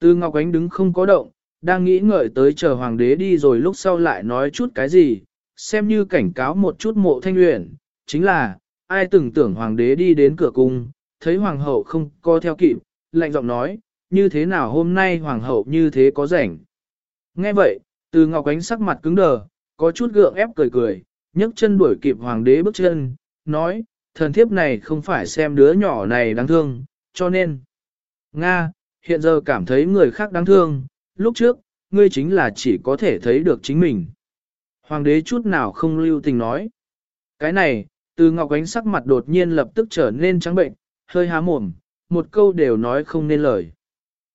Từ Ngọc Ánh đứng không có động, đang nghĩ ngợi tới chờ hoàng đế đi rồi lúc sau lại nói chút cái gì, xem như cảnh cáo một chút mộ thanh luyện, chính là, ai từng tưởng hoàng đế đi đến cửa cung, thấy hoàng hậu không co theo kịp, lạnh giọng nói, như thế nào hôm nay hoàng hậu như thế có rảnh. Nghe vậy, từ Ngọc Ánh sắc mặt cứng đờ, có chút gượng ép cười cười, nhấc chân đuổi kịp hoàng đế bước chân, nói, thần thiếp này không phải xem đứa nhỏ này đáng thương, cho nên. Nga, hiện giờ cảm thấy người khác đáng thương, lúc trước, ngươi chính là chỉ có thể thấy được chính mình. Hoàng đế chút nào không lưu tình nói. Cái này, từ Ngọc Ánh sắc mặt đột nhiên lập tức trở nên trắng bệnh, hơi há mồm, một câu đều nói không nên lời.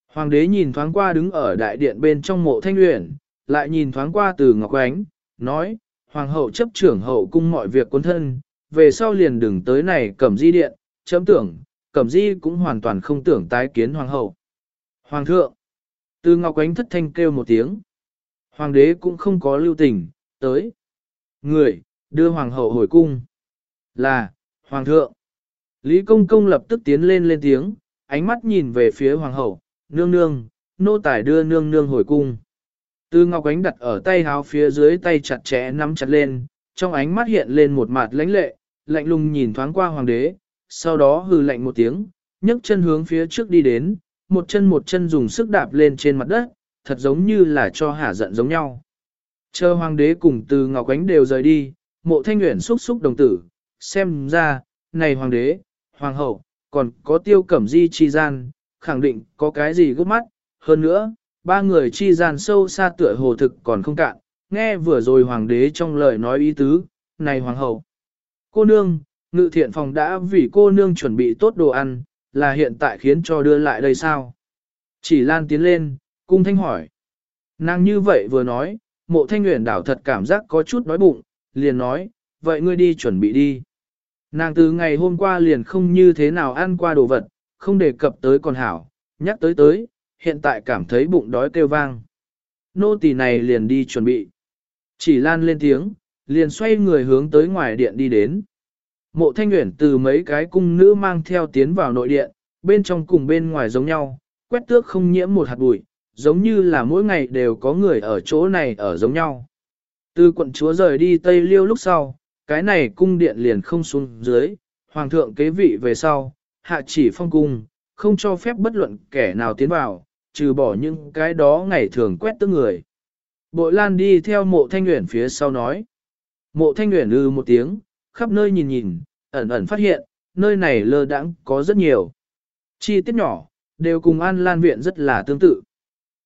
Hoàng đế nhìn thoáng qua đứng ở đại điện bên trong mộ thanh luyện, lại nhìn thoáng qua từ Ngọc Ánh, nói, Hoàng hậu chấp trưởng hậu cung mọi việc quân thân, về sau liền đừng tới này cẩm di điện, chấm tưởng, cẩm di cũng hoàn toàn không tưởng tái kiến Hoàng hậu. Hoàng thượng, từ Ngọc Ánh thất thanh kêu một tiếng. Hoàng đế cũng không có lưu tình, tới. Người, đưa Hoàng hậu hồi cung. Là, Hoàng thượng. Lý Công Công lập tức tiến lên lên tiếng, ánh mắt nhìn về phía Hoàng hậu, nương nương, nô tài đưa nương nương hồi cung. Từ Ngọc Ánh đặt ở tay háo phía dưới tay chặt chẽ nắm chặt lên, trong ánh mắt hiện lên một mặt lãnh lệ, lạnh lùng nhìn thoáng qua hoàng đế, sau đó hừ lạnh một tiếng, nhấc chân hướng phía trước đi đến, một chân một chân dùng sức đạp lên trên mặt đất, thật giống như là cho hả giận giống nhau. Chờ hoàng đế cùng từ Ngọc Ánh đều rời đi, mộ thanh nguyện xúc xúc đồng tử, xem ra, này hoàng đế, hoàng hậu, còn có tiêu cẩm di chi gian, khẳng định có cái gì gấp mắt, hơn nữa, ba người chi gian sâu xa tựa hồ thực còn không cạn, nghe vừa rồi hoàng đế trong lời nói ý tứ, này hoàng hậu. Cô nương, ngự thiện phòng đã vì cô nương chuẩn bị tốt đồ ăn, là hiện tại khiến cho đưa lại đây sao? Chỉ lan tiến lên, cung thanh hỏi. Nàng như vậy vừa nói, mộ thanh nguyện đảo thật cảm giác có chút đói bụng, liền nói, vậy ngươi đi chuẩn bị đi. Nàng từ ngày hôm qua liền không như thế nào ăn qua đồ vật, không đề cập tới còn hảo, nhắc tới tới, hiện tại cảm thấy bụng đói kêu vang. Nô tỳ này liền đi chuẩn bị. Chỉ lan lên tiếng, liền xoay người hướng tới ngoài điện đi đến. Mộ thanh nguyện từ mấy cái cung nữ mang theo tiến vào nội điện, bên trong cùng bên ngoài giống nhau, quét tước không nhiễm một hạt bụi, giống như là mỗi ngày đều có người ở chỗ này ở giống nhau. Từ quận chúa rời đi Tây Liêu lúc sau, cái này cung điện liền không xuống dưới, hoàng thượng kế vị về sau, hạ chỉ phong cung, không cho phép bất luận kẻ nào tiến vào, trừ bỏ những cái đó ngày thường quét tước người. Bội Lan đi theo mộ thanh nguyện phía sau nói. Mộ thanh nguyện ư ừ một tiếng, khắp nơi nhìn nhìn, ẩn ẩn phát hiện, nơi này lơ đãng có rất nhiều. Chi tiết nhỏ, đều cùng An Lan Viện rất là tương tự.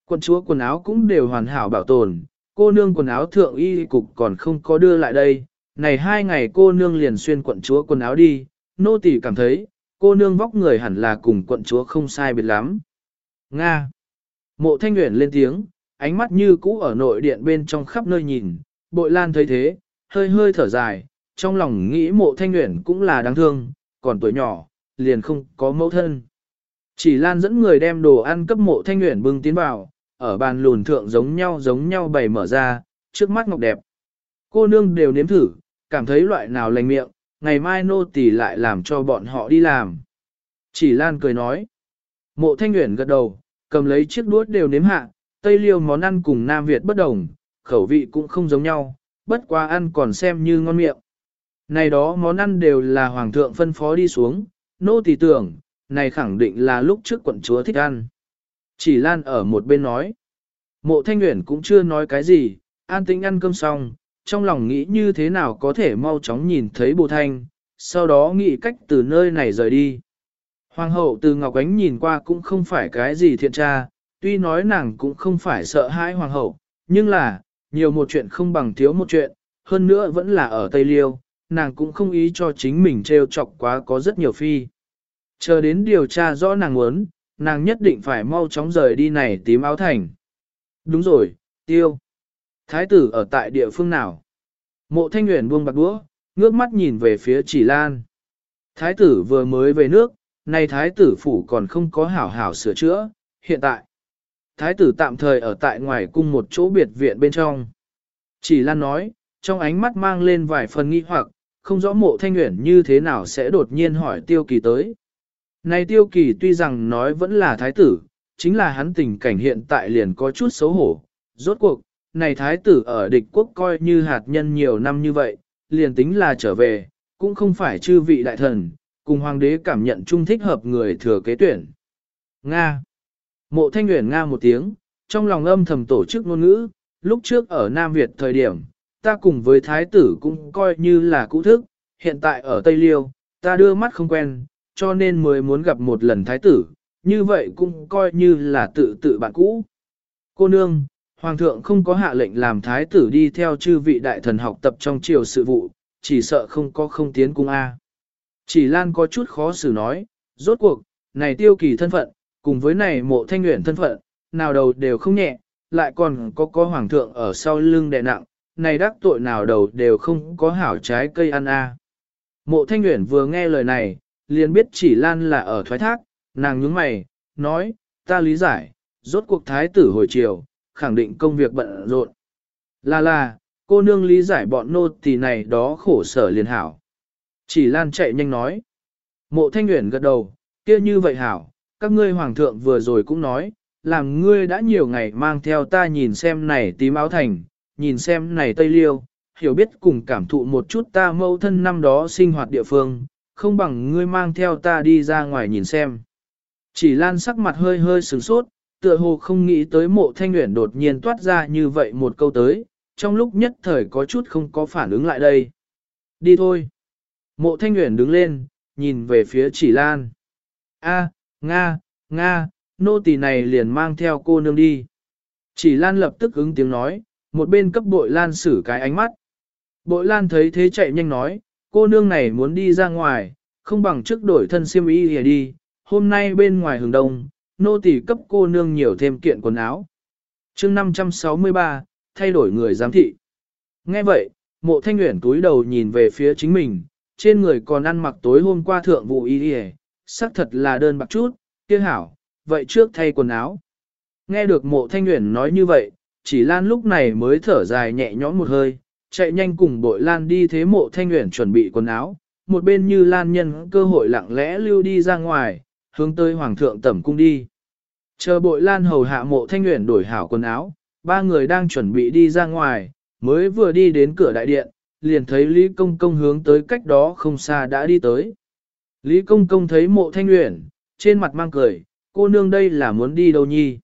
Quần chúa quần áo cũng đều hoàn hảo bảo tồn, cô nương quần áo thượng y cục còn không có đưa lại đây. Này hai ngày cô nương liền xuyên quận chúa quần áo đi, nô tỳ cảm thấy, cô nương vóc người hẳn là cùng quận chúa không sai biệt lắm. Nga. Mộ thanh nguyện lên tiếng, ánh mắt như cũ ở nội điện bên trong khắp nơi nhìn, bội lan thấy thế, hơi hơi thở dài, trong lòng nghĩ mộ thanh nguyện cũng là đáng thương, còn tuổi nhỏ, liền không có mẫu thân. Chỉ lan dẫn người đem đồ ăn cấp mộ thanh nguyện bưng tiến vào, ở bàn lùn thượng giống nhau giống nhau bày mở ra, trước mắt ngọc đẹp. Cô nương đều nếm thử, cảm thấy loại nào lành miệng, ngày mai nô tỳ lại làm cho bọn họ đi làm. Chỉ lan cười nói. Mộ thanh nguyện gật đầu, cầm lấy chiếc đuốt đều nếm hạ, Tây Liêu món ăn cùng Nam Việt bất đồng, khẩu vị cũng không giống nhau, bất quá ăn còn xem như ngon miệng. Này đó món ăn đều là Hoàng thượng phân phó đi xuống, nô tỳ tưởng, này khẳng định là lúc trước quận chúa thích ăn. Chỉ Lan ở một bên nói, mộ thanh nguyện cũng chưa nói cái gì, an tĩnh ăn cơm xong, trong lòng nghĩ như thế nào có thể mau chóng nhìn thấy bồ thanh, sau đó nghĩ cách từ nơi này rời đi. Hoàng hậu từ Ngọc Ánh nhìn qua cũng không phải cái gì thiện tra, tuy nói nàng cũng không phải sợ hãi hoàng hậu, nhưng là, nhiều một chuyện không bằng thiếu một chuyện, hơn nữa vẫn là ở Tây Liêu, nàng cũng không ý cho chính mình trêu chọc quá có rất nhiều phi. Chờ đến điều tra rõ nàng muốn, nàng nhất định phải mau chóng rời đi này tím áo thành. Đúng rồi, tiêu. Thái tử ở tại địa phương nào? Mộ thanh nguyện buông bạc đũa, ngước mắt nhìn về phía chỉ lan. Thái tử vừa mới về nước, nay thái tử phủ còn không có hảo hảo sửa chữa, hiện tại. Thái tử tạm thời ở tại ngoài cung một chỗ biệt viện bên trong. Chỉ Lan nói, trong ánh mắt mang lên vài phần nghi hoặc, không rõ mộ thanh nguyện như thế nào sẽ đột nhiên hỏi tiêu kỳ tới. Này tiêu kỳ tuy rằng nói vẫn là thái tử, chính là hắn tình cảnh hiện tại liền có chút xấu hổ. Rốt cuộc, này thái tử ở địch quốc coi như hạt nhân nhiều năm như vậy, liền tính là trở về, cũng không phải chư vị đại thần, cùng hoàng đế cảm nhận chung thích hợp người thừa kế tuyển. Nga Mộ thanh nguyện Nga một tiếng, trong lòng âm thầm tổ chức ngôn ngữ, lúc trước ở Nam Việt thời điểm, ta cùng với thái tử cũng coi như là cũ thức, hiện tại ở Tây Liêu, ta đưa mắt không quen, cho nên mới muốn gặp một lần thái tử, như vậy cũng coi như là tự tự bạn cũ. Cô nương, Hoàng thượng không có hạ lệnh làm thái tử đi theo chư vị đại thần học tập trong triều sự vụ, chỉ sợ không có không tiến cung A. Chỉ Lan có chút khó xử nói, rốt cuộc, này tiêu kỳ thân phận, cùng với này mộ thanh nguyện thân phận, nào đầu đều không nhẹ, lại còn có có hoàng thượng ở sau lưng đè nặng, này đắc tội nào đầu đều không có hảo trái cây ăn a. Mộ thanh uyển vừa nghe lời này, liền biết chỉ Lan là ở thoái thác, nàng nhướng mày, nói, ta lý giải, rốt cuộc thái tử hồi chiều, khẳng định công việc bận rộn. Là là, cô nương lý giải bọn nô tỳ này đó khổ sở liền hảo. Chỉ Lan chạy nhanh nói. Mộ Thanh uyển gật đầu, kia như vậy hảo, các ngươi hoàng thượng vừa rồi cũng nói, làm ngươi đã nhiều ngày mang theo ta nhìn xem này tím áo thành, nhìn xem này tây liêu, hiểu biết cùng cảm thụ một chút ta mâu thân năm đó sinh hoạt địa phương, không bằng ngươi mang theo ta đi ra ngoài nhìn xem. Chỉ Lan sắc mặt hơi hơi sửng sốt, tựa hồ không nghĩ tới mộ thanh nguyện đột nhiên toát ra như vậy một câu tới, trong lúc nhất thời có chút không có phản ứng lại đây. Đi thôi. Mộ thanh nguyện đứng lên, nhìn về phía chỉ lan. A, Nga, Nga, nô tỳ này liền mang theo cô nương đi. Chỉ lan lập tức ứng tiếng nói, một bên cấp bội lan xử cái ánh mắt. Bội lan thấy thế chạy nhanh nói, cô nương này muốn đi ra ngoài, không bằng trước đổi thân siêm y đi, hôm nay bên ngoài hừng đông, nô tỳ cấp cô nương nhiều thêm kiện quần áo. chương 563, thay đổi người giám thị. Nghe vậy, mộ thanh nguyện túi đầu nhìn về phía chính mình, trên người còn ăn mặc tối hôm qua thượng vụ y hề, sắc thật là đơn bạc chút, kia hảo, vậy trước thay quần áo. Nghe được mộ thanh nguyện nói như vậy, chỉ lan lúc này mới thở dài nhẹ nhõm một hơi, chạy nhanh cùng bội lan đi thế mộ thanh nguyện chuẩn bị quần áo, một bên như lan nhân cơ hội lặng lẽ lưu đi ra ngoài, hướng tới hoàng thượng tẩm cung đi. Chờ bội lan hầu hạ mộ thanh nguyện đổi hảo quần áo, ba người đang chuẩn bị đi ra ngoài, mới vừa đi đến cửa đại điện, liền thấy Lý Công Công hướng tới cách đó không xa đã đi tới. Lý Công Công thấy mộ thanh nguyện, trên mặt mang cười, cô nương đây là muốn đi đâu nhi.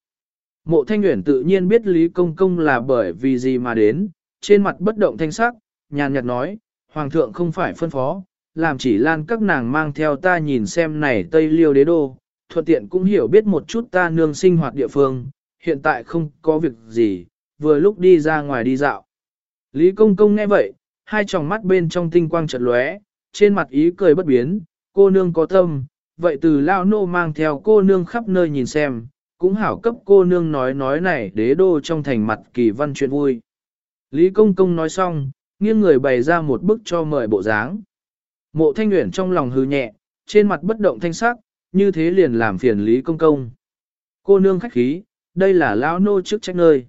Mộ thanh nguyện tự nhiên biết Lý Công Công là bởi vì gì mà đến, trên mặt bất động thanh sắc, nhàn nhạt nói, Hoàng thượng không phải phân phó, làm chỉ lan các nàng mang theo ta nhìn xem này Tây Liêu đế đô, thuận tiện cũng hiểu biết một chút ta nương sinh hoạt địa phương, hiện tại không có việc gì, vừa lúc đi ra ngoài đi dạo. Lý Công Công nghe vậy, hai tròng mắt bên trong tinh quang chợt lóe, trên mặt ý cười bất biến, cô nương có tâm, vậy từ lao nô mang theo cô nương khắp nơi nhìn xem, cũng hảo cấp cô nương nói nói này đế đô trong thành mặt kỳ văn chuyện vui. Lý Công Công nói xong, nghiêng người bày ra một bức cho mời bộ dáng. Mộ thanh nguyện trong lòng hư nhẹ, trên mặt bất động thanh sắc, như thế liền làm phiền Lý Công Công. Cô nương khách khí, đây là lão nô trước trách nơi.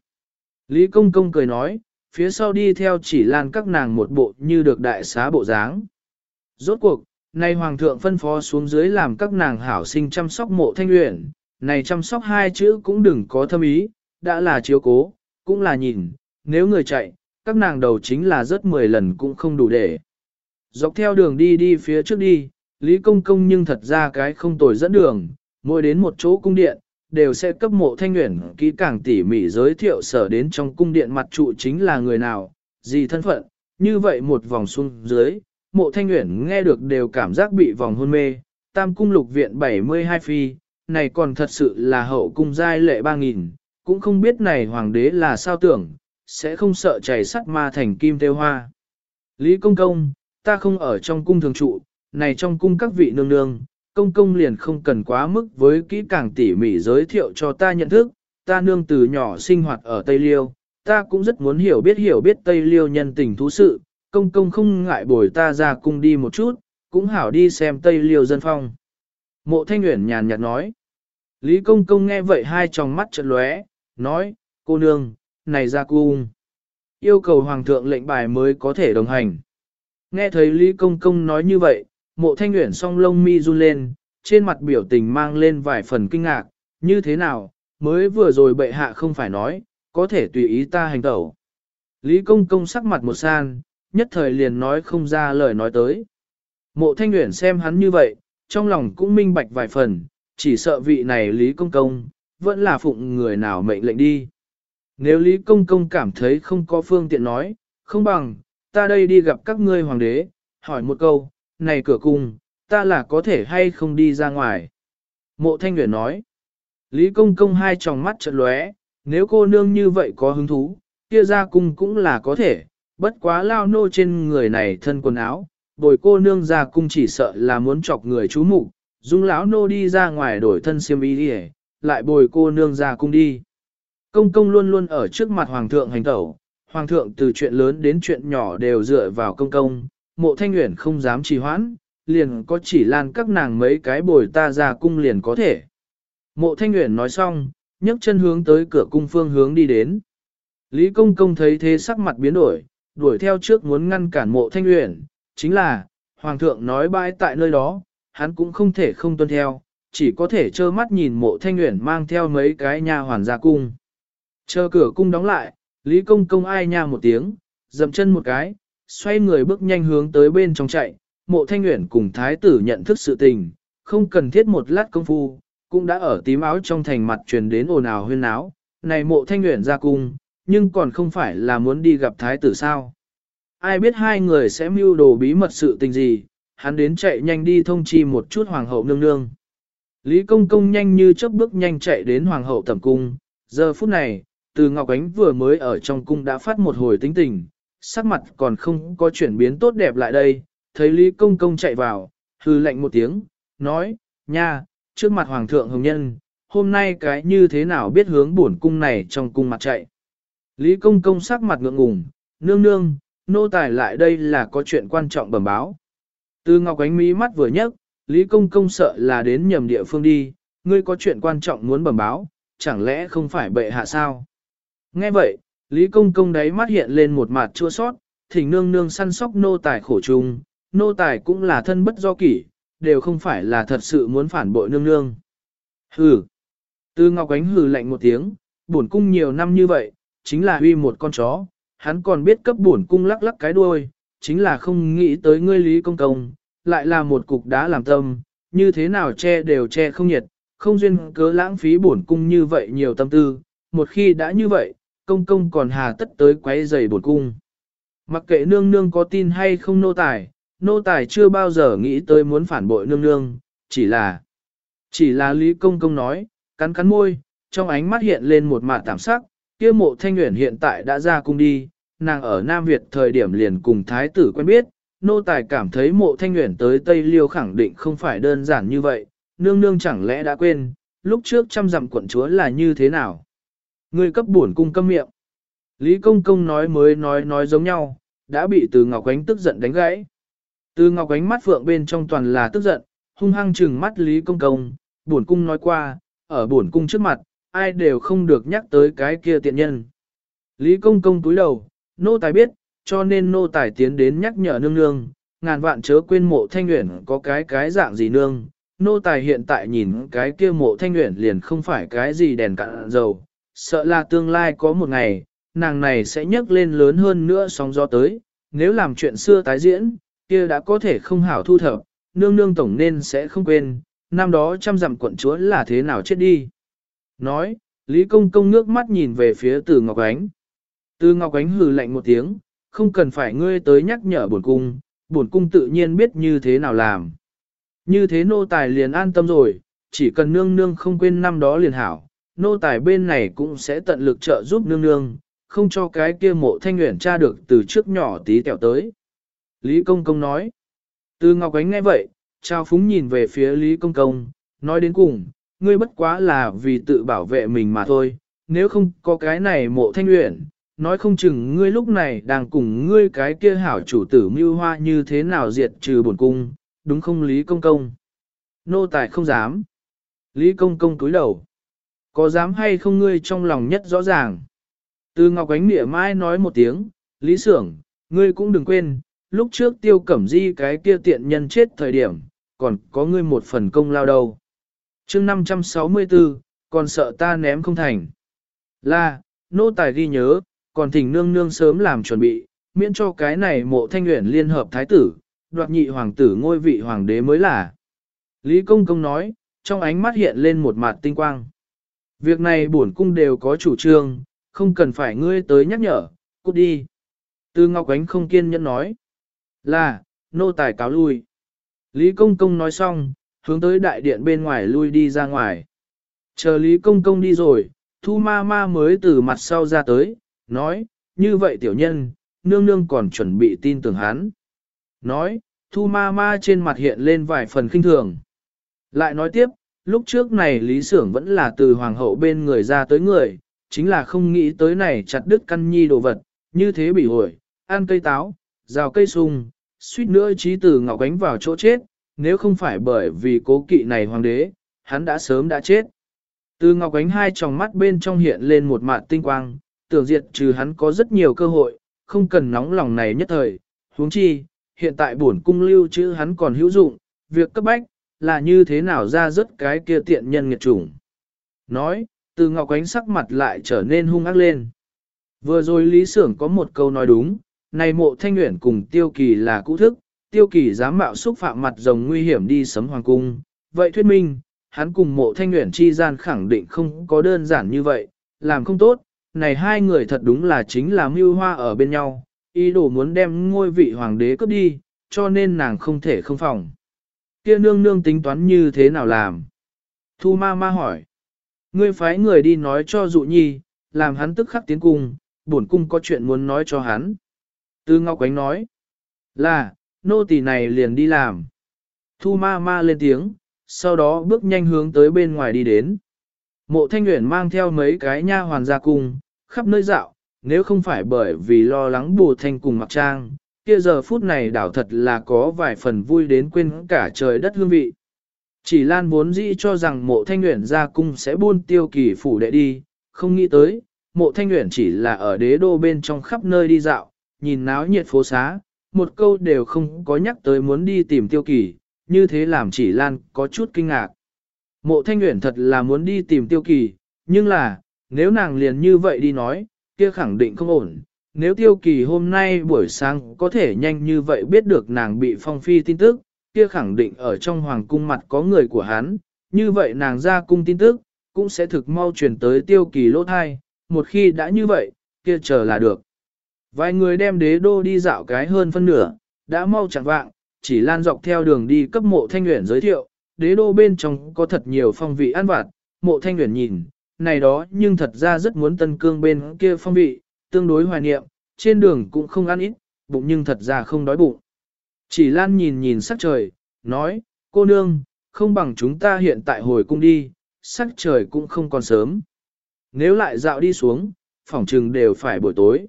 Lý Công Công cười nói, phía sau đi theo chỉ lan các nàng một bộ như được đại xá bộ dáng. Rốt cuộc, nay Hoàng thượng phân phó xuống dưới làm các nàng hảo sinh chăm sóc mộ thanh luyện, này chăm sóc hai chữ cũng đừng có thâm ý, đã là chiếu cố, cũng là nhìn, nếu người chạy, các nàng đầu chính là rất 10 lần cũng không đủ để. Dọc theo đường đi đi phía trước đi, Lý Công Công nhưng thật ra cái không tồi dẫn đường, mỗi đến một chỗ cung điện, đều sẽ cấp mộ thanh nguyện kỹ càng tỉ mỉ giới thiệu sở đến trong cung điện mặt trụ chính là người nào, gì thân phận, như vậy một vòng xuống dưới, mộ thanh nguyện nghe được đều cảm giác bị vòng hôn mê, tam cung lục viện 72 phi, này còn thật sự là hậu cung giai lệ ba nghìn cũng không biết này hoàng đế là sao tưởng, sẽ không sợ chảy sắt ma thành kim tiêu hoa. Lý công công, ta không ở trong cung thường trụ, này trong cung các vị nương nương, công công liền không cần quá mức với kỹ càng tỉ mỉ giới thiệu cho ta nhận thức, ta nương từ nhỏ sinh hoạt ở Tây Liêu, ta cũng rất muốn hiểu biết hiểu biết Tây Liêu nhân tình thú sự, công công không ngại bồi ta ra cung đi một chút, cũng hảo đi xem Tây Liêu dân phong. Mộ Thanh Uyển nhàn nhạt nói. Lý công công nghe vậy hai tròng mắt trợn lóe, nói, cô nương, này ra cung. Yêu cầu hoàng thượng lệnh bài mới có thể đồng hành. Nghe thấy Lý công công nói như vậy, Mộ thanh nguyện song lông mi run lên, trên mặt biểu tình mang lên vài phần kinh ngạc, như thế nào, mới vừa rồi bệ hạ không phải nói, có thể tùy ý ta hành tẩu. Lý công công sắc mặt một san, nhất thời liền nói không ra lời nói tới. Mộ thanh nguyện xem hắn như vậy, trong lòng cũng minh bạch vài phần, chỉ sợ vị này Lý công công, vẫn là phụng người nào mệnh lệnh đi. Nếu Lý công công cảm thấy không có phương tiện nói, không bằng, ta đây đi gặp các ngươi hoàng đế, hỏi một câu, này cửa cung, ta là có thể hay không đi ra ngoài. Mộ thanh Nguyễn nói, Lý công công hai tròng mắt trợn lóe, nếu cô nương như vậy có hứng thú, kia ra cung cũng là có thể, bất quá lao nô trên người này thân quần áo, bồi cô nương ra cung chỉ sợ là muốn chọc người chú mục dung lão nô đi ra ngoài đổi thân xiêm y đi lại bồi cô nương ra cung đi. Công công luôn luôn ở trước mặt hoàng thượng hành tẩu, hoàng thượng từ chuyện lớn đến chuyện nhỏ đều dựa vào công công, mộ thanh nguyện không dám trì hoãn, liền có chỉ lan các nàng mấy cái bồi ta ra cung liền có thể. Mộ thanh nguyện nói xong, nhấc chân hướng tới cửa cung phương hướng đi đến. Lý công công thấy thế sắc mặt biến đổi, đuổi theo trước muốn ngăn cản mộ thanh nguyện, chính là, hoàng thượng nói bãi tại nơi đó, hắn cũng không thể không tuân theo, chỉ có thể trơ mắt nhìn mộ thanh nguyện mang theo mấy cái nha hoàn ra cung. Chờ cửa cung đóng lại, Lý công công ai nha một tiếng, dậm chân một cái, xoay người bước nhanh hướng tới bên trong chạy, mộ thanh nguyện cùng thái tử nhận thức sự tình, không cần thiết một lát công phu, cũng đã ở tím áo trong thành mặt truyền đến ồn ào huyên áo, này mộ thanh nguyện ra cung, nhưng còn không phải là muốn đi gặp thái tử sao. Ai biết hai người sẽ mưu đồ bí mật sự tình gì, hắn đến chạy nhanh đi thông chi một chút hoàng hậu nương nương. Lý công công nhanh như chớp bước nhanh chạy đến hoàng hậu tẩm cung, giờ phút này, từ Ngọc Ánh vừa mới ở trong cung đã phát một hồi tính tình, sắc mặt còn không có chuyển biến tốt đẹp lại đây, thấy Lý công công chạy vào, hư lệnh một tiếng, nói, nha, trước mặt hoàng thượng hồng nhân, hôm nay cái như thế nào biết hướng bổn cung này trong cung mặt chạy. Lý công công sắc mặt ngượng ngùng, nương nương, nô tài lại đây là có chuyện quan trọng bẩm báo. Từ ngọc ánh mí mắt vừa nhấc, Lý công công sợ là đến nhầm địa phương đi, ngươi có chuyện quan trọng muốn bẩm báo, chẳng lẽ không phải bệ hạ sao? Nghe vậy, Lý công công đáy mắt hiện lên một mặt chua sót, thỉnh nương nương săn sóc nô tài khổ trùng, nô tài cũng là thân bất do kỷ, đều không phải là thật sự muốn phản bội nương nương. Hừ. Từ Ngọc Ánh hừ lạnh một tiếng, bổn cung nhiều năm như vậy, chính là huy một con chó, hắn còn biết cấp bổn cung lắc lắc cái đuôi, chính là không nghĩ tới ngươi Lý Công Công, lại là một cục đá làm tâm, như thế nào che đều che không nhiệt, không duyên cớ lãng phí bổn cung như vậy nhiều tâm tư, một khi đã như vậy, Công Công còn hà tất tới quấy giày bổn cung. Mặc kệ nương nương có tin hay không nô tài, nô tài chưa bao giờ nghĩ tới muốn phản bội nương nương, chỉ là, chỉ là Lý Công Công nói, cắn cắn môi, trong ánh mắt hiện lên một mạt tạm sắc, kia mộ thanh nguyện hiện tại đã ra cung đi, nàng ở Nam Việt thời điểm liền cùng thái tử quen biết, nô tài cảm thấy mộ thanh nguyện tới Tây Liêu khẳng định không phải đơn giản như vậy, nương nương chẳng lẽ đã quên, lúc trước trăm dặm quận chúa là như thế nào? Người cấp buồn cung câm miệng. Lý Công Công nói mới nói nói giống nhau, đã bị từ Ngọc Ánh tức giận đánh gãy. Từ Ngọc Ánh mắt phượng bên trong toàn là tức giận, hung hăng trừng mắt Lý Công Công, buồn cung nói qua, ở buồn cung trước mặt, ai đều không được nhắc tới cái kia tiện nhân. Lý Công Công túi đầu, nô tài biết, cho nên nô tài tiến đến nhắc nhở nương nương, ngàn vạn chớ quên mộ thanh nguyện có cái cái dạng gì nương. Nô tài hiện tại nhìn cái kia mộ thanh nguyện liền không phải cái gì đèn cạn dầu, sợ là tương lai có một ngày, nàng này sẽ nhấc lên lớn hơn nữa sóng gió tới, nếu làm chuyện xưa tái diễn, kia đã có thể không hảo thu thập, nương nương tổng nên sẽ không quên, năm đó trăm dặm quận chúa là thế nào chết đi. Nói, Lý Công Công nước mắt nhìn về phía Từ Ngọc Ánh. Từ Ngọc Ánh hừ lạnh một tiếng, không cần phải ngươi tới nhắc nhở bổn cung, bổn cung tự nhiên biết như thế nào làm. Như thế nô tài liền an tâm rồi, chỉ cần nương nương không quên năm đó liền hảo, nô tài bên này cũng sẽ tận lực trợ giúp nương nương, không cho cái kia mộ thanh nguyện tra được từ trước nhỏ tí tẹo tới. Lý Công Công nói. Từ Ngọc Ánh nghe vậy, trao phúng nhìn về phía Lý Công Công, nói đến cùng, ngươi bất quá là vì tự bảo vệ mình mà thôi, nếu không có cái này mộ thanh luyện, nói không chừng ngươi lúc này đang cùng ngươi cái kia hảo chủ tử mưu hoa như thế nào diệt trừ bổn cung, đúng không Lý Công Công? Nô tài không dám. Lý Công Công cúi đầu. Có dám hay không ngươi trong lòng nhất rõ ràng? Từ Ngọc Ánh Nghĩa Mai nói một tiếng, Lý Sưởng, ngươi cũng đừng quên, lúc trước tiêu cẩm di cái kia tiện nhân chết thời điểm, còn có ngươi một phần công lao đâu chương 564, còn sợ ta ném không thành. Là, nô tài ghi nhớ, còn thỉnh nương nương sớm làm chuẩn bị, miễn cho cái này mộ thanh nguyện liên hợp thái tử, đoạt nhị hoàng tử ngôi vị hoàng đế mới là. Lý Công Công nói, trong ánh mắt hiện lên một mặt tinh quang. Việc này bổn cung đều có chủ trương, không cần phải ngươi tới nhắc nhở, cút đi. Tư Ngọc Ánh không kiên nhẫn nói. Là, nô tài cáo lui. Lý Công Công nói xong, hướng tới đại điện bên ngoài lui đi ra ngoài. Chờ Lý Công Công đi rồi, Thu Ma Ma mới từ mặt sau ra tới, nói, như vậy tiểu nhân, nương nương còn chuẩn bị tin tưởng hắn. Nói, Thu Ma Ma trên mặt hiện lên vài phần kinh thường. Lại nói tiếp, lúc trước này Lý Sưởng vẫn là từ hoàng hậu bên người ra tới người, chính là không nghĩ tới này chặt đứt căn nhi đồ vật, như thế bị hồi, ăn cây táo, rào cây sung, suýt nữa trí tử ngọc ánh vào chỗ chết, nếu không phải bởi vì cố kỵ này hoàng đế, hắn đã sớm đã chết. Từ ngọc ánh hai tròng mắt bên trong hiện lên một mạt tinh quang, tưởng diệt trừ hắn có rất nhiều cơ hội, không cần nóng lòng này nhất thời, huống chi, hiện tại bổn cung lưu chứ hắn còn hữu dụng, việc cấp bách, là như thế nào ra rất cái kia tiện nhân nghiệt chủng. Nói, từ ngọc ánh sắc mặt lại trở nên hung ác lên. Vừa rồi Lý Sưởng có một câu nói đúng, này mộ thanh nguyện cùng tiêu kỳ là cũ thức, tiêu kỳ dám mạo xúc phạm mặt rồng nguy hiểm đi sấm hoàng cung. Vậy thuyết minh, hắn cùng mộ thanh nguyện chi gian khẳng định không có đơn giản như vậy, làm không tốt, này hai người thật đúng là chính là mưu hoa ở bên nhau, ý đồ muốn đem ngôi vị hoàng đế cướp đi, cho nên nàng không thể không phòng. Kia nương nương tính toán như thế nào làm? Thu ma ma hỏi. Ngươi phái người đi nói cho dụ nhi, làm hắn tức khắc tiến cung, bổn cung có chuyện muốn nói cho hắn. Tư Ngọc Ánh nói, là, nô tỳ này liền đi làm. Thu ma ma lên tiếng, sau đó bước nhanh hướng tới bên ngoài đi đến. Mộ thanh nguyện mang theo mấy cái nha hoàn ra cung, khắp nơi dạo, nếu không phải bởi vì lo lắng bù thanh cùng mặc trang, kia giờ phút này đảo thật là có vài phần vui đến quên cả trời đất hương vị. Chỉ Lan vốn dĩ cho rằng mộ thanh nguyện ra cung sẽ buôn tiêu kỳ phủ đệ đi, không nghĩ tới, mộ thanh nguyện chỉ là ở đế đô bên trong khắp nơi đi dạo, nhìn náo nhiệt phố xá, một câu đều không có nhắc tới muốn đi tìm tiêu kỳ, như thế làm chỉ Lan có chút kinh ngạc. Mộ thanh nguyện thật là muốn đi tìm tiêu kỳ, nhưng là, nếu nàng liền như vậy đi nói, kia khẳng định không ổn. Nếu tiêu kỳ hôm nay buổi sáng có thể nhanh như vậy biết được nàng bị phong phi tin tức, kia khẳng định ở trong hoàng cung mặt có người của hắn, như vậy nàng ra cung tin tức, cũng sẽ thực mau truyền tới tiêu kỳ lỗ thai, một khi đã như vậy, kia chờ là được. Vài người đem đế đô đi dạo cái hơn phân nửa, đã mau chẳng vạng, chỉ lan dọc theo đường đi cấp mộ thanh nguyện giới thiệu, đế đô bên trong có thật nhiều phong vị ăn vặt, mộ thanh nguyện nhìn, này đó nhưng thật ra rất muốn tân cương bên kia phong vị, tương đối hoài niệm, trên đường cũng không ăn ít, bụng nhưng thật ra không đói bụng. Chỉ lan nhìn nhìn sắc trời, nói, cô nương, không bằng chúng ta hiện tại hồi cung đi, sắc trời cũng không còn sớm. Nếu lại dạo đi xuống, phòng trừng đều phải buổi tối.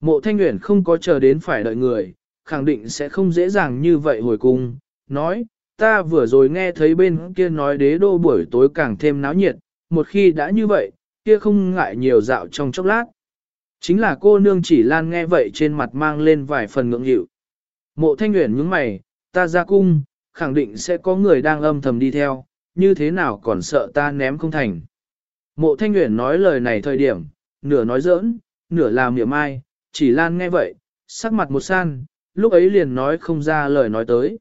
Mộ thanh Uyển không có chờ đến phải đợi người, khẳng định sẽ không dễ dàng như vậy hồi cung, nói, ta vừa rồi nghe thấy bên kia nói đế đô buổi tối càng thêm náo nhiệt, một khi đã như vậy, kia không ngại nhiều dạo trong chốc lát. Chính là cô nương chỉ lan nghe vậy trên mặt mang lên vài phần ngưỡng hiệu. Mộ thanh Uyển nhướng mày, ta ra cung, khẳng định sẽ có người đang âm thầm đi theo, như thế nào còn sợ ta ném không thành. Mộ thanh Uyển nói lời này thời điểm, nửa nói giỡn, nửa làm niệm ai, chỉ lan nghe vậy, sắc mặt một san, lúc ấy liền nói không ra lời nói tới.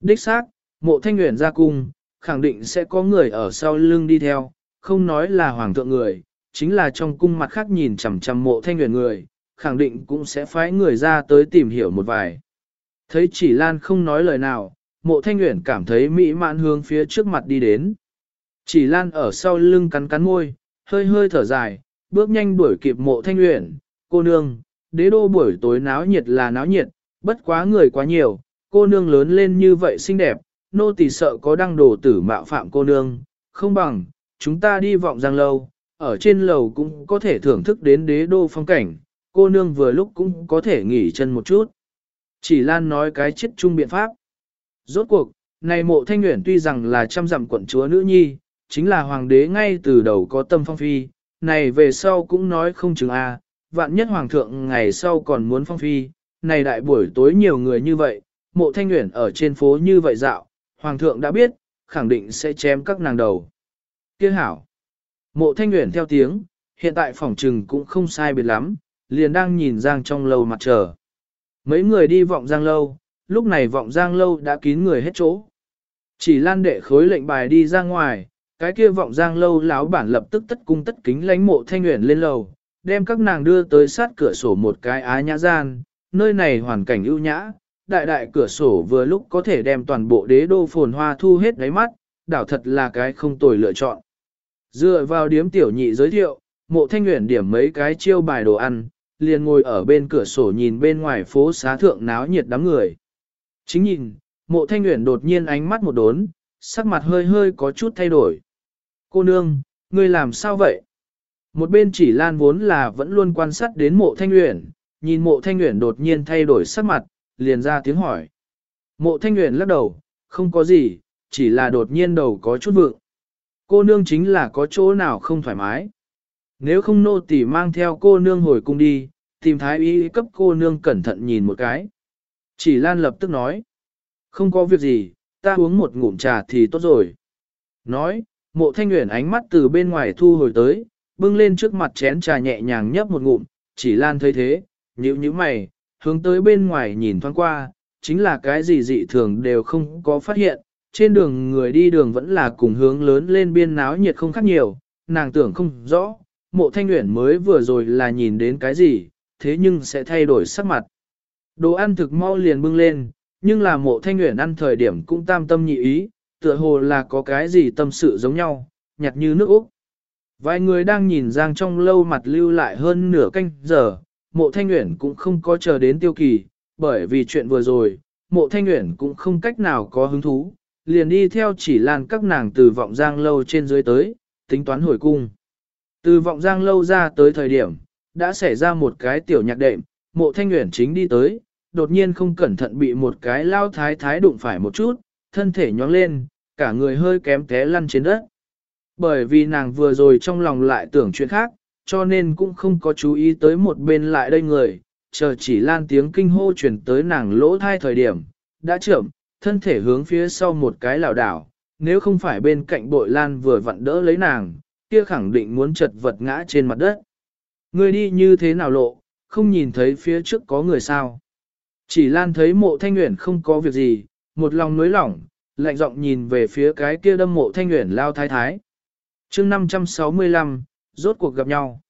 Đích xác, mộ thanh nguyện ra cung, khẳng định sẽ có người ở sau lưng đi theo, không nói là hoàng thượng người, chính là trong cung mặt khác nhìn chằm chằm mộ thanh nguyện người, khẳng định cũng sẽ phái người ra tới tìm hiểu một vài. Thấy chỉ lan không nói lời nào, mộ thanh nguyện cảm thấy mỹ mãn hướng phía trước mặt đi đến. Chỉ lan ở sau lưng cắn cắn môi, hơi hơi thở dài, bước nhanh đuổi kịp mộ thanh nguyện, cô nương, đế đô buổi tối náo nhiệt là náo nhiệt, bất quá người quá nhiều, cô nương lớn lên như vậy xinh đẹp, nô tỳ sợ có đăng đồ tử mạo phạm cô nương, không bằng, chúng ta đi vọng giang lâu, ở trên lầu cũng có thể thưởng thức đến đế đô phong cảnh, cô nương vừa lúc cũng có thể nghỉ chân một chút. Chỉ Lan nói cái chết chung biện pháp. Rốt cuộc, này mộ thanh nguyện tuy rằng là trăm dặm quận chúa nữ nhi, chính là hoàng đế ngay từ đầu có tâm phong phi, này về sau cũng nói không chừng a à, vạn nhất hoàng thượng ngày sau còn muốn phong phi, này đại buổi tối nhiều người như vậy, mộ thanh nguyện ở trên phố như vậy dạo, hoàng thượng đã biết, khẳng định sẽ chém các nàng đầu. Kiếc hảo, Mộ thanh nguyện theo tiếng, hiện tại phòng trừng cũng không sai biệt lắm, liền đang nhìn Giang trong lâu mặt chờ. Mấy người đi vọng Giang lâu, lúc này vọng Giang lâu đã kín người hết chỗ. Chỉ lan đệ khối lệnh bài đi ra ngoài, cái kia vọng Giang lâu láo bản lập tức tất cung tất kính lánh mộ thanh nguyện lên lầu, đem các nàng đưa tới sát cửa sổ một cái á nhã gian, nơi này hoàn cảnh ưu nhã, đại đại cửa sổ vừa lúc có thể đem toàn bộ đế đô phồn hoa thu hết đáy mắt, đảo thật là cái không tồi lựa chọn. Dựa vào điếm tiểu nhị giới thiệu, mộ thanh nguyện điểm mấy cái chiêu bài đồ ăn, liền ngồi ở bên cửa sổ nhìn bên ngoài phố xá thượng náo nhiệt đám người. Chính nhìn, mộ thanh nguyện đột nhiên ánh mắt một đốn, sắc mặt hơi hơi có chút thay đổi. Cô nương, ngươi làm sao vậy? Một bên chỉ lan vốn là vẫn luôn quan sát đến mộ thanh nguyện, nhìn mộ thanh nguyện đột nhiên thay đổi sắc mặt, liền ra tiếng hỏi. Mộ thanh nguyện lắc đầu, không có gì, chỉ là đột nhiên đầu có chút vượng. Cô nương chính là có chỗ nào không thoải mái. Nếu không nô tỳ mang theo cô nương hồi cung đi, tìm thái y cấp cô nương cẩn thận nhìn một cái. Chỉ Lan lập tức nói. Không có việc gì, ta uống một ngụm trà thì tốt rồi. Nói, mộ thanh nguyện ánh mắt từ bên ngoài thu hồi tới, bưng lên trước mặt chén trà nhẹ nhàng nhấp một ngụm, chỉ Lan thấy thế, nhíu nhíu mày, hướng tới bên ngoài nhìn thoáng qua, chính là cái gì dị thường đều không có phát hiện, trên đường người đi đường vẫn là cùng hướng lớn lên biên náo nhiệt không khác nhiều, nàng tưởng không rõ, mộ thanh nguyện mới vừa rồi là nhìn đến cái gì, thế nhưng sẽ thay đổi sắc mặt. Đồ ăn thực mau liền bưng lên, nhưng là mộ thanh nguyện ăn thời điểm cũng tam tâm nhị ý, tựa hồ là có cái gì tâm sự giống nhau, nhặt như nước Úc. Vài người đang nhìn Giang trong lâu mặt lưu lại hơn nửa canh giờ, mộ thanh nguyện cũng không có chờ đến tiêu kỳ, bởi vì chuyện vừa rồi, mộ thanh nguyện cũng không cách nào có hứng thú, liền đi theo chỉ lan các nàng từ vọng Giang lâu trên dưới tới, tính toán hồi cung. Từ vọng Giang lâu ra tới thời điểm, đã xảy ra một cái tiểu nhạc đệm, mộ thanh nguyện chính đi tới, đột nhiên không cẩn thận bị một cái lao thái thái đụng phải một chút, thân thể nhóng lên, cả người hơi kém té lăn trên đất. Bởi vì nàng vừa rồi trong lòng lại tưởng chuyện khác, cho nên cũng không có chú ý tới một bên lại đây người, chờ chỉ lan tiếng kinh hô chuyển tới nàng lỗ thai thời điểm, đã chậm, thân thể hướng phía sau một cái lảo đảo, nếu không phải bên cạnh bội lan vừa vặn đỡ lấy nàng, kia khẳng định muốn chật vật ngã trên mặt đất. Người đi như thế nào lộ, không nhìn thấy phía trước có người sao. Chỉ lan thấy mộ thanh nguyện không có việc gì, một lòng nối lỏng, lạnh giọng nhìn về phía cái kia đâm mộ thanh nguyện lao thái thái chương 565, rốt cuộc gặp nhau.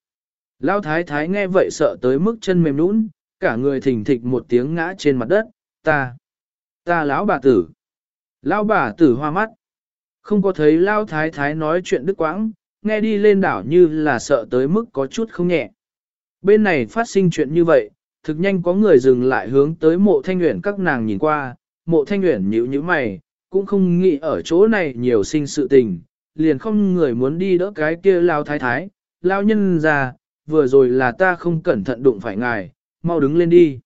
Lao thái thái nghe vậy sợ tới mức chân mềm nũng, cả người thình thịch một tiếng ngã trên mặt đất, ta, ta lão bà tử. Lão bà tử hoa mắt. Không có thấy Lao thái thái nói chuyện đức quãng, nghe đi lên đảo như là sợ tới mức có chút không nhẹ. Bên này phát sinh chuyện như vậy, thực nhanh có người dừng lại hướng tới mộ thanh nguyện các nàng nhìn qua, mộ thanh nguyện nhíu như mày, cũng không nghĩ ở chỗ này nhiều sinh sự tình, liền không người muốn đi đỡ cái kia lao thái thái, lao nhân già, vừa rồi là ta không cẩn thận đụng phải ngài, mau đứng lên đi.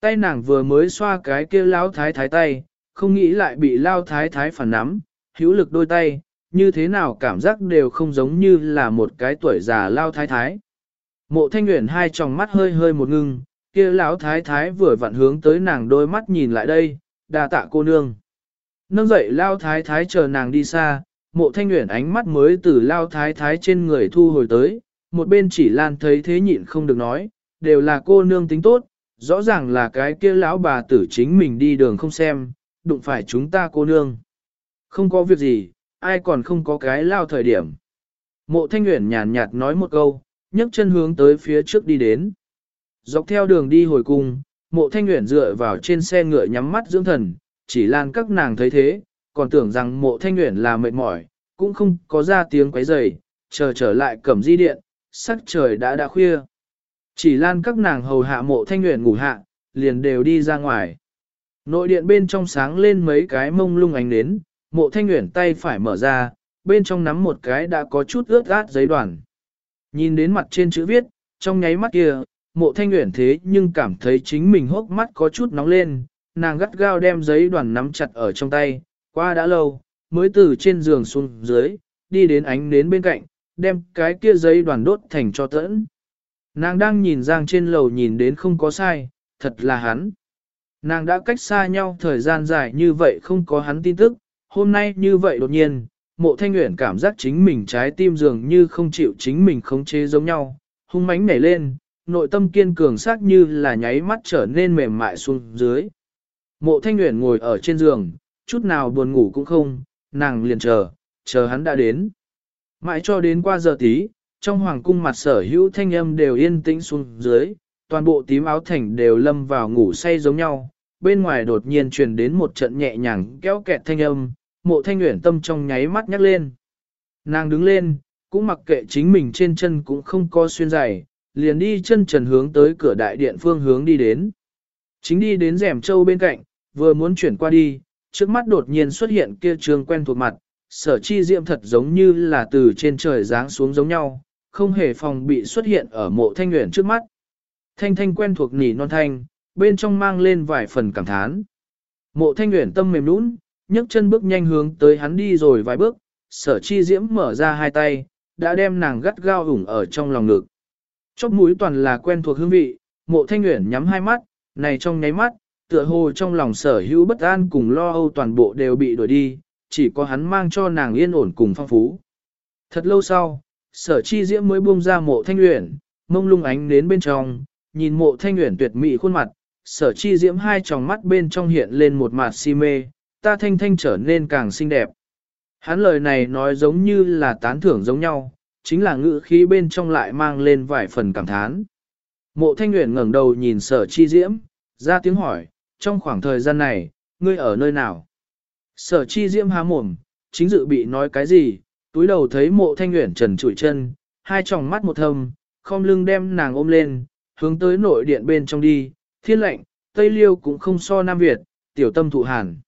Tay nàng vừa mới xoa cái kia lao thái thái tay, không nghĩ lại bị lao thái thái phản nắm, hữu lực đôi tay, như thế nào cảm giác đều không giống như là một cái tuổi già lao thái thái. Mộ thanh nguyện hai tròng mắt hơi hơi một ngưng, kia lão thái thái vừa vặn hướng tới nàng đôi mắt nhìn lại đây, đa tạ cô nương. Nâng dậy lao thái thái chờ nàng đi xa, mộ thanh nguyện ánh mắt mới từ lao thái thái trên người thu hồi tới, một bên chỉ lan thấy thế nhịn không được nói, đều là cô nương tính tốt, rõ ràng là cái kia lão bà tử chính mình đi đường không xem, đụng phải chúng ta cô nương. Không có việc gì, ai còn không có cái lao thời điểm. Mộ thanh nguyện nhàn nhạt nói một câu, nhấc chân hướng tới phía trước đi đến. Dọc theo đường đi hồi cung, mộ thanh nguyện dựa vào trên xe ngựa nhắm mắt dưỡng thần, chỉ lan các nàng thấy thế, còn tưởng rằng mộ thanh nguyện là mệt mỏi, cũng không có ra tiếng quấy rầy, chờ trở lại cẩm di điện, sắc trời đã đã khuya. Chỉ lan các nàng hầu hạ mộ thanh nguyện ngủ hạ, liền đều đi ra ngoài. Nội điện bên trong sáng lên mấy cái mông lung ánh nến, mộ thanh nguyện tay phải mở ra, bên trong nắm một cái đã có chút ướt át giấy đoàn. Nhìn đến mặt trên chữ viết, trong nháy mắt kia, mộ thanh nguyện thế nhưng cảm thấy chính mình hốc mắt có chút nóng lên, nàng gắt gao đem giấy đoàn nắm chặt ở trong tay, qua đã lâu, mới từ trên giường xuống dưới, đi đến ánh nến bên cạnh, đem cái kia giấy đoàn đốt thành cho tẫn. Nàng đang nhìn Giang trên lầu nhìn đến không có sai, thật là hắn. Nàng đã cách xa nhau thời gian dài như vậy không có hắn tin tức, hôm nay như vậy đột nhiên, mộ thanh nguyện cảm giác chính mình trái tim dường như không chịu chính mình khống chế giống nhau, hung mãnh nảy lên, nội tâm kiên cường sắc như là nháy mắt trở nên mềm mại xuống dưới. Mộ thanh nguyện ngồi ở trên giường, chút nào buồn ngủ cũng không, nàng liền chờ, chờ hắn đã đến. Mãi cho đến qua giờ tí, trong hoàng cung mặt sở hữu thanh âm đều yên tĩnh xuống dưới, toàn bộ tím áo thành đều lâm vào ngủ say giống nhau, bên ngoài đột nhiên truyền đến một trận nhẹ nhàng kéo kẹt thanh âm, mộ thanh nguyện tâm trong nháy mắt nhắc lên. Nàng đứng lên, cũng mặc kệ chính mình trên chân cũng không có xuyên giày, liền đi chân trần hướng tới cửa đại điện phương hướng đi đến. Chính đi đến rèm châu bên cạnh, vừa muốn chuyển qua đi, trước mắt đột nhiên xuất hiện kia trường quen thuộc mặt, sở chi diệm thật giống như là từ trên trời giáng xuống giống nhau, không hề phòng bị xuất hiện ở mộ thanh nguyện trước mắt. Thanh thanh quen thuộc nỉ non thanh, bên trong mang lên vài phần cảm thán. Mộ thanh nguyện tâm mềm nũng, nhấc chân bước nhanh hướng tới hắn đi rồi vài bước, sở chi diễm mở ra hai tay, đã đem nàng gắt gao ủng ở trong lòng ngực. Chóp mũi toàn là quen thuộc hương vị, mộ thanh nguyện nhắm hai mắt, này trong nháy mắt, tựa hồ trong lòng sở hữu bất an cùng lo âu toàn bộ đều bị đuổi đi, chỉ có hắn mang cho nàng yên ổn cùng phong phú. Thật lâu sau, sở chi diễm mới buông ra mộ thanh uyển, mông lung ánh đến bên trong, nhìn mộ thanh uyển tuyệt mỹ khuôn mặt, sở chi diễm hai tròng mắt bên trong hiện lên một mặt si mê, ta thanh thanh trở nên càng xinh đẹp. Hắn lời này nói giống như là tán thưởng giống nhau, chính là ngữ khí bên trong lại mang lên vài phần cảm thán. Mộ thanh uyển ngẩng đầu nhìn sở chi diễm, ra tiếng hỏi, trong khoảng thời gian này, ngươi ở nơi nào? Sở chi diễm há mồm, chính dự bị nói cái gì, túi đầu thấy mộ thanh nguyện trần trụi chân, hai tròng mắt một thâm, không lưng đem nàng ôm lên, hướng tới nội điện bên trong đi, thiên lệnh, Tây Liêu cũng không so Nam Việt, tiểu tâm thụ hàn.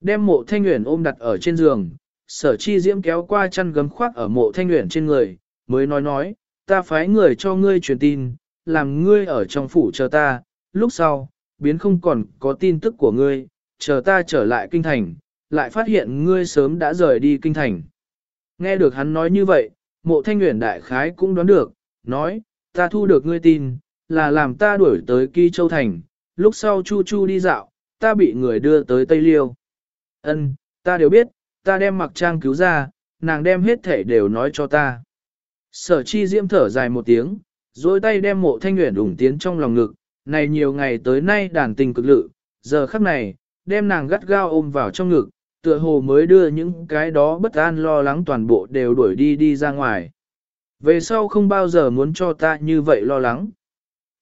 Đem mộ thanh nguyện ôm đặt ở trên giường, sở chi diễm kéo qua chăn gấm khoác ở mộ thanh nguyện trên người, mới nói nói, ta phái người cho ngươi truyền tin, làm ngươi ở trong phủ chờ ta, lúc sau, biến không còn có tin tức của ngươi, chờ ta trở lại kinh thành, lại phát hiện ngươi sớm đã rời đi kinh thành. Nghe được hắn nói như vậy, mộ thanh nguyện đại khái cũng đoán được, nói, ta thu được ngươi tin, là làm ta đuổi tới Kỳ Châu Thành, lúc sau Chu Chu đi dạo, ta bị người đưa tới Tây Liêu. Ân, ta đều biết, ta đem mặc trang cứu ra, nàng đem hết thể đều nói cho ta. Sở chi diễm thở dài một tiếng, dối tay đem mộ thanh nguyện đủng tiến trong lòng ngực, này nhiều ngày tới nay đàn tình cực lự, giờ khắc này, đem nàng gắt gao ôm vào trong ngực, tựa hồ mới đưa những cái đó bất an lo lắng toàn bộ đều đuổi đi đi ra ngoài. Về sau không bao giờ muốn cho ta như vậy lo lắng.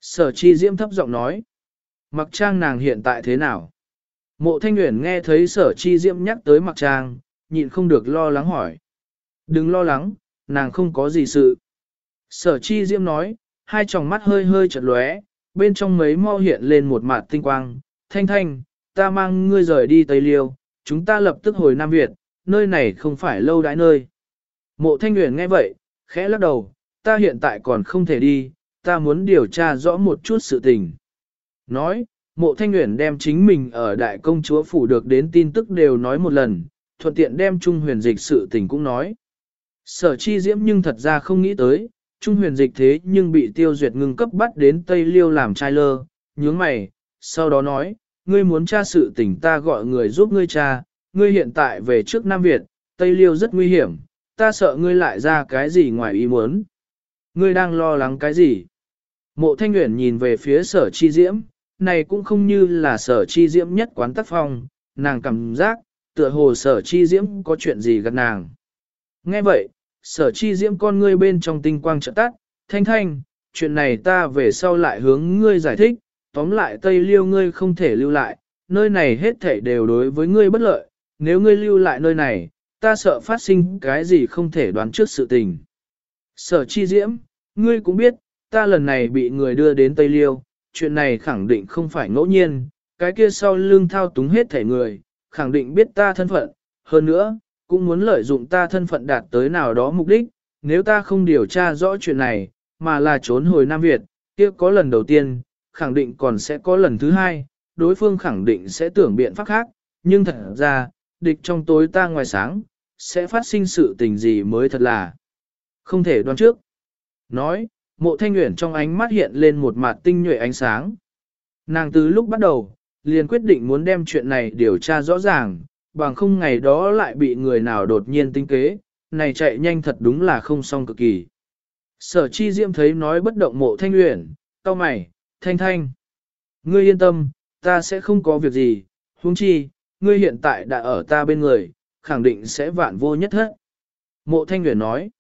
Sở chi diễm thấp giọng nói. Mặc trang nàng hiện tại thế nào? Mộ thanh nguyện nghe thấy sở chi diễm nhắc tới mặc trang, nhịn không được lo lắng hỏi. Đừng lo lắng, nàng không có gì sự. Sở chi diễm nói, hai tròng mắt hơi hơi chật lóe, bên trong mấy mau hiện lên một mạt tinh quang. Thanh thanh, ta mang ngươi rời đi Tây Liêu, chúng ta lập tức hồi Nam Việt, nơi này không phải lâu đãi nơi. Mộ thanh nguyện nghe vậy, khẽ lắc đầu, ta hiện tại còn không thể đi, ta muốn điều tra rõ một chút sự tình. Nói, mộ thanh nguyện đem chính mình ở đại công chúa phủ được đến tin tức đều nói một lần, thuận tiện đem Trung huyền dịch sự tình cũng nói. Sở chi diễm nhưng thật ra không nghĩ tới, Trung huyền dịch thế nhưng bị tiêu duyệt ngưng cấp bắt đến Tây Liêu làm trai lơ, nhướng mày, sau đó nói, ngươi muốn tra sự tình ta gọi người giúp ngươi tra, ngươi hiện tại về trước Nam Việt, Tây Liêu rất nguy hiểm, ta sợ ngươi lại ra cái gì ngoài ý muốn. Ngươi đang lo lắng cái gì? Mộ Thanh Nguyễn nhìn về phía sở chi diễm, này cũng không như là sở chi diễm nhất quán tác phong, nàng cảm giác, tựa hồ sở chi diễm có chuyện gì gần nàng. Nghe vậy, sở chi diễm con ngươi bên trong tinh quang trợ tắt, thanh thanh, chuyện này ta về sau lại hướng ngươi giải thích, tóm lại Tây Liêu ngươi không thể lưu lại, nơi này hết thể đều đối với ngươi bất lợi, nếu ngươi lưu lại nơi này, ta sợ phát sinh cái gì không thể đoán trước sự tình. Sở chi diễm, ngươi cũng biết, ta lần này bị người đưa đến Tây Liêu, chuyện này khẳng định không phải ngẫu nhiên, cái kia sau lưng thao túng hết thể người, khẳng định biết ta thân phận, hơn nữa, cũng muốn lợi dụng ta thân phận đạt tới nào đó mục đích, nếu ta không điều tra rõ chuyện này, mà là trốn hồi Nam Việt, kia có lần đầu tiên, khẳng định còn sẽ có lần thứ hai, đối phương khẳng định sẽ tưởng biện pháp khác, nhưng thật ra, địch trong tối ta ngoài sáng, sẽ phát sinh sự tình gì mới thật là không thể đoán trước. Nói, mộ thanh nguyện trong ánh mắt hiện lên một mặt tinh nhuệ ánh sáng. Nàng từ lúc bắt đầu, liền quyết định muốn đem chuyện này điều tra rõ ràng, bằng không ngày đó lại bị người nào đột nhiên tinh kế, này chạy nhanh thật đúng là không xong cực kỳ. Sở chi diễm thấy nói bất động mộ thanh luyện, cao mày, thanh thanh. Ngươi yên tâm, ta sẽ không có việc gì, huống chi, ngươi hiện tại đã ở ta bên người, khẳng định sẽ vạn vô nhất hết. Mộ thanh luyện nói.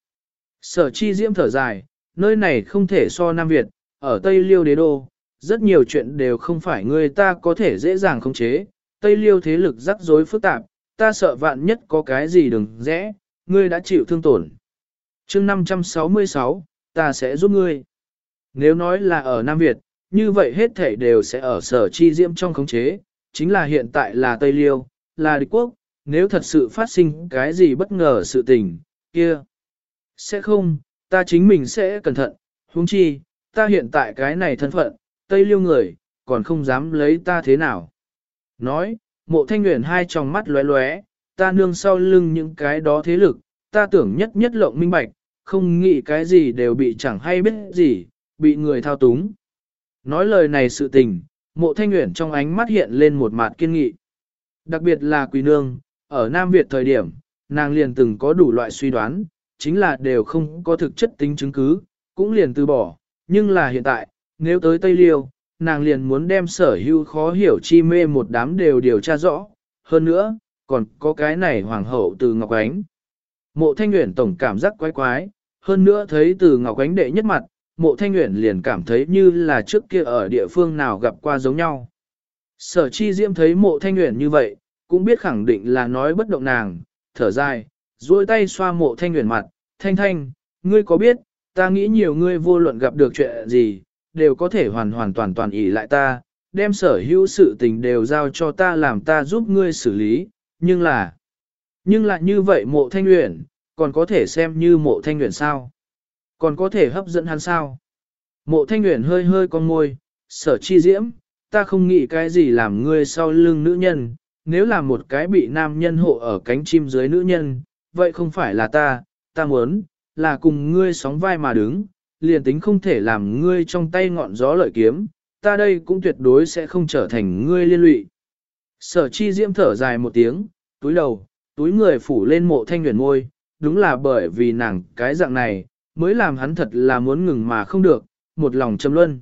Sở chi diễm thở dài, nơi này không thể so Nam Việt, ở Tây Liêu đế đô, rất nhiều chuyện đều không phải ngươi ta có thể dễ dàng khống chế, Tây Liêu thế lực rắc rối phức tạp, ta sợ vạn nhất có cái gì đừng rẽ, ngươi đã chịu thương tổn. chương 566, ta sẽ giúp ngươi. Nếu nói là ở Nam Việt, như vậy hết thể đều sẽ ở sở chi diễm trong khống chế, chính là hiện tại là Tây Liêu, là địch quốc, nếu thật sự phát sinh cái gì bất ngờ sự tình, kia. Sẽ không, ta chính mình sẽ cẩn thận, huống chi, ta hiện tại cái này thân phận, Tây Liêu người, còn không dám lấy ta thế nào. Nói, mộ thanh nguyện hai tròng mắt lóe lóe, ta nương sau lưng những cái đó thế lực, ta tưởng nhất nhất lộng minh bạch, không nghĩ cái gì đều bị chẳng hay biết gì, bị người thao túng. Nói lời này sự tình, mộ thanh nguyện trong ánh mắt hiện lên một mặt kiên nghị. Đặc biệt là quỳ nương, ở Nam Việt thời điểm, nàng liền từng có đủ loại suy đoán, chính là đều không có thực chất tính chứng cứ, cũng liền từ bỏ. Nhưng là hiện tại, nếu tới Tây Liêu, nàng liền muốn đem sở hữu khó hiểu chi mê một đám đều điều tra rõ. Hơn nữa, còn có cái này hoàng hậu từ Ngọc Ánh. Mộ Thanh Nguyễn tổng cảm giác quái quái, hơn nữa thấy từ Ngọc Ánh đệ nhất mặt, mộ Thanh Nguyễn liền cảm thấy như là trước kia ở địa phương nào gặp qua giống nhau. Sở chi diễm thấy mộ Thanh Nguyễn như vậy, cũng biết khẳng định là nói bất động nàng, thở dài, duỗi tay xoa mộ Thanh Nguyễn mặt, Thanh Thanh, ngươi có biết, ta nghĩ nhiều ngươi vô luận gặp được chuyện gì, đều có thể hoàn hoàn toàn toàn ỷ lại ta, đem sở hữu sự tình đều giao cho ta làm ta giúp ngươi xử lý, nhưng là, nhưng lại như vậy mộ thanh luyện, còn có thể xem như mộ thanh luyện sao? Còn có thể hấp dẫn hắn sao? Mộ thanh luyện hơi hơi con môi, sở chi diễm, ta không nghĩ cái gì làm ngươi sau lưng nữ nhân, nếu là một cái bị nam nhân hộ ở cánh chim dưới nữ nhân, vậy không phải là ta, ta muốn, là cùng ngươi sóng vai mà đứng, liền tính không thể làm ngươi trong tay ngọn gió lợi kiếm, ta đây cũng tuyệt đối sẽ không trở thành ngươi liên lụy. Sở chi diễm thở dài một tiếng, túi đầu, túi người phủ lên mộ thanh nguyện môi, đúng là bởi vì nàng cái dạng này, mới làm hắn thật là muốn ngừng mà không được, một lòng châm luân.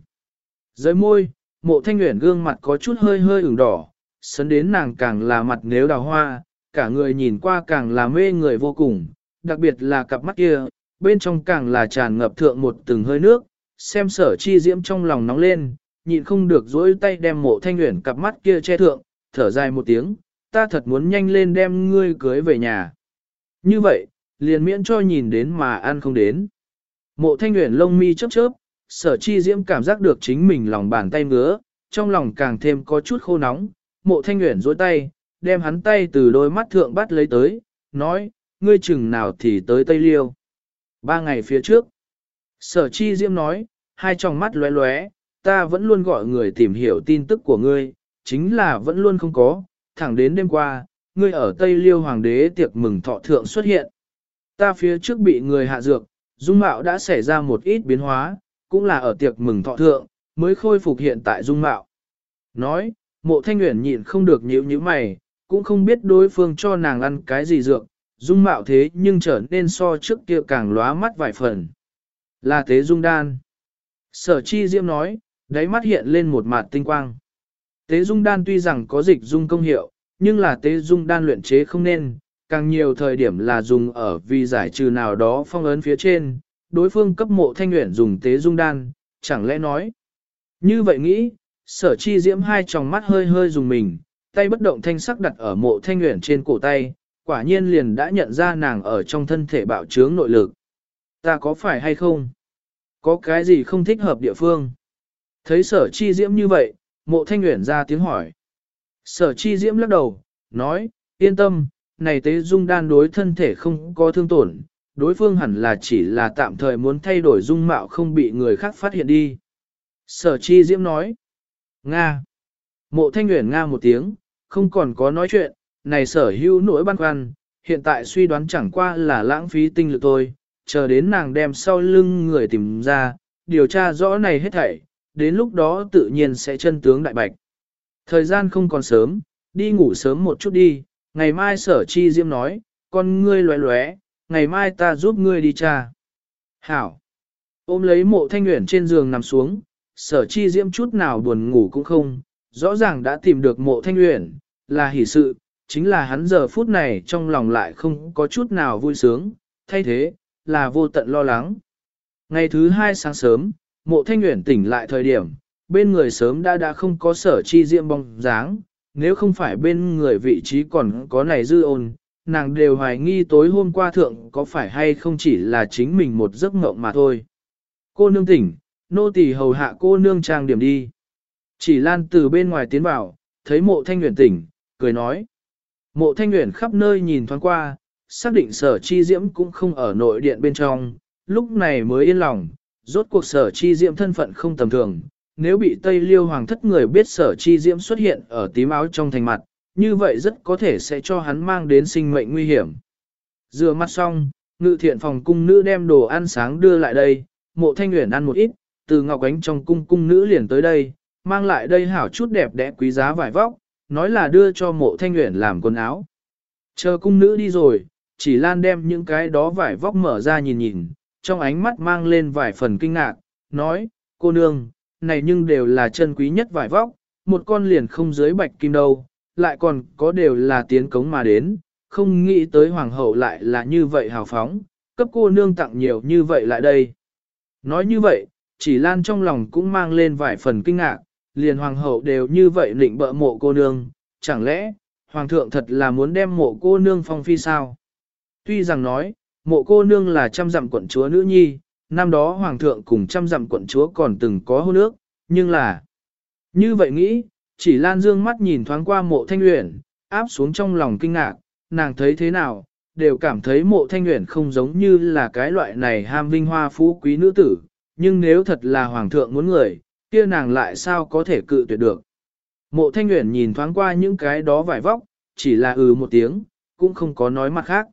Dưới môi, mộ thanh nguyện gương mặt có chút hơi hơi ửng đỏ, sấn đến nàng càng là mặt nếu đào hoa, cả người nhìn qua càng là mê người vô cùng, đặc biệt là cặp mắt kia, bên trong càng là tràn ngập thượng một từng hơi nước, xem sở chi diễm trong lòng nóng lên, nhịn không được dỗi tay đem mộ thanh nguyện cặp mắt kia che thượng, thở dài một tiếng, ta thật muốn nhanh lên đem ngươi cưới về nhà. Như vậy, liền miễn cho nhìn đến mà ăn không đến. Mộ thanh nguyện lông mi chớp chớp, sở chi diễm cảm giác được chính mình lòng bàn tay ngứa, trong lòng càng thêm có chút khô nóng, mộ thanh nguyện dối tay, đem hắn tay từ đôi mắt thượng bắt lấy tới, nói, ngươi chừng nào thì tới Tây Liêu. Ba ngày phía trước, sở chi diễm nói, hai tròng mắt lóe lóe, ta vẫn luôn gọi người tìm hiểu tin tức của ngươi, chính là vẫn luôn không có, thẳng đến đêm qua, ngươi ở Tây Liêu Hoàng đế tiệc mừng thọ thượng xuất hiện. Ta phía trước bị người hạ dược, dung mạo đã xảy ra một ít biến hóa, cũng là ở tiệc mừng thọ thượng, mới khôi phục hiện tại dung mạo. Nói, mộ thanh nguyện nhịn không được nhíu như mày, cũng không biết đối phương cho nàng ăn cái gì dược, dung mạo thế nhưng trở nên so trước kia càng lóa mắt vài phần. Là tế dung đan. Sở chi diễm nói, đáy mắt hiện lên một mặt tinh quang. Tế dung đan tuy rằng có dịch dung công hiệu, nhưng là tế dung đan luyện chế không nên, càng nhiều thời điểm là dùng ở vì giải trừ nào đó phong ấn phía trên, đối phương cấp mộ thanh nguyện dùng tế dung đan, chẳng lẽ nói. Như vậy nghĩ, sở chi diễm hai tròng mắt hơi hơi dùng mình, tay bất động thanh sắc đặt ở mộ thanh nguyện trên cổ tay, quả nhiên liền đã nhận ra nàng ở trong thân thể bạo trướng nội lực. Ta có phải hay không? Có cái gì không thích hợp địa phương? Thấy sở chi diễm như vậy, mộ thanh nguyện ra tiếng hỏi. Sở chi diễm lắc đầu, nói, yên tâm, này tế dung đan đối thân thể không có thương tổn, đối phương hẳn là chỉ là tạm thời muốn thay đổi dung mạo không bị người khác phát hiện đi. Sở chi diễm nói, Nga. Mộ thanh nguyện Nga một tiếng, không còn có nói chuyện, này sở hữu nỗi băn khoăn, hiện tại suy đoán chẳng qua là lãng phí tinh lực thôi, chờ đến nàng đem sau lưng người tìm ra, điều tra rõ này hết thảy, đến lúc đó tự nhiên sẽ chân tướng đại bạch. Thời gian không còn sớm, đi ngủ sớm một chút đi, ngày mai sở chi diễm nói, con ngươi lóe lóe, ngày mai ta giúp ngươi đi cha. Hảo! Ôm lấy mộ thanh nguyện trên giường nằm xuống, sở chi diễm chút nào buồn ngủ cũng không, rõ ràng đã tìm được mộ thanh nguyện, là hỷ sự, chính là hắn giờ phút này trong lòng lại không có chút nào vui sướng, thay thế, là vô tận lo lắng. Ngày thứ hai sáng sớm, mộ thanh nguyện tỉnh lại thời điểm, bên người sớm đã đã không có sở chi diệm bóng dáng, nếu không phải bên người vị trí còn có này dư ôn, nàng đều hoài nghi tối hôm qua thượng có phải hay không chỉ là chính mình một giấc mộng mà thôi. Cô nương tỉnh, nô tỳ hầu hạ cô nương trang điểm đi. Chỉ lan từ bên ngoài tiến vào, thấy mộ thanh nguyện tỉnh, cười nói. Mộ thanh nguyện khắp nơi nhìn thoáng qua, xác định sở chi diễm cũng không ở nội điện bên trong, lúc này mới yên lòng, rốt cuộc sở chi diễm thân phận không tầm thường. Nếu bị Tây Liêu Hoàng thất người biết sở chi diễm xuất hiện ở tím áo trong thành mặt, như vậy rất có thể sẽ cho hắn mang đến sinh mệnh nguy hiểm. Rửa mặt xong, ngự thiện phòng cung nữ đem đồ ăn sáng đưa lại đây, mộ thanh nguyện ăn một ít, từ ngọc ánh trong cung cung nữ liền tới đây, mang lại đây hảo chút đẹp đẽ quý giá vải vóc, nói là đưa cho mộ thanh nguyện làm quần áo. Chờ cung nữ đi rồi, chỉ lan đem những cái đó vải vóc mở ra nhìn nhìn, trong ánh mắt mang lên vài phần kinh ngạc, nói, cô nương, này nhưng đều là chân quý nhất vải vóc, một con liền không dưới bạch kim đâu, lại còn có đều là tiến cống mà đến, không nghĩ tới hoàng hậu lại là như vậy hào phóng, cấp cô nương tặng nhiều như vậy lại đây. Nói như vậy, chỉ lan trong lòng cũng mang lên vài phần kinh ngạc, liền hoàng hậu đều như vậy định bợ mộ cô nương, chẳng lẽ, hoàng thượng thật là muốn đem mộ cô nương phong phi sao? Tuy rằng nói, mộ cô nương là trăm dặm quận chúa nữ nhi, năm đó hoàng thượng cùng trăm dặm quận chúa còn từng có hôn ước, nhưng là... Như vậy nghĩ, chỉ lan dương mắt nhìn thoáng qua mộ thanh luyện, áp xuống trong lòng kinh ngạc, nàng thấy thế nào, đều cảm thấy mộ thanh luyện không giống như là cái loại này ham vinh hoa phú quý nữ tử, nhưng nếu thật là hoàng thượng muốn người, kia nàng lại sao có thể cự tuyệt được. Mộ thanh nguyện nhìn thoáng qua những cái đó vải vóc, chỉ là ừ một tiếng, cũng không có nói mặt khác.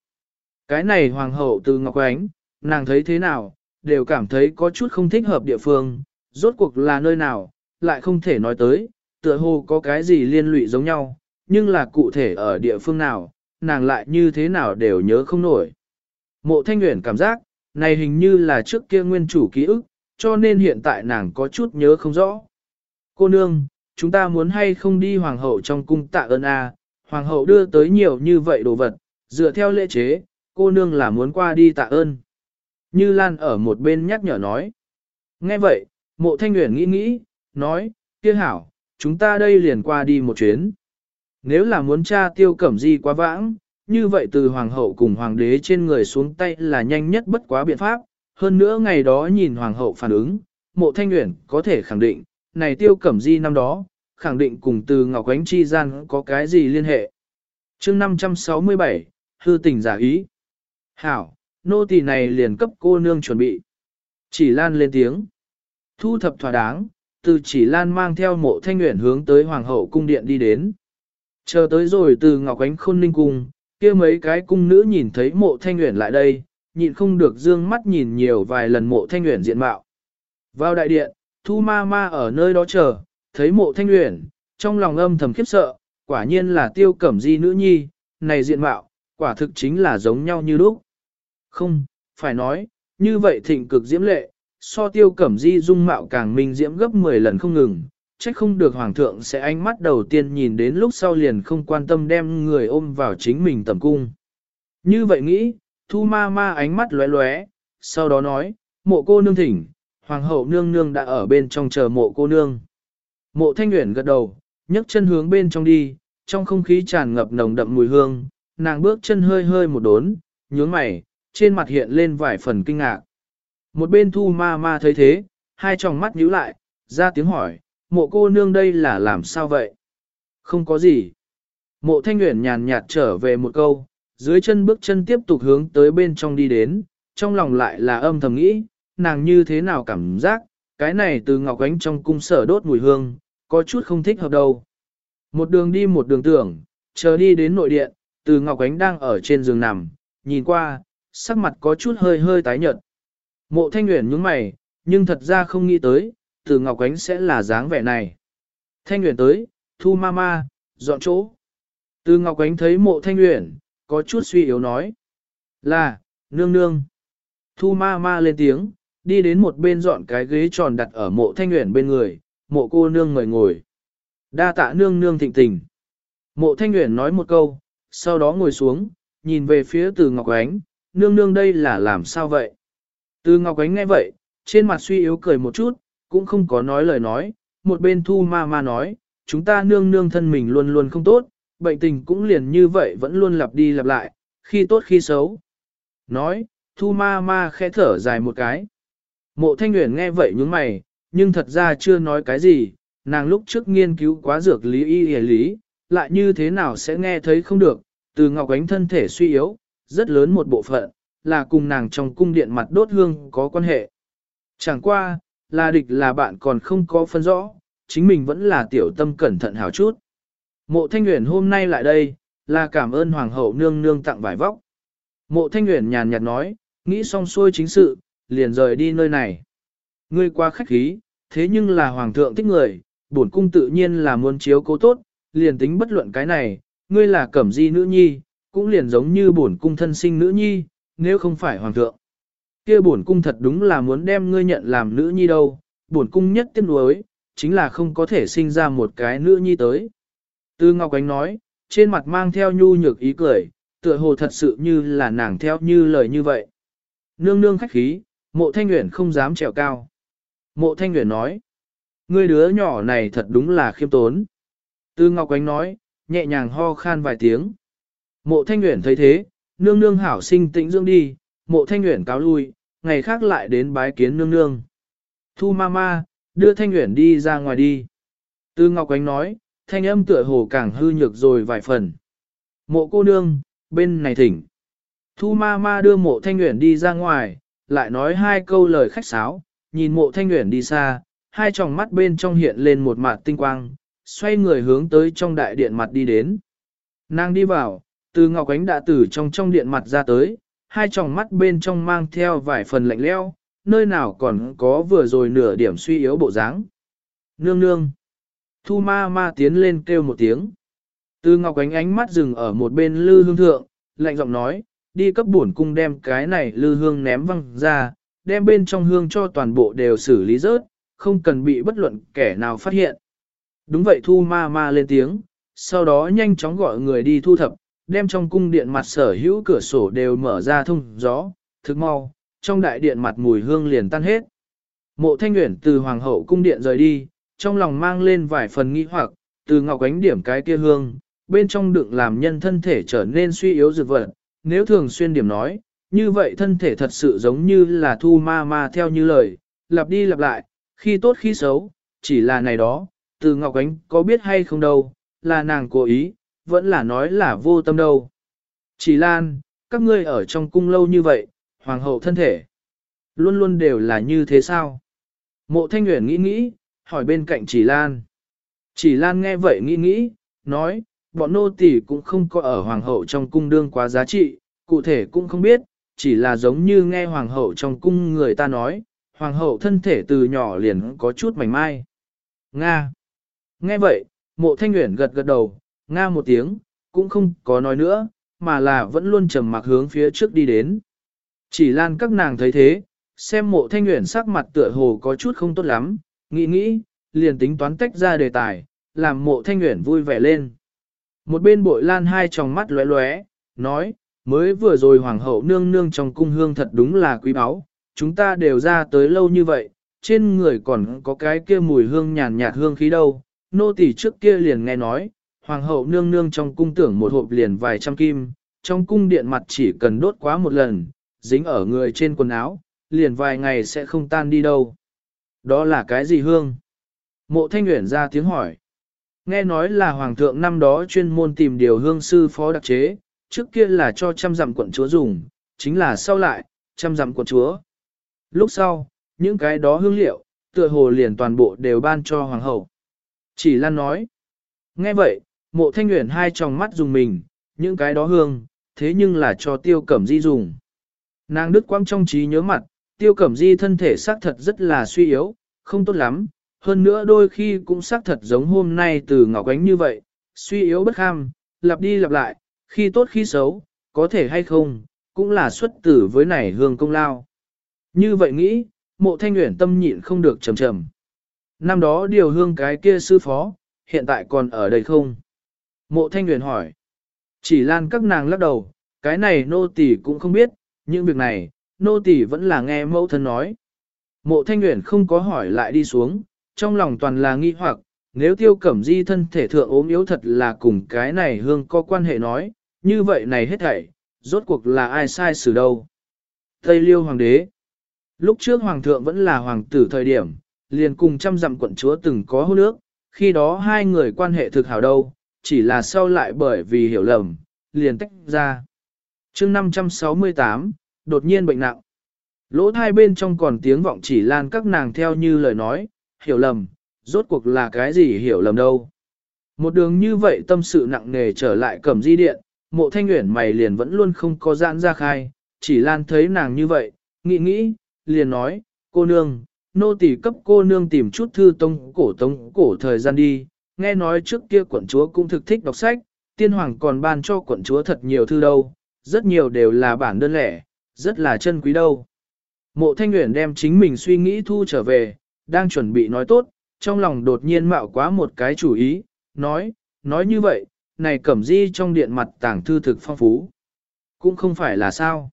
Cái này hoàng hậu từ Ngọc Ánh, nàng thấy thế nào, đều cảm thấy có chút không thích hợp địa phương, rốt cuộc là nơi nào, lại không thể nói tới, tựa hồ có cái gì liên lụy giống nhau, nhưng là cụ thể ở địa phương nào, nàng lại như thế nào đều nhớ không nổi. Mộ thanh Nguyễn cảm giác, này hình như là trước kia nguyên chủ ký ức, cho nên hiện tại nàng có chút nhớ không rõ. Cô nương, chúng ta muốn hay không đi hoàng hậu trong cung tạ ơn a hoàng hậu đưa tới nhiều như vậy đồ vật, dựa theo lễ chế, cô nương là muốn qua đi tạ ơn. Như Lan ở một bên nhắc nhở nói. Nghe vậy, mộ thanh nguyện nghĩ nghĩ, nói, kia hảo, chúng ta đây liền qua đi một chuyến. Nếu là muốn tra tiêu cẩm di quá vãng, như vậy từ hoàng hậu cùng hoàng đế trên người xuống tay là nhanh nhất bất quá biện pháp. Hơn nữa ngày đó nhìn hoàng hậu phản ứng, mộ thanh nguyện có thể khẳng định, này tiêu cẩm di năm đó, khẳng định cùng từ Ngọc Ánh Chi gian có cái gì liên hệ. chương 567, hư tình giả ý. Hảo, nô tỳ này liền cấp cô nương chuẩn bị. Chỉ lan lên tiếng. Thu thập thỏa đáng, từ chỉ lan mang theo mộ thanh nguyện hướng tới hoàng hậu cung điện đi đến. Chờ tới rồi từ Ngọc Ánh Khôn Ninh Cung, kia mấy cái cung nữ nhìn thấy mộ thanh nguyện lại đây, nhịn không được dương mắt nhìn nhiều vài lần mộ thanh uyển diện mạo. Vào đại điện, Thu Ma Ma ở nơi đó chờ, thấy mộ thanh uyển, trong lòng âm thầm khiếp sợ, quả nhiên là tiêu cẩm di nữ nhi, này diện mạo, quả thực chính là giống nhau như lúc. Không, phải nói, như vậy thịnh cực diễm lệ, so tiêu cẩm di dung mạo càng minh diễm gấp 10 lần không ngừng, trách không được hoàng thượng sẽ ánh mắt đầu tiên nhìn đến lúc sau liền không quan tâm đem người ôm vào chính mình tầm cung. Như vậy nghĩ, thu ma ma ánh mắt lóe lóe, sau đó nói, mộ cô nương thỉnh, hoàng hậu nương nương đã ở bên trong chờ mộ cô nương. Mộ thanh nguyện gật đầu, nhấc chân hướng bên trong đi, trong không khí tràn ngập nồng đậm mùi hương, nàng bước chân hơi hơi một đốn, nhướng mày, trên mặt hiện lên vài phần kinh ngạc. Một bên thu ma ma thấy thế, hai tròng mắt nhíu lại, ra tiếng hỏi, mộ cô nương đây là làm sao vậy? Không có gì. Mộ thanh nguyện nhàn nhạt trở về một câu, dưới chân bước chân tiếp tục hướng tới bên trong đi đến, trong lòng lại là âm thầm nghĩ, nàng như thế nào cảm giác, cái này từ ngọc ánh trong cung sở đốt mùi hương, có chút không thích hợp đâu. Một đường đi một đường tưởng, chờ đi đến nội điện, từ ngọc ánh đang ở trên giường nằm, nhìn qua, sắc mặt có chút hơi hơi tái nhợt. Mộ thanh nguyện nhướng mày, nhưng thật ra không nghĩ tới, từ Ngọc Ánh sẽ là dáng vẻ này. Thanh nguyện tới, thu ma ma, dọn chỗ. Từ Ngọc Ánh thấy mộ thanh nguyện, có chút suy yếu nói. Là, nương nương. Thu ma ma lên tiếng, đi đến một bên dọn cái ghế tròn đặt ở mộ thanh nguyện bên người, mộ cô nương ngồi ngồi. Đa tạ nương nương thịnh tình. Mộ thanh nguyện nói một câu, sau đó ngồi xuống, nhìn về phía từ Ngọc Ánh, nương nương đây là làm sao vậy? Từ Ngọc Ánh nghe vậy, trên mặt suy yếu cười một chút, cũng không có nói lời nói, một bên thu ma ma nói, chúng ta nương nương thân mình luôn luôn không tốt, bệnh tình cũng liền như vậy vẫn luôn lặp đi lặp lại, khi tốt khi xấu. Nói, thu ma ma khẽ thở dài một cái. Mộ thanh nguyện nghe vậy nhướng mày, nhưng thật ra chưa nói cái gì, nàng lúc trước nghiên cứu quá dược lý y y lý, lại như thế nào sẽ nghe thấy không được, từ ngọc ánh thân thể suy yếu, rất lớn một bộ phận, là cùng nàng trong cung điện mặt đốt hương có quan hệ. Chẳng qua, là địch là bạn còn không có phân rõ, chính mình vẫn là tiểu tâm cẩn thận hào chút. Mộ Thanh Uyển hôm nay lại đây, là cảm ơn Hoàng hậu nương nương tặng vải vóc. Mộ Thanh Uyển nhàn nhạt nói, nghĩ xong xuôi chính sự, liền rời đi nơi này. Ngươi qua khách khí, thế nhưng là Hoàng thượng thích người, bổn cung tự nhiên là muốn chiếu cố tốt, liền tính bất luận cái này, ngươi là cẩm di nữ nhi, cũng liền giống như bổn cung thân sinh nữ nhi, nếu không phải Hoàng thượng. kia bổn cung thật đúng là muốn đem ngươi nhận làm nữ nhi đâu, bổn cung nhất tiếc nuối, chính là không có thể sinh ra một cái nữ nhi tới. Tư Ngọc Ánh nói, trên mặt mang theo nhu nhược ý cười, tựa hồ thật sự như là nàng theo như lời như vậy. Nương nương khách khí, mộ thanh nguyện không dám trèo cao. Mộ thanh nguyện nói, ngươi đứa nhỏ này thật đúng là khiêm tốn. Tư Ngọc Ánh nói, nhẹ nhàng ho khan vài tiếng. Mộ thanh nguyện thấy thế, nương nương hảo sinh tĩnh dưỡng đi, mộ thanh nguyện cáo lui, ngày khác lại đến bái kiến nương nương. Thu ma ma, đưa thanh nguyện đi ra ngoài đi. Tư Ngọc Ánh nói, thanh âm tựa hồ càng hư nhược rồi vài phần. Mộ cô nương, bên này thỉnh. Thu ma ma đưa mộ thanh nguyện đi ra ngoài, lại nói hai câu lời khách sáo, nhìn mộ thanh nguyện đi xa, hai tròng mắt bên trong hiện lên một mặt tinh quang, xoay người hướng tới trong đại điện mặt đi đến. Nàng đi vào, từ ngọc ánh đã tử trong trong điện mặt ra tới, hai tròng mắt bên trong mang theo vài phần lạnh leo, nơi nào còn có vừa rồi nửa điểm suy yếu bộ dáng. Nương nương. Thu ma ma tiến lên kêu một tiếng. Từ ngọc ánh ánh mắt dừng ở một bên lư hương thượng, lạnh giọng nói, đi cấp bổn cung đem cái này lư hương ném văng ra, đem bên trong hương cho toàn bộ đều xử lý rớt, không cần bị bất luận kẻ nào phát hiện. Đúng vậy thu ma ma lên tiếng, sau đó nhanh chóng gọi người đi thu thập, đem trong cung điện mặt sở hữu cửa sổ đều mở ra thông gió, thức mau, trong đại điện mặt mùi hương liền tan hết. Mộ thanh nguyện từ hoàng hậu cung điện rời đi, trong lòng mang lên vài phần nghi hoặc, từ ngọc ánh điểm cái kia hương, bên trong đựng làm nhân thân thể trở nên suy yếu dược vật, nếu thường xuyên điểm nói, như vậy thân thể thật sự giống như là thu ma ma theo như lời, lặp đi lặp lại, khi tốt khi xấu, chỉ là này đó, từ ngọc ánh có biết hay không đâu, là nàng cố ý, vẫn là nói là vô tâm đâu. Chỉ lan, các ngươi ở trong cung lâu như vậy, hoàng hậu thân thể, luôn luôn đều là như thế sao? Mộ thanh Nguyễn nghĩ nghĩ, hỏi bên cạnh chỉ lan. Chỉ lan nghe vậy nghĩ nghĩ, nói, bọn nô tỳ cũng không có ở hoàng hậu trong cung đương quá giá trị, cụ thể cũng không biết, chỉ là giống như nghe hoàng hậu trong cung người ta nói, hoàng hậu thân thể từ nhỏ liền có chút mảnh mai. Nga. Nghe vậy, mộ thanh nguyện gật gật đầu, Nga một tiếng, cũng không có nói nữa, mà là vẫn luôn trầm mặc hướng phía trước đi đến. Chỉ lan các nàng thấy thế, xem mộ thanh nguyện sắc mặt tựa hồ có chút không tốt lắm, nghĩ nghĩ, liền tính toán tách ra đề tài, làm mộ thanh nguyện vui vẻ lên. Một bên bội lan hai tròng mắt lóe lóe, nói, mới vừa rồi hoàng hậu nương nương trong cung hương thật đúng là quý báu, chúng ta đều ra tới lâu như vậy, trên người còn có cái kia mùi hương nhàn nhạt hương khí đâu, nô tỳ trước kia liền nghe nói, hoàng hậu nương nương trong cung tưởng một hộp liền vài trăm kim, trong cung điện mặt chỉ cần đốt quá một lần, dính ở người trên quần áo, liền vài ngày sẽ không tan đi đâu. Đó là cái gì hương? Mộ thanh nguyện ra tiếng hỏi. Nghe nói là hoàng thượng năm đó chuyên môn tìm điều hương sư phó đặc chế, trước kia là cho trăm dặm quận chúa dùng, chính là sau lại, trăm dặm quận chúa. Lúc sau, những cái đó hương liệu, tựa hồ liền toàn bộ đều ban cho hoàng hậu. Chỉ lan nói. Nghe vậy, mộ thanh nguyện hai tròng mắt dùng mình, những cái đó hương, thế nhưng là cho tiêu cẩm di dùng. Nàng đứt quang trong trí nhớ mặt, tiêu cẩm di thân thể xác thật rất là suy yếu, không tốt lắm, hơn nữa đôi khi cũng xác thật giống hôm nay từ ngọc ánh như vậy, suy yếu bất kham, lặp đi lặp lại, khi tốt khi xấu, có thể hay không, cũng là xuất tử với này hương công lao. Như vậy nghĩ, mộ thanh nguyện tâm nhịn không được trầm trầm. Năm đó điều hương cái kia sư phó, hiện tại còn ở đây không? Mộ thanh nguyện hỏi. Chỉ lan các nàng lắc đầu, cái này nô tỳ cũng không biết, những việc này, nô tỳ vẫn là nghe mẫu thân nói. Mộ thanh nguyện không có hỏi lại đi xuống, trong lòng toàn là nghi hoặc, nếu tiêu cẩm di thân thể thượng ốm yếu thật là cùng cái này hương có quan hệ nói, như vậy này hết thảy, rốt cuộc là ai sai xử đâu. Tây liêu hoàng đế Lúc trước hoàng thượng vẫn là hoàng tử thời điểm, liền cùng trăm dặm quận chúa từng có hôn nước, khi đó hai người quan hệ thực hảo đâu, chỉ là sau lại bởi vì hiểu lầm, liền tách ra. chương 568, đột nhiên bệnh nặng. Lỗ thai bên trong còn tiếng vọng chỉ lan các nàng theo như lời nói, hiểu lầm, rốt cuộc là cái gì hiểu lầm đâu. Một đường như vậy tâm sự nặng nề trở lại cẩm di điện, mộ thanh nguyện mày liền vẫn luôn không có giãn ra khai, chỉ lan thấy nàng như vậy, nghĩ nghĩ, liền nói, cô nương, nô tỳ cấp cô nương tìm chút thư tông cổ tông cổ thời gian đi, nghe nói trước kia quận chúa cũng thực thích đọc sách, tiên hoàng còn ban cho quận chúa thật nhiều thư đâu, rất nhiều đều là bản đơn lẻ, rất là chân quý đâu. Mộ thanh Uyển đem chính mình suy nghĩ thu trở về, đang chuẩn bị nói tốt, trong lòng đột nhiên mạo quá một cái chủ ý, nói, nói như vậy, này cẩm di trong điện mặt tàng thư thực phong phú. Cũng không phải là sao.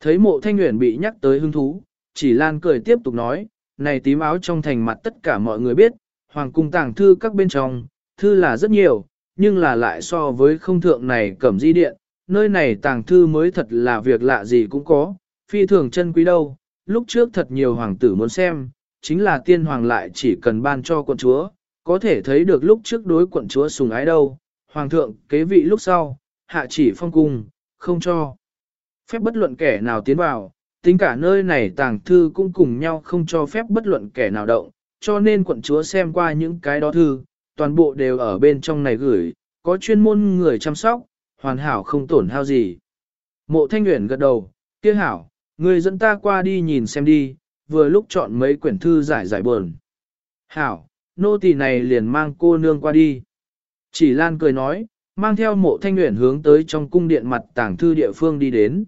Thấy mộ thanh Uyển bị nhắc tới hứng thú, chỉ lan cười tiếp tục nói, này tím áo trong thành mặt tất cả mọi người biết, hoàng cung tàng thư các bên trong, thư là rất nhiều, nhưng là lại so với không thượng này cẩm di điện, nơi này tàng thư mới thật là việc lạ gì cũng có, phi thường chân quý đâu, lúc trước thật nhiều hoàng tử muốn xem, chính là tiên hoàng lại chỉ cần ban cho quận chúa, có thể thấy được lúc trước đối quận chúa sùng ái đâu, hoàng thượng kế vị lúc sau, hạ chỉ phong cung, không cho. Phép bất luận kẻ nào tiến vào, tính cả nơi này tàng thư cũng cùng nhau không cho phép bất luận kẻ nào động, cho nên quận chúa xem qua những cái đó thư, toàn bộ đều ở bên trong này gửi, có chuyên môn người chăm sóc, hoàn hảo không tổn hao gì. Mộ thanh nguyện gật đầu, kia hảo, người dẫn ta qua đi nhìn xem đi, vừa lúc chọn mấy quyển thư giải giải buồn. Hảo, nô tỳ này liền mang cô nương qua đi. Chỉ Lan cười nói, mang theo mộ thanh nguyện hướng tới trong cung điện mặt tàng thư địa phương đi đến.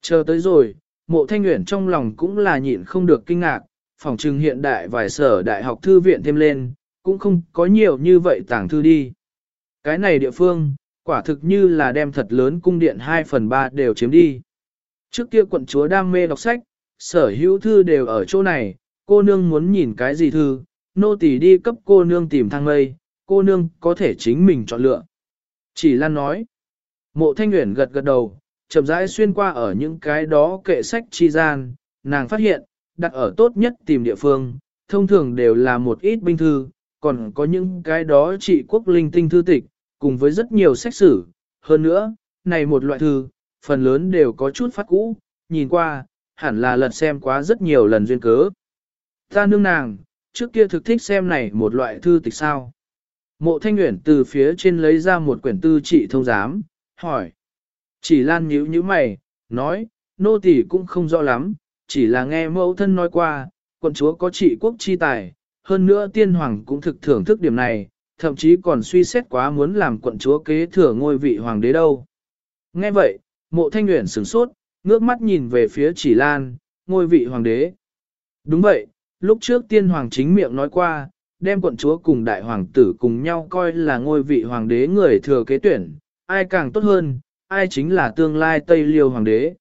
Chờ tới rồi, mộ thanh nguyện trong lòng cũng là nhịn không được kinh ngạc, phòng trừng hiện đại vài sở đại học thư viện thêm lên, cũng không có nhiều như vậy tàng thư đi. Cái này địa phương, quả thực như là đem thật lớn cung điện 2 phần 3 đều chiếm đi. Trước kia quận chúa đam mê đọc sách, sở hữu thư đều ở chỗ này, cô nương muốn nhìn cái gì thư, nô tỳ đi cấp cô nương tìm thang mây, cô nương có thể chính mình chọn lựa. Chỉ Lan nói, mộ thanh nguyện gật gật đầu, chậm rãi xuyên qua ở những cái đó kệ sách chi gian, nàng phát hiện, đặt ở tốt nhất tìm địa phương, thông thường đều là một ít binh thư, còn có những cái đó trị quốc linh tinh thư tịch, cùng với rất nhiều sách sử. Hơn nữa, này một loại thư, phần lớn đều có chút phát cũ, nhìn qua, hẳn là lật xem quá rất nhiều lần duyên cớ. Ta nương nàng, trước kia thực thích xem này một loại thư tịch sao. Mộ thanh nguyện từ phía trên lấy ra một quyển tư trị thông giám, hỏi. Chỉ lan nhíu như mày, nói, nô tỳ cũng không rõ lắm, chỉ là nghe mẫu thân nói qua, quận chúa có trị quốc chi tài, hơn nữa tiên hoàng cũng thực thưởng thức điểm này, thậm chí còn suy xét quá muốn làm quận chúa kế thừa ngôi vị hoàng đế đâu. Nghe vậy, mộ thanh nguyện sửng sốt, ngước mắt nhìn về phía chỉ lan, ngôi vị hoàng đế. Đúng vậy, lúc trước tiên hoàng chính miệng nói qua, đem quận chúa cùng đại hoàng tử cùng nhau coi là ngôi vị hoàng đế người thừa kế tuyển, ai càng tốt hơn, ai chính là tương lai Tây Liêu hoàng đế.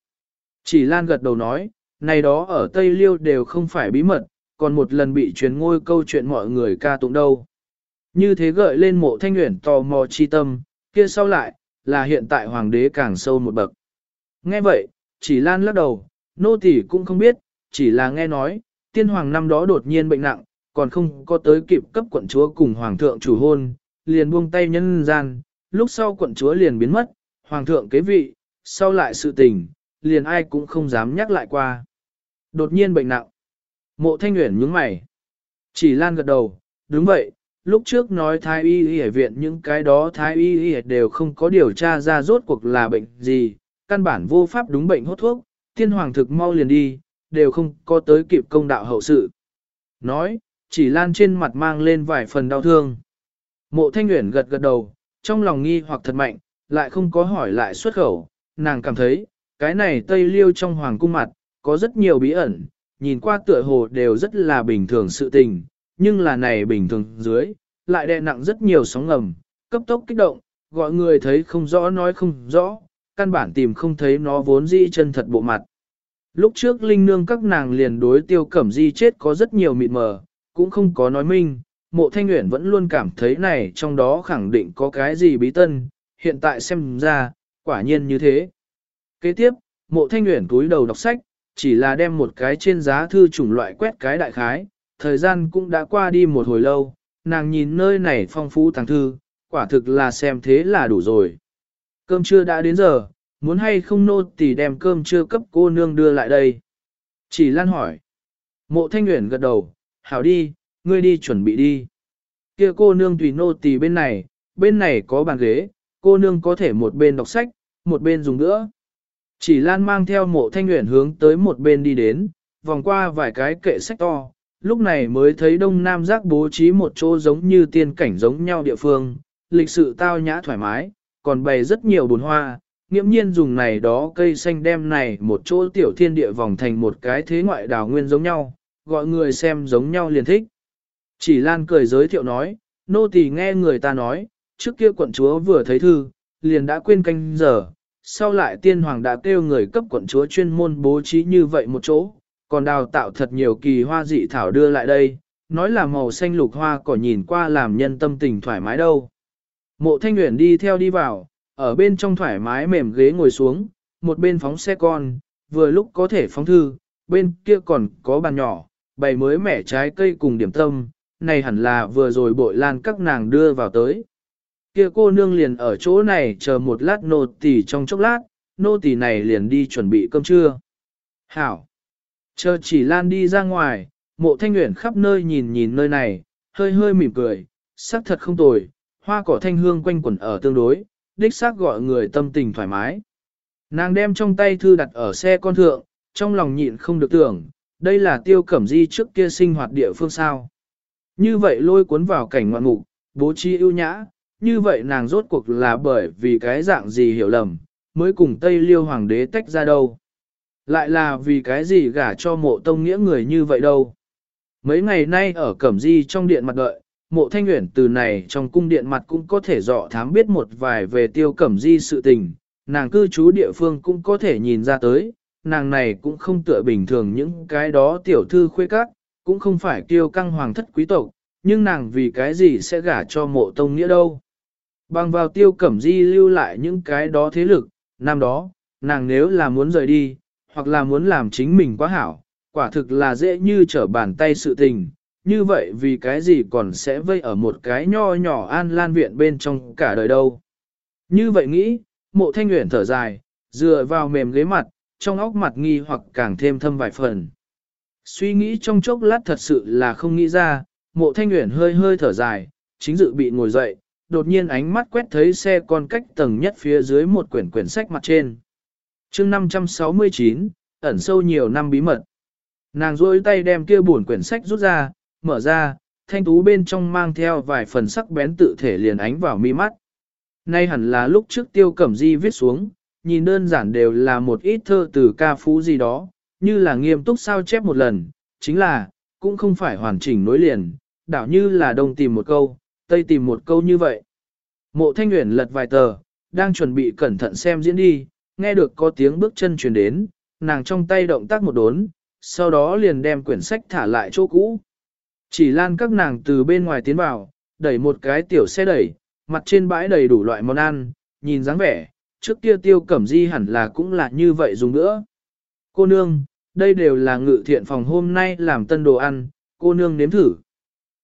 Chỉ Lan gật đầu nói, này đó ở Tây Liêu đều không phải bí mật, còn một lần bị truyền ngôi câu chuyện mọi người ca tụng đâu. Như thế gợi lên mộ thanh nguyện tò mò chi tâm, kia sau lại, là hiện tại hoàng đế càng sâu một bậc. Nghe vậy, chỉ Lan lắc đầu, nô tỳ cũng không biết, chỉ là nghe nói, tiên hoàng năm đó đột nhiên bệnh nặng, còn không có tới kịp cấp quận chúa cùng hoàng thượng chủ hôn, liền buông tay nhân gian, lúc sau quận chúa liền biến mất, hoàng thượng kế vị, sau lại sự tình, liền ai cũng không dám nhắc lại qua. Đột nhiên bệnh nặng. Mộ thanh nguyện nhướng mày. Chỉ lan gật đầu, đúng vậy, lúc trước nói thái y y viện những cái đó thái y y đều không có điều tra ra rốt cuộc là bệnh gì, căn bản vô pháp đúng bệnh hốt thuốc, tiên hoàng thực mau liền đi, đều không có tới kịp công đạo hậu sự. Nói, chỉ lan trên mặt mang lên vài phần đau thương. Mộ thanh nguyện gật gật đầu, trong lòng nghi hoặc thật mạnh, lại không có hỏi lại xuất khẩu, nàng cảm thấy, cái này tây liêu trong hoàng cung mặt, có rất nhiều bí ẩn, nhìn qua tựa hồ đều rất là bình thường sự tình, nhưng là này bình thường dưới, lại đè nặng rất nhiều sóng ngầm, cấp tốc kích động, gọi người thấy không rõ nói không rõ, căn bản tìm không thấy nó vốn dĩ chân thật bộ mặt. Lúc trước linh nương các nàng liền đối tiêu cẩm di chết có rất nhiều mịt mờ, cũng không có nói minh, mộ thanh nguyện vẫn luôn cảm thấy này trong đó khẳng định có cái gì bí tân, hiện tại xem ra, quả nhiên như thế. Kế tiếp, mộ thanh nguyện túi đầu đọc sách, chỉ là đem một cái trên giá thư chủng loại quét cái đại khái, thời gian cũng đã qua đi một hồi lâu, nàng nhìn nơi này phong phú tàng thư, quả thực là xem thế là đủ rồi. Cơm trưa đã đến giờ, muốn hay không nô tỳ đem cơm trưa cấp cô nương đưa lại đây. Chỉ lan hỏi. Mộ thanh nguyện gật đầu, hảo đi, ngươi đi chuẩn bị đi. Kia cô nương tùy nô tỳ bên này, bên này có bàn ghế, cô nương có thể một bên đọc sách, một bên dùng nữa. Chỉ lan mang theo mộ thanh nguyện hướng tới một bên đi đến, vòng qua vài cái kệ sách to, lúc này mới thấy đông nam giác bố trí một chỗ giống như tiên cảnh giống nhau địa phương, lịch sự tao nhã thoải mái, còn bày rất nhiều bồn hoa, nghiễm nhiên dùng này đó cây xanh đem này một chỗ tiểu thiên địa vòng thành một cái thế ngoại đảo nguyên giống nhau, gọi người xem giống nhau liền thích. Chỉ Lan cười giới thiệu nói, nô tỳ nghe người ta nói, trước kia quận chúa vừa thấy thư, liền đã quên canh giờ, sau lại tiên hoàng đã kêu người cấp quận chúa chuyên môn bố trí như vậy một chỗ, còn đào tạo thật nhiều kỳ hoa dị thảo đưa lại đây, nói là màu xanh lục hoa cỏ nhìn qua làm nhân tâm tình thoải mái đâu. Mộ thanh nguyện đi theo đi vào, ở bên trong thoải mái mềm ghế ngồi xuống, một bên phóng xe con, vừa lúc có thể phóng thư, bên kia còn có bàn nhỏ, bày mới mẻ trái cây cùng điểm tâm, này hẳn là vừa rồi bội lan các nàng đưa vào tới. Kia cô nương liền ở chỗ này chờ một lát nô tỳ trong chốc lát, nô tỳ này liền đi chuẩn bị cơm trưa. Hảo! Chờ chỉ lan đi ra ngoài, mộ thanh nguyện khắp nơi nhìn nhìn nơi này, hơi hơi mỉm cười, sắc thật không tồi, hoa cỏ thanh hương quanh quẩn ở tương đối, đích xác gọi người tâm tình thoải mái. Nàng đem trong tay thư đặt ở xe con thượng, trong lòng nhịn không được tưởng, đây là tiêu cẩm di trước kia sinh hoạt địa phương sao. Như vậy lôi cuốn vào cảnh ngoạn mục, bố trí ưu nhã, như vậy nàng rốt cuộc là bởi vì cái dạng gì hiểu lầm, mới cùng Tây Liêu Hoàng đế tách ra đâu. Lại là vì cái gì gả cho mộ tông nghĩa người như vậy đâu. Mấy ngày nay ở Cẩm Di trong điện mặt đợi, mộ thanh nguyện từ này trong cung điện mặt cũng có thể dọ thám biết một vài về tiêu Cẩm Di sự tình, nàng cư trú địa phương cũng có thể nhìn ra tới, nàng này cũng không tựa bình thường những cái đó tiểu thư khuê các, cũng không phải kiêu căng hoàng thất quý tộc, nhưng nàng vì cái gì sẽ gả cho mộ tông nghĩa đâu. Bằng vào tiêu cẩm di lưu lại những cái đó thế lực, năm đó, nàng nếu là muốn rời đi, hoặc là muốn làm chính mình quá hảo, quả thực là dễ như trở bàn tay sự tình, như vậy vì cái gì còn sẽ vây ở một cái nho nhỏ an lan viện bên trong cả đời đâu. Như vậy nghĩ, mộ thanh nguyện thở dài, dựa vào mềm ghế mặt, trong óc mặt nghi hoặc càng thêm thâm vài phần. Suy nghĩ trong chốc lát thật sự là không nghĩ ra, mộ thanh nguyện hơi hơi thở dài, chính dự bị ngồi dậy, đột nhiên ánh mắt quét thấy xe con cách tầng nhất phía dưới một quyển quyển sách mặt trên chương 569, ẩn sâu nhiều năm bí mật. Nàng rôi tay đem kia buồn quyển sách rút ra, mở ra, thanh tú bên trong mang theo vài phần sắc bén tự thể liền ánh vào mi mắt. Nay hẳn là lúc trước tiêu cẩm di viết xuống, nhìn đơn giản đều là một ít thơ từ ca phú gì đó, như là nghiêm túc sao chép một lần, chính là, cũng không phải hoàn chỉnh nối liền, đảo như là đông tìm một câu, tây tìm một câu như vậy. Mộ thanh nguyện lật vài tờ, đang chuẩn bị cẩn thận xem diễn đi, nghe được có tiếng bước chân truyền đến, nàng trong tay động tác một đốn, sau đó liền đem quyển sách thả lại chỗ cũ. Chỉ lan các nàng từ bên ngoài tiến vào, đẩy một cái tiểu xe đẩy, mặt trên bãi đầy đủ loại món ăn, nhìn dáng vẻ, trước kia tiêu cẩm di hẳn là cũng là như vậy dùng nữa. Cô nương, đây đều là ngự thiện phòng hôm nay làm tân đồ ăn, cô nương nếm thử.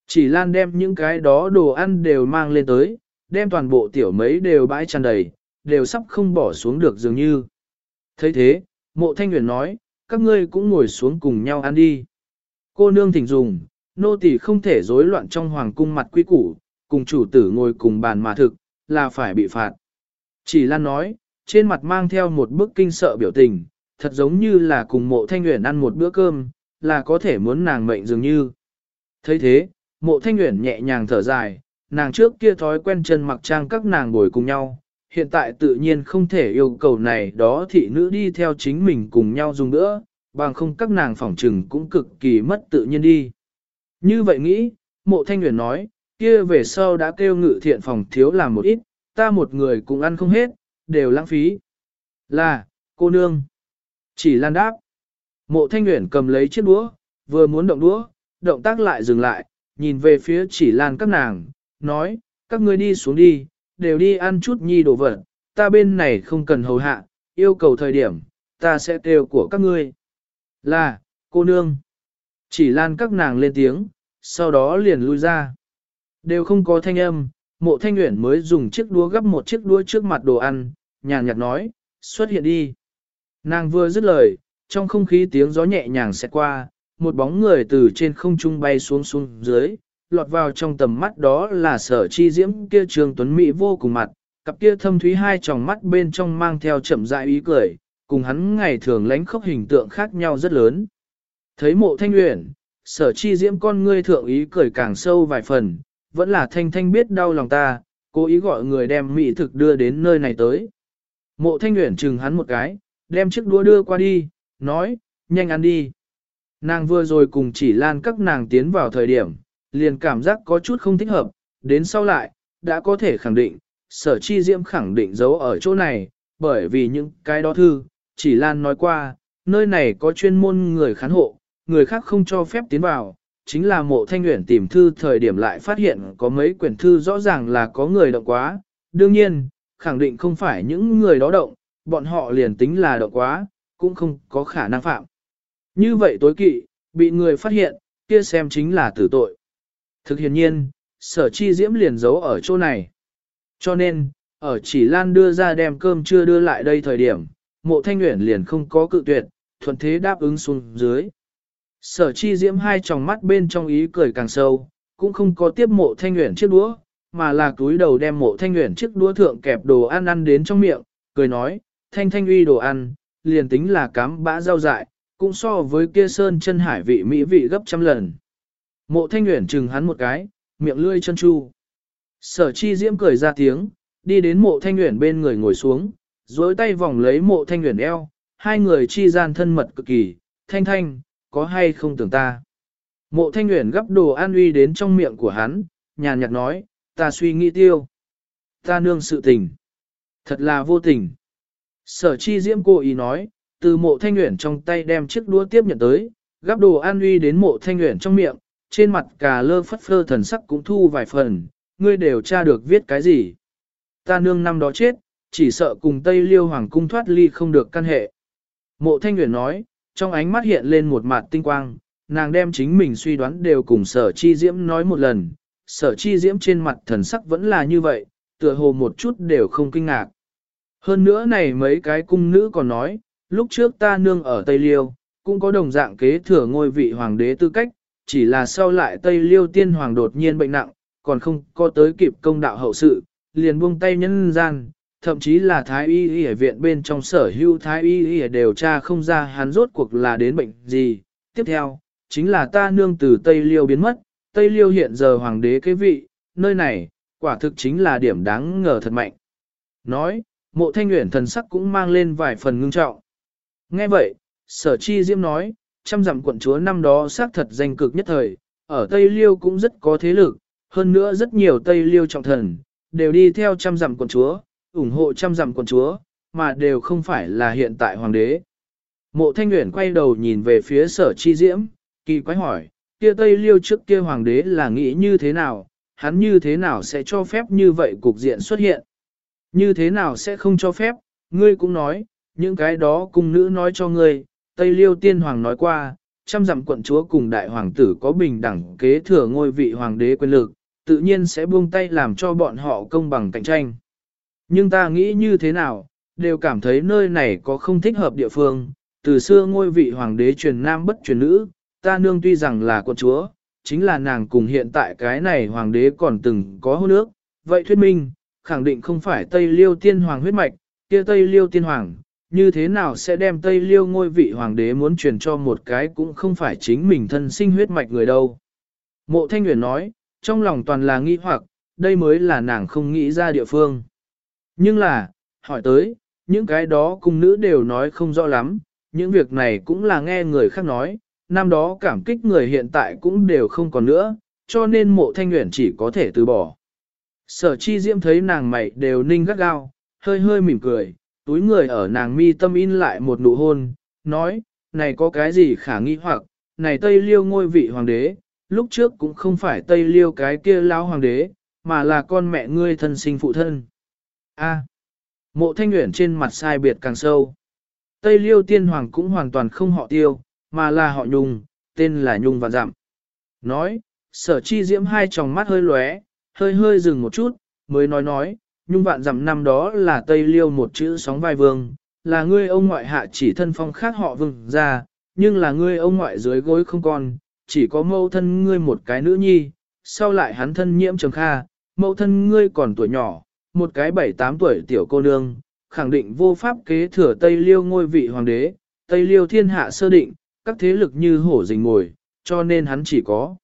Chỉ lan đem những cái đó đồ ăn đều mang lên tới, đem toàn bộ tiểu mấy đều bãi tràn đầy, đều sắp không bỏ xuống được dường như. thấy thế, mộ thanh nguyện nói, các ngươi cũng ngồi xuống cùng nhau ăn đi. Cô nương thỉnh dùng, nô tỳ không thể rối loạn trong hoàng cung mặt quy củ, cùng chủ tử ngồi cùng bàn mà thực, là phải bị phạt. Chỉ Lan nói, trên mặt mang theo một bức kinh sợ biểu tình, thật giống như là cùng mộ thanh nguyện ăn một bữa cơm, là có thể muốn nàng mệnh dường như. thấy thế, mộ thanh nguyện nhẹ nhàng thở dài, nàng trước kia thói quen chân mặc trang các nàng ngồi cùng nhau, hiện tại tự nhiên không thể yêu cầu này đó thị nữ đi theo chính mình cùng nhau dùng nữa, bằng không các nàng phỏng trừng cũng cực kỳ mất tự nhiên đi. Như vậy nghĩ, mộ thanh nguyện nói, kia về sau đã kêu ngự thiện phòng thiếu làm một ít, ta một người cũng ăn không hết, đều lãng phí. Là, cô nương. Chỉ lan đáp. Mộ thanh nguyện cầm lấy chiếc đũa, vừa muốn động đũa, động tác lại dừng lại, nhìn về phía chỉ lan các nàng, nói, các ngươi đi xuống đi, đều đi ăn chút nhi đồ vật, ta bên này không cần hầu hạ, yêu cầu thời điểm, ta sẽ kêu của các ngươi. Là, cô nương. Chỉ lan các nàng lên tiếng, sau đó liền lui ra. Đều không có thanh âm, mộ thanh nguyện mới dùng chiếc đũa gấp một chiếc đũa trước mặt đồ ăn, nhàn nhạt nói, xuất hiện đi. Nàng vừa dứt lời, trong không khí tiếng gió nhẹ nhàng sẽ qua, một bóng người từ trên không trung bay xuống xuống dưới, lọt vào trong tầm mắt đó là sở chi diễm kia trường tuấn mỹ vô cùng mặt, cặp kia thâm thúy hai tròng mắt bên trong mang theo chậm rãi ý cười, cùng hắn ngày thường lánh khóc hình tượng khác nhau rất lớn. Thấy mộ thanh uyển sở chi diễm con ngươi thượng ý cười càng sâu vài phần, vẫn là thanh thanh biết đau lòng ta, cố ý gọi người đem mỹ thực đưa đến nơi này tới. Mộ thanh uyển chừng hắn một cái, đem chiếc đũa đưa qua đi, nói, nhanh ăn đi. Nàng vừa rồi cùng chỉ lan các nàng tiến vào thời điểm, liền cảm giác có chút không thích hợp, đến sau lại, đã có thể khẳng định, sở chi diễm khẳng định giấu ở chỗ này, bởi vì những cái đó thư, chỉ lan nói qua, nơi này có chuyên môn người khán hộ, người khác không cho phép tiến vào, chính là mộ thanh nguyện tìm thư thời điểm lại phát hiện có mấy quyển thư rõ ràng là có người động quá, đương nhiên, khẳng định không phải những người đó động, bọn họ liền tính là động quá, cũng không có khả năng phạm. Như vậy tối kỵ, bị người phát hiện, kia xem chính là tử tội. Thực hiện nhiên, sở chi diễm liền giấu ở chỗ này. Cho nên, ở chỉ Lan đưa ra đem cơm chưa đưa lại đây thời điểm, mộ thanh nguyện liền không có cự tuyệt, thuận thế đáp ứng xuống dưới. Sở chi diễm hai tròng mắt bên trong ý cười càng sâu, cũng không có tiếp mộ thanh nguyện chiếc đũa, mà là túi đầu đem mộ thanh nguyện chiếc đũa thượng kẹp đồ ăn ăn đến trong miệng, cười nói, thanh thanh uy đồ ăn, liền tính là cám bã rau dại, cũng so với kia sơn chân hải vị mỹ vị gấp trăm lần. Mộ thanh nguyện chừng hắn một cái, miệng lươi chân chu. Sở chi diễm cười ra tiếng, đi đến mộ thanh nguyện bên người ngồi xuống, dối tay vòng lấy mộ thanh nguyện eo, hai người chi gian thân mật cực kỳ, thanh thanh, có hay không tưởng ta. Mộ thanh nguyện gấp đồ an uy đến trong miệng của hắn, nhàn nhạt nói, ta suy nghĩ tiêu. Ta nương sự tình. Thật là vô tình. Sở chi diễm cô ý nói, từ mộ thanh nguyện trong tay đem chiếc đũa tiếp nhận tới, gắp đồ an uy đến mộ thanh nguyện trong miệng, trên mặt cà lơ phất phơ thần sắc cũng thu vài phần, ngươi đều tra được viết cái gì. Ta nương năm đó chết, chỉ sợ cùng Tây Liêu Hoàng cung thoát ly không được căn hệ. Mộ thanh Nguyễn nói, trong ánh mắt hiện lên một mặt tinh quang, nàng đem chính mình suy đoán đều cùng sở chi diễm nói một lần, sở chi diễm trên mặt thần sắc vẫn là như vậy, tựa hồ một chút đều không kinh ngạc. Hơn nữa này mấy cái cung nữ còn nói, lúc trước ta nương ở Tây Liêu, cũng có đồng dạng kế thừa ngôi vị hoàng đế tư cách, chỉ là sau lại Tây Liêu tiên hoàng đột nhiên bệnh nặng, còn không có tới kịp công đạo hậu sự, liền buông tay nhân gian, thậm chí là thái y y ở viện bên trong sở hưu thái y y đều tra không ra hắn rốt cuộc là đến bệnh gì. Tiếp theo, chính là ta nương từ Tây Liêu biến mất, Tây Liêu hiện giờ hoàng đế kế vị, nơi này, quả thực chính là điểm đáng ngờ thật mạnh. Nói, mộ thanh nguyện thần sắc cũng mang lên vài phần ngưng trọng. Nghe vậy, sở chi diễm nói, trăm dặm quận chúa năm đó xác thật danh cực nhất thời, ở Tây Liêu cũng rất có thế lực, hơn nữa rất nhiều Tây Liêu trọng thần, đều đi theo trăm dặm quận chúa, ủng hộ trăm dặm quận chúa, mà đều không phải là hiện tại hoàng đế. Mộ thanh Nguyễn quay đầu nhìn về phía sở chi diễm, kỳ quái hỏi, kia Tây Liêu trước kia hoàng đế là nghĩ như thế nào, hắn như thế nào sẽ cho phép như vậy cục diện xuất hiện. Như thế nào sẽ không cho phép, ngươi cũng nói, những cái đó cung nữ nói cho ngươi, Tây Liêu Tiên Hoàng nói qua, trăm dặm quận chúa cùng đại hoàng tử có bình đẳng kế thừa ngôi vị hoàng đế quyền lực, tự nhiên sẽ buông tay làm cho bọn họ công bằng cạnh tranh. Nhưng ta nghĩ như thế nào, đều cảm thấy nơi này có không thích hợp địa phương, từ xưa ngôi vị hoàng đế truyền nam bất truyền nữ, ta nương tuy rằng là quận chúa, chính là nàng cùng hiện tại cái này hoàng đế còn từng có hôn ước, vậy thuyết minh, khẳng định không phải Tây Liêu tiên hoàng huyết mạch, kia Tây Liêu tiên hoàng, như thế nào sẽ đem Tây Liêu ngôi vị hoàng đế muốn truyền cho một cái cũng không phải chính mình thân sinh huyết mạch người đâu. Mộ Thanh Nguyễn nói, trong lòng toàn là nghi hoặc, đây mới là nàng không nghĩ ra địa phương. Nhưng là, hỏi tới, những cái đó cung nữ đều nói không rõ lắm, những việc này cũng là nghe người khác nói, năm đó cảm kích người hiện tại cũng đều không còn nữa, cho nên mộ thanh nguyện chỉ có thể từ bỏ. Sở chi diễm thấy nàng mày đều ninh gắt gao, hơi hơi mỉm cười, túi người ở nàng mi tâm in lại một nụ hôn, nói, này có cái gì khả nghi hoặc, này Tây Liêu ngôi vị hoàng đế, lúc trước cũng không phải Tây Liêu cái kia lão hoàng đế, mà là con mẹ ngươi thân sinh phụ thân. A. mộ thanh nguyện trên mặt sai biệt càng sâu. Tây Liêu tiên hoàng cũng hoàn toàn không họ tiêu, mà là họ nhung, tên là nhung và dặm. Nói, sở chi diễm hai tròng mắt hơi lóe, hơi hơi dừng một chút, mới nói nói, nhung vạn dặm năm đó là Tây Liêu một chữ sóng vai vương, là ngươi ông ngoại hạ chỉ thân phong khác họ vương ra, nhưng là ngươi ông ngoại dưới gối không còn, chỉ có mẫu thân ngươi một cái nữ nhi, sau lại hắn thân nhiễm trầm kha, mẫu thân ngươi còn tuổi nhỏ, một cái bảy tám tuổi tiểu cô nương, khẳng định vô pháp kế thừa Tây Liêu ngôi vị hoàng đế, Tây Liêu thiên hạ sơ định, các thế lực như hổ rình ngồi, cho nên hắn chỉ có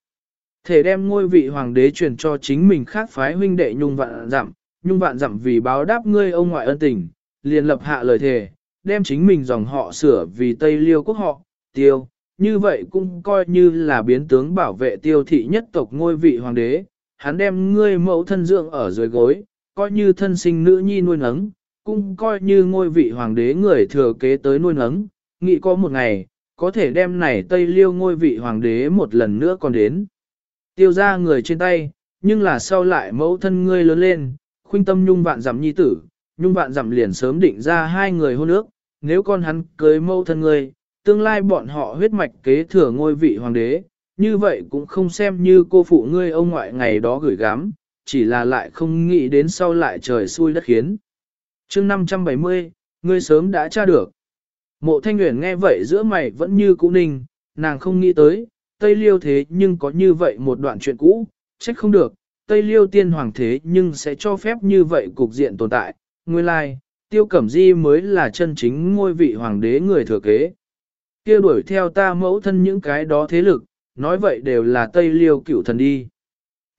thể đem ngôi vị hoàng đế truyền cho chính mình khác phái huynh đệ nhung vạn dặm, nhung vạn dặm vì báo đáp ngươi ông ngoại ân tình, liền lập hạ lời thề, đem chính mình dòng họ sửa vì Tây Liêu quốc họ, tiêu, như vậy cũng coi như là biến tướng bảo vệ tiêu thị nhất tộc ngôi vị hoàng đế, hắn đem ngươi mẫu thân dưỡng ở dưới gối, coi như thân sinh nữ nhi nuôi nấng, cũng coi như ngôi vị hoàng đế người thừa kế tới nuôi nấng, nghĩ có một ngày, có thể đem này Tây Liêu ngôi vị hoàng đế một lần nữa còn đến. Tiêu ra người trên tay, nhưng là sau lại mẫu thân ngươi lớn lên, khuynh tâm nhung vạn giảm nhi tử, nhung vạn giảm liền sớm định ra hai người hôn ước, nếu con hắn cưới mẫu thân ngươi, tương lai bọn họ huyết mạch kế thừa ngôi vị hoàng đế, như vậy cũng không xem như cô phụ ngươi ông ngoại ngày đó gửi gắm, chỉ là lại không nghĩ đến sau lại trời xui đất khiến. chương 570, ngươi sớm đã tra được. Mộ thanh nguyện nghe vậy giữa mày vẫn như cũ ninh, nàng không nghĩ tới, Tây Liêu thế nhưng có như vậy một đoạn chuyện cũ, trách không được, Tây Liêu tiên hoàng thế nhưng sẽ cho phép như vậy cục diện tồn tại, nguyên lai, like, tiêu cẩm di mới là chân chính ngôi vị hoàng đế người thừa kế. kia đuổi theo ta mẫu thân những cái đó thế lực, nói vậy đều là Tây Liêu cựu thần đi.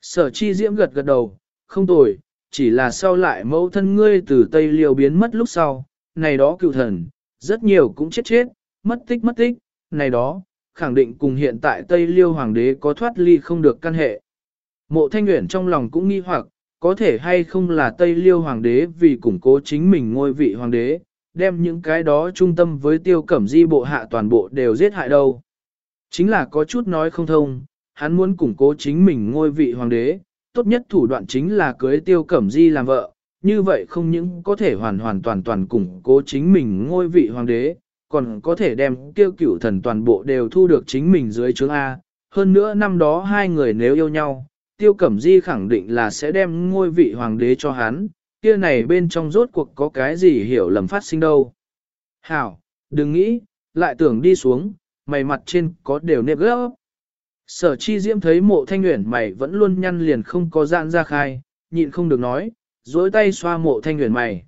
Sở chi diễm gật gật đầu, không tồi, chỉ là sau lại mẫu thân ngươi từ Tây Liêu biến mất lúc sau, này đó cựu thần, rất nhiều cũng chết chết, mất tích mất tích, này đó, khẳng định cùng hiện tại Tây Liêu Hoàng đế có thoát ly không được căn hệ. Mộ thanh nguyện trong lòng cũng nghi hoặc, có thể hay không là Tây Liêu Hoàng đế vì củng cố chính mình ngôi vị Hoàng đế, đem những cái đó trung tâm với tiêu cẩm di bộ hạ toàn bộ đều giết hại đâu. Chính là có chút nói không thông, hắn muốn củng cố chính mình ngôi vị Hoàng đế, tốt nhất thủ đoạn chính là cưới tiêu cẩm di làm vợ, như vậy không những có thể hoàn hoàn toàn toàn củng cố chính mình ngôi vị Hoàng đế, còn có thể đem tiêu cửu thần toàn bộ đều thu được chính mình dưới chướng A. Hơn nữa năm đó hai người nếu yêu nhau, tiêu cẩm di khẳng định là sẽ đem ngôi vị hoàng đế cho hắn, kia này bên trong rốt cuộc có cái gì hiểu lầm phát sinh đâu. Hảo, đừng nghĩ, lại tưởng đi xuống, mày mặt trên có đều nếp gấp. Sở chi diễm thấy mộ thanh nguyện mày vẫn luôn nhăn liền không có dạn ra khai, nhịn không được nói, dối tay xoa mộ thanh nguyện mày.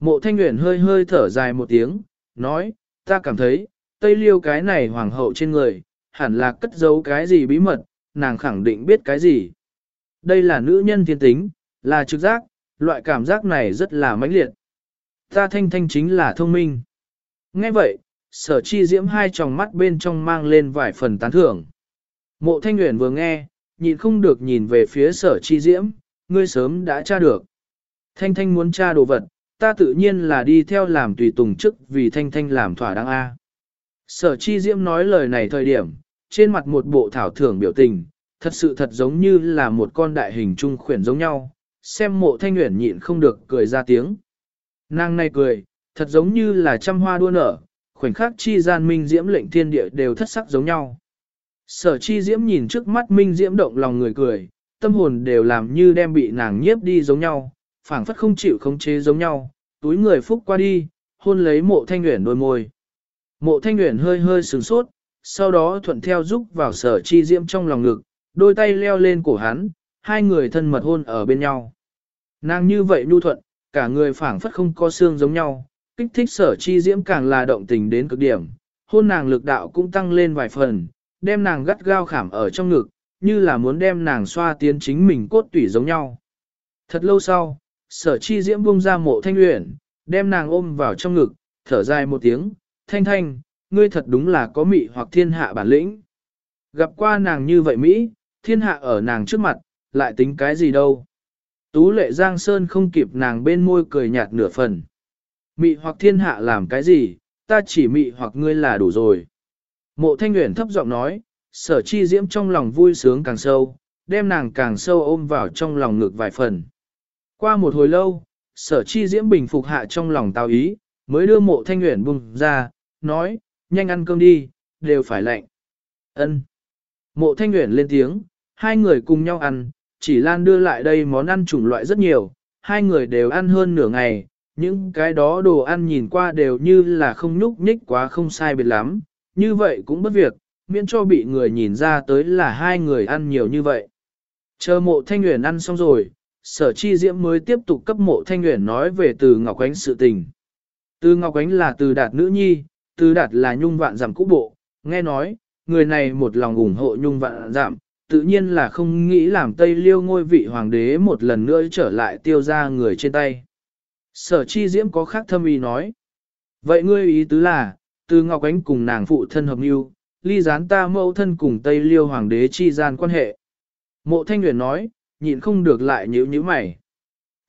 Mộ thanh nguyện hơi hơi thở dài một tiếng, nói, ta cảm thấy, tây liêu cái này hoàng hậu trên người, hẳn là cất giấu cái gì bí mật, nàng khẳng định biết cái gì. Đây là nữ nhân thiên tính, là trực giác, loại cảm giác này rất là mãnh liệt. Ta thanh thanh chính là thông minh. Nghe vậy, sở chi diễm hai tròng mắt bên trong mang lên vài phần tán thưởng. Mộ thanh nguyện vừa nghe, nhìn không được nhìn về phía sở chi diễm, ngươi sớm đã tra được. Thanh thanh muốn tra đồ vật, ta tự nhiên là đi theo làm tùy tùng chức vì thanh thanh làm thỏa đáng A. Sở chi diễm nói lời này thời điểm, trên mặt một bộ thảo thưởng biểu tình, thật sự thật giống như là một con đại hình trung khuyển giống nhau, xem mộ thanh nguyện nhịn không được cười ra tiếng. Nàng này cười, thật giống như là trăm hoa đua nở, khoảnh khắc chi gian minh diễm lệnh thiên địa đều thất sắc giống nhau. Sở chi diễm nhìn trước mắt minh diễm động lòng người cười, tâm hồn đều làm như đem bị nàng nhiếp đi giống nhau, phảng phất không chịu khống chế giống nhau, túi người phúc qua đi, hôn lấy mộ thanh nguyện đôi môi. Mộ thanh nguyện hơi hơi sừng sốt, sau đó thuận theo giúp vào sở chi diễm trong lòng ngực, đôi tay leo lên cổ hắn, hai người thân mật hôn ở bên nhau. Nàng như vậy nhu thuận, cả người phảng phất không có xương giống nhau, kích thích sở chi diễm càng là động tình đến cực điểm, hôn nàng lực đạo cũng tăng lên vài phần, đem nàng gắt gao khảm ở trong ngực, như là muốn đem nàng xoa tiến chính mình cốt tủy giống nhau. Thật lâu sau, sở chi diễm buông ra mộ thanh uyển, đem nàng ôm vào trong ngực, thở dài một tiếng, thanh thanh, ngươi thật đúng là có mị hoặc thiên hạ bản lĩnh. Gặp qua nàng như vậy Mỹ, thiên hạ ở nàng trước mặt, lại tính cái gì đâu. Tú lệ giang sơn không kịp nàng bên môi cười nhạt nửa phần. Mị hoặc thiên hạ làm cái gì, ta chỉ mị hoặc ngươi là đủ rồi. Mộ thanh nguyện thấp giọng nói, sở chi diễm trong lòng vui sướng càng sâu, đem nàng càng sâu ôm vào trong lòng ngực vài phần. Qua một hồi lâu, sở chi diễm bình phục hạ trong lòng tao ý, mới đưa mộ thanh nguyện bùng ra, nói, nhanh ăn cơm đi, đều phải lạnh. ân Mộ thanh Uyển lên tiếng, hai người cùng nhau ăn, chỉ Lan đưa lại đây món ăn chủng loại rất nhiều, hai người đều ăn hơn nửa ngày, những cái đó đồ ăn nhìn qua đều như là không nhúc nhích quá không sai biệt lắm, như vậy cũng bất việc, miễn cho bị người nhìn ra tới là hai người ăn nhiều như vậy. Chờ mộ thanh Uyển ăn xong rồi, sở chi diễm mới tiếp tục cấp mộ thanh Uyển nói về từ Ngọc Ánh sự tình. Từ Ngọc Ánh là từ đạt nữ nhi, từ đạt là nhung vạn giảm cũ bộ, nghe nói, người này một lòng ủng hộ nhung vạn giảm, tự nhiên là không nghĩ làm Tây Liêu ngôi vị hoàng đế một lần nữa trở lại tiêu ra người trên tay. Sở chi diễm có khác thâm ý nói. Vậy ngươi ý tứ là, từ Ngọc Ánh cùng nàng phụ thân hợp mưu, ly gián ta mẫu thân cùng Tây Liêu hoàng đế chi gian quan hệ. Mộ Thanh Nguyễn nói, nhịn không được lại nhíu nhíu mày.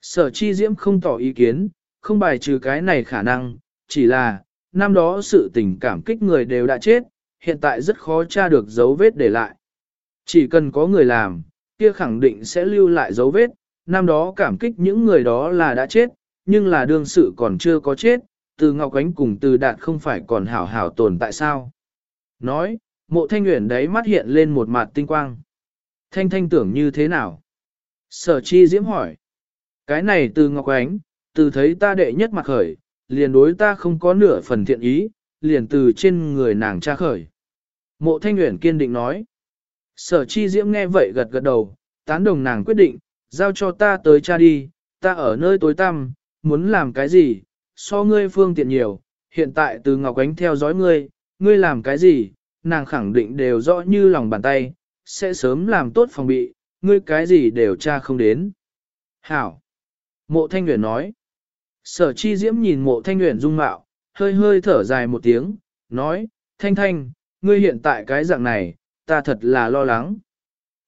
Sở chi diễm không tỏ ý kiến, không bài trừ cái này khả năng, chỉ là, năm đó sự tình cảm kích người đều đã chết, hiện tại rất khó tra được dấu vết để lại. Chỉ cần có người làm, kia khẳng định sẽ lưu lại dấu vết, năm đó cảm kích những người đó là đã chết, nhưng là đương sự còn chưa có chết, từ Ngọc Ánh cùng từ Đạt không phải còn hảo hảo tồn tại sao. Nói, mộ thanh nguyện đấy mắt hiện lên một mặt tinh quang. Thanh thanh tưởng như thế nào? Sở chi diễm hỏi. Cái này từ Ngọc Ánh, từ thấy ta đệ nhất mặt khởi, liền đối ta không có nửa phần thiện ý, liền từ trên người nàng tra khởi. Mộ thanh nguyện kiên định nói. Sở chi diễm nghe vậy gật gật đầu, tán đồng nàng quyết định, giao cho ta tới cha đi, ta ở nơi tối tăm, muốn làm cái gì, so ngươi phương tiện nhiều, hiện tại từ Ngọc Ánh theo dõi ngươi, ngươi làm cái gì, nàng khẳng định đều rõ như lòng bàn tay, sẽ sớm làm tốt phòng bị, ngươi cái gì đều tra không đến. Hảo! Mộ Thanh Nguyễn nói. Sở chi diễm nhìn mộ Thanh nguyện dung mạo, hơi hơi thở dài một tiếng, nói, Thanh Thanh, ngươi hiện tại cái dạng này, ta thật là lo lắng.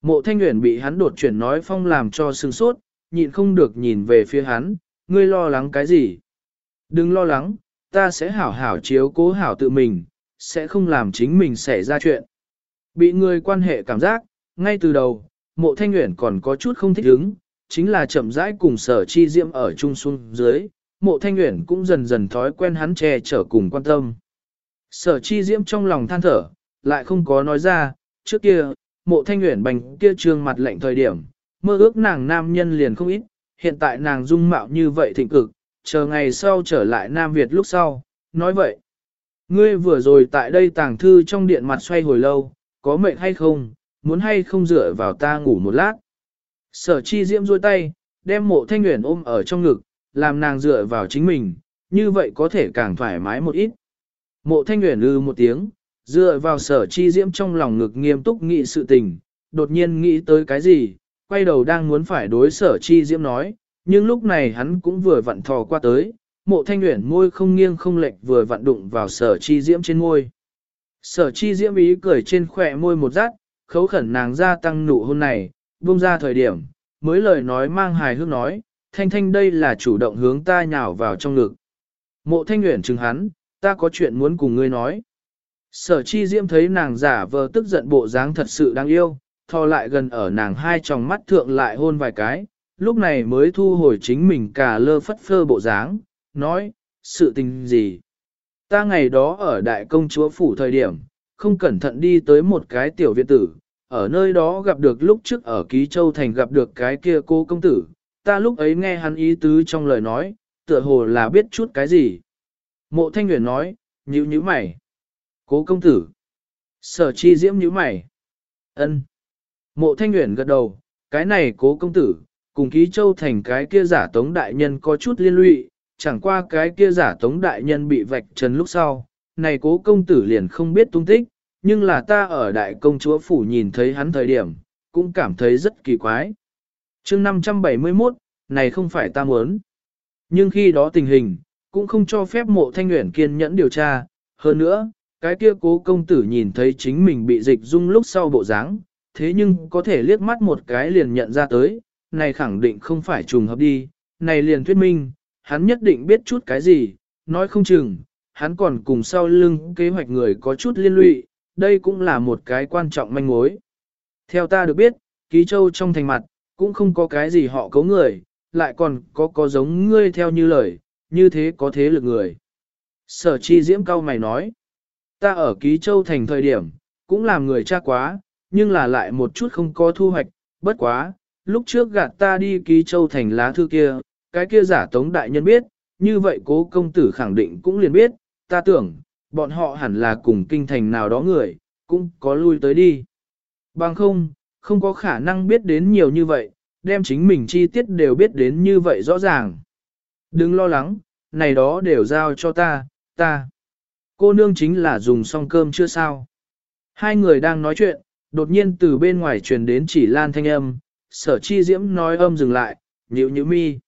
Mộ Thanh nguyện bị hắn đột chuyển nói phong làm cho sưng sốt, nhịn không được nhìn về phía hắn, ngươi lo lắng cái gì? Đừng lo lắng, ta sẽ hảo hảo chiếu cố hảo tự mình, sẽ không làm chính mình xảy ra chuyện. Bị người quan hệ cảm giác, ngay từ đầu, mộ thanh nguyện còn có chút không thích ứng, chính là chậm rãi cùng sở chi diễm ở chung xuống dưới, mộ thanh uyển cũng dần dần thói quen hắn che chở cùng quan tâm. Sở chi diễm trong lòng than thở, lại không có nói ra, trước kia, mộ thanh uyển bành kia trương mặt lạnh thời điểm, mơ ước nàng nam nhân liền không ít, hiện tại nàng dung mạo như vậy thịnh cực, chờ ngày sau trở lại Nam Việt lúc sau, nói vậy. Ngươi vừa rồi tại đây tàng thư trong điện mặt xoay hồi lâu, có mệnh hay không, muốn hay không dựa vào ta ngủ một lát. Sở chi diễm duỗi tay, đem mộ thanh nguyện ôm ở trong ngực, làm nàng dựa vào chính mình, như vậy có thể càng thoải mái một ít. Mộ thanh nguyện lư một tiếng, dựa vào sở chi diễm trong lòng ngực nghiêm túc nghị sự tình, đột nhiên nghĩ tới cái gì, quay đầu đang muốn phải đối sở chi diễm nói, nhưng lúc này hắn cũng vừa vặn thò qua tới, mộ thanh nguyện môi không nghiêng không lệch vừa vặn đụng vào sở chi diễm trên môi. Sở chi diễm ý cười trên khỏe môi một rát, khấu khẩn nàng ra tăng nụ hôn này, buông ra thời điểm, mới lời nói mang hài hước nói, thanh thanh đây là chủ động hướng ta nhào vào trong ngực. Mộ thanh nguyện chừng hắn, ta có chuyện muốn cùng ngươi nói. Sở chi diễm thấy nàng giả vờ tức giận bộ dáng thật sự đáng yêu, thò lại gần ở nàng hai tròng mắt thượng lại hôn vài cái, lúc này mới thu hồi chính mình cả lơ phất phơ bộ dáng, nói, sự tình gì. Ta ngày đó ở đại công chúa phủ thời điểm, không cẩn thận đi tới một cái tiểu viện tử, ở nơi đó gặp được lúc trước ở Ký Châu Thành gặp được cái kia cô công tử, ta lúc ấy nghe hắn ý tứ trong lời nói, tựa hồ là biết chút cái gì. Mộ Thanh Nguyễn nói, nhữ nhữ mày. Cố công tử. Sở chi diễm nhữ mày. ân Mộ Thanh Nguyễn gật đầu, cái này cố công tử, cùng ký châu thành cái kia giả tống đại nhân có chút liên lụy, chẳng qua cái kia giả tống đại nhân bị vạch trần lúc sau, này cố công tử liền không biết tung tích, nhưng là ta ở đại công chúa phủ nhìn thấy hắn thời điểm, cũng cảm thấy rất kỳ quái chương 571, này không phải ta muốn. Nhưng khi đó tình hình, cũng không cho phép mộ thanh nguyện kiên nhẫn điều tra, hơn nữa, cái kia cố công tử nhìn thấy chính mình bị dịch dung lúc sau bộ dáng, thế nhưng có thể liếc mắt một cái liền nhận ra tới, này khẳng định không phải trùng hợp đi, này liền thuyết minh, hắn nhất định biết chút cái gì, nói không chừng, hắn còn cùng sau lưng kế hoạch người có chút liên lụy, đây cũng là một cái quan trọng manh mối. Theo ta được biết, ký châu trong thành mặt, cũng không có cái gì họ cấu người, lại còn có có giống ngươi theo như lời, như thế có thế lực người. Sở chi diễm cao mày nói, ta ở ký châu thành thời điểm, cũng làm người cha quá, nhưng là lại một chút không có thu hoạch, bất quá, lúc trước gạt ta đi ký châu thành lá thư kia, cái kia giả tống đại nhân biết, như vậy cố công tử khẳng định cũng liền biết, ta tưởng, bọn họ hẳn là cùng kinh thành nào đó người, cũng có lui tới đi. Bằng không, không có khả năng biết đến nhiều như vậy, đem chính mình chi tiết đều biết đến như vậy rõ ràng. Đừng lo lắng, này đó đều giao cho ta, ta. Cô nương chính là dùng xong cơm chưa sao. Hai người đang nói chuyện, đột nhiên từ bên ngoài truyền đến chỉ lan thanh âm, sở chi diễm nói âm dừng lại, nhịu nhịu mi.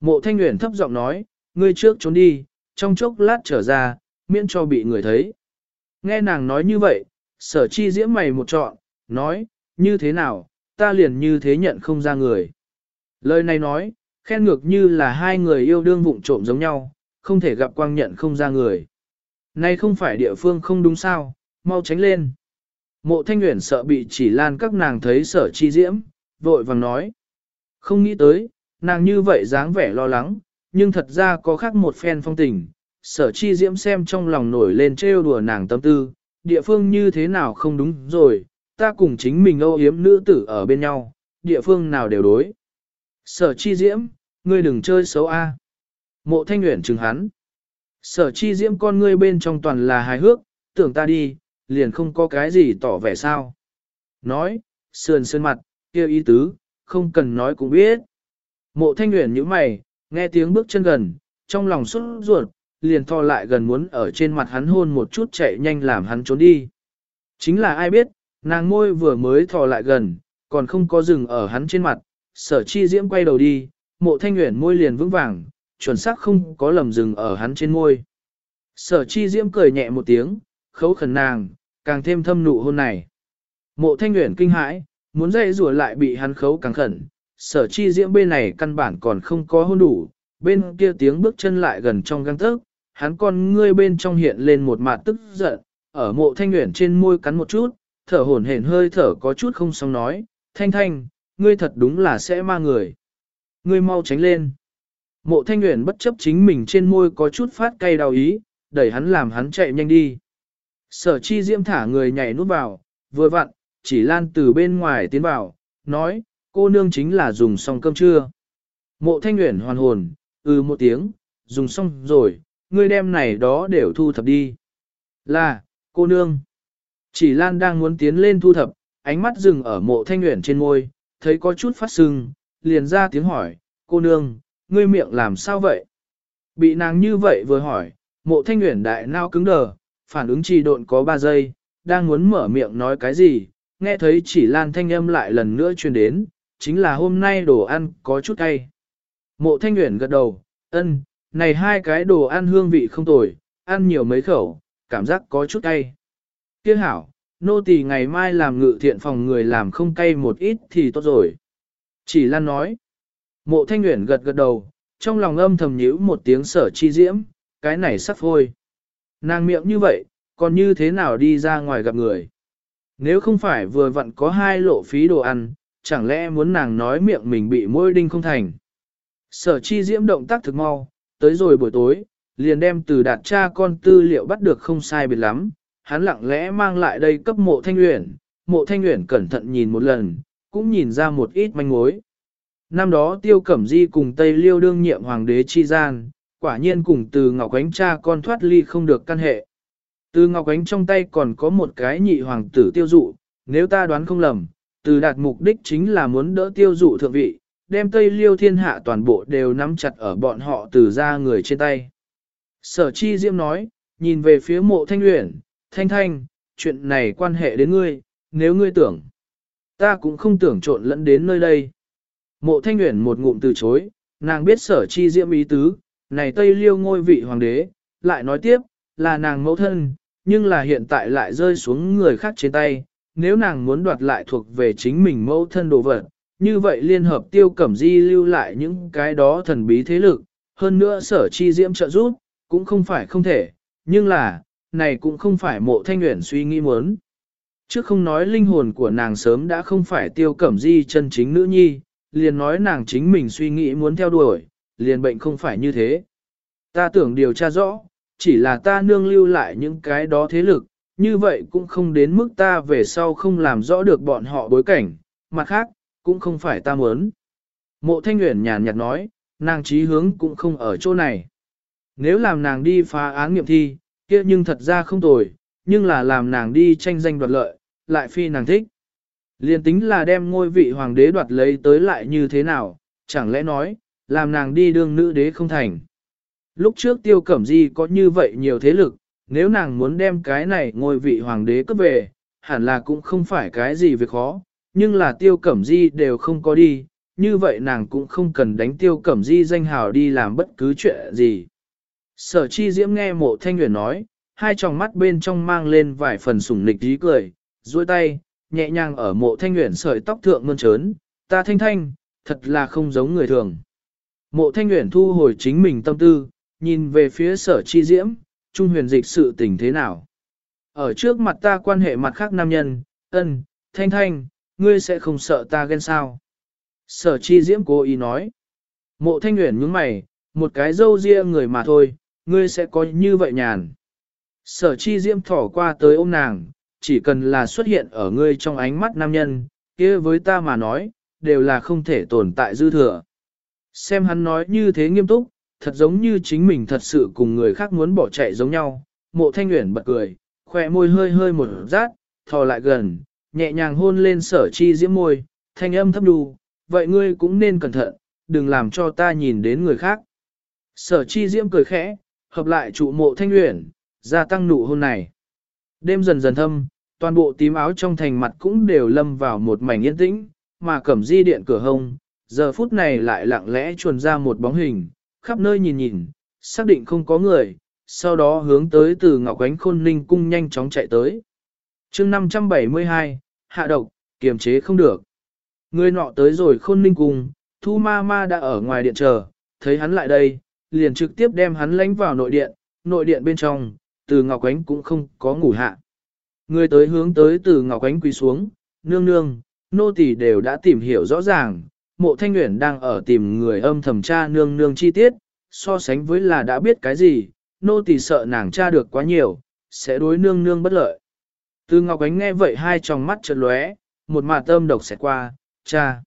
Mộ thanh nguyện thấp giọng nói, ngươi trước trốn đi, trong chốc lát trở ra, miễn cho bị người thấy. Nghe nàng nói như vậy, sở chi diễm mày một trọn, nói, như thế nào, ta liền như thế nhận không ra người. Lời này nói, khen ngược như là hai người yêu đương vụng trộm giống nhau, không thể gặp quang nhận không ra người. Nay không phải địa phương không đúng sao, mau tránh lên. Mộ thanh nguyện sợ bị chỉ lan các nàng thấy sở chi diễm, vội vàng nói. Không nghĩ tới, nàng như vậy dáng vẻ lo lắng, nhưng thật ra có khác một phen phong tình. Sở chi diễm xem trong lòng nổi lên trêu đùa nàng tâm tư, địa phương như thế nào không đúng rồi, ta cùng chính mình âu yếm nữ tử ở bên nhau, địa phương nào đều đối. Sở chi diễm, ngươi đừng chơi xấu a. Mộ thanh nguyện chừng hắn. Sở chi diễm con ngươi bên trong toàn là hài hước, tưởng ta đi, liền không có cái gì tỏ vẻ sao. Nói, sườn sơn mặt, kêu ý tứ, không cần nói cũng biết. Mộ thanh nguyện như mày, nghe tiếng bước chân gần, trong lòng xuất ruột, liền thò lại gần muốn ở trên mặt hắn hôn một chút chạy nhanh làm hắn trốn đi. Chính là ai biết, nàng môi vừa mới thò lại gần, còn không có dừng ở hắn trên mặt, sở chi diễm quay đầu đi, mộ thanh nguyện môi liền vững vàng, chuẩn xác không có lầm dừng ở hắn trên môi. Sở chi diễm cười nhẹ một tiếng, khấu khẩn nàng, càng thêm thâm nụ hôn này. Mộ thanh nguyện kinh hãi, muốn dây rùa lại bị hắn khấu càng khẩn, sở chi diễm bên này căn bản còn không có hôn đủ, bên kia tiếng bước chân lại gần trong găng tấc, hắn con ngươi bên trong hiện lên một mặt tức giận, ở mộ thanh nguyện trên môi cắn một chút, thở hổn hển hơi thở có chút không xong nói, thanh thanh, ngươi thật đúng là sẽ ma người. Ngươi mau tránh lên. Mộ thanh nguyện bất chấp chính mình trên môi có chút phát cay đau ý, đẩy hắn làm hắn chạy nhanh đi. Sở chi diễm thả người nhảy nút vào, vừa vặn, chỉ lan từ bên ngoài tiến vào, nói, cô nương chính là dùng xong cơm trưa. Mộ thanh nguyện hoàn hồn, ừ một tiếng, dùng xong rồi, ngươi đem này đó đều thu thập đi. Là, cô nương. Chỉ lan đang muốn tiến lên thu thập, ánh mắt dừng ở mộ thanh nguyện trên môi, thấy có chút phát sưng, liền ra tiếng hỏi, cô nương, ngươi miệng làm sao vậy? Bị nàng như vậy vừa hỏi, mộ thanh nguyện đại nao cứng đờ, phản ứng trì độn có 3 giây, đang muốn mở miệng nói cái gì, nghe thấy chỉ lan thanh âm lại lần nữa truyền đến, chính là hôm nay đồ ăn có chút cay. Mộ thanh nguyện gật đầu, ân, này hai cái đồ ăn hương vị không tồi, ăn nhiều mấy khẩu, cảm giác có chút cay. Tiếc hảo, nô tỳ ngày mai làm ngự thiện phòng người làm không cay một ít thì tốt rồi. Chỉ lan nói. Mộ thanh nguyện gật gật đầu, trong lòng âm thầm nhíu một tiếng sở chi diễm, cái này sắp thôi. Nàng miệng như vậy, còn như thế nào đi ra ngoài gặp người? Nếu không phải vừa vặn có hai lộ phí đồ ăn, chẳng lẽ muốn nàng nói miệng mình bị môi đinh không thành? Sở chi diễm động tác thực mau, tới rồi buổi tối, liền đem từ đạt cha con tư liệu bắt được không sai biệt lắm, hắn lặng lẽ mang lại đây cấp mộ thanh uyển, mộ thanh uyển cẩn thận nhìn một lần, cũng nhìn ra một ít manh mối. Năm đó tiêu cẩm di cùng Tây Liêu đương nhiệm hoàng đế chi gian, quả nhiên cùng từ Ngọc Ánh cha con thoát ly không được căn hệ. Từ Ngọc Ánh trong tay còn có một cái nhị hoàng tử tiêu dụ, nếu ta đoán không lầm, từ đạt mục đích chính là muốn đỡ tiêu dụ thượng vị, đem Tây Liêu thiên hạ toàn bộ đều nắm chặt ở bọn họ từ ra người trên tay. Sở chi diễm nói, nhìn về phía mộ thanh luyện, thanh thanh, chuyện này quan hệ đến ngươi, nếu ngươi tưởng. Ta cũng không tưởng trộn lẫn đến nơi đây. Mộ thanh Uyển một ngụm từ chối, nàng biết sở chi diễm ý tứ, này Tây Liêu ngôi vị hoàng đế, lại nói tiếp, là nàng mẫu thân, nhưng là hiện tại lại rơi xuống người khác trên tay, nếu nàng muốn đoạt lại thuộc về chính mình mẫu thân đồ vật, như vậy liên hợp tiêu cẩm di lưu lại những cái đó thần bí thế lực, hơn nữa sở chi diễm trợ giúp, cũng không phải không thể, nhưng là, này cũng không phải mộ thanh nguyện suy nghĩ muốn. Trước không nói linh hồn của nàng sớm đã không phải tiêu cẩm di chân chính nữ nhi, liền nói nàng chính mình suy nghĩ muốn theo đuổi, liền bệnh không phải như thế. Ta tưởng điều tra rõ, chỉ là ta nương lưu lại những cái đó thế lực, như vậy cũng không đến mức ta về sau không làm rõ được bọn họ bối cảnh, mặt khác, cũng không phải ta muốn. Mộ thanh nguyện nhàn nhạt nói, nàng trí hướng cũng không ở chỗ này. Nếu làm nàng đi phá án nghiệm thi, kia nhưng thật ra không tồi, nhưng là làm nàng đi tranh danh đoạt lợi, lại phi nàng thích. Liên tính là đem ngôi vị hoàng đế đoạt lấy tới lại như thế nào, chẳng lẽ nói, làm nàng đi đương nữ đế không thành. Lúc trước tiêu cẩm di có như vậy nhiều thế lực, nếu nàng muốn đem cái này ngôi vị hoàng đế cướp về, hẳn là cũng không phải cái gì việc khó, nhưng là tiêu cẩm di đều không có đi, như vậy nàng cũng không cần đánh tiêu cẩm di danh hào đi làm bất cứ chuyện gì. Sở chi diễm nghe mộ thanh nguyện nói, hai tròng mắt bên trong mang lên vài phần sủng nịch ý cười, duỗi tay, nhẹ nhàng ở mộ thanh nguyện sợi tóc thượng mơn trớn, ta thanh thanh, thật là không giống người thường. Mộ thanh nguyện thu hồi chính mình tâm tư, nhìn về phía sở chi diễm, trung huyền dịch sự tình thế nào. Ở trước mặt ta quan hệ mặt khác nam nhân, ân, thanh thanh, ngươi sẽ không sợ ta ghen sao. Sở chi diễm cố ý nói. Mộ thanh nguyện nhướng mày, một cái dâu riêng người mà thôi, ngươi sẽ có như vậy nhàn. Sở chi diễm thỏ qua tới ôm nàng, chỉ cần là xuất hiện ở ngươi trong ánh mắt nam nhân, kia với ta mà nói, đều là không thể tồn tại dư thừa. Xem hắn nói như thế nghiêm túc, thật giống như chính mình thật sự cùng người khác muốn bỏ chạy giống nhau. Mộ thanh nguyện bật cười, khỏe môi hơi hơi một rát, thò lại gần, nhẹ nhàng hôn lên sở chi diễm môi, thanh âm thấp đù, vậy ngươi cũng nên cẩn thận, đừng làm cho ta nhìn đến người khác. Sở chi diễm cười khẽ, hợp lại trụ mộ thanh uyển, gia tăng nụ hôn này. Đêm dần dần thâm, toàn bộ tím áo trong thành mặt cũng đều lâm vào một mảnh yên tĩnh, mà cẩm di điện cửa hông, giờ phút này lại lặng lẽ chuồn ra một bóng hình, khắp nơi nhìn nhìn, xác định không có người, sau đó hướng tới từ Ngọc Ánh Khôn Ninh cung nhanh chóng chạy tới. chương 572, hạ độc, kiềm chế không được. Người nọ tới rồi Khôn Ninh cung, Thu Ma Ma đã ở ngoài điện chờ, thấy hắn lại đây, liền trực tiếp đem hắn lánh vào nội điện, nội điện bên trong, từ Ngọc Ánh cũng không có ngủ hạ. Người tới hướng tới từ Ngọc Ánh quỳ xuống, nương nương, nô tỳ đều đã tìm hiểu rõ ràng, mộ thanh nguyện đang ở tìm người âm thầm tra nương nương chi tiết, so sánh với là đã biết cái gì, nô tỳ sợ nàng tra được quá nhiều, sẽ đối nương nương bất lợi. Từ Ngọc Ánh nghe vậy hai tròng mắt chợt lóe, một mà tâm độc sẽ qua, cha.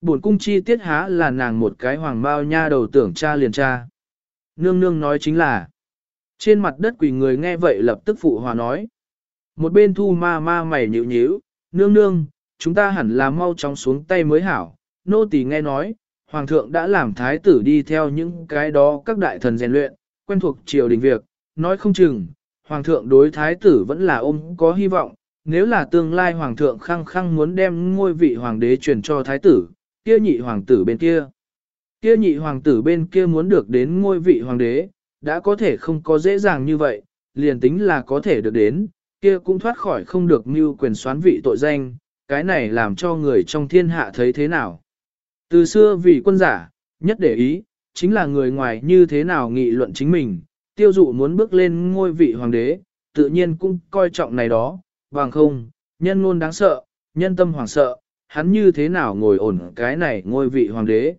Bổn cung chi tiết há là nàng một cái hoàng bao nha đầu tưởng cha liền cha. Nương nương nói chính là, trên mặt đất quỷ người nghe vậy lập tức phụ hòa nói. Một bên thu ma ma mày nhịu nhíu, nương nương, chúng ta hẳn là mau chóng xuống tay mới hảo. Nô tỳ nghe nói, hoàng thượng đã làm thái tử đi theo những cái đó các đại thần rèn luyện, quen thuộc triều đình việc, nói không chừng, hoàng thượng đối thái tử vẫn là ôm có hy vọng, nếu là tương lai hoàng thượng khăng khăng muốn đem ngôi vị hoàng đế truyền cho thái tử, kia nhị hoàng tử bên kia. Kia nhị hoàng tử bên kia muốn được đến ngôi vị hoàng đế, đã có thể không có dễ dàng như vậy, liền tính là có thể được đến, kia cũng thoát khỏi không được mưu quyền xoán vị tội danh, cái này làm cho người trong thiên hạ thấy thế nào. Từ xưa vì quân giả, nhất để ý, chính là người ngoài như thế nào nghị luận chính mình, tiêu dụ muốn bước lên ngôi vị hoàng đế, tự nhiên cũng coi trọng này đó, bằng không, nhân luôn đáng sợ, nhân tâm hoàng sợ, hắn như thế nào ngồi ổn cái này ngôi vị hoàng đế.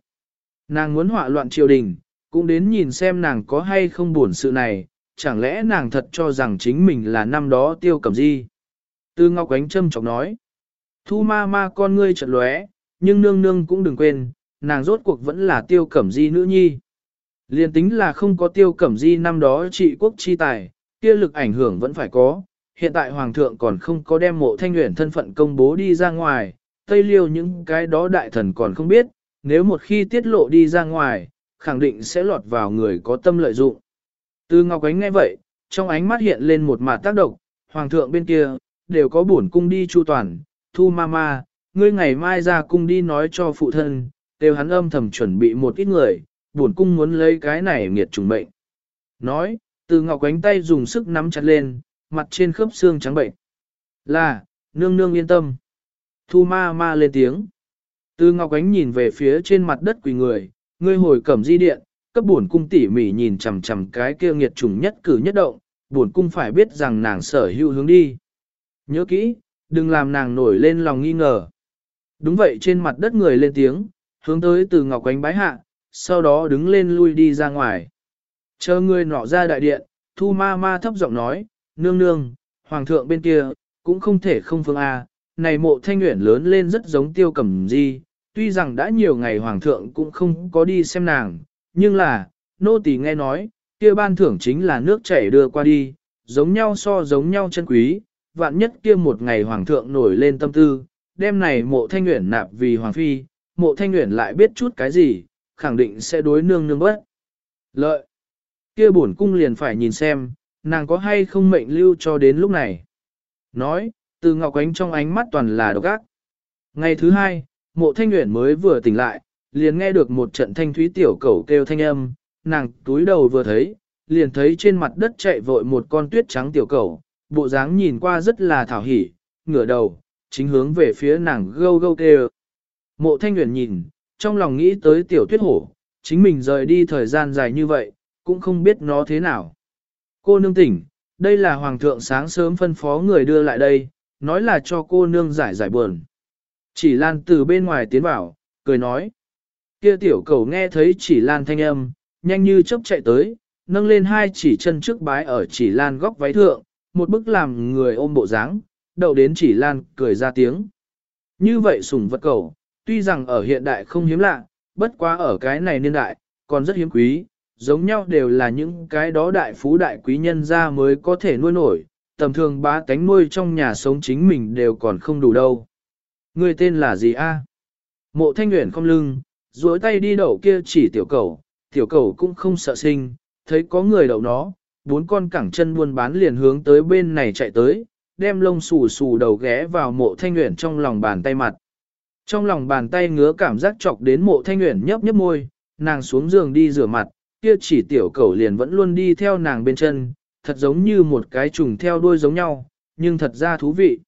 Nàng muốn họa loạn triều đình, cũng đến nhìn xem nàng có hay không buồn sự này, chẳng lẽ nàng thật cho rằng chính mình là năm đó tiêu cầm di. Tư Ngọc Ánh châm chọc nói, thu ma ma con ngươi chật lóe, nhưng nương nương cũng đừng quên, nàng rốt cuộc vẫn là tiêu cẩm di nữ nhi. Liên tính là không có tiêu cẩm di năm đó trị quốc chi tài, kia lực ảnh hưởng vẫn phải có. Hiện tại hoàng thượng còn không có đem mộ thanh nguyện thân phận công bố đi ra ngoài, tây liêu những cái đó đại thần còn không biết, nếu một khi tiết lộ đi ra ngoài, khẳng định sẽ lọt vào người có tâm lợi dụng. Từ Ngọc Ánh nghe vậy, trong ánh mắt hiện lên một mặt tác động, hoàng thượng bên kia, đều có bổn cung đi chu toàn, thu ma ma, ngươi ngày mai ra cung đi nói cho phụ thân, đều hắn âm thầm chuẩn bị một ít người, buồn cung muốn lấy cái này nghiệt trùng bệnh. Nói, từ ngọc ánh tay dùng sức nắm chặt lên, mặt trên khớp xương trắng bệnh. Là, nương nương yên tâm. Thu ma ma lên tiếng. Từ ngọc ánh nhìn về phía trên mặt đất quỳ người, ngươi hồi cẩm di điện, cấp buồn cung tỉ mỉ nhìn chằm chằm cái kia nghiệt trùng nhất cử nhất động, buồn cung phải biết rằng nàng sở hữu hướng đi. Nhớ kỹ, đừng làm nàng nổi lên lòng nghi ngờ. Đúng vậy trên mặt đất người lên tiếng, hướng tới từ ngọc ánh bái hạ, sau đó đứng lên lui đi ra ngoài. Chờ người nọ ra đại điện, thu ma ma thấp giọng nói, nương nương, hoàng thượng bên kia, cũng không thể không phương A, này mộ thanh nguyện lớn lên rất giống tiêu cẩm di, tuy rằng đã nhiều ngày hoàng thượng cũng không có đi xem nàng, nhưng là, nô tỳ nghe nói, kia ban thưởng chính là nước chảy đưa qua đi, giống nhau so giống nhau chân quý, vạn nhất kia một ngày hoàng thượng nổi lên tâm tư, đêm này mộ thanh nguyện nạp vì hoàng phi, mộ thanh nguyện lại biết chút cái gì, khẳng định sẽ đối nương nương bất. Lợi. Kia bổn cung liền phải nhìn xem, nàng có hay không mệnh lưu cho đến lúc này. Nói, từ ngọc ánh trong ánh mắt toàn là độc ác. Ngày thứ hai, mộ thanh nguyện mới vừa tỉnh lại, liền nghe được một trận thanh thúy tiểu cẩu kêu thanh âm, nàng túi đầu vừa thấy, liền thấy trên mặt đất chạy vội một con tuyết trắng tiểu cẩu, bộ dáng nhìn qua rất là thảo hỉ, ngửa đầu, chính hướng về phía nàng gâu gâu kêu. Mộ thanh nguyện nhìn, trong lòng nghĩ tới tiểu tuyết hổ, chính mình rời đi thời gian dài như vậy, cũng không biết nó thế nào. Cô nương tỉnh, đây là hoàng thượng sáng sớm phân phó người đưa lại đây, nói là cho cô nương giải giải buồn. Chỉ lan từ bên ngoài tiến vào, cười nói. Kia tiểu cầu nghe thấy chỉ lan thanh âm, nhanh như chớp chạy tới, nâng lên hai chỉ chân trước bái ở chỉ lan góc váy thượng, một bức làm người ôm bộ dáng, đậu đến chỉ lan cười ra tiếng. Như vậy sủng vật cầu, tuy rằng ở hiện đại không hiếm lạ, bất quá ở cái này niên đại, còn rất hiếm quý, giống nhau đều là những cái đó đại phú đại quý nhân ra mới có thể nuôi nổi, tầm thường bá tánh nuôi trong nhà sống chính mình đều còn không đủ đâu. Người tên là gì a? Mộ thanh nguyện không lưng, duỗi tay đi đậu kia chỉ tiểu cầu, tiểu cầu cũng không sợ sinh, thấy có người đậu nó, bốn con cẳng chân buôn bán liền hướng tới bên này chạy tới, đem lông xù xù đầu ghé vào mộ thanh nguyện trong lòng bàn tay mặt. Trong lòng bàn tay ngứa cảm giác chọc đến mộ thanh nguyện nhấp nhấp môi, nàng xuống giường đi rửa mặt, kia chỉ tiểu cầu liền vẫn luôn đi theo nàng bên chân, thật giống như một cái trùng theo đuôi giống nhau, nhưng thật ra thú vị.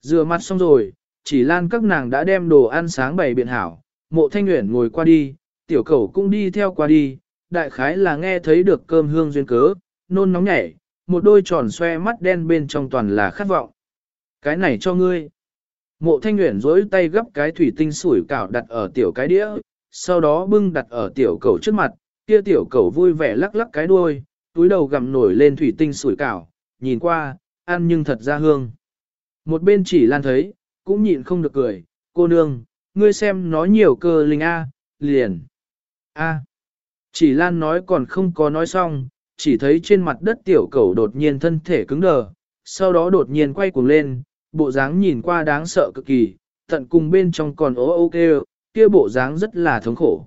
Rửa mặt xong rồi, chỉ lan các nàng đã đem đồ ăn sáng bày biện hảo, mộ thanh nguyện ngồi qua đi, tiểu cẩu cũng đi theo qua đi, đại khái là nghe thấy được cơm hương duyên cớ, nôn nóng nhảy, một đôi tròn xoe mắt đen bên trong toàn là khát vọng. Cái này cho ngươi. Mộ thanh nguyện dối tay gấp cái thủy tinh sủi cảo đặt ở tiểu cái đĩa, sau đó bưng đặt ở tiểu cầu trước mặt, kia tiểu cầu vui vẻ lắc lắc cái đuôi, túi đầu gặm nổi lên thủy tinh sủi cảo, nhìn qua, ăn nhưng thật ra hương. Một bên chỉ lan thấy, cũng nhịn không được cười, cô nương, ngươi xem nó nhiều cơ linh A, liền. A. Chỉ lan nói còn không có nói xong, chỉ thấy trên mặt đất tiểu cầu đột nhiên thân thể cứng đờ, sau đó đột nhiên quay cuồng lên, bộ dáng nhìn qua đáng sợ cực kỳ, tận cùng bên trong còn ố ô kêu, kia bộ dáng rất là thống khổ.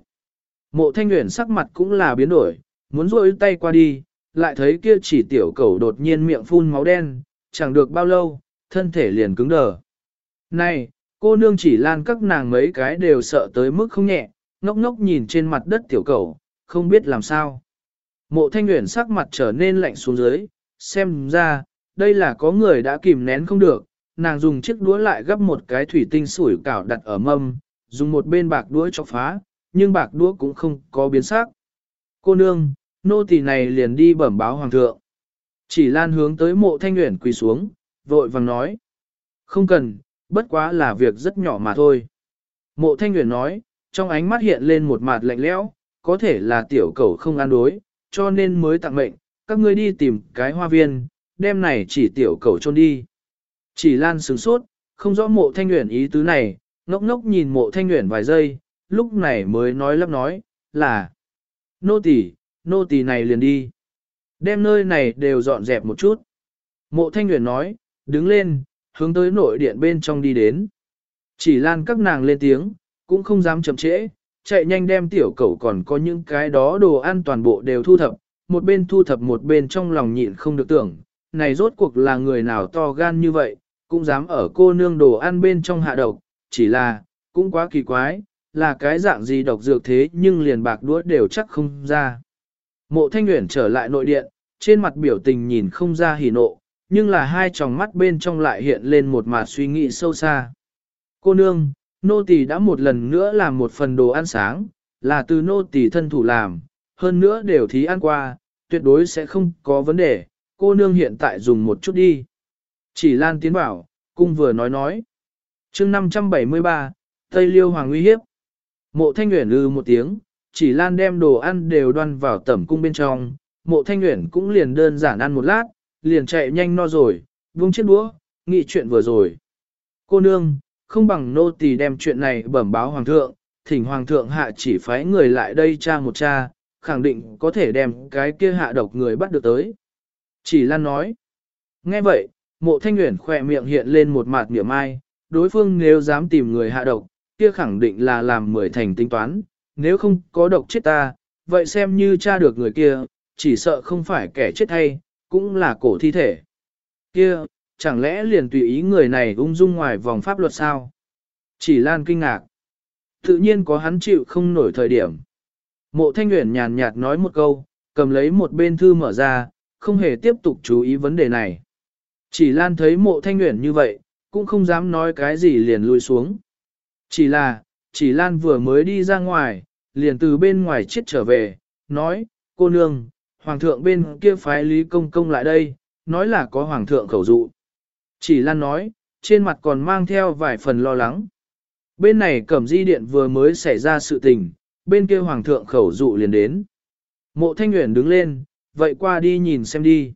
Mộ thanh nguyện sắc mặt cũng là biến đổi, muốn rôi tay qua đi, lại thấy kia chỉ tiểu cầu đột nhiên miệng phun máu đen, chẳng được bao lâu, thân thể liền cứng đờ. Này, cô nương chỉ lan các nàng mấy cái đều sợ tới mức không nhẹ, ngốc ngốc nhìn trên mặt đất tiểu cầu, không biết làm sao. Mộ thanh nguyện sắc mặt trở nên lạnh xuống dưới, xem ra, đây là có người đã kìm nén không được, nàng dùng chiếc đũa lại gấp một cái thủy tinh sủi cảo đặt ở mâm, dùng một bên bạc đũa cho phá, nhưng bạc đũa cũng không có biến sắc. Cô nương, nô tỳ này liền đi bẩm báo hoàng thượng. Chỉ lan hướng tới mộ thanh nguyện quỳ xuống, vội vàng nói. Không cần, bất quá là việc rất nhỏ mà thôi. Mộ thanh nguyện nói, trong ánh mắt hiện lên một mặt lạnh lẽo, có thể là tiểu cầu không ăn đối, cho nên mới tặng mệnh, các ngươi đi tìm cái hoa viên, đem này chỉ tiểu cầu trôn đi. Chỉ lan sướng sốt, không rõ mộ thanh nguyện ý tứ này, ngốc ngốc nhìn mộ thanh nguyện vài giây, lúc này mới nói lắp nói, là Nô tỳ, nô tỳ này liền đi. Đem nơi này đều dọn dẹp một chút. Mộ thanh nguyện nói, đứng lên, hướng tới nội điện bên trong đi đến. Chỉ lan các nàng lên tiếng, cũng không dám chậm trễ, chạy nhanh đem tiểu cẩu còn có những cái đó đồ ăn toàn bộ đều thu thập, một bên thu thập một bên trong lòng nhịn không được tưởng, này rốt cuộc là người nào to gan như vậy, cũng dám ở cô nương đồ ăn bên trong hạ độc, chỉ là, cũng quá kỳ quái, là cái dạng gì độc dược thế nhưng liền bạc đũa đều chắc không ra. Mộ thanh Uyển trở lại nội điện, trên mặt biểu tình nhìn không ra hỉ nộ, nhưng là hai tròng mắt bên trong lại hiện lên một mặt suy nghĩ sâu xa. Cô nương, nô tỳ đã một lần nữa làm một phần đồ ăn sáng, là từ nô tỳ thân thủ làm, hơn nữa đều thí ăn qua, tuyệt đối sẽ không có vấn đề, cô nương hiện tại dùng một chút đi. Chỉ Lan tiến bảo, cung vừa nói nói. chương 573, Tây Liêu Hoàng uy hiếp. Mộ thanh Uyển ư một tiếng, chỉ Lan đem đồ ăn đều đoan vào tẩm cung bên trong, mộ thanh nguyện cũng liền đơn giản ăn một lát, liền chạy nhanh no rồi, vung chiếc đũa, nghị chuyện vừa rồi. Cô nương, không bằng nô tỳ đem chuyện này bẩm báo hoàng thượng, thỉnh hoàng thượng hạ chỉ phái người lại đây tra một cha, khẳng định có thể đem cái kia hạ độc người bắt được tới. Chỉ Lan nói. Nghe vậy, mộ thanh nguyện khỏe miệng hiện lên một mặt niệm ai, đối phương nếu dám tìm người hạ độc, kia khẳng định là làm mười thành tính toán, nếu không có độc chết ta, vậy xem như tra được người kia, chỉ sợ không phải kẻ chết hay, cũng là cổ thi thể. Kia, chẳng lẽ liền tùy ý người này ung dung ngoài vòng pháp luật sao? Chỉ Lan kinh ngạc. Tự nhiên có hắn chịu không nổi thời điểm. Mộ Thanh Nguyễn nhàn nhạt nói một câu, cầm lấy một bên thư mở ra, không hề tiếp tục chú ý vấn đề này. Chỉ Lan thấy mộ Thanh Nguyễn như vậy, cũng không dám nói cái gì liền lui xuống. Chỉ là, chỉ Lan vừa mới đi ra ngoài, liền từ bên ngoài chết trở về, nói, cô nương, hoàng thượng bên kia phái Lý Công Công lại đây, nói là có hoàng thượng khẩu dụ. Chỉ Lan nói, trên mặt còn mang theo vài phần lo lắng. Bên này cẩm di điện vừa mới xảy ra sự tình, bên kia hoàng thượng khẩu dụ liền đến. Mộ thanh nguyện đứng lên, vậy qua đi nhìn xem đi.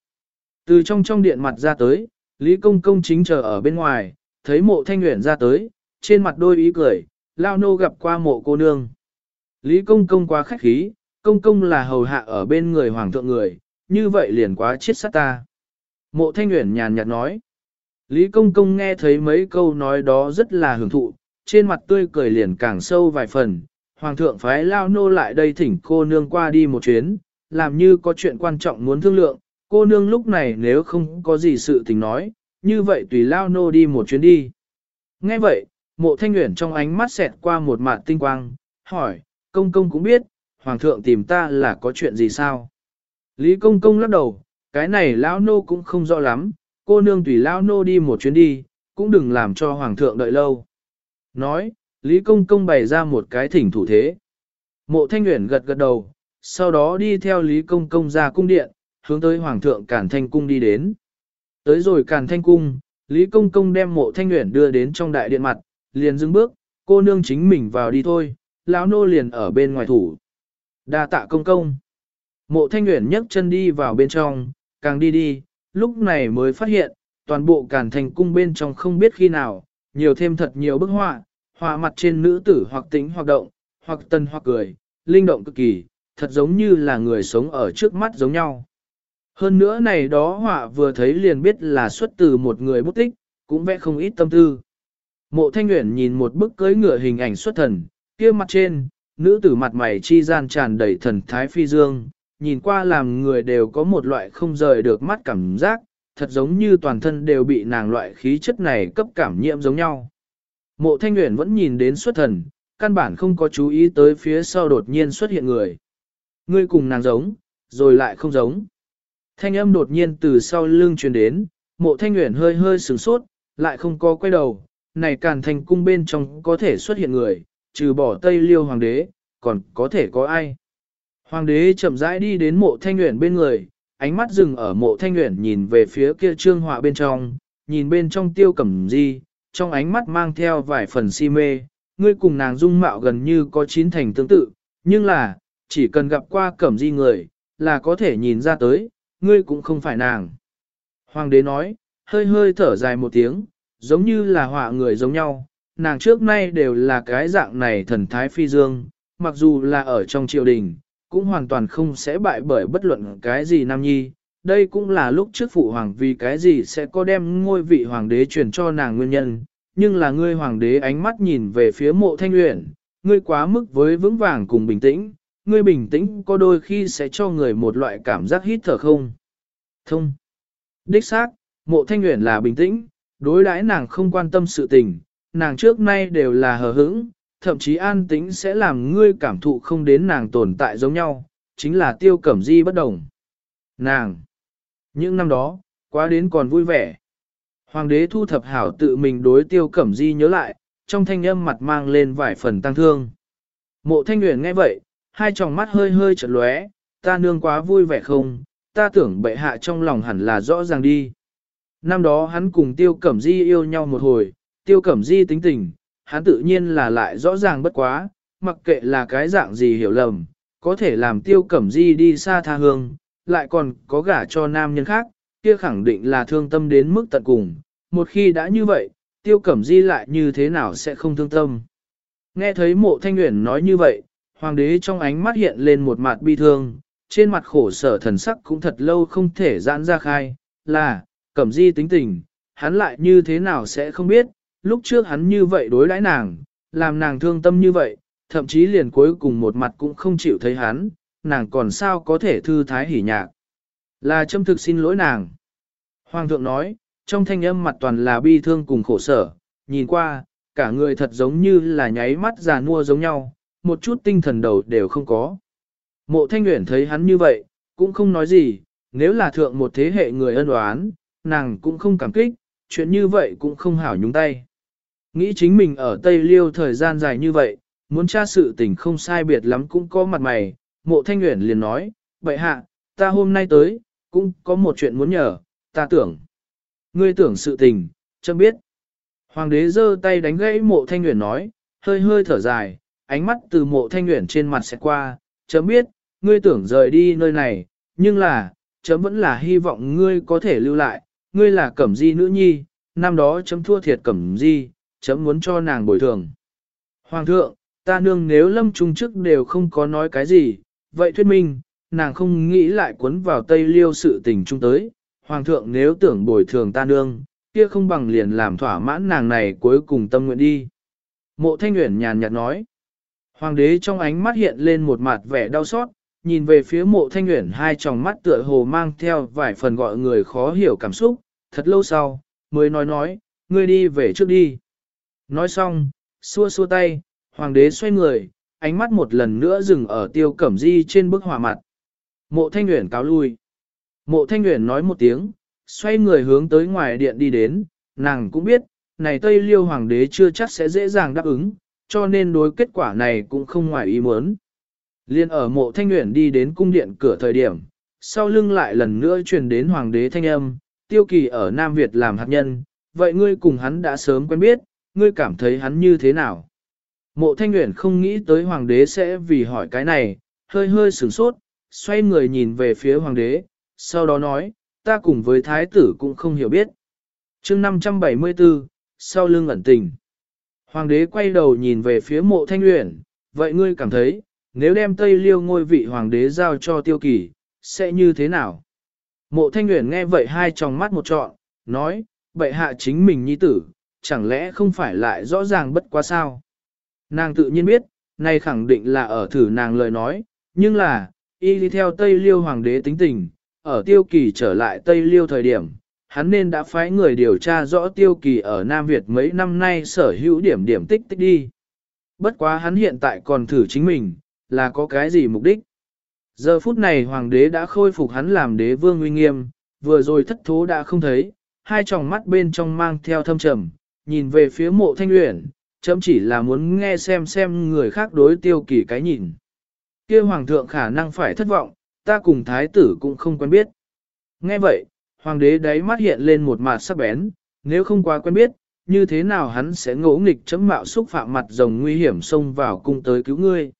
Từ trong trong điện mặt ra tới, Lý Công Công chính chờ ở bên ngoài, thấy mộ thanh nguyện ra tới, trên mặt đôi ý cười, lao nô gặp qua mộ cô nương. Lý Công Công quá khách khí, Công Công là hầu hạ ở bên người hoàng thượng người, như vậy liền quá chết sát ta. Mộ thanh nguyện nhàn nhạt nói. Lý Công Công nghe thấy mấy câu nói đó rất là hưởng thụ, trên mặt tươi cười liền càng sâu vài phần. Hoàng thượng phái lao nô lại đây thỉnh cô nương qua đi một chuyến, làm như có chuyện quan trọng muốn thương lượng, cô nương lúc này nếu không có gì sự tình nói, như vậy tùy lao nô đi một chuyến đi. Nghe vậy, mộ thanh nguyện trong ánh mắt xẹt qua một mạt tinh quang, hỏi, công công cũng biết, hoàng thượng tìm ta là có chuyện gì sao? Lý công công lắc đầu, cái này lão nô cũng không rõ lắm, cô nương tùy lão nô đi một chuyến đi, cũng đừng làm cho hoàng thượng đợi lâu. Nói, Lý công công bày ra một cái thỉnh thủ thế. Mộ thanh nguyện gật gật đầu, sau đó đi theo Lý công công ra cung điện, hướng tới hoàng thượng Cản Thanh cung đi đến. Tới rồi Cản Thanh cung, Lý công công đem mộ thanh nguyện đưa đến trong đại điện mặt, liền dừng bước, cô nương chính mình vào đi thôi, lão nô liền ở bên ngoài thủ. Đa tạ công công. Mộ thanh nguyện nhấc chân đi vào bên trong, càng đi đi, lúc này mới phát hiện, toàn bộ cản thành cung bên trong không biết khi nào, nhiều thêm thật nhiều bức họa, họa mặt trên nữ tử hoặc tính hoặc động, hoặc tân hoặc cười, linh động cực kỳ, thật giống như là người sống ở trước mắt giống nhau. Hơn nữa này đó họa vừa thấy liền biết là xuất từ một người bút tích, cũng vẽ không ít tâm tư. Mộ Thanh Nguyễn nhìn một bức cưới ngựa hình ảnh xuất thần, kia mặt trên, nữ tử mặt mày chi gian tràn đầy thần thái phi dương, nhìn qua làm người đều có một loại không rời được mắt cảm giác, thật giống như toàn thân đều bị nàng loại khí chất này cấp cảm nhiễm giống nhau. Mộ Thanh Nguyễn vẫn nhìn đến xuất thần, căn bản không có chú ý tới phía sau đột nhiên xuất hiện người. Ngươi cùng nàng giống, rồi lại không giống. Thanh âm đột nhiên từ sau lưng truyền đến, mộ Thanh Nguyễn hơi hơi sửng sốt, lại không có quay đầu, này càn thành cung bên trong có thể xuất hiện người, trừ bỏ Tây Liêu Hoàng đế, còn có thể có ai. Hoàng đế chậm rãi đi đến mộ thanh nguyện bên người, ánh mắt dừng ở mộ thanh nguyện nhìn về phía kia trương họa bên trong, nhìn bên trong tiêu cẩm di, trong ánh mắt mang theo vài phần si mê, ngươi cùng nàng dung mạo gần như có chín thành tương tự, nhưng là, chỉ cần gặp qua cẩm di người, là có thể nhìn ra tới, ngươi cũng không phải nàng. Hoàng đế nói, hơi hơi thở dài một tiếng, giống như là họa người giống nhau, nàng trước nay đều là cái dạng này thần thái phi dương, mặc dù là ở trong triều đình, cũng hoàn toàn không sẽ bại bởi bất luận cái gì nam nhi. Đây cũng là lúc trước phụ hoàng vì cái gì sẽ có đem ngôi vị hoàng đế truyền cho nàng nguyên nhân, nhưng là ngươi hoàng đế ánh mắt nhìn về phía mộ thanh luyện, ngươi quá mức với vững vàng cùng bình tĩnh, ngươi bình tĩnh có đôi khi sẽ cho người một loại cảm giác hít thở không. Thông. Đích xác, mộ thanh luyện là bình tĩnh, đối đãi nàng không quan tâm sự tình, nàng trước nay đều là hờ hững, thậm chí an tĩnh sẽ làm ngươi cảm thụ không đến nàng tồn tại giống nhau, chính là tiêu cẩm di bất đồng. Nàng! Những năm đó, quá đến còn vui vẻ. Hoàng đế thu thập hảo tự mình đối tiêu cẩm di nhớ lại, trong thanh âm mặt mang lên vài phần tăng thương. Mộ thanh nguyện nghe vậy, hai tròng mắt hơi hơi chật lóe, ta nương quá vui vẻ không, ta tưởng bệ hạ trong lòng hẳn là rõ ràng đi. Năm đó hắn cùng tiêu cẩm di yêu nhau một hồi, tiêu cẩm di tính tình, hắn tự nhiên là lại rõ ràng bất quá, mặc kệ là cái dạng gì hiểu lầm, có thể làm tiêu cẩm di đi xa tha hương, lại còn có gả cho nam nhân khác, kia khẳng định là thương tâm đến mức tận cùng. Một khi đã như vậy, tiêu cẩm di lại như thế nào sẽ không thương tâm. Nghe thấy mộ thanh nguyện nói như vậy, hoàng đế trong ánh mắt hiện lên một mặt bi thương, trên mặt khổ sở thần sắc cũng thật lâu không thể giãn ra khai, là, cẩm di tính tình, hắn lại như thế nào sẽ không biết, lúc trước hắn như vậy đối đãi nàng, làm nàng thương tâm như vậy, thậm chí liền cuối cùng một mặt cũng không chịu thấy hắn, nàng còn sao có thể thư thái hỉ nhạc. Là châm thực xin lỗi nàng. Hoàng thượng nói, trong thanh âm mặt toàn là bi thương cùng khổ sở, nhìn qua, cả người thật giống như là nháy mắt già nua giống nhau, một chút tinh thần đầu đều không có. Mộ thanh nguyện thấy hắn như vậy, cũng không nói gì, nếu là thượng một thế hệ người ân oán, nàng cũng không cảm kích, chuyện như vậy cũng không hảo nhúng tay. Nghĩ chính mình ở Tây Liêu thời gian dài như vậy, muốn tra sự tình không sai biệt lắm cũng có mặt mày, mộ thanh nguyện liền nói, vậy hạ, ta hôm nay tới, cũng có một chuyện muốn nhờ, ta tưởng. Ngươi tưởng sự tình, chẳng biết. Hoàng đế giơ tay đánh gãy mộ thanh nguyện nói, hơi hơi thở dài, ánh mắt từ mộ thanh nguyện trên mặt sẽ qua, chấm biết, ngươi tưởng rời đi nơi này, nhưng là, chấm vẫn là hy vọng ngươi có thể lưu lại, ngươi là cẩm di nữ nhi, năm đó chấm thua thiệt cẩm di, chấm muốn cho nàng bồi thường. Hoàng thượng, ta nương nếu lâm trung chức đều không có nói cái gì, vậy thuyết minh, nàng không nghĩ lại cuốn vào tây liêu sự tình trung tới. Hoàng thượng nếu tưởng bồi thường ta nương, kia không bằng liền làm thỏa mãn nàng này cuối cùng tâm nguyện đi. Mộ thanh nguyện nhàn nhạt nói. Hoàng đế trong ánh mắt hiện lên một mặt vẻ đau xót, nhìn về phía mộ thanh nguyện hai tròng mắt tựa hồ mang theo vài phần gọi người khó hiểu cảm xúc, thật lâu sau, mới nói nói, ngươi đi về trước đi. Nói xong, xua xua tay, hoàng đế xoay người, ánh mắt một lần nữa dừng ở tiêu cẩm di trên bức hỏa mặt. Mộ thanh nguyện cáo lui. Mộ thanh nguyện nói một tiếng, xoay người hướng tới ngoài điện đi đến, nàng cũng biết, này Tây Liêu Hoàng đế chưa chắc sẽ dễ dàng đáp ứng, cho nên đối kết quả này cũng không ngoài ý muốn. Liên ở mộ thanh nguyện đi đến cung điện cửa thời điểm, sau lưng lại lần nữa truyền đến Hoàng đế thanh âm, tiêu kỳ ở Nam Việt làm hạt nhân, vậy ngươi cùng hắn đã sớm quen biết, ngươi cảm thấy hắn như thế nào? Mộ thanh nguyện không nghĩ tới Hoàng đế sẽ vì hỏi cái này, hơi hơi sửng sốt, xoay người nhìn về phía Hoàng đế, sau đó nói, ta cùng với thái tử cũng không hiểu biết. chương 574, sau lưng ẩn tình. Hoàng đế quay đầu nhìn về phía mộ thanh nguyện, vậy ngươi cảm thấy, nếu đem Tây Liêu ngôi vị hoàng đế giao cho tiêu kỳ, sẽ như thế nào? Mộ thanh Nguyễn nghe vậy hai tròng mắt một trọn, nói, bệ hạ chính mình nhi tử, chẳng lẽ không phải lại rõ ràng bất quá sao? Nàng tự nhiên biết, này khẳng định là ở thử nàng lời nói, nhưng là, y đi theo Tây Liêu hoàng đế tính tình, ở tiêu kỳ trở lại Tây Liêu thời điểm, hắn nên đã phái người điều tra rõ tiêu kỳ ở Nam Việt mấy năm nay sở hữu điểm điểm tích tích đi. Bất quá hắn hiện tại còn thử chính mình, là có cái gì mục đích. Giờ phút này hoàng đế đã khôi phục hắn làm đế vương uy nghiêm, vừa rồi thất thố đã không thấy, hai tròng mắt bên trong mang theo thâm trầm, nhìn về phía mộ thanh luyện. chấm chỉ là muốn nghe xem xem người khác đối tiêu kỳ cái nhìn. kia hoàng thượng khả năng phải thất vọng, ta cùng thái tử cũng không quen biết. Nghe vậy, hoàng đế đáy mắt hiện lên một mặt sắc bén, nếu không quá quen biết, như thế nào hắn sẽ ngỗ nghịch chấm mạo xúc phạm mặt rồng nguy hiểm xông vào cung tới cứu ngươi.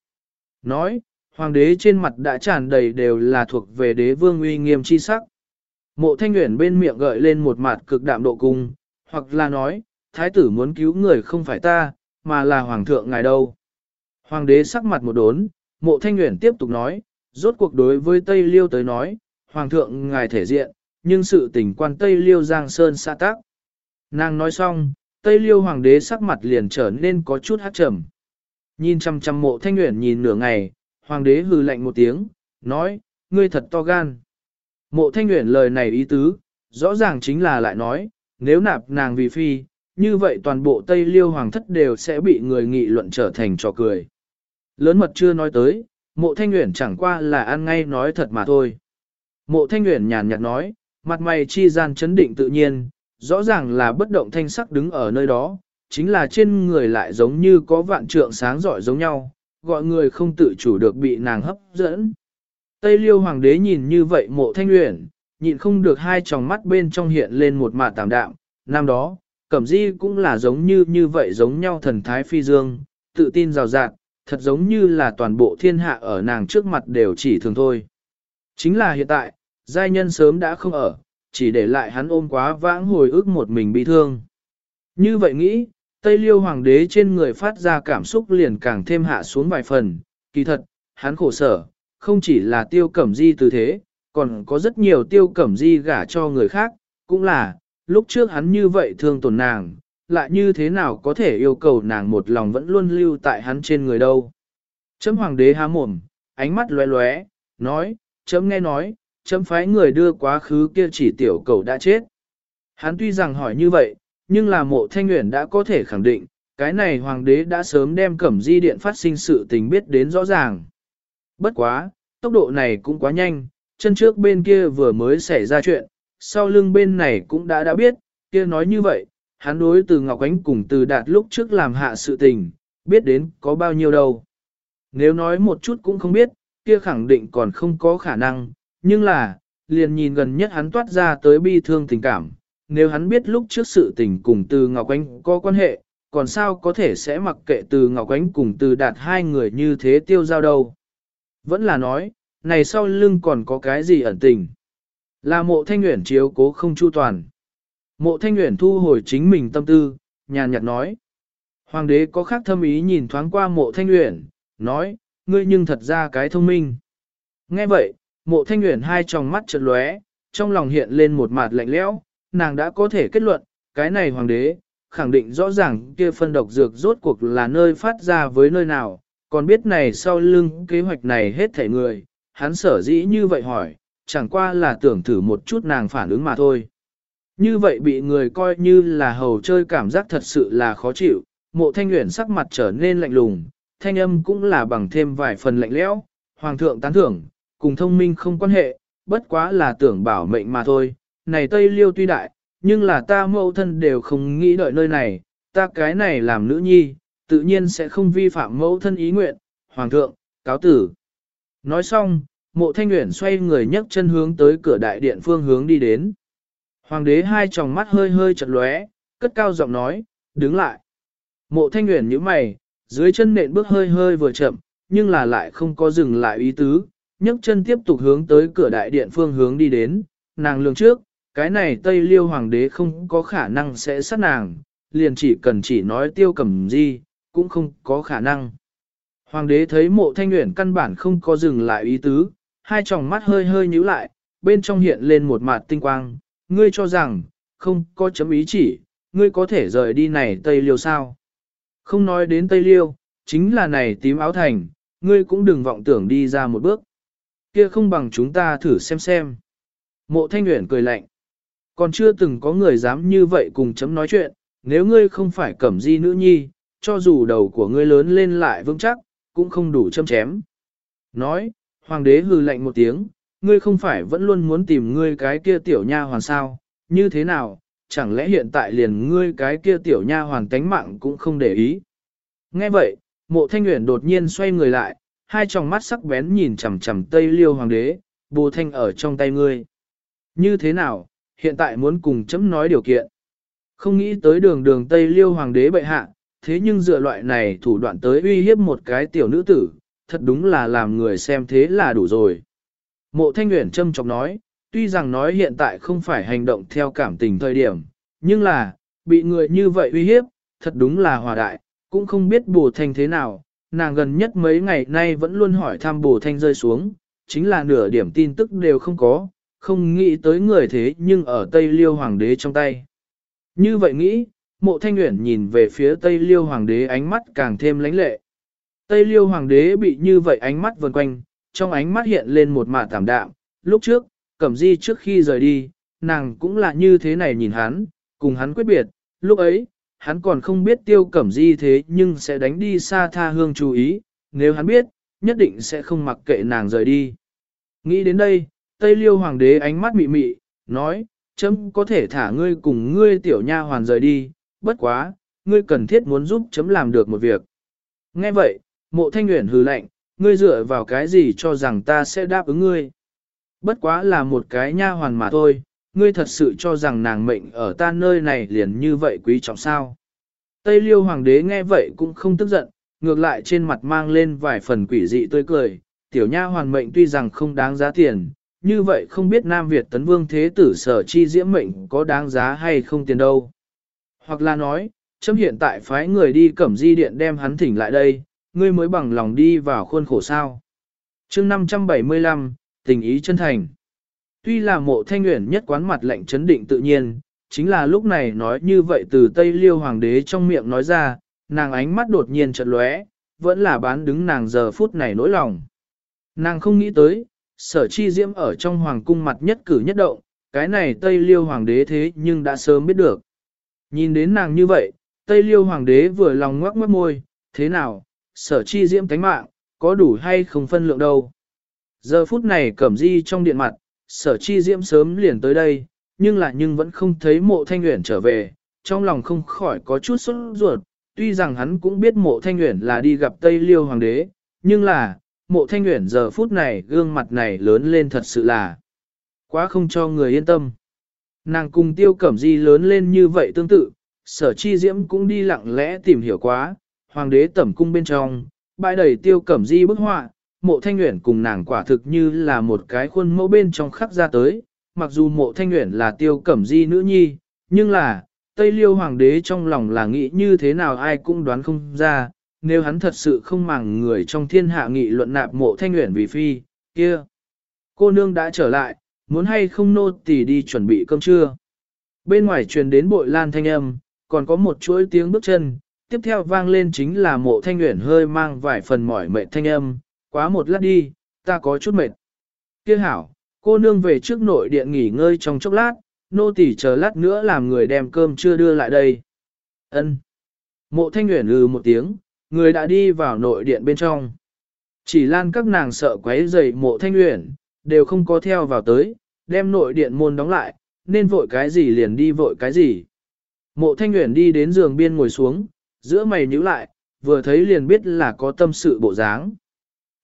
Nói, hoàng đế trên mặt đã tràn đầy đều là thuộc về đế vương uy nghiêm chi sắc. Mộ thanh nguyện bên miệng gợi lên một mặt cực đạm độ cung, hoặc là nói, thái tử muốn cứu người không phải ta, mà là hoàng thượng ngài đâu. Hoàng đế sắc mặt một đốn, mộ thanh nguyện tiếp tục nói, rốt cuộc đối với Tây Liêu tới nói, Hoàng thượng ngài thể diện, nhưng sự tình quan Tây Liêu Giang Sơn xa tác. Nàng nói xong, Tây Liêu Hoàng đế sắc mặt liền trở nên có chút hát trầm. Nhìn chăm chăm mộ thanh nguyện nhìn nửa ngày, Hoàng đế hừ lạnh một tiếng, nói, ngươi thật to gan. Mộ thanh nguyện lời này ý tứ, rõ ràng chính là lại nói, nếu nạp nàng vì phi, như vậy toàn bộ Tây Liêu Hoàng thất đều sẽ bị người nghị luận trở thành trò cười. Lớn mật chưa nói tới, mộ thanh nguyện chẳng qua là ăn ngay nói thật mà thôi. Mộ thanh nguyện nhàn nhạt nói, mặt mày chi gian chấn định tự nhiên, rõ ràng là bất động thanh sắc đứng ở nơi đó, chính là trên người lại giống như có vạn trượng sáng giỏi giống nhau, gọi người không tự chủ được bị nàng hấp dẫn. Tây liêu hoàng đế nhìn như vậy mộ thanh luyện, nhịn không được hai tròng mắt bên trong hiện lên một mạ tạm đạm, năm đó, cẩm di cũng là giống như như vậy giống nhau thần thái phi dương, tự tin rào rạt, thật giống như là toàn bộ thiên hạ ở nàng trước mặt đều chỉ thường thôi. Chính là hiện tại, giai nhân sớm đã không ở, chỉ để lại hắn ôm quá vãng hồi ức một mình bị thương. Như vậy nghĩ, Tây Liêu Hoàng đế trên người phát ra cảm xúc liền càng thêm hạ xuống vài phần, kỳ thật, hắn khổ sở, không chỉ là tiêu cẩm di từ thế, còn có rất nhiều tiêu cẩm di gả cho người khác, cũng là, lúc trước hắn như vậy thương tổn nàng, lại như thế nào có thể yêu cầu nàng một lòng vẫn luôn lưu tại hắn trên người đâu. Chấm hoàng đế há mồm, ánh mắt lóe lóe, nói, chấm nghe nói, chấm phái người đưa quá khứ kia chỉ tiểu cầu đã chết. Hắn tuy rằng hỏi như vậy, nhưng là mộ thanh nguyện đã có thể khẳng định, cái này hoàng đế đã sớm đem cẩm di điện phát sinh sự tình biết đến rõ ràng. Bất quá, tốc độ này cũng quá nhanh, chân trước bên kia vừa mới xảy ra chuyện, sau lưng bên này cũng đã đã biết, kia nói như vậy, hắn đối từ Ngọc Ánh cùng từ đạt lúc trước làm hạ sự tình, biết đến có bao nhiêu đâu. Nếu nói một chút cũng không biết, kia khẳng định còn không có khả năng, nhưng là, liền nhìn gần nhất hắn toát ra tới bi thương tình cảm, nếu hắn biết lúc trước sự tình cùng từ Ngọc Ánh có quan hệ, còn sao có thể sẽ mặc kệ từ Ngọc Ánh cùng từ đạt hai người như thế tiêu giao đâu. Vẫn là nói, này sau lưng còn có cái gì ẩn tình. Là mộ thanh nguyện chiếu cố không chu toàn. Mộ thanh nguyện thu hồi chính mình tâm tư, nhàn nhạt nói. Hoàng đế có khác thâm ý nhìn thoáng qua mộ thanh nguyện, nói, ngươi nhưng thật ra cái thông minh. Nghe vậy, mộ thanh nguyện hai tròng mắt chợt lóe, trong lòng hiện lên một mặt lạnh lẽo, nàng đã có thể kết luận, cái này hoàng đế, khẳng định rõ ràng kia phân độc dược rốt cuộc là nơi phát ra với nơi nào, còn biết này sau lưng kế hoạch này hết thể người, hắn sở dĩ như vậy hỏi, chẳng qua là tưởng thử một chút nàng phản ứng mà thôi. Như vậy bị người coi như là hầu chơi cảm giác thật sự là khó chịu, mộ thanh nguyện sắc mặt trở nên lạnh lùng, thanh âm cũng là bằng thêm vài phần lạnh lẽo, hoàng thượng tán thưởng, cùng thông minh không quan hệ, bất quá là tưởng bảo mệnh mà thôi, này Tây Liêu tuy đại, nhưng là ta mẫu thân đều không nghĩ đợi nơi này, ta cái này làm nữ nhi, tự nhiên sẽ không vi phạm mẫu thân ý nguyện, hoàng thượng, cáo tử. Nói xong, mộ thanh nguyện xoay người nhấc chân hướng tới cửa đại điện phương hướng đi đến. Hoàng đế hai tròng mắt hơi hơi chật lóe, cất cao giọng nói, đứng lại. Mộ thanh nguyện như mày, dưới chân nện bước hơi hơi vừa chậm, nhưng là lại không có dừng lại ý tứ, nhấc chân tiếp tục hướng tới cửa đại điện phương hướng đi đến, nàng lường trước, cái này Tây Liêu Hoàng đế không có khả năng sẽ sát nàng, liền chỉ cần chỉ nói tiêu cầm di cũng không có khả năng. Hoàng đế thấy mộ thanh nguyện căn bản không có dừng lại ý tứ, hai tròng mắt hơi hơi nhíu lại, bên trong hiện lên một mặt tinh quang, ngươi cho rằng, không có chấm ý chỉ, ngươi có thể rời đi này Tây Liêu sao? Không nói đến Tây Liêu, chính là này tím áo thành, ngươi cũng đừng vọng tưởng đi ra một bước. Kia không bằng chúng ta thử xem xem. Mộ thanh nguyện cười lạnh. Còn chưa từng có người dám như vậy cùng chấm nói chuyện, nếu ngươi không phải cẩm di nữ nhi, cho dù đầu của ngươi lớn lên lại vững chắc, cũng không đủ châm chém. Nói, hoàng đế hừ lạnh một tiếng, ngươi không phải vẫn luôn muốn tìm ngươi cái kia tiểu nha hoàn sao, như thế nào, chẳng lẽ hiện tại liền ngươi cái kia tiểu nha hoàn tánh mạng cũng không để ý. Nghe vậy, mộ thanh nguyện đột nhiên xoay người lại, hai tròng mắt sắc bén nhìn chằm chằm tây liêu hoàng đế, bồ thanh ở trong tay ngươi. Như thế nào, hiện tại muốn cùng chấm nói điều kiện. Không nghĩ tới đường đường tây liêu hoàng đế bệ hạ, thế nhưng dựa loại này thủ đoạn tới uy hiếp một cái tiểu nữ tử, thật đúng là làm người xem thế là đủ rồi. Mộ Thanh Nguyễn châm chọc nói, tuy rằng nói hiện tại không phải hành động theo cảm tình thời điểm, nhưng là, bị người như vậy uy hiếp, thật đúng là hòa đại, cũng không biết bổ thanh thế nào, nàng gần nhất mấy ngày nay vẫn luôn hỏi thăm bổ thanh rơi xuống, chính là nửa điểm tin tức đều không có, không nghĩ tới người thế nhưng ở Tây Liêu Hoàng đế trong tay. Như vậy nghĩ, mộ thanh nguyện nhìn về phía Tây Liêu Hoàng đế ánh mắt càng thêm lãnh lệ. Tây Liêu Hoàng đế bị như vậy ánh mắt vần quanh, trong ánh mắt hiện lên một mạ tảm đạm, lúc trước, Cẩm Di trước khi rời đi, nàng cũng là như thế này nhìn hắn, cùng hắn quyết biệt, lúc ấy, hắn còn không biết tiêu cẩm di thế nhưng sẽ đánh đi xa tha hương chú ý, nếu hắn biết, nhất định sẽ không mặc kệ nàng rời đi. Nghĩ đến đây, Tây Liêu Hoàng đế ánh mắt mị mị, nói, chấm có thể thả ngươi cùng ngươi tiểu nha hoàn rời đi, bất quá, ngươi cần thiết muốn giúp chấm làm được một việc. Nghe vậy, mộ thanh nguyện hừ lạnh, ngươi dựa vào cái gì cho rằng ta sẽ đáp ứng ngươi. Bất quá là một cái nha hoàn mà thôi, ngươi thật sự cho rằng nàng mệnh ở ta nơi này liền như vậy quý trọng sao. Tây liêu hoàng đế nghe vậy cũng không tức giận, ngược lại trên mặt mang lên vài phần quỷ dị tươi cười, tiểu nha hoàn mệnh tuy rằng không đáng giá tiền, như vậy không biết Nam Việt tấn vương thế tử sở chi diễm mệnh có đáng giá hay không tiền đâu. Hoặc là nói, chấm hiện tại phái người đi cẩm di điện đem hắn thỉnh lại đây, ngươi mới bằng lòng đi vào khuôn khổ sao. chương 575, tình ý chân thành. Tuy là mộ thanh nguyện nhất quán mặt lệnh chấn định tự nhiên, chính là lúc này nói như vậy từ Tây Liêu Hoàng đế trong miệng nói ra, nàng ánh mắt đột nhiên chợt lóe, vẫn là bán đứng nàng giờ phút này nỗi lòng. Nàng không nghĩ tới, sở chi diễm ở trong hoàng cung mặt nhất cử nhất động, cái này Tây Liêu Hoàng đế thế nhưng đã sớm biết được. Nhìn đến nàng như vậy, Tây Liêu Hoàng đế vừa lòng ngoắc mất môi, thế nào, sở chi diễm tánh mạng, có đủ hay không phân lượng đâu. Giờ phút này cẩm di trong điện mặt, sở chi diễm sớm liền tới đây, nhưng lại nhưng vẫn không thấy mộ thanh nguyện trở về, trong lòng không khỏi có chút sốt ruột, tuy rằng hắn cũng biết mộ thanh nguyện là đi gặp Tây Liêu Hoàng đế, nhưng là, mộ thanh nguyện giờ phút này gương mặt này lớn lên thật sự là quá không cho người yên tâm. Nàng cùng tiêu cẩm di lớn lên như vậy tương tự, sở chi diễm cũng đi lặng lẽ tìm hiểu quá, hoàng đế tẩm cung bên trong, bãi đầy tiêu cẩm di bức họa, mộ thanh nguyện cùng nàng quả thực như là một cái khuôn mẫu bên trong khắc ra tới, mặc dù mộ thanh nguyện là tiêu cẩm di nữ nhi, nhưng là, Tây Liêu Hoàng đế trong lòng là nghĩ như thế nào ai cũng đoán không ra, nếu hắn thật sự không màng người trong thiên hạ nghị luận nạp mộ thanh nguyện vì phi, kia. Cô nương đã trở lại, muốn hay không nô tỳ đi chuẩn bị cơm trưa. Bên ngoài truyền đến bội lan thanh âm, còn có một chuỗi tiếng bước chân, tiếp theo vang lên chính là mộ thanh nguyện hơi mang vài phần mỏi mệt thanh âm, quá một lát đi, ta có chút mệt. Kia hảo, cô nương về trước nội điện nghỉ ngơi trong chốc lát, nô tỳ chờ lát nữa làm người đem cơm chưa đưa lại đây. Ân. Mộ thanh nguyện lừ một tiếng, người đã đi vào nội điện bên trong. Chỉ lan các nàng sợ quấy rầy mộ thanh uyển, đều không có theo vào tới, đem nội điện môn đóng lại, nên vội cái gì liền đi vội cái gì. Mộ thanh uyển đi đến giường biên ngồi xuống, giữa mày nhíu lại, vừa thấy liền biết là có tâm sự bộ dáng.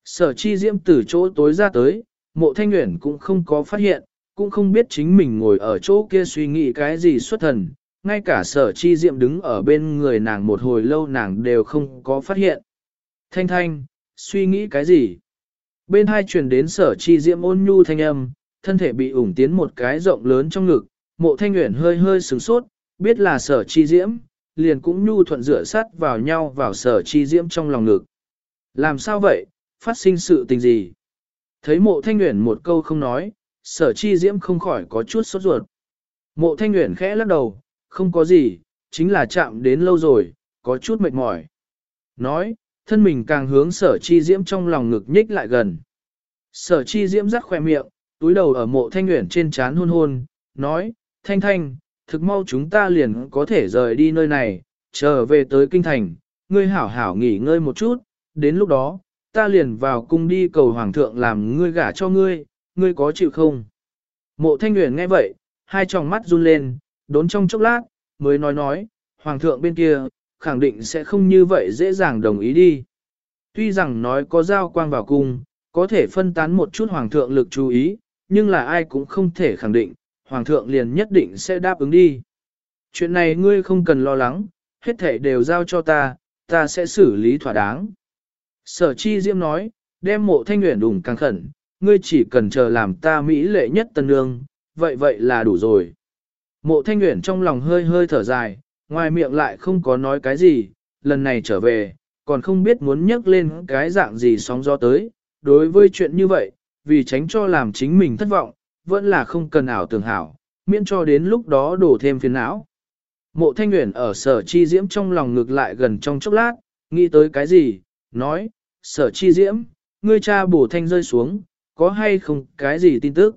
Sở chi diễm từ chỗ tối ra tới, mộ thanh uyển cũng không có phát hiện, cũng không biết chính mình ngồi ở chỗ kia suy nghĩ cái gì xuất thần, ngay cả sở chi diệm đứng ở bên người nàng một hồi lâu nàng đều không có phát hiện. Thanh thanh, suy nghĩ cái gì? Bên hai truyền đến sở chi diệm ôn nhu thanh âm, thân thể bị ủng tiến một cái rộng lớn trong ngực, mộ thanh nguyện hơi hơi sửng sốt, biết là sở chi diễm, liền cũng nhu thuận rửa sát vào nhau vào sở chi diễm trong lòng ngực. Làm sao vậy, phát sinh sự tình gì? Thấy mộ thanh nguyện một câu không nói, sở chi diễm không khỏi có chút sốt ruột. Mộ thanh nguyện khẽ lắc đầu, không có gì, chính là chạm đến lâu rồi, có chút mệt mỏi. Nói, thân mình càng hướng sở chi diễm trong lòng ngực nhích lại gần. Sở chi diễm rắc khoe miệng, túi đầu ở mộ thanh nguyện trên chán hôn hôn, nói, thanh thanh, thực mau chúng ta liền có thể rời đi nơi này, trở về tới kinh thành, ngươi hảo hảo nghỉ ngơi một chút, đến lúc đó, ta liền vào cung đi cầu hoàng thượng làm ngươi gả cho ngươi, ngươi có chịu không? Mộ thanh nguyện nghe vậy, hai tròng mắt run lên, đốn trong chốc lát, mới nói nói, hoàng thượng bên kia, khẳng định sẽ không như vậy dễ dàng đồng ý đi. Tuy rằng nói có giao quang vào cung, có thể phân tán một chút hoàng thượng lực chú ý, nhưng là ai cũng không thể khẳng định, hoàng thượng liền nhất định sẽ đáp ứng đi. Chuyện này ngươi không cần lo lắng, hết thể đều giao cho ta, ta sẽ xử lý thỏa đáng. Sở chi diễm nói, đem mộ thanh nguyện đủng càng khẩn, ngươi chỉ cần chờ làm ta mỹ lệ nhất tân nương, vậy vậy là đủ rồi. Mộ thanh Uyển trong lòng hơi hơi thở dài, ngoài miệng lại không có nói cái gì, lần này trở về, còn không biết muốn nhắc lên cái dạng gì sóng gió tới. Đối với chuyện như vậy, vì tránh cho làm chính mình thất vọng, vẫn là không cần ảo tưởng hảo, miễn cho đến lúc đó đổ thêm phiền não. Mộ thanh Uyển ở sở chi diễm trong lòng ngược lại gần trong chốc lát, nghĩ tới cái gì, nói, sở chi diễm, ngươi cha bổ thanh rơi xuống, có hay không cái gì tin tức.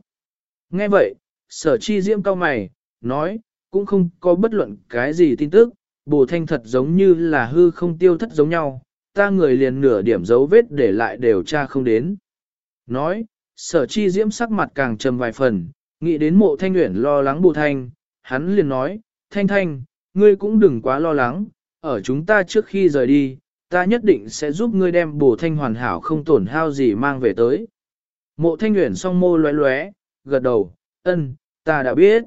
Nghe vậy, sở chi diễm cao mày, nói, cũng không có bất luận cái gì tin tức, bồ thanh thật giống như là hư không tiêu thất giống nhau, ta người liền nửa điểm dấu vết để lại đều tra không đến. Nói, sở chi diễm sắc mặt càng trầm vài phần, nghĩ đến mộ thanh nguyện lo lắng bồ thanh, hắn liền nói, thanh thanh, ngươi cũng đừng quá lo lắng, ở chúng ta trước khi rời đi, ta nhất định sẽ giúp ngươi đem bồ thanh hoàn hảo không tổn hao gì mang về tới. Mộ thanh nguyện song mô lóe lóe, gật đầu, ân, ta đã biết.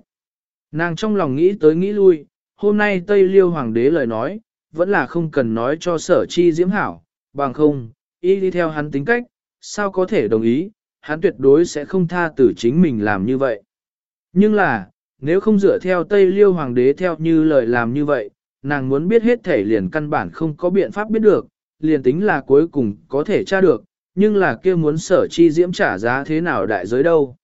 Nàng trong lòng nghĩ tới nghĩ lui, hôm nay Tây Liêu Hoàng đế lời nói, vẫn là không cần nói cho sở chi diễm hảo, bằng không, y đi theo hắn tính cách, sao có thể đồng ý, hắn tuyệt đối sẽ không tha tử chính mình làm như vậy. Nhưng là, nếu không dựa theo Tây Liêu Hoàng đế theo như lời làm như vậy, nàng muốn biết hết thể liền căn bản không có biện pháp biết được, liền tính là cuối cùng có thể tra được, nhưng là kia muốn sở chi diễm trả giá thế nào đại giới đâu.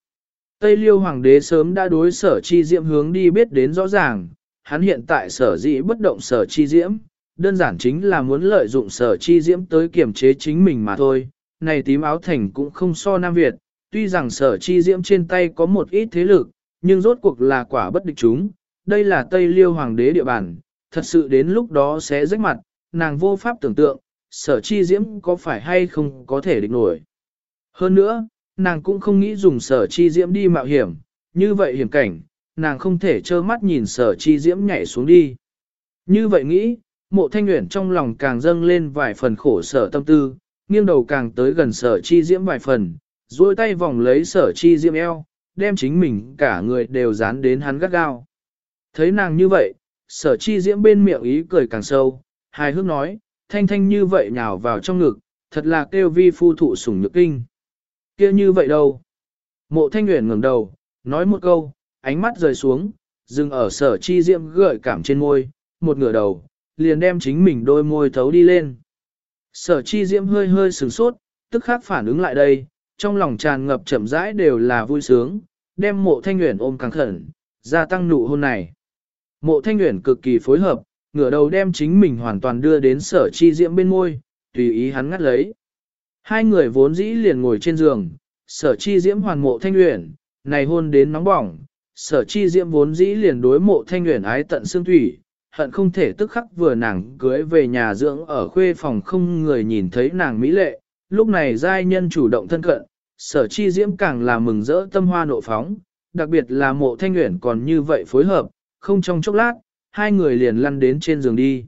Tây Liêu Hoàng đế sớm đã đối sở chi diễm hướng đi biết đến rõ ràng, hắn hiện tại sở dĩ bất động sở chi diễm, đơn giản chính là muốn lợi dụng sở chi diễm tới kiểm chế chính mình mà thôi. Này tím áo thành cũng không so Nam Việt, tuy rằng sở chi diễm trên tay có một ít thế lực, nhưng rốt cuộc là quả bất địch chúng. Đây là Tây Liêu Hoàng đế địa bàn, thật sự đến lúc đó sẽ rách mặt, nàng vô pháp tưởng tượng, sở chi diễm có phải hay không có thể địch nổi. Hơn nữa, nàng cũng không nghĩ dùng sở chi diễm đi mạo hiểm, như vậy hiểm cảnh, nàng không thể trơ mắt nhìn sở chi diễm nhảy xuống đi. Như vậy nghĩ, mộ thanh nguyện trong lòng càng dâng lên vài phần khổ sở tâm tư, nghiêng đầu càng tới gần sở chi diễm vài phần, duỗi tay vòng lấy sở chi diễm eo, đem chính mình cả người đều dán đến hắn gắt gao. Thấy nàng như vậy, sở chi diễm bên miệng ý cười càng sâu, hài hước nói, thanh thanh như vậy nhào vào trong ngực, thật là kêu vi phu thụ sủng nhược kinh kia như vậy đâu? Mộ thanh nguyện ngẩng đầu, nói một câu, ánh mắt rời xuống, dừng ở sở chi diễm gợi cảm trên môi, một ngửa đầu, liền đem chính mình đôi môi thấu đi lên. Sở chi diễm hơi hơi sửng sốt, tức khắc phản ứng lại đây, trong lòng tràn ngập chậm rãi đều là vui sướng, đem mộ thanh nguyện ôm càng khẩn, gia tăng nụ hôn này. Mộ thanh nguyện cực kỳ phối hợp, ngửa đầu đem chính mình hoàn toàn đưa đến sở chi diễm bên môi, tùy ý hắn ngắt lấy. Hai người vốn dĩ liền ngồi trên giường, sở chi diễm hoàn mộ thanh uyển này hôn đến nóng bỏng, sở chi diễm vốn dĩ liền đối mộ thanh uyển ái tận xương thủy, hận không thể tức khắc vừa nàng cưới về nhà dưỡng ở khuê phòng không người nhìn thấy nàng mỹ lệ, lúc này giai nhân chủ động thân cận, sở chi diễm càng là mừng rỡ tâm hoa nộ phóng, đặc biệt là mộ thanh uyển còn như vậy phối hợp, không trong chốc lát, hai người liền lăn đến trên giường đi.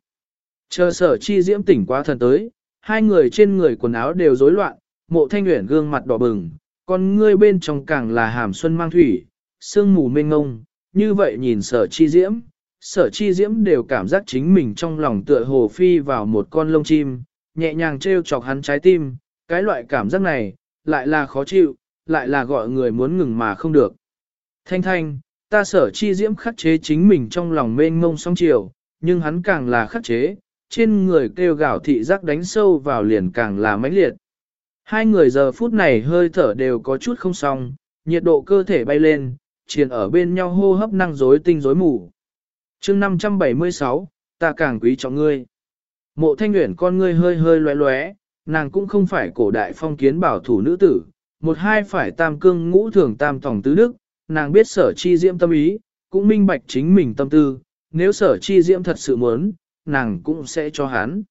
Chờ sở chi diễm tỉnh quá thần tới, hai người trên người quần áo đều rối loạn, mộ thanh nguyện gương mặt đỏ bừng, còn ngươi bên trong càng là hàm xuân mang thủy, sương mù mênh ngông, như vậy nhìn sở chi diễm, sở chi diễm đều cảm giác chính mình trong lòng tựa hồ phi vào một con lông chim, nhẹ nhàng treo chọc hắn trái tim, cái loại cảm giác này, lại là khó chịu, lại là gọi người muốn ngừng mà không được. Thanh thanh, ta sở chi diễm khắc chế chính mình trong lòng mênh ngông song chiều, nhưng hắn càng là khắc chế, trên người kêu gào thị giác đánh sâu vào liền càng là mãnh liệt. Hai người giờ phút này hơi thở đều có chút không xong, nhiệt độ cơ thể bay lên, triền ở bên nhau hô hấp năng rối tinh rối mù. chương 576, ta càng quý trọng ngươi. Mộ thanh nguyện con ngươi hơi hơi loé loé, nàng cũng không phải cổ đại phong kiến bảo thủ nữ tử, một hai phải tam cương ngũ thường tam tổng tứ đức, nàng biết sở chi diễm tâm ý, cũng minh bạch chính mình tâm tư, nếu sở chi diễm thật sự muốn, nàng cũng sẽ cho hắn.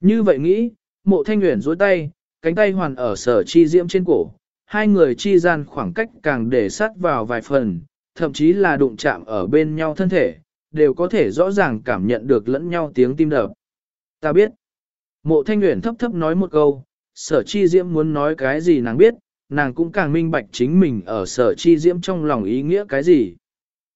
Như vậy nghĩ, mộ thanh nguyện dối tay, cánh tay hoàn ở sở chi diễm trên cổ, hai người chi gian khoảng cách càng để sát vào vài phần, thậm chí là đụng chạm ở bên nhau thân thể, đều có thể rõ ràng cảm nhận được lẫn nhau tiếng tim đập. Ta biết. Mộ thanh nguyện thấp thấp nói một câu, sở chi diễm muốn nói cái gì nàng biết, nàng cũng càng minh bạch chính mình ở sở chi diễm trong lòng ý nghĩa cái gì.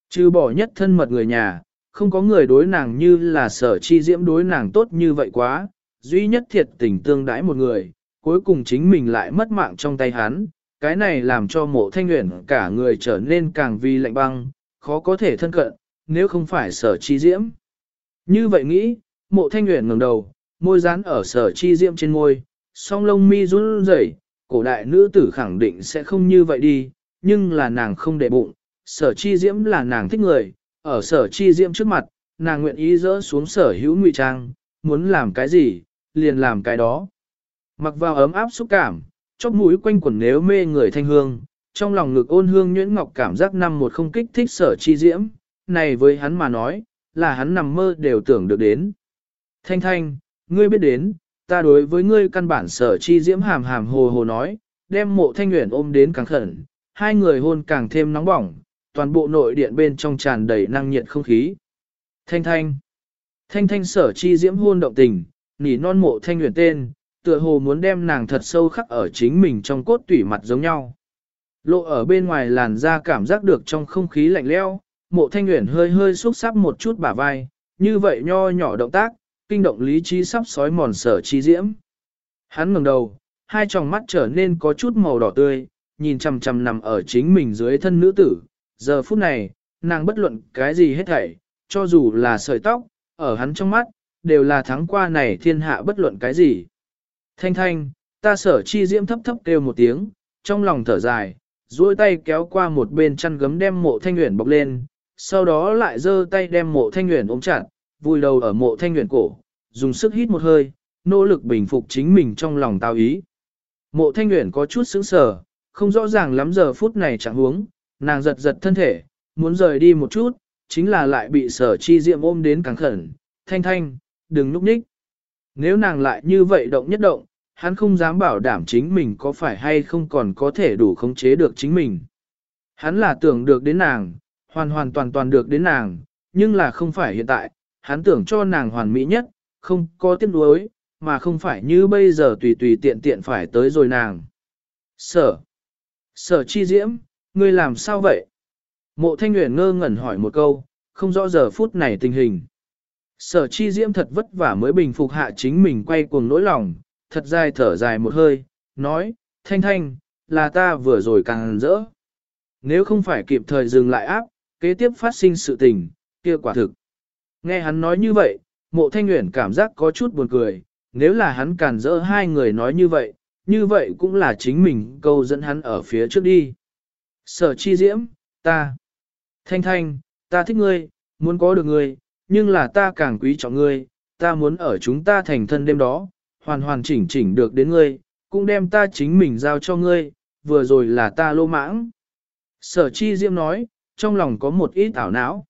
Trừ bỏ nhất thân mật người nhà, không có người đối nàng như là sở chi diễm đối nàng tốt như vậy quá, duy nhất thiệt tình tương đãi một người, cuối cùng chính mình lại mất mạng trong tay hắn, cái này làm cho mộ thanh nguyện cả người trở nên càng vi lạnh băng, khó có thể thân cận, nếu không phải sở chi diễm. Như vậy nghĩ, mộ thanh nguyện ngẩng đầu, môi dán ở sở chi diễm trên môi, song lông mi run rẩy, cổ đại nữ tử khẳng định sẽ không như vậy đi, nhưng là nàng không để bụng, sở chi diễm là nàng thích người, ở sở chi diễm trước mặt, nàng nguyện ý dỡ xuống sở hữu ngụy trang, muốn làm cái gì, liền làm cái đó. Mặc vào ấm áp xúc cảm, chóp mũi quanh quẩn nếu mê người thanh hương, trong lòng ngực ôn hương nhuyễn ngọc cảm giác năm một không kích thích sở chi diễm, này với hắn mà nói, là hắn nằm mơ đều tưởng được đến. Thanh thanh, ngươi biết đến, ta đối với ngươi căn bản sở chi diễm hàm hàm hồ hồ nói, đem mộ thanh nguyện ôm đến càng khẩn, hai người hôn càng thêm nóng bỏng, toàn bộ nội điện bên trong tràn đầy năng nhiệt không khí. Thanh thanh, thanh thanh sở chi diễm hôn động tình, nỉ non mộ thanh nguyện tên, tựa hồ muốn đem nàng thật sâu khắc ở chính mình trong cốt tủy mặt giống nhau. Lộ ở bên ngoài làn da cảm giác được trong không khí lạnh leo, mộ thanh nguyện hơi hơi xúc sắp một chút bả vai, như vậy nho nhỏ động tác, kinh động lý trí sắp sói mòn sở chi diễm. Hắn ngẩng đầu, hai tròng mắt trở nên có chút màu đỏ tươi, nhìn chằm chằm nằm ở chính mình dưới thân nữ tử. Giờ phút này, nàng bất luận cái gì hết thảy, cho dù là sợi tóc, ở hắn trong mắt, đều là thắng qua này thiên hạ bất luận cái gì. Thanh thanh, ta sở chi diễm thấp thấp kêu một tiếng, trong lòng thở dài, duỗi tay kéo qua một bên chăn gấm đem mộ thanh nguyện bọc lên, sau đó lại giơ tay đem mộ thanh nguyện ôm chặt, vùi đầu ở mộ thanh nguyện cổ, dùng sức hít một hơi, nỗ lực bình phục chính mình trong lòng tao ý. Mộ thanh nguyện có chút sững sờ, không rõ ràng lắm giờ phút này chẳng huống, nàng giật giật thân thể, muốn rời đi một chút, chính là lại bị sở chi diệm ôm đến càng khẩn, thanh thanh, đừng núp ních. Nếu nàng lại như vậy động nhất động, hắn không dám bảo đảm chính mình có phải hay không còn có thể đủ khống chế được chính mình. Hắn là tưởng được đến nàng, hoàn hoàn toàn toàn được đến nàng, nhưng là không phải hiện tại, hắn tưởng cho nàng hoàn mỹ nhất, không có tiếc nuối, mà không phải như bây giờ tùy tùy tiện tiện phải tới rồi nàng. Sở. Sở chi diễm, ngươi làm sao vậy? Mộ thanh nguyện ngơ ngẩn hỏi một câu, không rõ giờ phút này tình hình. Sở chi diễm thật vất vả mới bình phục hạ chính mình quay cuồng nỗi lòng, thật dài thở dài một hơi, nói, thanh thanh, là ta vừa rồi càng rỡ. Nếu không phải kịp thời dừng lại áp, kế tiếp phát sinh sự tình, kia quả thực. Nghe hắn nói như vậy, mộ thanh nguyện cảm giác có chút buồn cười, nếu là hắn cản rỡ hai người nói như vậy, như vậy cũng là chính mình câu dẫn hắn ở phía trước đi. Sở chi diễm, ta, thanh thanh, ta thích ngươi, muốn có được ngươi, nhưng là ta càng quý trọng ngươi, ta muốn ở chúng ta thành thân đêm đó, hoàn hoàn chỉnh chỉnh được đến ngươi, cũng đem ta chính mình giao cho ngươi, vừa rồi là ta lô mãng. Sở chi diễm nói, trong lòng có một ít ảo não.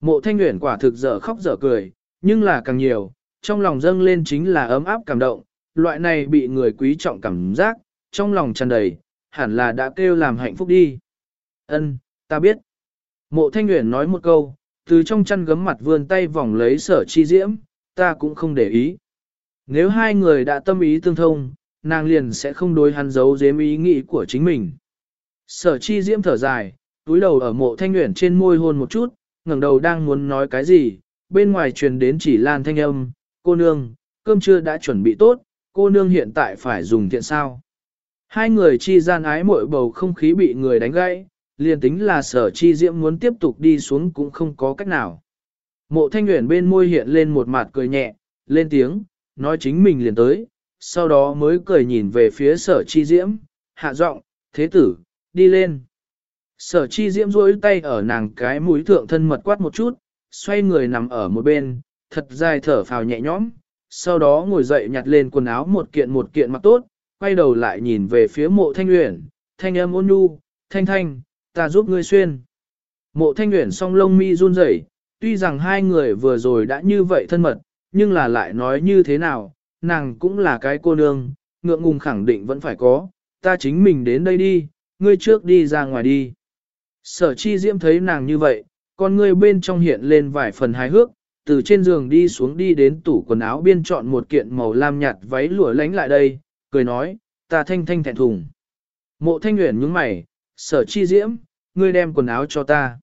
Mộ thanh nguyện quả thực dở khóc dở cười, nhưng là càng nhiều, trong lòng dâng lên chính là ấm áp cảm động, loại này bị người quý trọng cảm giác, trong lòng tràn đầy, hẳn là đã kêu làm hạnh phúc đi. Ân, ta biết. Mộ thanh nguyện nói một câu, từ trong chăn gấm mặt vươn tay vòng lấy sở chi diễm, ta cũng không để ý. Nếu hai người đã tâm ý tương thông, nàng liền sẽ không đối hắn giấu giếm ý nghĩ của chính mình. Sở chi diễm thở dài, túi đầu ở mộ thanh nguyện trên môi hôn một chút, ngẩng đầu đang muốn nói cái gì, bên ngoài truyền đến chỉ lan thanh âm, cô nương, cơm trưa đã chuẩn bị tốt, cô nương hiện tại phải dùng thiện sao. Hai người chi gian ái mội bầu không khí bị người đánh gãy, liền tính là sở chi diễm muốn tiếp tục đi xuống cũng không có cách nào. Mộ thanh nguyện bên môi hiện lên một mặt cười nhẹ, lên tiếng, nói chính mình liền tới, sau đó mới cười nhìn về phía sở chi diễm, hạ giọng, thế tử, đi lên. Sở chi diễm rối tay ở nàng cái mũi thượng thân mật quát một chút, xoay người nằm ở một bên, thật dài thở phào nhẹ nhõm, sau đó ngồi dậy nhặt lên quần áo một kiện một kiện mặc tốt, quay đầu lại nhìn về phía mộ thanh uyển, thanh âm ôn nhu, thanh thanh, ta giúp ngươi xuyên. Mộ thanh nguyện song lông mi run rẩy, tuy rằng hai người vừa rồi đã như vậy thân mật, nhưng là lại nói như thế nào, nàng cũng là cái cô nương, ngượng ngùng khẳng định vẫn phải có, ta chính mình đến đây đi, ngươi trước đi ra ngoài đi. Sở chi diễm thấy nàng như vậy, con ngươi bên trong hiện lên vài phần hài hước, từ trên giường đi xuống đi đến tủ quần áo biên chọn một kiện màu lam nhạt váy lụa lánh lại đây, cười nói, ta thanh thanh thẹn thùng. Mộ thanh nguyện nhướng mày, sở chi diễm, ngươi đem quần áo cho ta.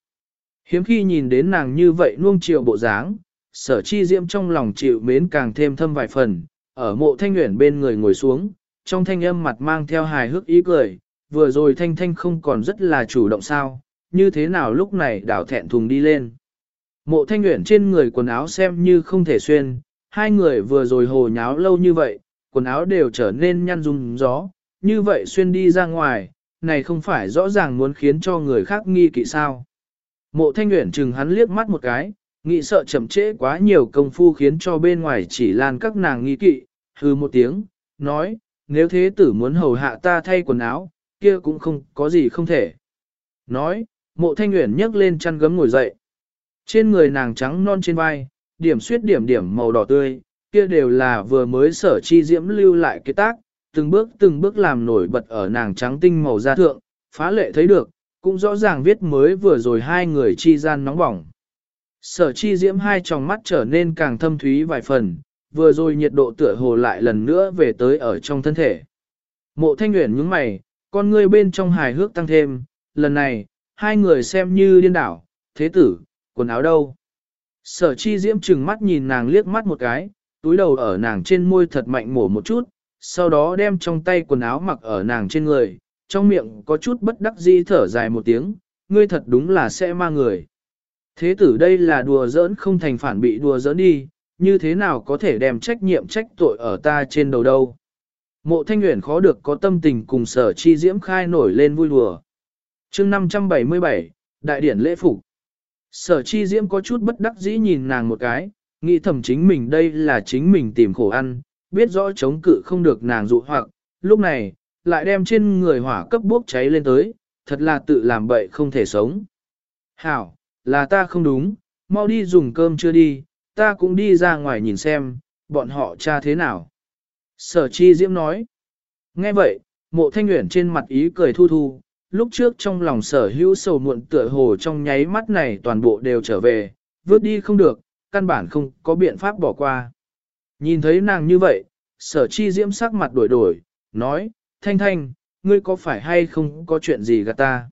Hiếm khi nhìn đến nàng như vậy nuông chiều bộ dáng, sở chi diễm trong lòng chịu mến càng thêm thâm vài phần, ở mộ thanh nguyện bên người ngồi xuống, trong thanh âm mặt mang theo hài hước ý cười, vừa rồi thanh thanh không còn rất là chủ động sao, như thế nào lúc này đảo thẹn thùng đi lên. Mộ thanh nguyện trên người quần áo xem như không thể xuyên, hai người vừa rồi hồ nháo lâu như vậy, quần áo đều trở nên nhăn rung gió, như vậy xuyên đi ra ngoài, này không phải rõ ràng muốn khiến cho người khác nghi kỵ sao. Mộ thanh nguyện chừng hắn liếc mắt một cái, nghĩ sợ chậm trễ quá nhiều công phu khiến cho bên ngoài chỉ lan các nàng nghi kỵ, hư một tiếng, nói, nếu thế tử muốn hầu hạ ta thay quần áo, kia cũng không có gì không thể. Nói, mộ thanh nguyện nhấc lên chăn gấm ngồi dậy. Trên người nàng trắng non trên vai, điểm suyết điểm điểm màu đỏ tươi, kia đều là vừa mới sở chi diễm lưu lại cái tác, từng bước từng bước làm nổi bật ở nàng trắng tinh màu da thượng, phá lệ thấy được, cũng rõ ràng viết mới vừa rồi hai người chi gian nóng bỏng. Sở chi diễm hai tròng mắt trở nên càng thâm thúy vài phần, vừa rồi nhiệt độ tựa hồ lại lần nữa về tới ở trong thân thể. Mộ thanh nguyện nhướng mày, con ngươi bên trong hài hước tăng thêm, lần này, hai người xem như điên đảo, thế tử, quần áo đâu. Sở chi diễm chừng mắt nhìn nàng liếc mắt một cái, túi đầu ở nàng trên môi thật mạnh mổ một chút, sau đó đem trong tay quần áo mặc ở nàng trên người, trong miệng có chút bất đắc dĩ thở dài một tiếng, ngươi thật đúng là sẽ ma người. Thế tử đây là đùa giỡn không thành phản bị đùa giỡn đi, như thế nào có thể đem trách nhiệm trách tội ở ta trên đầu đâu. Mộ thanh nguyện khó được có tâm tình cùng sở chi diễm khai nổi lên vui đùa. chương 577, Đại điển lễ phục Sở chi diễm có chút bất đắc dĩ nhìn nàng một cái, nghĩ thầm chính mình đây là chính mình tìm khổ ăn, biết rõ chống cự không được nàng dụ hoặc, lúc này, lại đem trên người hỏa cấp bốc cháy lên tới, thật là tự làm bậy không thể sống. Hảo, là ta không đúng, mau đi dùng cơm chưa đi, ta cũng đi ra ngoài nhìn xem, bọn họ cha thế nào. Sở chi diễm nói. Nghe vậy, mộ thanh nguyện trên mặt ý cười thu thu, lúc trước trong lòng sở hữu sầu muộn tựa hồ trong nháy mắt này toàn bộ đều trở về, vớt đi không được, căn bản không có biện pháp bỏ qua. Nhìn thấy nàng như vậy, sở chi diễm sắc mặt đổi đổi, nói, thanh thanh, ngươi có phải hay không có chuyện gì gạt ta?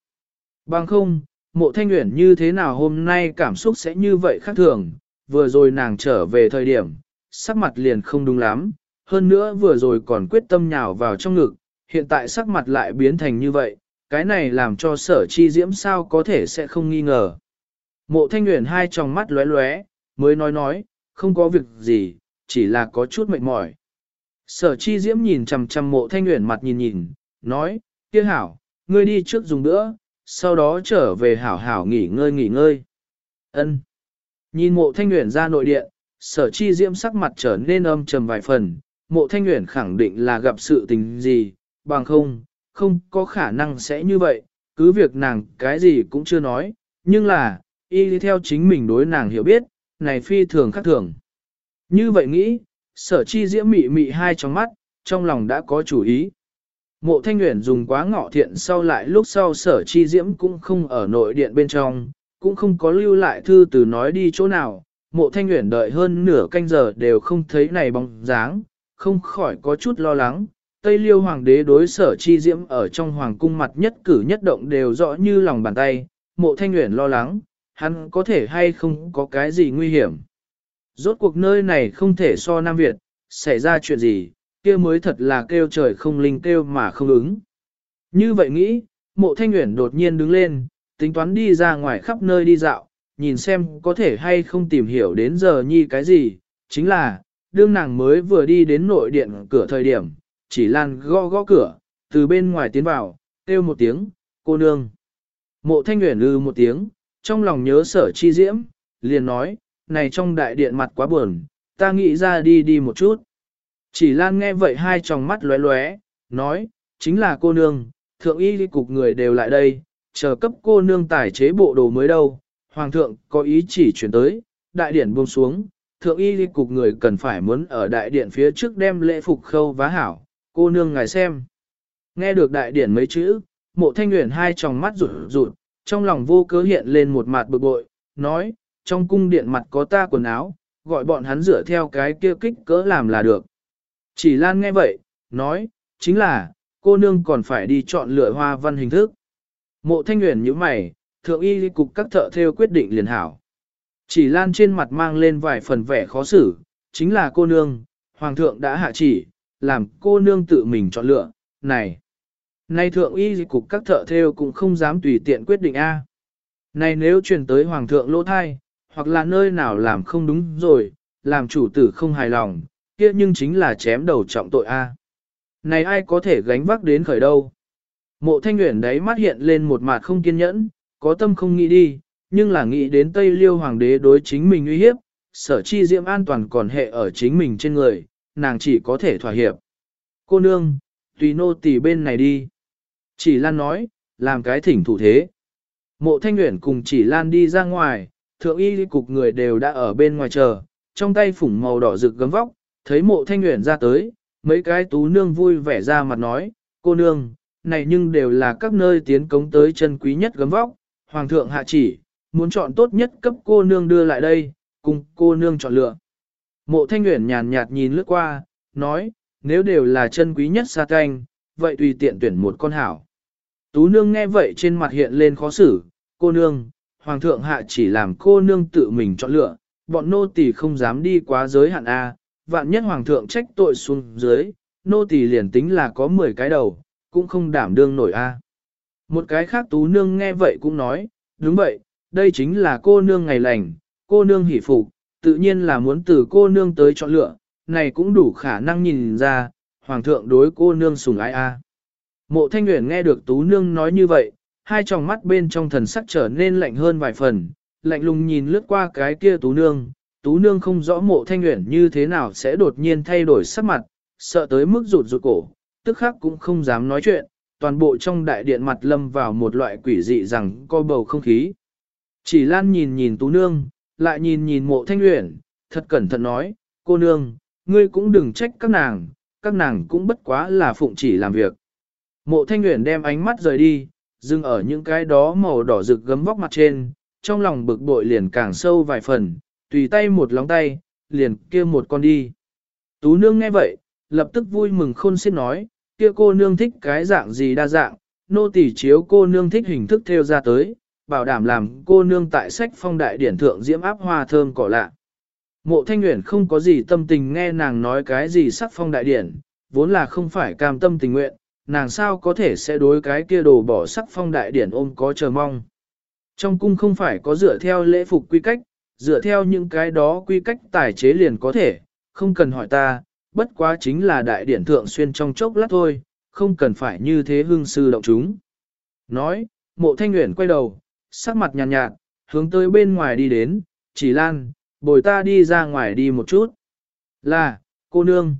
Bằng không, mộ thanh nguyện như thế nào hôm nay cảm xúc sẽ như vậy khác thường, vừa rồi nàng trở về thời điểm, sắc mặt liền không đúng lắm, hơn nữa vừa rồi còn quyết tâm nhào vào trong ngực, hiện tại sắc mặt lại biến thành như vậy, cái này làm cho sở chi diễm sao có thể sẽ không nghi ngờ. Mộ thanh nguyện hai tròng mắt lóe lóe, mới nói nói, không có việc gì, chỉ là có chút mệt mỏi. Sở chi diễm nhìn chằm chằm mộ thanh nguyện mặt nhìn nhìn, nói, kia hảo, ngươi đi trước dùng nữa, sau đó trở về hảo hảo nghỉ ngơi nghỉ ngơi. Ân. Nhìn mộ thanh nguyện ra nội điện, sở chi diễm sắc mặt trở nên âm trầm vài phần, mộ thanh nguyện khẳng định là gặp sự tình gì, bằng không, không có khả năng sẽ như vậy, cứ việc nàng cái gì cũng chưa nói, nhưng là, y theo chính mình đối nàng hiểu biết, này phi thường khác thường. Như vậy nghĩ, sở chi diễm mị mị hai trong mắt, trong lòng đã có chủ ý. Mộ thanh nguyện dùng quá ngọ thiện sau lại lúc sau sở chi diễm cũng không ở nội điện bên trong, cũng không có lưu lại thư từ nói đi chỗ nào. Mộ thanh nguyện đợi hơn nửa canh giờ đều không thấy này bóng dáng, không khỏi có chút lo lắng. Tây liêu hoàng đế đối sở chi diễm ở trong hoàng cung mặt nhất cử nhất động đều rõ như lòng bàn tay, mộ thanh nguyện lo lắng, hắn có thể hay không có cái gì nguy hiểm. Rốt cuộc nơi này không thể so Nam Việt, xảy ra chuyện gì, kia mới thật là kêu trời không linh kêu mà không ứng. Như vậy nghĩ, mộ thanh nguyện đột nhiên đứng lên, tính toán đi ra ngoài khắp nơi đi dạo, nhìn xem có thể hay không tìm hiểu đến giờ nhi cái gì, chính là, đương nàng mới vừa đi đến nội điện cửa thời điểm, chỉ lan gõ gõ cửa, từ bên ngoài tiến vào, kêu một tiếng, cô nương. Mộ thanh nguyện lư ừ một tiếng, trong lòng nhớ sở chi diễm, liền nói, này trong đại điện mặt quá buồn, ta nghĩ ra đi đi một chút. Chỉ Lan nghe vậy hai tròng mắt lóe lóe, nói, chính là cô nương, thượng y đi cục người đều lại đây, chờ cấp cô nương tài chế bộ đồ mới đâu, hoàng thượng có ý chỉ chuyển tới, đại điện buông xuống, thượng y đi cục người cần phải muốn ở đại điện phía trước đem lễ phục khâu vá hảo, cô nương ngài xem. Nghe được đại điện mấy chữ, mộ thanh nguyện hai tròng mắt rụt rụt, trong lòng vô cớ hiện lên một mặt bực bội, nói, trong cung điện mặt có ta quần áo, gọi bọn hắn rửa theo cái kia kích cỡ làm là được. Chỉ Lan nghe vậy, nói, chính là, cô nương còn phải đi chọn lựa hoa văn hình thức. Mộ thanh nguyện như mày, thượng y cục các thợ theo quyết định liền hảo. Chỉ Lan trên mặt mang lên vài phần vẻ khó xử, chính là cô nương, hoàng thượng đã hạ chỉ, làm cô nương tự mình chọn lựa, này. Nay thượng y cục các thợ theo cũng không dám tùy tiện quyết định A. Này nếu truyền tới hoàng thượng lỗ thai, hoặc là nơi nào làm không đúng rồi, làm chủ tử không hài lòng, kia nhưng chính là chém đầu trọng tội A. Này ai có thể gánh vác đến khởi đâu. Mộ thanh Uyển đấy mắt hiện lên một mặt không kiên nhẫn, có tâm không nghĩ đi, nhưng là nghĩ đến Tây Liêu Hoàng đế đối chính mình uy hiếp, sở chi diễm an toàn còn hệ ở chính mình trên người, nàng chỉ có thể thỏa hiệp. Cô nương, tùy nô tỳ bên này đi. Chỉ Lan nói, làm cái thỉnh thủ thế. Mộ thanh Uyển cùng chỉ Lan đi ra ngoài, thượng y cục người đều đã ở bên ngoài chờ, trong tay phủng màu đỏ rực gấm vóc, thấy mộ thanh nguyện ra tới, mấy cái tú nương vui vẻ ra mặt nói, cô nương, này nhưng đều là các nơi tiến cống tới chân quý nhất gấm vóc, hoàng thượng hạ chỉ, muốn chọn tốt nhất cấp cô nương đưa lại đây, cùng cô nương chọn lựa. Mộ thanh nguyện nhàn nhạt nhìn lướt qua, nói, nếu đều là chân quý nhất sa canh, vậy tùy tiện tuyển một con hảo. Tú nương nghe vậy trên mặt hiện lên khó xử, cô nương, hoàng thượng hạ chỉ làm cô nương tự mình chọn lựa, bọn nô tỳ không dám đi quá giới hạn A, vạn nhất hoàng thượng trách tội xuống dưới, nô tỳ liền tính là có 10 cái đầu, cũng không đảm đương nổi A. Một cái khác tú nương nghe vậy cũng nói, đúng vậy, đây chính là cô nương ngày lành, cô nương hỷ phục, tự nhiên là muốn từ cô nương tới chọn lựa, này cũng đủ khả năng nhìn ra, hoàng thượng đối cô nương sùng ái a. Mộ thanh nguyện nghe được tú nương nói như vậy, hai tròng mắt bên trong thần sắc trở nên lạnh hơn vài phần, lạnh lùng nhìn lướt qua cái kia tú nương, tú nương không rõ mộ thanh nguyện như thế nào sẽ đột nhiên thay đổi sắc mặt, sợ tới mức rụt rụt cổ, tức khắc cũng không dám nói chuyện, toàn bộ trong đại điện mặt lâm vào một loại quỷ dị rằng co bầu không khí. Chỉ lan nhìn nhìn tú nương, lại nhìn nhìn mộ thanh nguyện, thật cẩn thận nói, cô nương, ngươi cũng đừng trách các nàng, các nàng cũng bất quá là phụng chỉ làm việc. Mộ thanh nguyện đem ánh mắt rời đi, dừng ở những cái đó màu đỏ rực gấm vóc mặt trên, trong lòng bực bội liền càng sâu vài phần, tùy tay một lóng tay, liền kia một con đi. Tú nương nghe vậy, lập tức vui mừng khôn xiết nói, kia cô nương thích cái dạng gì đa dạng, nô tỳ chiếu cô nương thích hình thức theo ra tới, bảo đảm làm cô nương tại sách phong đại điển thượng diễm áp hoa thơm cỏ lạ. Mộ thanh nguyện không có gì tâm tình nghe nàng nói cái gì sắc phong đại điển, vốn là không phải cam tâm tình nguyện, nàng sao có thể sẽ đối cái kia đồ bỏ sắc phong đại điển ôm có chờ mong. Trong cung không phải có dựa theo lễ phục quy cách, dựa theo những cái đó quy cách tài chế liền có thể, không cần hỏi ta, bất quá chính là đại điển thượng xuyên trong chốc lát thôi, không cần phải như thế hương sư động chúng. Nói, mộ thanh nguyện quay đầu, sắc mặt nhàn nhạt, nhạt, hướng tới bên ngoài đi đến, chỉ lan, bồi ta đi ra ngoài đi một chút. Là, cô nương.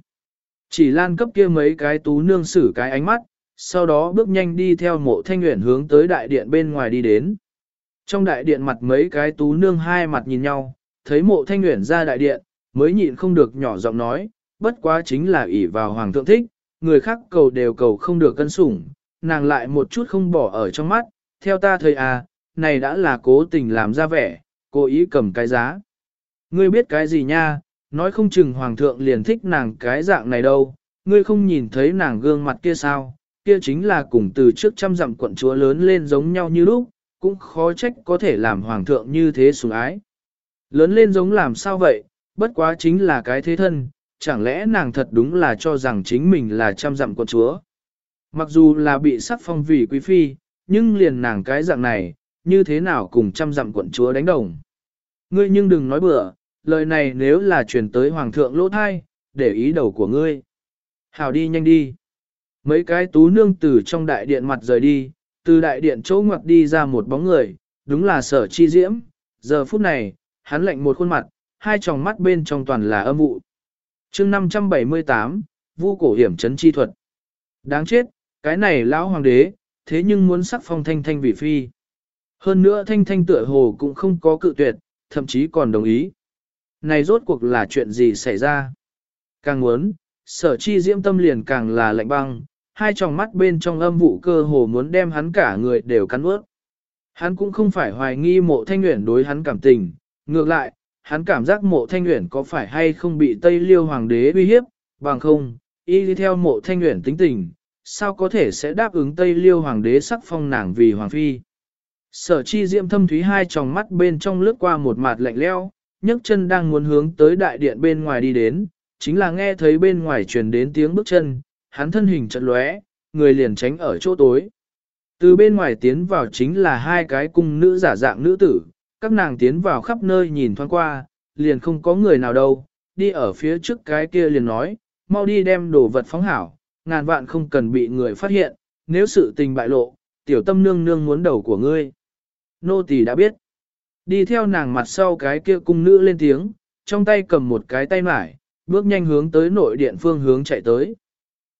Chỉ lan cấp kia mấy cái tú nương xử cái ánh mắt, sau đó bước nhanh đi theo mộ thanh nguyện hướng tới đại điện bên ngoài đi đến. Trong đại điện mặt mấy cái tú nương hai mặt nhìn nhau, thấy mộ thanh nguyện ra đại điện, mới nhịn không được nhỏ giọng nói, bất quá chính là ỷ vào hoàng thượng thích, người khác cầu đều cầu không được cân sủng, nàng lại một chút không bỏ ở trong mắt, theo ta thời à, này đã là cố tình làm ra vẻ, cố ý cầm cái giá. Ngươi biết cái gì nha, nói không chừng hoàng thượng liền thích nàng cái dạng này đâu, ngươi không nhìn thấy nàng gương mặt kia sao, kia chính là cùng từ trước trăm dặm quận chúa lớn lên giống nhau như lúc, cũng khó trách có thể làm hoàng thượng như thế sủng ái. Lớn lên giống làm sao vậy, bất quá chính là cái thế thân, chẳng lẽ nàng thật đúng là cho rằng chính mình là trăm dặm quận chúa. Mặc dù là bị sắc phong vì quý phi, nhưng liền nàng cái dạng này, như thế nào cùng trăm dặm quận chúa đánh đồng. Ngươi nhưng đừng nói bừa, lời này nếu là truyền tới hoàng thượng lỗ thai, để ý đầu của ngươi. Hào đi nhanh đi. Mấy cái tú nương từ trong đại điện mặt rời đi, từ đại điện chỗ ngoặt đi ra một bóng người, đúng là sở chi diễm. Giờ phút này, hắn lạnh một khuôn mặt, hai tròng mắt bên trong toàn là âm vụ. chương 578, vu cổ hiểm chấn chi thuật. Đáng chết, cái này lão hoàng đế, thế nhưng muốn sắc phong thanh thanh vị phi. Hơn nữa thanh thanh tựa hồ cũng không có cự tuyệt, thậm chí còn đồng ý. Này rốt cuộc là chuyện gì xảy ra? Càng muốn, sở chi diễm tâm liền càng là lạnh băng, hai tròng mắt bên trong âm vụ cơ hồ muốn đem hắn cả người đều cắn ướt. Hắn cũng không phải hoài nghi mộ thanh nguyện đối hắn cảm tình, ngược lại, hắn cảm giác mộ thanh nguyện có phải hay không bị Tây Liêu Hoàng đế uy hiếp, bằng không, y đi theo mộ thanh nguyện tính tình, sao có thể sẽ đáp ứng Tây Liêu Hoàng đế sắc phong nàng vì Hoàng Phi. Sở chi diễm thâm thúy hai tròng mắt bên trong lướt qua một mặt lạnh leo, nhấc chân đang muốn hướng tới đại điện bên ngoài đi đến, chính là nghe thấy bên ngoài truyền đến tiếng bước chân, hắn thân hình chật lóe, người liền tránh ở chỗ tối. Từ bên ngoài tiến vào chính là hai cái cung nữ giả dạng nữ tử, các nàng tiến vào khắp nơi nhìn thoáng qua, liền không có người nào đâu, đi ở phía trước cái kia liền nói, mau đi đem đồ vật phóng hảo, ngàn vạn không cần bị người phát hiện, nếu sự tình bại lộ, tiểu tâm nương nương muốn đầu của ngươi. Nô tỳ đã biết. Đi theo nàng mặt sau cái kia cung nữ lên tiếng, trong tay cầm một cái tay mải, bước nhanh hướng tới nội điện phương hướng chạy tới.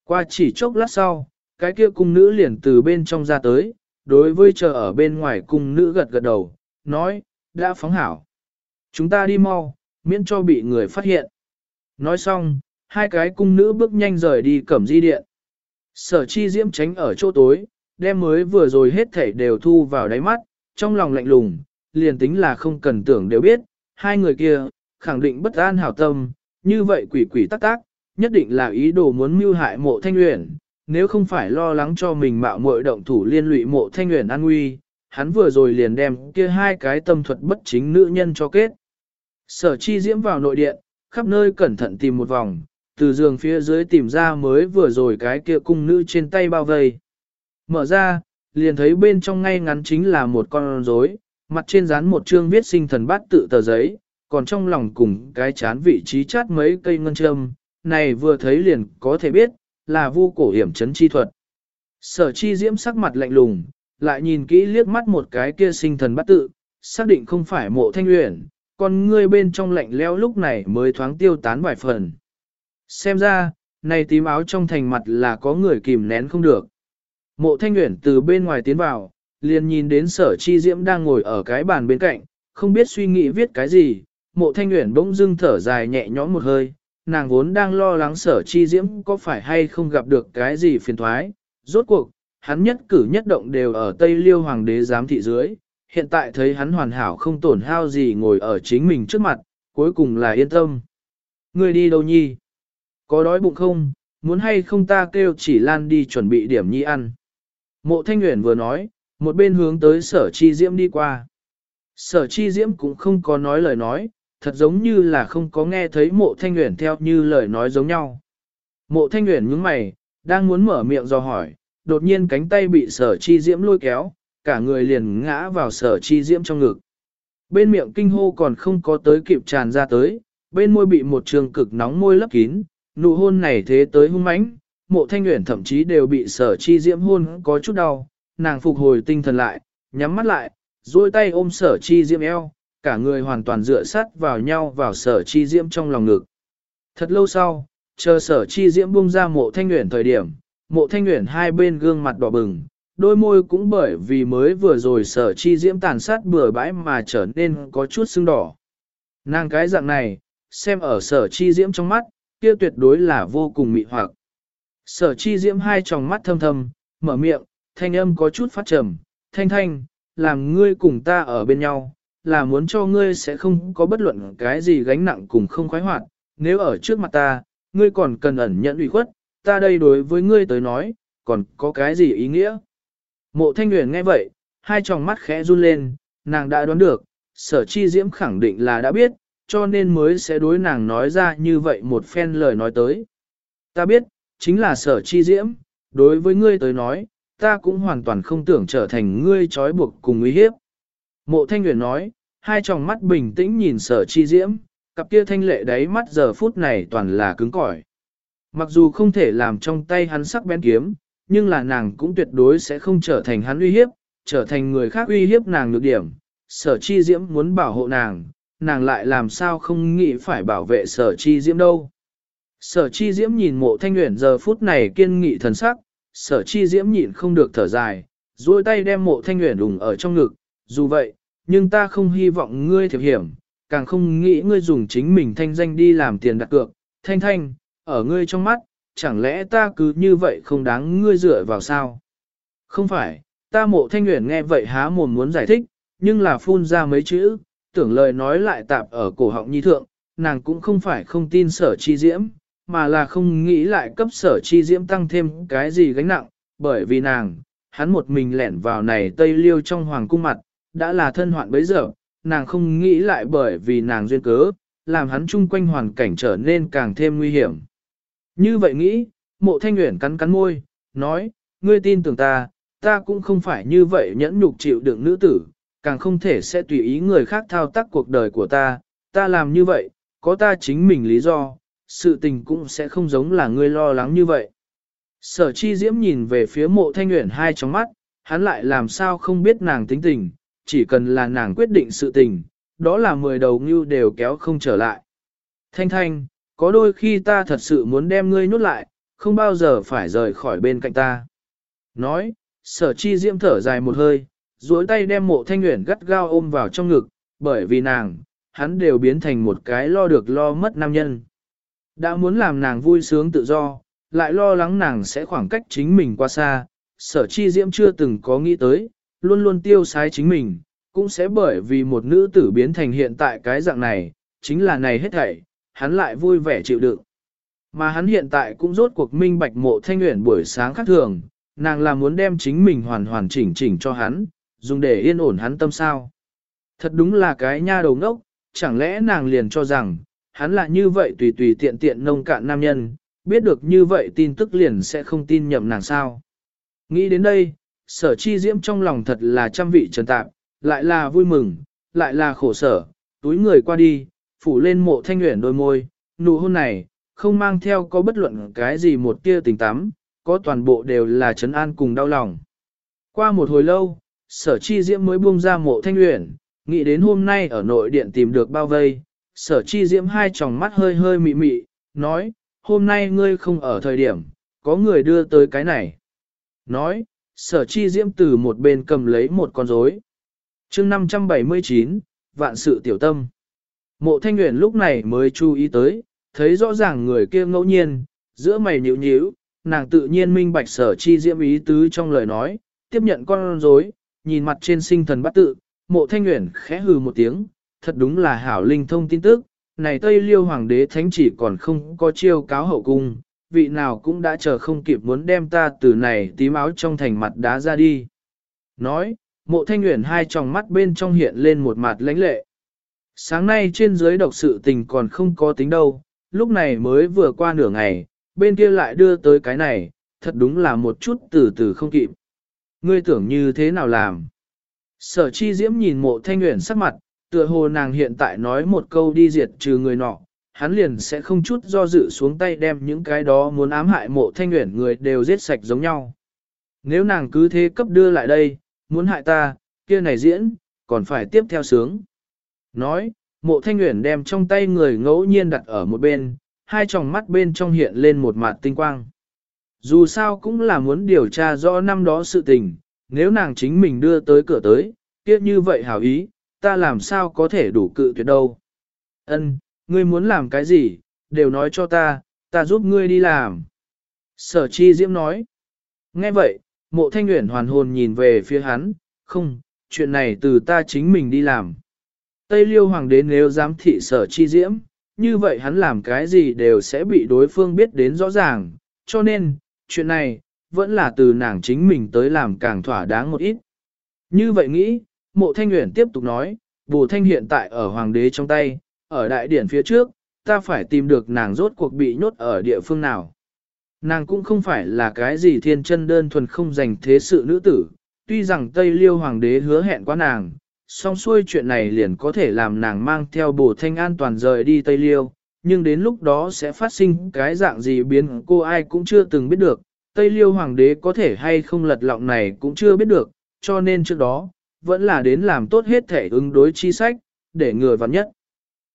Qua chỉ chốc lát sau, cái kia cung nữ liền từ bên trong ra tới, đối với chờ ở bên ngoài cung nữ gật gật đầu, nói, đã phóng hảo. Chúng ta đi mau, miễn cho bị người phát hiện. Nói xong, hai cái cung nữ bước nhanh rời đi cẩm di điện. Sở chi diễm tránh ở chỗ tối, đem mới vừa rồi hết thảy đều thu vào đáy mắt, trong lòng lạnh lùng, liền tính là không cần tưởng đều biết, hai người kia, khẳng định bất an hảo tâm, như vậy quỷ quỷ tắc tác, nhất định là ý đồ muốn mưu hại mộ thanh luyện, nếu không phải lo lắng cho mình mạo muội động thủ liên lụy mộ thanh luyện an nguy, hắn vừa rồi liền đem kia hai cái tâm thuật bất chính nữ nhân cho kết. Sở chi diễm vào nội điện, khắp nơi cẩn thận tìm một vòng, từ giường phía dưới tìm ra mới vừa rồi cái kia cung nữ trên tay bao vây. Mở ra, liền thấy bên trong ngay ngắn chính là một con rối, mặt trên dán một chương viết sinh thần bát tự tờ giấy, còn trong lòng cùng cái chán vị trí chát mấy cây ngân châm, này vừa thấy liền có thể biết, là vu cổ hiểm chấn chi thuật. Sở chi diễm sắc mặt lạnh lùng, lại nhìn kỹ liếc mắt một cái kia sinh thần bát tự, xác định không phải mộ thanh luyện, còn ngươi bên trong lạnh leo lúc này mới thoáng tiêu tán vài phần. Xem ra, này tím áo trong thành mặt là có người kìm nén không được. Mộ thanh luyện từ bên ngoài tiến vào, liền nhìn đến sở chi diễm đang ngồi ở cái bàn bên cạnh, không biết suy nghĩ viết cái gì. Mộ thanh nguyện bỗng dưng thở dài nhẹ nhõm một hơi, nàng vốn đang lo lắng sở chi diễm có phải hay không gặp được cái gì phiền thoái. Rốt cuộc, hắn nhất cử nhất động đều ở Tây Liêu Hoàng đế giám thị dưới, hiện tại thấy hắn hoàn hảo không tổn hao gì ngồi ở chính mình trước mặt, cuối cùng là yên tâm. Người đi đâu nhi? Có đói bụng không? Muốn hay không ta kêu chỉ lan đi chuẩn bị điểm nhi ăn. Mộ Thanh Nguyễn vừa nói, một bên hướng tới sở chi diễm đi qua. Sở chi diễm cũng không có nói lời nói, thật giống như là không có nghe thấy mộ Thanh Nguyễn theo như lời nói giống nhau. Mộ Thanh Nguyễn nhướng mày, đang muốn mở miệng do hỏi, đột nhiên cánh tay bị sở chi diễm lôi kéo, cả người liền ngã vào sở chi diễm trong ngực. Bên miệng kinh hô còn không có tới kịp tràn ra tới, bên môi bị một trường cực nóng môi lấp kín, nụ hôn này thế tới hung mãnh, mộ thanh nguyện thậm chí đều bị sở chi diễm hôn có chút đau, nàng phục hồi tinh thần lại, nhắm mắt lại, duỗi tay ôm sở chi diễm eo, cả người hoàn toàn dựa sát vào nhau vào sở chi diễm trong lòng ngực. Thật lâu sau, chờ sở chi diễm buông ra mộ thanh nguyện thời điểm, mộ thanh nguyện hai bên gương mặt đỏ bừng, đôi môi cũng bởi vì mới vừa rồi sở chi diễm tàn sát bừa bãi mà trở nên có chút sưng đỏ. Nàng cái dạng này, xem ở sở chi diễm trong mắt, kia tuyệt đối là vô cùng mị hoặc. Sở chi diễm hai tròng mắt thâm thâm, mở miệng, thanh âm có chút phát trầm, thanh thanh, làm ngươi cùng ta ở bên nhau, là muốn cho ngươi sẽ không có bất luận cái gì gánh nặng cùng không khoái hoạt, nếu ở trước mặt ta, ngươi còn cần ẩn nhận ủy khuất, ta đây đối với ngươi tới nói, còn có cái gì ý nghĩa? Mộ thanh nguyện nghe vậy, hai tròng mắt khẽ run lên, nàng đã đoán được, sở chi diễm khẳng định là đã biết, cho nên mới sẽ đối nàng nói ra như vậy một phen lời nói tới. Ta biết, chính là sở chi diễm, đối với ngươi tới nói, ta cũng hoàn toàn không tưởng trở thành ngươi trói buộc cùng nguy hiếp. Mộ thanh nguyện nói, hai tròng mắt bình tĩnh nhìn sở chi diễm, cặp kia thanh lệ đáy mắt giờ phút này toàn là cứng cỏi. Mặc dù không thể làm trong tay hắn sắc bén kiếm, nhưng là nàng cũng tuyệt đối sẽ không trở thành hắn uy hiếp, trở thành người khác uy hiếp nàng nhược điểm. Sở chi diễm muốn bảo hộ nàng, nàng lại làm sao không nghĩ phải bảo vệ sở chi diễm đâu. Sở chi diễm nhìn mộ thanh nguyện giờ phút này kiên nghị thần sắc, sở chi diễm nhịn không được thở dài, duỗi tay đem mộ thanh nguyện đùng ở trong ngực, dù vậy, nhưng ta không hy vọng ngươi thiệp hiểm, càng không nghĩ ngươi dùng chính mình thanh danh đi làm tiền đặt cược, thanh thanh, ở ngươi trong mắt, chẳng lẽ ta cứ như vậy không đáng ngươi dựa vào sao? Không phải, ta mộ thanh nguyện nghe vậy há mồm muốn giải thích, nhưng là phun ra mấy chữ, tưởng lời nói lại tạp ở cổ họng nhi thượng, nàng cũng không phải không tin sở chi diễm, mà là không nghĩ lại cấp sở chi diễm tăng thêm cái gì gánh nặng, bởi vì nàng, hắn một mình lẻn vào này tây liêu trong hoàng cung mặt, đã là thân hoạn bấy giờ, nàng không nghĩ lại bởi vì nàng duyên cớ, làm hắn chung quanh hoàn cảnh trở nên càng thêm nguy hiểm. Như vậy nghĩ, mộ thanh nguyện cắn cắn môi, nói, ngươi tin tưởng ta, ta cũng không phải như vậy nhẫn nhục chịu đựng nữ tử, càng không thể sẽ tùy ý người khác thao tác cuộc đời của ta, ta làm như vậy, có ta chính mình lý do, sự tình cũng sẽ không giống là ngươi lo lắng như vậy. Sở chi diễm nhìn về phía mộ thanh nguyện hai trong mắt, hắn lại làm sao không biết nàng tính tình, chỉ cần là nàng quyết định sự tình, đó là mười đầu ngưu đều kéo không trở lại. Thanh thanh, có đôi khi ta thật sự muốn đem ngươi nhốt lại, không bao giờ phải rời khỏi bên cạnh ta. Nói, sở chi diễm thở dài một hơi, duỗi tay đem mộ thanh nguyện gắt gao ôm vào trong ngực, bởi vì nàng, hắn đều biến thành một cái lo được lo mất nam nhân. Đã muốn làm nàng vui sướng tự do, lại lo lắng nàng sẽ khoảng cách chính mình qua xa, sở chi diễm chưa từng có nghĩ tới, luôn luôn tiêu sái chính mình, cũng sẽ bởi vì một nữ tử biến thành hiện tại cái dạng này, chính là này hết thảy, hắn lại vui vẻ chịu đựng. Mà hắn hiện tại cũng rốt cuộc minh bạch mộ thanh nguyện buổi sáng khác thường, nàng là muốn đem chính mình hoàn hoàn chỉnh chỉnh cho hắn, dùng để yên ổn hắn tâm sao. Thật đúng là cái nha đầu ngốc, chẳng lẽ nàng liền cho rằng, hắn là như vậy tùy tùy tiện tiện nông cạn nam nhân, biết được như vậy tin tức liền sẽ không tin nhầm nàng sao. Nghĩ đến đây, sở chi diễm trong lòng thật là trăm vị trần tạp, lại là vui mừng, lại là khổ sở, túi người qua đi, phủ lên mộ thanh nguyện đôi môi, nụ hôn này, không mang theo có bất luận cái gì một tia tình tắm, có toàn bộ đều là trấn an cùng đau lòng. Qua một hồi lâu, sở chi diễm mới buông ra mộ thanh nguyện, nghĩ đến hôm nay ở nội điện tìm được bao vây, sở chi diễm hai tròng mắt hơi hơi mị mị, nói, hôm nay ngươi không ở thời điểm, có người đưa tới cái này. Nói, sở chi diễm từ một bên cầm lấy một con rối. chương 579, vạn sự tiểu tâm. Mộ thanh nguyện lúc này mới chú ý tới, thấy rõ ràng người kia ngẫu nhiên, giữa mày nhíu nhíu, nàng tự nhiên minh bạch sở chi diễm ý tứ trong lời nói, tiếp nhận con rối, nhìn mặt trên sinh thần bắt tự, mộ thanh nguyện khẽ hừ một tiếng, thật đúng là hảo linh thông tin tức, này Tây Liêu Hoàng đế thánh chỉ còn không có chiêu cáo hậu cung, vị nào cũng đã chờ không kịp muốn đem ta từ này tím áo trong thành mặt đá ra đi. Nói, mộ thanh nguyện hai tròng mắt bên trong hiện lên một mặt lãnh lệ. Sáng nay trên dưới độc sự tình còn không có tính đâu, lúc này mới vừa qua nửa ngày, bên kia lại đưa tới cái này, thật đúng là một chút từ từ không kịp. Ngươi tưởng như thế nào làm? Sở chi diễm nhìn mộ thanh nguyện sắc mặt, tựa hồ nàng hiện tại nói một câu đi diệt trừ người nọ, hắn liền sẽ không chút do dự xuống tay đem những cái đó muốn ám hại mộ thanh nguyện người đều giết sạch giống nhau. Nếu nàng cứ thế cấp đưa lại đây, muốn hại ta, kia này diễn, còn phải tiếp theo sướng. Nói, mộ thanh nguyện đem trong tay người ngẫu nhiên đặt ở một bên, hai tròng mắt bên trong hiện lên một mặt tinh quang. Dù sao cũng là muốn điều tra rõ năm đó sự tình, nếu nàng chính mình đưa tới cửa tới, kia như vậy hảo ý, ta làm sao có thể đủ cự tuyệt đâu. Ân, ngươi muốn làm cái gì, đều nói cho ta, ta giúp ngươi đi làm. Sở chi diễm nói. Nghe vậy, mộ thanh nguyện hoàn hồn nhìn về phía hắn, không, chuyện này từ ta chính mình đi làm. Tây liêu hoàng đế nếu dám thị sở chi diễm, như vậy hắn làm cái gì đều sẽ bị đối phương biết đến rõ ràng, cho nên, chuyện này, vẫn là từ nàng chính mình tới làm càng thỏa đáng một ít. Như vậy nghĩ, mộ thanh uyển tiếp tục nói, bù thanh hiện tại ở hoàng đế trong tay, ở đại điển phía trước, ta phải tìm được nàng rốt cuộc bị nhốt ở địa phương nào. Nàng cũng không phải là cái gì thiên chân đơn thuần không dành thế sự nữ tử, tuy rằng Tây Liêu Hoàng đế hứa hẹn qua nàng, song xuôi chuyện này liền có thể làm nàng mang theo bổ thanh an toàn rời đi Tây Liêu, nhưng đến lúc đó sẽ phát sinh cái dạng gì biến cô ai cũng chưa từng biết được, Tây Liêu Hoàng đế có thể hay không lật lọng này cũng chưa biết được, cho nên trước đó, vẫn là đến làm tốt hết thể ứng đối chi sách, để người vặn nhất.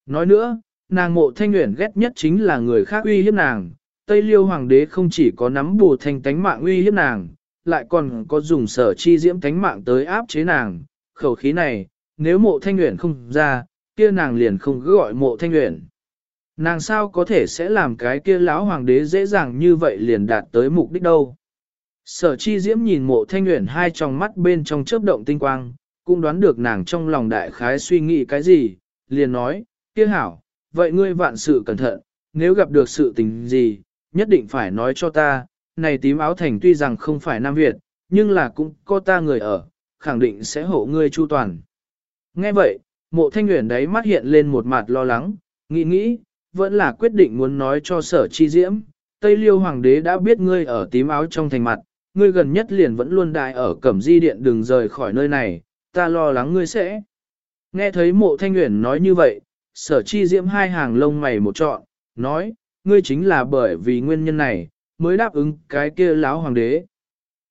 Nói nữa, nàng mộ thanh nguyện ghét nhất chính là người khác uy hiếp nàng, Tây Liêu Hoàng đế không chỉ có nắm bù thanh tánh mạng uy hiếp nàng, lại còn có dùng sở chi diễm tánh mạng tới áp chế nàng, khẩu khí này, nếu mộ thanh nguyện không ra, kia nàng liền không cứ gọi mộ thanh nguyện. Nàng sao có thể sẽ làm cái kia lão hoàng đế dễ dàng như vậy liền đạt tới mục đích đâu. Sở chi diễm nhìn mộ thanh nguyện hai tròng mắt bên trong chớp động tinh quang, cũng đoán được nàng trong lòng đại khái suy nghĩ cái gì, liền nói, kia hảo, vậy ngươi vạn sự cẩn thận, nếu gặp được sự tình gì, nhất định phải nói cho ta, này tím áo thành tuy rằng không phải Nam Việt, nhưng là cũng có ta người ở, khẳng định sẽ hộ ngươi chu toàn. Nghe vậy, mộ thanh nguyện đấy mắt hiện lên một mặt lo lắng, nghĩ nghĩ, vẫn là quyết định muốn nói cho sở chi diễm, Tây Liêu Hoàng đế đã biết ngươi ở tím áo trong thành mặt, ngươi gần nhất liền vẫn luôn đại ở cẩm di điện đừng rời khỏi nơi này, ta lo lắng ngươi sẽ. Nghe thấy mộ thanh nguyện nói như vậy, sở chi diễm hai hàng lông mày một trọn, nói, ngươi chính là bởi vì nguyên nhân này, mới đáp ứng cái kia láo hoàng đế.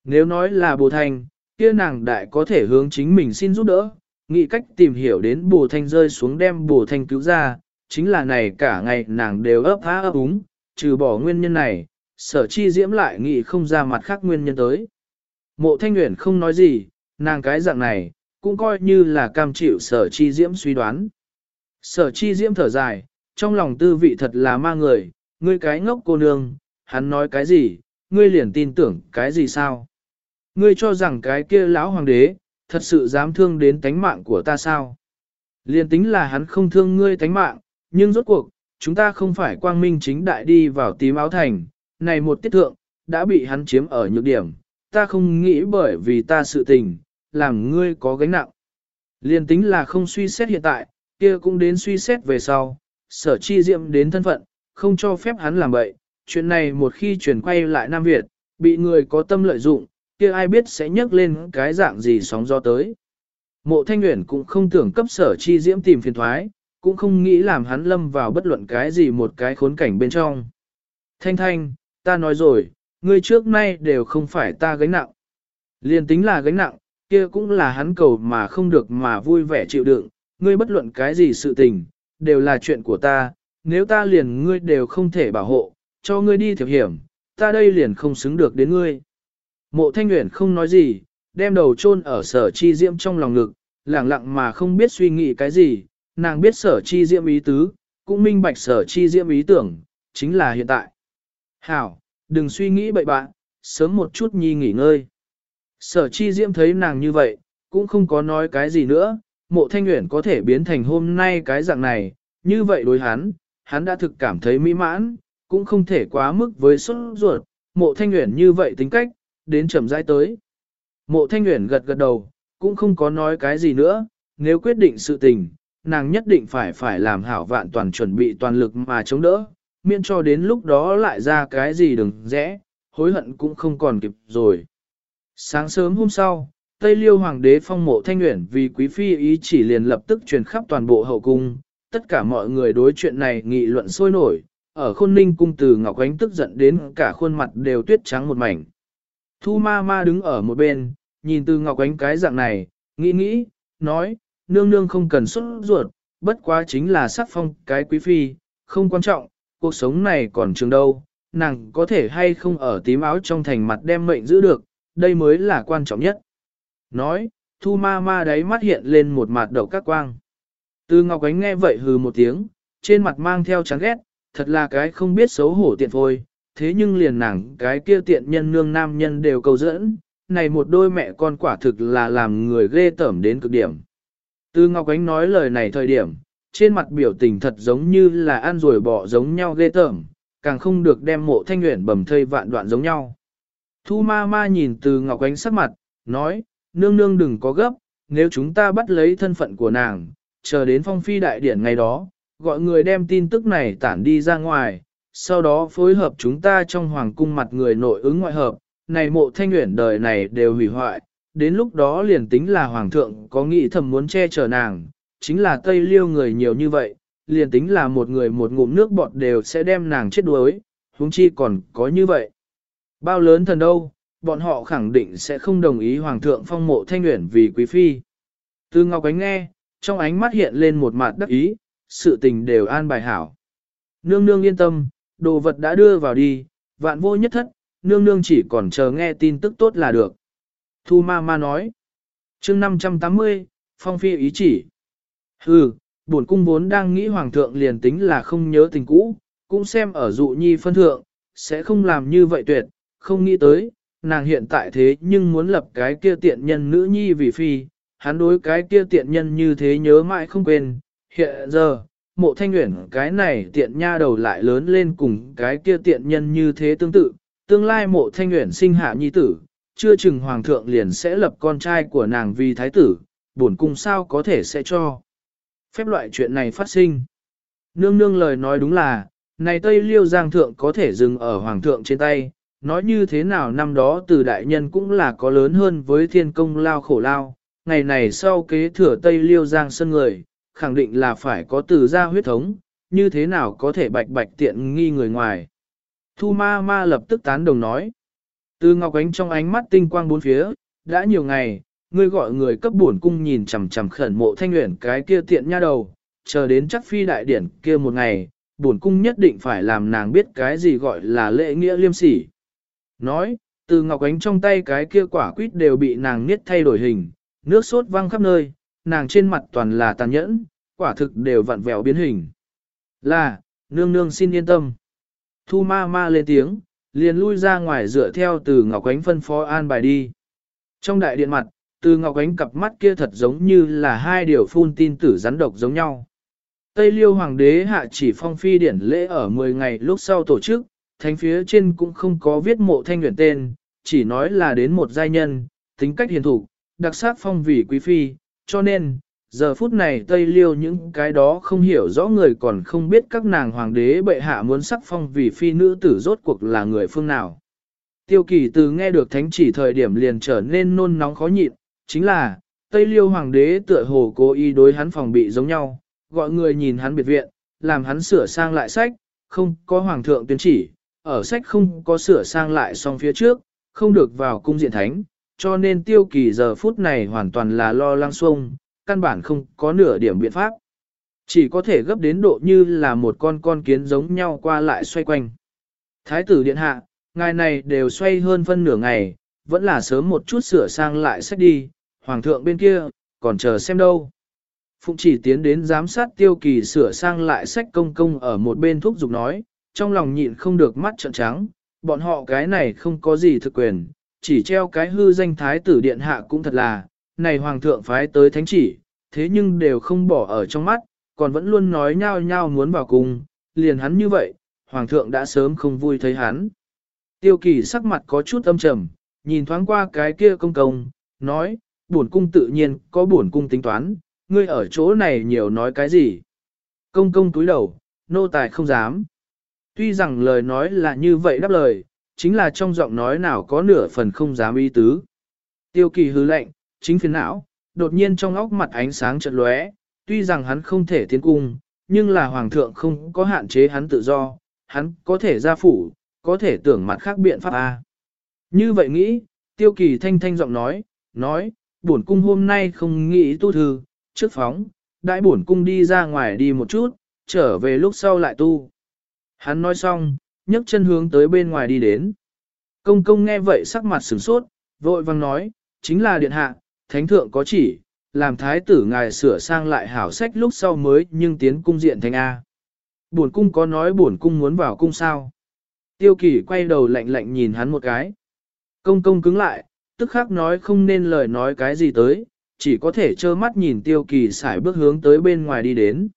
Nếu nói là bồ thanh, kia nàng đại có thể hướng chính mình xin giúp đỡ, nghĩ cách tìm hiểu đến bồ thanh rơi xuống đem bồ thanh cứu ra, chính là này cả ngày nàng đều ấp há ấp úng, trừ bỏ nguyên nhân này, sở chi diễm lại nghĩ không ra mặt khác nguyên nhân tới. Mộ thanh nguyện không nói gì, nàng cái dạng này, cũng coi như là cam chịu sở chi diễm suy đoán. Sở chi diễm thở dài, trong lòng tư vị thật là ma người, ngươi cái ngốc cô nương, hắn nói cái gì, ngươi liền tin tưởng cái gì sao? Ngươi cho rằng cái kia lão hoàng đế, thật sự dám thương đến tánh mạng của ta sao? Liền tính là hắn không thương ngươi tánh mạng, nhưng rốt cuộc, chúng ta không phải quang minh chính đại đi vào tím áo thành, này một tiết thượng, đã bị hắn chiếm ở nhược điểm, ta không nghĩ bởi vì ta sự tình, làm ngươi có gánh nặng. Liên tính là không suy xét hiện tại, kia cũng đến suy xét về sau, sở chi diệm đến thân phận, không cho phép hắn làm vậy. Chuyện này một khi chuyển quay lại Nam Việt, bị người có tâm lợi dụng, kia ai biết sẽ nhấc lên cái dạng gì sóng gió tới. Mộ Thanh Nguyễn cũng không tưởng cấp sở chi diễm tìm phiền thoái, cũng không nghĩ làm hắn lâm vào bất luận cái gì một cái khốn cảnh bên trong. Thanh Thanh, ta nói rồi, ngươi trước nay đều không phải ta gánh nặng. Liên tính là gánh nặng, kia cũng là hắn cầu mà không được mà vui vẻ chịu đựng, ngươi bất luận cái gì sự tình, đều là chuyện của ta, nếu ta liền ngươi đều không thể bảo hộ, cho ngươi đi thiệp hiểm, ta đây liền không xứng được đến ngươi. Mộ thanh nguyện không nói gì, đem đầu chôn ở sở chi diễm trong lòng ngực, lẳng lặng mà không biết suy nghĩ cái gì, nàng biết sở chi diễm ý tứ, cũng minh bạch sở chi diễm ý tưởng, chính là hiện tại. Hảo, đừng suy nghĩ bậy bạn, sớm một chút nhi nghỉ ngơi. Sở chi diễm thấy nàng như vậy, cũng không có nói cái gì nữa, mộ thanh nguyện có thể biến thành hôm nay cái dạng này, như vậy đối hắn, hắn đã thực cảm thấy mỹ mãn, cũng không thể quá mức với xuất ruột, mộ thanh nguyện như vậy tính cách, đến chậm rãi tới. Mộ thanh nguyện gật gật đầu, cũng không có nói cái gì nữa, nếu quyết định sự tình, nàng nhất định phải phải làm hảo vạn toàn chuẩn bị toàn lực mà chống đỡ, miễn cho đến lúc đó lại ra cái gì đừng rẽ, hối hận cũng không còn kịp rồi. Sáng sớm hôm sau, Tây Liêu Hoàng đế phong mộ thanh nguyện vì quý phi ý chỉ liền lập tức truyền khắp toàn bộ hậu cung, tất cả mọi người đối chuyện này nghị luận sôi nổi, ở khôn ninh cung từ Ngọc Ánh tức giận đến cả khuôn mặt đều tuyết trắng một mảnh. Thu ma ma đứng ở một bên, nhìn từ Ngọc Ánh cái dạng này, nghĩ nghĩ, nói, nương nương không cần xuất ruột, bất quá chính là sắc phong cái quý phi, không quan trọng, cuộc sống này còn trường đâu, nàng có thể hay không ở tím áo trong thành mặt đem mệnh giữ được, đây mới là quan trọng nhất. Nói, thu ma ma đáy mắt hiện lên một mặt đầu các quang. Từ Ngọc Ánh nghe vậy hừ một tiếng, trên mặt mang theo chán ghét, thật là cái không biết xấu hổ tiện phôi, thế nhưng liền nàng cái kia tiện nhân nương nam nhân đều cầu dẫn, này một đôi mẹ con quả thực là làm người ghê tởm đến cực điểm. Từ Ngọc Ánh nói lời này thời điểm, trên mặt biểu tình thật giống như là ăn rồi bỏ giống nhau ghê tởm, càng không được đem mộ thanh nguyện bầm thây vạn đoạn giống nhau. Thu ma ma nhìn từ Ngọc Ánh sắc mặt, nói, nương nương đừng có gấp, nếu chúng ta bắt lấy thân phận của nàng, chờ đến phong phi đại điển ngày đó, gọi người đem tin tức này tản đi ra ngoài, sau đó phối hợp chúng ta trong hoàng cung mặt người nội ứng ngoại hợp, này mộ thanh nguyện đời này đều hủy hoại, đến lúc đó liền tính là hoàng thượng có nghĩ thầm muốn che chở nàng, chính là tây liêu người nhiều như vậy, liền tính là một người một ngụm nước bọt đều sẽ đem nàng chết đuối, huống chi còn có như vậy. Bao lớn thần đâu, bọn họ khẳng định sẽ không đồng ý hoàng thượng phong mộ thanh nguyện vì quý phi. Từ Ngọc Ánh nghe, trong ánh mắt hiện lên một mặt đắc ý, sự tình đều an bài hảo. Nương nương yên tâm, đồ vật đã đưa vào đi, vạn vô nhất thất, nương nương chỉ còn chờ nghe tin tức tốt là được. Thu ma ma nói. chương 580, phong phi ý chỉ. Hừ, bổn cung vốn đang nghĩ hoàng thượng liền tính là không nhớ tình cũ, cũng xem ở dụ nhi phân thượng, sẽ không làm như vậy tuyệt, không nghĩ tới, nàng hiện tại thế nhưng muốn lập cái kia tiện nhân nữ nhi vì phi, hắn đối cái kia tiện nhân như thế nhớ mãi không quên, hiện giờ, mộ thanh nguyện cái này tiện nha đầu lại lớn lên cùng cái kia tiện nhân như thế tương tự, tương lai mộ thanh nguyện sinh hạ nhi tử, chưa chừng hoàng thượng liền sẽ lập con trai của nàng vì thái tử, bổn cung sao có thể sẽ cho. Phép loại chuyện này phát sinh. Nương nương lời nói đúng là, này Tây Liêu Giang Thượng có thể dừng ở hoàng thượng trên tay, nói như thế nào năm đó từ đại nhân cũng là có lớn hơn với thiên công lao khổ lao, ngày này sau kế thừa Tây Liêu Giang sân người, khẳng định là phải có từ gia huyết thống, như thế nào có thể bạch bạch tiện nghi người ngoài. Thu ma ma lập tức tán đồng nói. Từ Ngọc Ánh trong ánh mắt tinh quang bốn phía, đã nhiều ngày, ngươi gọi người cấp bổn cung nhìn chằm chằm khẩn mộ thanh nguyện cái kia tiện nha đầu, chờ đến chắc phi đại điển kia một ngày, bổn cung nhất định phải làm nàng biết cái gì gọi là lễ nghĩa liêm sỉ. Nói, từ Ngọc Ánh trong tay cái kia quả quýt đều bị nàng niết thay đổi hình, nước sốt văng khắp nơi, nàng trên mặt toàn là tàn nhẫn, quả thực đều vặn vẹo biến hình. Là, nương nương xin yên tâm. Thu ma ma lên tiếng, liền lui ra ngoài dựa theo từ Ngọc Ánh phân phó an bài đi. Trong đại điện mặt, từ Ngọc Ánh cặp mắt kia thật giống như là hai điều phun tin tử rắn độc giống nhau. Tây Liêu Hoàng đế hạ chỉ phong phi điển lễ ở 10 ngày lúc sau tổ chức, thánh phía trên cũng không có viết mộ thanh nguyện tên, chỉ nói là đến một giai nhân, tính cách hiền thủ, đặc sắc phong vị quý phi, cho nên, giờ phút này Tây Liêu những cái đó không hiểu rõ người còn không biết các nàng hoàng đế bệ hạ muốn sắc phong vì phi nữ tử rốt cuộc là người phương nào. Tiêu kỳ từ nghe được thánh chỉ thời điểm liền trở nên nôn nóng khó nhịn, chính là, Tây Liêu hoàng đế tựa hồ cố ý đối hắn phòng bị giống nhau, gọi người nhìn hắn biệt viện, làm hắn sửa sang lại sách, không có hoàng thượng tuyên chỉ, ở sách không có sửa sang lại xong phía trước, không được vào cung diện thánh, cho nên tiêu kỳ giờ phút này hoàn toàn là lo lăng xuông, căn bản không có nửa điểm biện pháp. Chỉ có thể gấp đến độ như là một con con kiến giống nhau qua lại xoay quanh. Thái tử điện hạ, ngài này đều xoay hơn phân nửa ngày, vẫn là sớm một chút sửa sang lại sách đi, hoàng thượng bên kia, còn chờ xem đâu. Phụng chỉ tiến đến giám sát tiêu kỳ sửa sang lại sách công công ở một bên thuốc dục nói, trong lòng nhịn không được mắt trợn trắng, bọn họ cái này không có gì thực quyền, chỉ treo cái hư danh thái tử điện hạ cũng thật là, này hoàng thượng phái tới thánh chỉ, thế nhưng đều không bỏ ở trong mắt, còn vẫn luôn nói nhau nhau muốn vào cùng, liền hắn như vậy, hoàng thượng đã sớm không vui thấy hắn. Tiêu kỳ sắc mặt có chút âm trầm, nhìn thoáng qua cái kia công công, nói, bổn cung tự nhiên có bổn cung tính toán, ngươi ở chỗ này nhiều nói cái gì. Công công túi đầu, nô tài không dám. Tuy rằng lời nói là như vậy đáp lời, chính là trong giọng nói nào có nửa phần không dám ý tứ. Tiêu kỳ hứ lệnh, chính phiền não, đột nhiên trong óc mặt ánh sáng chợt lóe, tuy rằng hắn không thể tiến cung, nhưng là hoàng thượng không có hạn chế hắn tự do, hắn có thể ra phủ, có thể tưởng mặt khác biện pháp A. Như vậy nghĩ, tiêu kỳ thanh thanh giọng nói, nói, bổn cung hôm nay không nghĩ tu thư, trước phóng, đại bổn cung đi ra ngoài đi một chút, trở về lúc sau lại tu. Hắn nói xong, nhấc chân hướng tới bên ngoài đi đến. Công công nghe vậy sắc mặt sửng sốt, vội vang nói, chính là điện hạ, thánh thượng có chỉ, làm thái tử ngài sửa sang lại hảo sách lúc sau mới nhưng tiến cung diện thành A. Buồn cung có nói buồn cung muốn vào cung sao. Tiêu kỳ quay đầu lạnh lạnh nhìn hắn một cái. Công công cứng lại, tức khắc nói không nên lời nói cái gì tới, chỉ có thể trơ mắt nhìn tiêu kỳ xài bước hướng tới bên ngoài đi đến.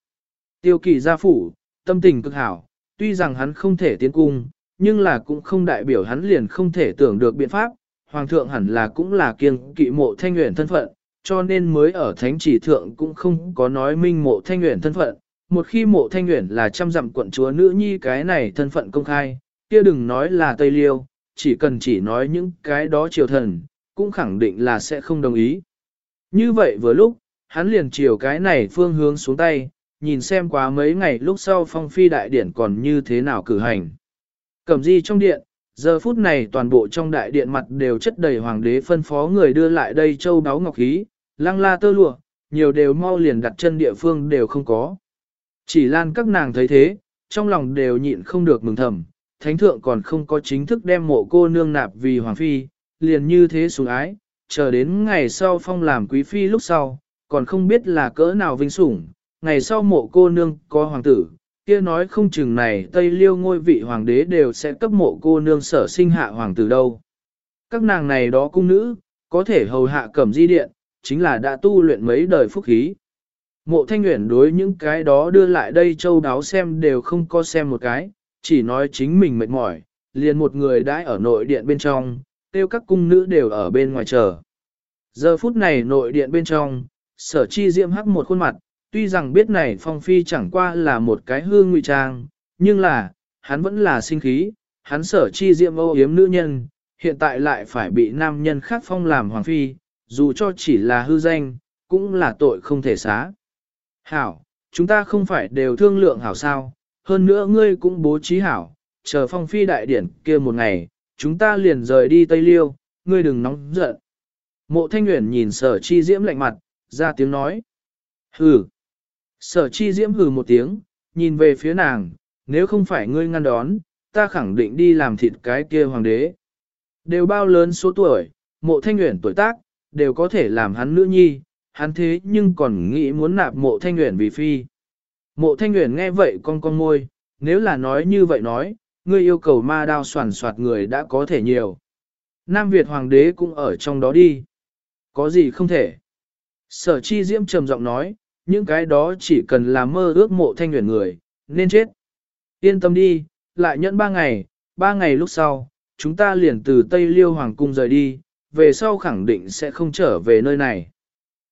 Tiêu kỳ ra phủ, tâm tình cực hảo, tuy rằng hắn không thể tiến cung, nhưng là cũng không đại biểu hắn liền không thể tưởng được biện pháp. Hoàng thượng hẳn là cũng là kiêng kỵ mộ thanh nguyện thân phận, cho nên mới ở thánh chỉ thượng cũng không có nói minh mộ thanh nguyện thân phận. Một khi mộ thanh nguyện là trăm dặm quận chúa nữ nhi cái này thân phận công khai, kia đừng nói là Tây Liêu, chỉ cần chỉ nói những cái đó triều thần, cũng khẳng định là sẽ không đồng ý. Như vậy vừa lúc, hắn liền chiều cái này phương hướng xuống tay, nhìn xem quá mấy ngày lúc sau phong phi đại điển còn như thế nào cử hành. Cẩm di trong điện, giờ phút này toàn bộ trong đại điện mặt đều chất đầy hoàng đế phân phó người đưa lại đây châu đáo ngọc khí, lăng la tơ lụa, nhiều đều mau liền đặt chân địa phương đều không có. Chỉ lan các nàng thấy thế, trong lòng đều nhịn không được mừng thầm, thánh thượng còn không có chính thức đem mộ cô nương nạp vì hoàng phi, liền như thế sủng ái, chờ đến ngày sau phong làm quý phi lúc sau, còn không biết là cỡ nào vinh sủng, ngày sau mộ cô nương có hoàng tử, kia nói không chừng này Tây Liêu ngôi vị hoàng đế đều sẽ cấp mộ cô nương sở sinh hạ hoàng tử đâu. Các nàng này đó cung nữ, có thể hầu hạ cẩm di điện, chính là đã tu luyện mấy đời phúc khí. Mộ thanh nguyện đối những cái đó đưa lại đây châu đáo xem đều không có xem một cái, chỉ nói chính mình mệt mỏi, liền một người đãi ở nội điện bên trong, tiêu các cung nữ đều ở bên ngoài chờ. Giờ phút này nội điện bên trong, sở chi diễm hắc một khuôn mặt, tuy rằng biết này phong phi chẳng qua là một cái hương ngụy trang, nhưng là, hắn vẫn là sinh khí, hắn sở chi diệm ô yếm nữ nhân, hiện tại lại phải bị nam nhân khác phong làm hoàng phi, dù cho chỉ là hư danh, cũng là tội không thể xá. Hảo, chúng ta không phải đều thương lượng hảo sao, hơn nữa ngươi cũng bố trí hảo, chờ phong phi đại điển kia một ngày, chúng ta liền rời đi Tây Liêu, ngươi đừng nóng giận. Mộ thanh Uyển nhìn sở chi diễm lạnh mặt, ra tiếng nói. Hừ. Sở chi diễm hừ một tiếng, nhìn về phía nàng, nếu không phải ngươi ngăn đón, ta khẳng định đi làm thịt cái kia hoàng đế. Đều bao lớn số tuổi, mộ thanh nguyện tuổi tác, đều có thể làm hắn nữ nhi, hắn thế nhưng còn nghĩ muốn nạp mộ thanh nguyện vì phi. Mộ thanh nguyện nghe vậy con con môi, nếu là nói như vậy nói, ngươi yêu cầu ma đao soàn soạt người đã có thể nhiều. Nam Việt Hoàng đế cũng ở trong đó đi. Có gì không thể. Sở chi diễm trầm giọng nói, những cái đó chỉ cần là mơ ước mộ thanh nguyện người, nên chết. Yên tâm đi, lại nhẫn ba ngày, ba ngày lúc sau, chúng ta liền từ Tây Liêu Hoàng cung rời đi, về sau khẳng định sẽ không trở về nơi này.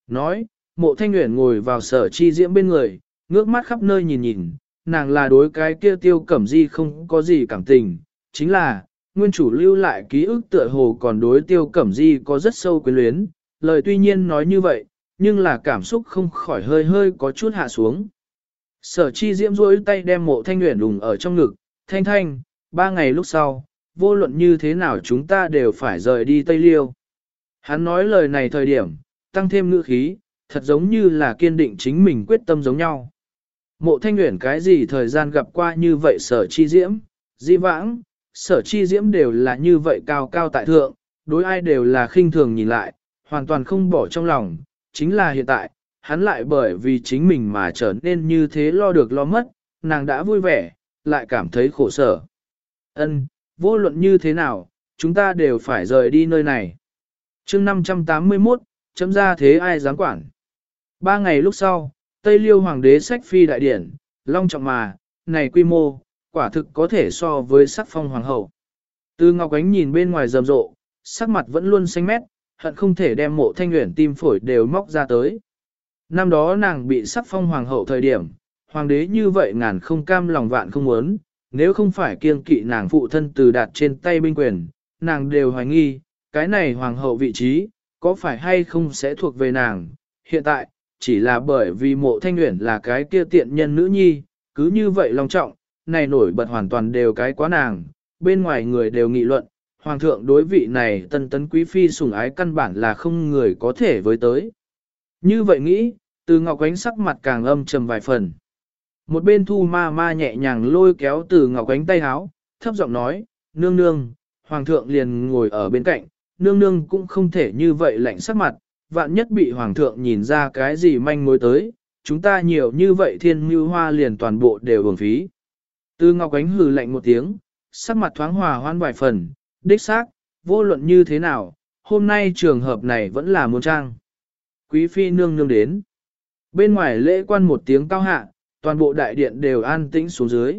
Nói, mộ thanh nguyện ngồi vào sở chi diễm bên người, ngước mắt khắp nơi nhìn nhìn, nàng là đối cái kia tiêu cẩm di không có gì cảm tình, chính là, nguyên chủ lưu lại ký ức tựa hồ còn đối tiêu cẩm di có rất sâu quyến luyến, lời tuy nhiên nói như vậy, nhưng là cảm xúc không khỏi hơi hơi có chút hạ xuống. Sở chi diễm rối tay đem mộ thanh nguyện đùng ở trong ngực, thanh thanh, ba ngày lúc sau, vô luận như thế nào chúng ta đều phải rời đi Tây Liêu. Hắn nói lời này thời điểm, tăng thêm ngữ khí, thật giống như là kiên định chính mình quyết tâm giống nhau. Mộ thanh nguyện cái gì thời gian gặp qua như vậy sở chi diễm, di vãng, sở chi diễm đều là như vậy cao cao tại thượng, đối ai đều là khinh thường nhìn lại, hoàn toàn không bỏ trong lòng, chính là hiện tại, hắn lại bởi vì chính mình mà trở nên như thế lo được lo mất, nàng đã vui vẻ, lại cảm thấy khổ sở. Ân, vô luận như thế nào, chúng ta đều phải rời đi nơi này. chương 581, chấm ra thế ai dám quản. Ba ngày lúc sau, Tây Liêu Hoàng đế sách phi đại điển, long trọng mà, này quy mô, quả thực có thể so với sắc phong hoàng hậu. Từ Ngọc Ánh nhìn bên ngoài rầm rộ, sắc mặt vẫn luôn xanh mét, hận không thể đem mộ thanh nguyện tim phổi đều móc ra tới. Năm đó nàng bị sắc phong hoàng hậu thời điểm, hoàng đế như vậy ngàn không cam lòng vạn không muốn, nếu không phải kiêng kỵ nàng phụ thân từ đạt trên tay binh quyền, nàng đều hoài nghi, cái này hoàng hậu vị trí, có phải hay không sẽ thuộc về nàng. Hiện tại, chỉ là bởi vì mộ thanh nguyện là cái kia tiện nhân nữ nhi, cứ như vậy long trọng, này nổi bật hoàn toàn đều cái quá nàng, bên ngoài người đều nghị luận, hoàng thượng đối vị này tân tấn quý phi sủng ái căn bản là không người có thể với tới. Như vậy nghĩ, từ ngọc ánh sắc mặt càng âm trầm vài phần. Một bên thu ma ma nhẹ nhàng lôi kéo từ ngọc ánh tay háo, thấp giọng nói, nương nương, hoàng thượng liền ngồi ở bên cạnh, nương nương cũng không thể như vậy lạnh sắc mặt, vạn nhất bị hoàng thượng nhìn ra cái gì manh mối tới, chúng ta nhiều như vậy thiên mưu hoa liền toàn bộ đều uổng phí. Từ ngọc ánh hừ lạnh một tiếng, sắc mặt thoáng hòa hoan vài phần, đích xác, vô luận như thế nào, hôm nay trường hợp này vẫn là muốn trang. Quý phi nương nương đến. Bên ngoài lễ quan một tiếng cao hạ, toàn bộ đại điện đều an tĩnh xuống dưới.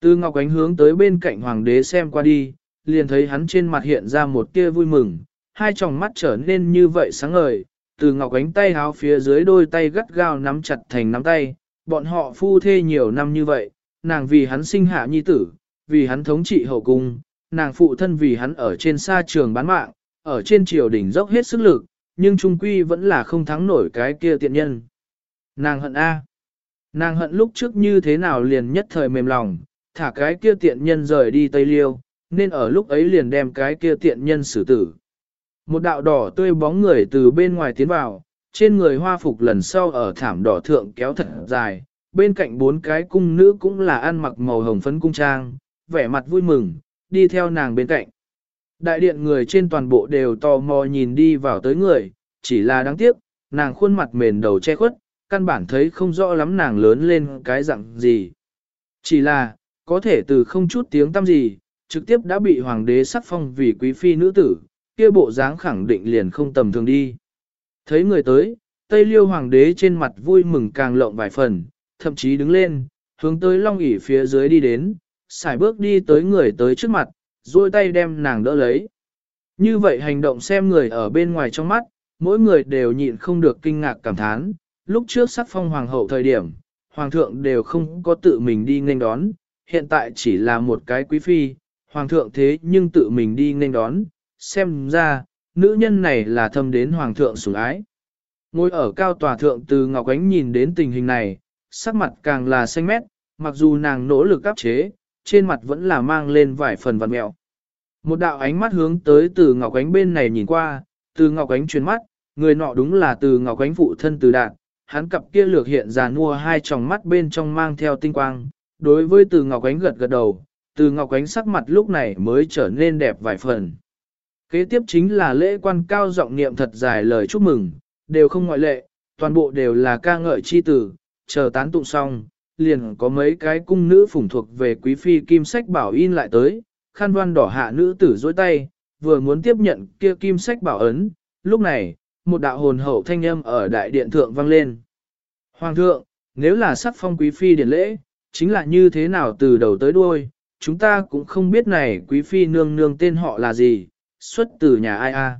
Từ Ngọc Ánh hướng tới bên cạnh hoàng đế xem qua đi, liền thấy hắn trên mặt hiện ra một tia vui mừng, hai tròng mắt trở nên như vậy sáng ngời. Từ Ngọc Ánh tay háo phía dưới đôi tay gắt gao nắm chặt thành nắm tay, bọn họ phu thê nhiều năm như vậy, nàng vì hắn sinh hạ nhi tử, vì hắn thống trị hậu cung, nàng phụ thân vì hắn ở trên xa trường bán mạng, ở trên triều đỉnh dốc hết sức lực, nhưng trung quy vẫn là không thắng nổi cái kia tiện nhân. Nàng hận A. Nàng hận lúc trước như thế nào liền nhất thời mềm lòng, thả cái kia tiện nhân rời đi Tây Liêu, nên ở lúc ấy liền đem cái kia tiện nhân xử tử. Một đạo đỏ tươi bóng người từ bên ngoài tiến vào, trên người hoa phục lần sau ở thảm đỏ thượng kéo thật dài, bên cạnh bốn cái cung nữ cũng là ăn mặc màu hồng phấn cung trang, vẻ mặt vui mừng, đi theo nàng bên cạnh. Đại điện người trên toàn bộ đều tò mò nhìn đi vào tới người, chỉ là đáng tiếc, nàng khuôn mặt mền đầu che khuất, căn bản thấy không rõ lắm nàng lớn lên cái dạng gì. Chỉ là, có thể từ không chút tiếng tâm gì, trực tiếp đã bị hoàng đế sắc phong vì quý phi nữ tử, kia bộ dáng khẳng định liền không tầm thường đi. Thấy người tới, Tây Liêu hoàng đế trên mặt vui mừng càng lộng vài phần, thậm chí đứng lên, hướng tới long ỉ phía dưới đi đến, xài bước đi tới người tới trước mặt, duỗi tay đem nàng đỡ lấy. Như vậy hành động xem người ở bên ngoài trong mắt, mỗi người đều nhịn không được kinh ngạc cảm thán, lúc trước sắc phong hoàng hậu thời điểm, hoàng thượng đều không có tự mình đi nghênh đón, hiện tại chỉ là một cái quý phi, hoàng thượng thế nhưng tự mình đi nghênh đón, xem ra, nữ nhân này là thâm đến hoàng thượng sủng ái. Ngồi ở cao tòa thượng từ Ngọc Ánh nhìn đến tình hình này, sắc mặt càng là xanh mét, mặc dù nàng nỗ lực áp chế, trên mặt vẫn là mang lên vài phần vằn mẹo. Một đạo ánh mắt hướng tới từ Ngọc Ánh bên này nhìn qua, từ Ngọc Ánh chuyển mắt, người nọ đúng là từ Ngọc Ánh phụ thân từ đạt, hắn cặp kia lược hiện ra mua hai tròng mắt bên trong mang theo tinh quang, đối với từ Ngọc Ánh gật gật đầu, từ Ngọc Ánh sắc mặt lúc này mới trở nên đẹp vài phần. Kế tiếp chính là lễ quan cao giọng niệm thật dài lời chúc mừng, đều không ngoại lệ, toàn bộ đều là ca ngợi chi tử, chờ tán tụng xong, liền có mấy cái cung nữ phủng thuộc về quý phi kim sách bảo in lại tới, khăn đoan đỏ hạ nữ tử dối tay, vừa muốn tiếp nhận kia kim sách bảo ấn, lúc này, một đạo hồn hậu thanh âm ở đại điện thượng vang lên. Hoàng thượng, nếu là sắc phong quý phi điện lễ, chính là như thế nào từ đầu tới đuôi, chúng ta cũng không biết này quý phi nương nương tên họ là gì, xuất từ nhà ai a.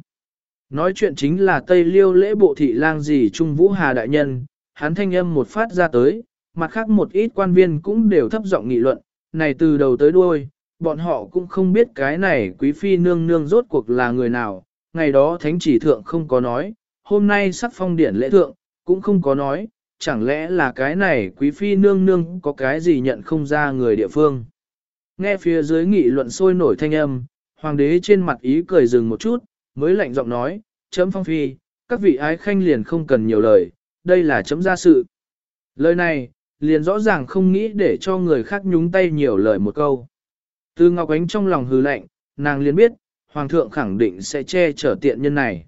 Nói chuyện chính là Tây Liêu lễ bộ thị lang gì Trung Vũ Hà đại nhân, hắn thanh âm một phát ra tới, mặt khác một ít quan viên cũng đều thấp giọng nghị luận, này từ đầu tới đuôi, bọn họ cũng không biết cái này quý phi nương nương rốt cuộc là người nào, ngày đó thánh chỉ thượng không có nói, hôm nay sắc phong điển lễ thượng, cũng không có nói, chẳng lẽ là cái này quý phi nương nương có cái gì nhận không ra người địa phương. Nghe phía dưới nghị luận sôi nổi thanh âm, hoàng đế trên mặt ý cười dừng một chút, mới lạnh giọng nói, chấm phong phi, các vị ái khanh liền không cần nhiều lời, đây là chấm ra sự. Lời này, liền rõ ràng không nghĩ để cho người khác nhúng tay nhiều lời một câu. Từ Ngọc Ánh trong lòng hừ lạnh, nàng liền biết, Hoàng thượng khẳng định sẽ che chở tiện nhân này.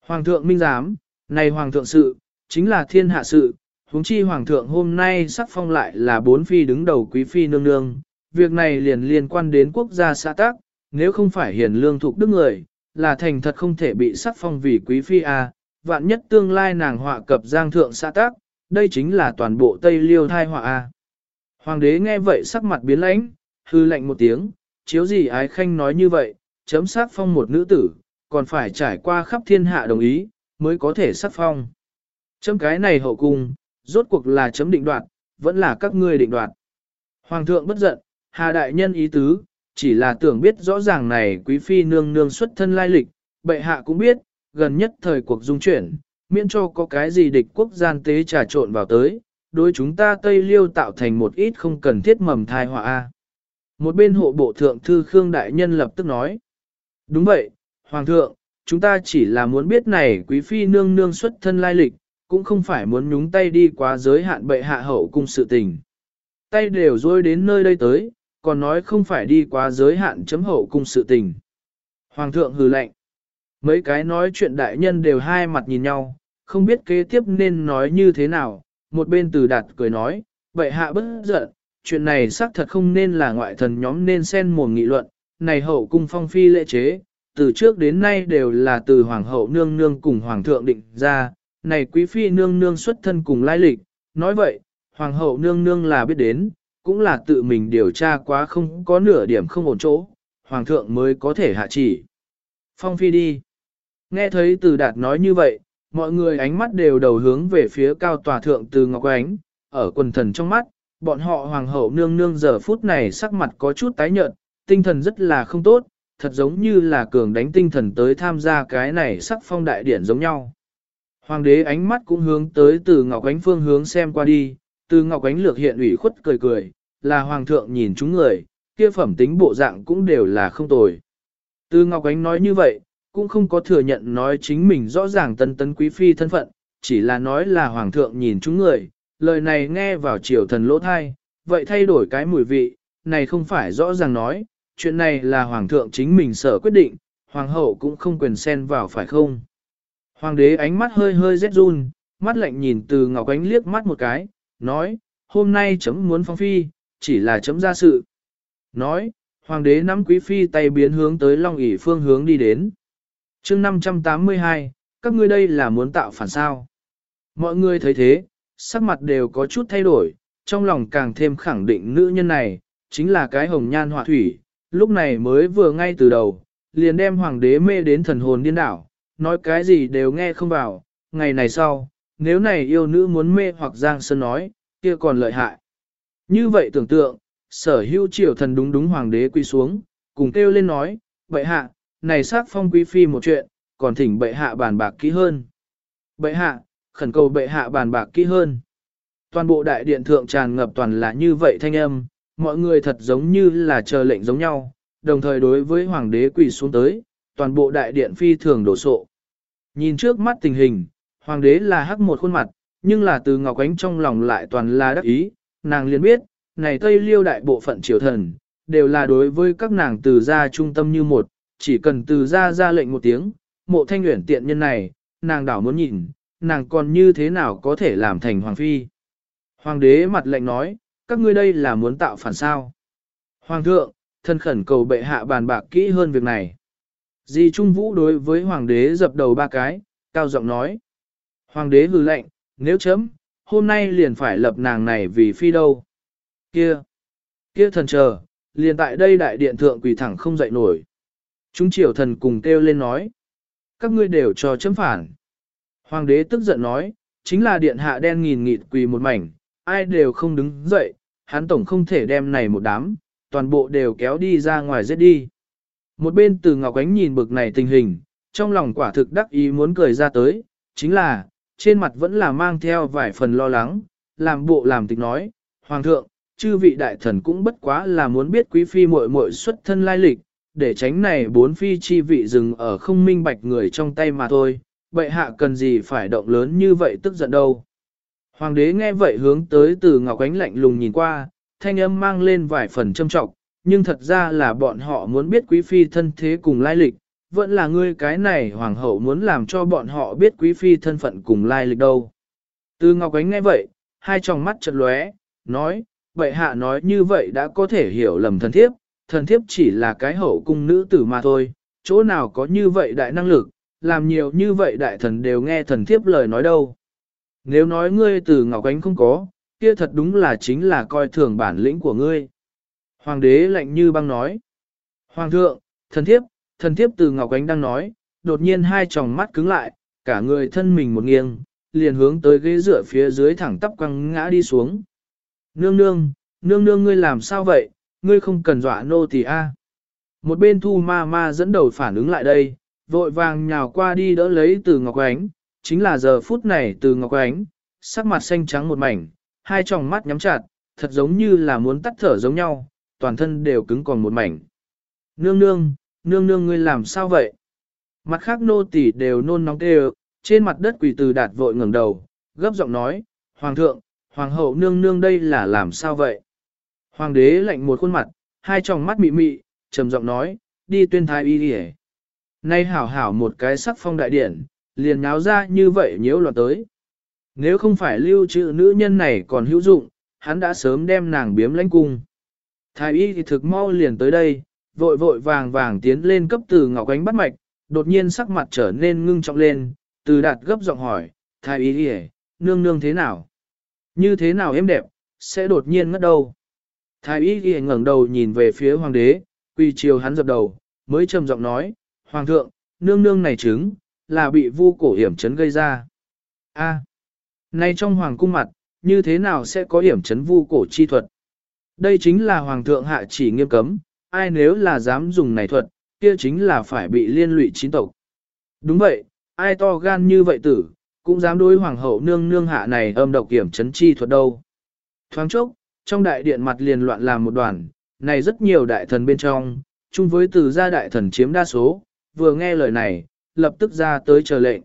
Hoàng thượng minh giám, này Hoàng thượng sự, chính là thiên hạ sự, huống chi Hoàng thượng hôm nay sắc phong lại là bốn phi đứng đầu quý phi nương nương, việc này liền liên quan đến quốc gia xã tác, nếu không phải hiền lương thuộc đức người, là thành thật không thể bị sắc phong vì quý phi a. vạn nhất tương lai nàng họa cập giang thượng xã tác, đây chính là toàn bộ Tây Liêu thai họa a. Hoàng đế nghe vậy sắc mặt biến lãnh, hư lạnh một tiếng, chiếu gì ái khanh nói như vậy, chấm sắc phong một nữ tử, còn phải trải qua khắp thiên hạ đồng ý, mới có thể sắc phong. Chấm cái này hậu cung, rốt cuộc là chấm định đoạt, vẫn là các ngươi định đoạt. Hoàng thượng bất giận, hà đại nhân ý tứ, chỉ là tưởng biết rõ ràng này quý phi nương nương xuất thân lai lịch, bệ hạ cũng biết, gần nhất thời cuộc dung chuyển, miễn cho có cái gì địch quốc gian tế trà trộn vào tới, đối chúng ta Tây Liêu tạo thành một ít không cần thiết mầm thai họa a. Một bên hộ bộ thượng thư Khương Đại Nhân lập tức nói. Đúng vậy, Hoàng thượng, chúng ta chỉ là muốn biết này quý phi nương nương xuất thân lai lịch, cũng không phải muốn nhúng tay đi quá giới hạn bệ hạ hậu cung sự tình. Tay đều rôi đến nơi đây tới, còn nói không phải đi quá giới hạn chấm hậu cung sự tình. Hoàng thượng hừ lạnh. Mấy cái nói chuyện đại nhân đều hai mặt nhìn nhau, không biết kế tiếp nên nói như thế nào. Một bên từ đạt cười nói, vậy hạ bất giận, chuyện này xác thật không nên là ngoại thần nhóm nên xen mồm nghị luận, này hậu cung phong phi lễ chế, từ trước đến nay đều là từ hoàng hậu nương nương cùng hoàng thượng định ra, này quý phi nương nương xuất thân cùng lai lịch, nói vậy, hoàng hậu nương nương là biết đến, cũng là tự mình điều tra quá không có nửa điểm không ổn chỗ, hoàng thượng mới có thể hạ chỉ. Phong phi đi. Nghe thấy từ đạt nói như vậy, mọi người ánh mắt đều đầu hướng về phía cao tòa thượng từ Ngọc Ánh, ở quần thần trong mắt, bọn họ hoàng hậu nương nương giờ phút này sắc mặt có chút tái nhợt, tinh thần rất là không tốt, thật giống như là cường đánh tinh thần tới tham gia cái này sắc phong đại điển giống nhau. Hoàng đế ánh mắt cũng hướng tới từ Ngọc Ánh phương hướng xem qua đi, từ Ngọc Ánh lược hiện ủy khuất cười cười, là hoàng thượng nhìn chúng người, kia phẩm tính bộ dạng cũng đều là không tồi. Từ Ngọc Ánh nói như vậy, cũng không có thừa nhận nói chính mình rõ ràng tân tấn quý phi thân phận, chỉ là nói là hoàng thượng nhìn chúng người, lời này nghe vào triều thần lỗ thai, vậy thay đổi cái mùi vị, này không phải rõ ràng nói, chuyện này là hoàng thượng chính mình sở quyết định, hoàng hậu cũng không quyền xen vào phải không. Hoàng đế ánh mắt hơi hơi rét run, mắt lạnh nhìn từ Ngọc Ánh liếc mắt một cái, nói, hôm nay chấm muốn phong phi, chỉ là chấm ra sự. Nói, hoàng đế nắm quý phi tay biến hướng tới long ỷ phương hướng đi đến chương 582, các ngươi đây là muốn tạo phản sao. Mọi người thấy thế, sắc mặt đều có chút thay đổi, trong lòng càng thêm khẳng định nữ nhân này, chính là cái hồng nhan họa thủy, lúc này mới vừa ngay từ đầu, liền đem hoàng đế mê đến thần hồn điên đảo, nói cái gì đều nghe không vào, ngày này sau, nếu này yêu nữ muốn mê hoặc giang sơn nói, kia còn lợi hại. Như vậy tưởng tượng, sở hữu triều thần đúng đúng hoàng đế quy xuống, cùng kêu lên nói, bệ hạ, này sắc phong quý phi một chuyện, còn thỉnh bệ hạ bàn bạc kỹ hơn. Bệ hạ, khẩn cầu bệ hạ bàn bạc kỹ hơn. Toàn bộ đại điện thượng tràn ngập toàn là như vậy thanh âm, mọi người thật giống như là chờ lệnh giống nhau, đồng thời đối với hoàng đế quỳ xuống tới, toàn bộ đại điện phi thường đổ sộ. Nhìn trước mắt tình hình, hoàng đế là hắc một khuôn mặt, nhưng là từ ngọc ánh trong lòng lại toàn là đắc ý, nàng liền biết, này Tây Liêu đại bộ phận triều thần, đều là đối với các nàng từ gia trung tâm như một, chỉ cần từ gia ra lệnh một tiếng, mộ thanh nguyện tiện nhân này, nàng đảo muốn nhìn, nàng còn như thế nào có thể làm thành hoàng phi. Hoàng đế mặt lệnh nói, các ngươi đây là muốn tạo phản sao. Hoàng thượng, thân khẩn cầu bệ hạ bàn bạc kỹ hơn việc này. Di Trung Vũ đối với hoàng đế dập đầu ba cái, cao giọng nói. Hoàng đế hừ lệnh, nếu chấm, hôm nay liền phải lập nàng này vì phi đâu. Kia, kia thần chờ, liền tại đây đại điện thượng quỳ thẳng không dậy nổi. Chúng triều thần cùng kêu lên nói. Các ngươi đều cho chấm phản. Hoàng đế tức giận nói, chính là điện hạ đen nghìn nghịt quỳ một mảnh, ai đều không đứng dậy, hắn tổng không thể đem này một đám, toàn bộ đều kéo đi ra ngoài giết đi. Một bên từ Ngọc Ánh nhìn bực này tình hình, trong lòng quả thực đắc ý muốn cười ra tới, chính là, trên mặt vẫn là mang theo vài phần lo lắng, làm bộ làm tịch nói, Hoàng thượng, chư vị đại thần cũng bất quá là muốn biết quý phi muội muội xuất thân lai lịch, để tránh này bốn phi chi vị dừng ở không minh bạch người trong tay mà thôi, vậy hạ cần gì phải động lớn như vậy tức giận đâu. Hoàng đế nghe vậy hướng tới từ ngọc ánh lạnh lùng nhìn qua, thanh âm mang lên vài phần châm trọng, nhưng thật ra là bọn họ muốn biết quý phi thân thế cùng lai lịch, vẫn là ngươi cái này hoàng hậu muốn làm cho bọn họ biết quý phi thân phận cùng lai lịch đâu. Từ ngọc ánh nghe vậy, hai tròng mắt chật lóe, nói, vậy hạ nói như vậy đã có thể hiểu lầm thần thiếp, thần thiếp chỉ là cái hậu cung nữ tử mà thôi, chỗ nào có như vậy đại năng lực, làm nhiều như vậy đại thần đều nghe thần thiếp lời nói đâu. Nếu nói ngươi từ Ngọc Ánh không có, kia thật đúng là chính là coi thường bản lĩnh của ngươi. Hoàng đế lạnh như băng nói. Hoàng thượng, thần thiếp, thần thiếp từ Ngọc Ánh đang nói, đột nhiên hai tròng mắt cứng lại, cả người thân mình một nghiêng, liền hướng tới ghế dựa phía dưới thẳng tắp quăng ngã đi xuống. Nương nương, nương nương ngươi làm sao vậy, ngươi không cần dọa nô tỳ a. Một bên thu ma ma dẫn đầu phản ứng lại đây, vội vàng nhào qua đi đỡ lấy từ Ngọc Ánh, chính là giờ phút này từ Ngọc Ánh, sắc mặt xanh trắng một mảnh, hai tròng mắt nhắm chặt, thật giống như là muốn tắt thở giống nhau, toàn thân đều cứng còn một mảnh. Nương nương, nương nương ngươi làm sao vậy? Mặt khác nô tỳ đều nôn nóng kêu, trên mặt đất quỳ từ đạt vội ngẩng đầu, gấp giọng nói, Hoàng thượng, Hoàng hậu nương nương đây là làm sao vậy? Hoàng đế lạnh một khuôn mặt, hai tròng mắt mị mị, trầm giọng nói, đi tuyên thái y đi Nay hảo hảo một cái sắc phong đại điển, liền nháo ra như vậy nhiễu loạn tới. Nếu không phải lưu trữ nữ nhân này còn hữu dụng, hắn đã sớm đem nàng biếm lãnh cung. Thái y thì thực mau liền tới đây, vội vội vàng vàng tiến lên cấp từ ngọc ánh bắt mạch, đột nhiên sắc mặt trở nên ngưng trọng lên, từ đạt gấp giọng hỏi, thái y đi nương nương thế nào? Như thế nào em đẹp, sẽ đột nhiên ngất đâu? Thái y ghi ngẩng đầu nhìn về phía hoàng đế, quỳ chiều hắn dập đầu, mới trầm giọng nói, Hoàng thượng, nương nương này chứng, là bị vu cổ hiểm chấn gây ra. A, à, nay trong hoàng cung mặt, như thế nào sẽ có hiểm chấn vu cổ chi thuật? Đây chính là hoàng thượng hạ chỉ nghiêm cấm, ai nếu là dám dùng này thuật, kia chính là phải bị liên lụy chín tộc. Đúng vậy, ai to gan như vậy tử, cũng dám đối hoàng hậu nương nương hạ này âm độc hiểm chấn chi thuật đâu. Thoáng chốc, trong đại điện mặt liền loạn làm một đoàn, này rất nhiều đại thần bên trong, chung với từ gia đại thần chiếm đa số, vừa nghe lời này, lập tức ra tới chờ lệnh.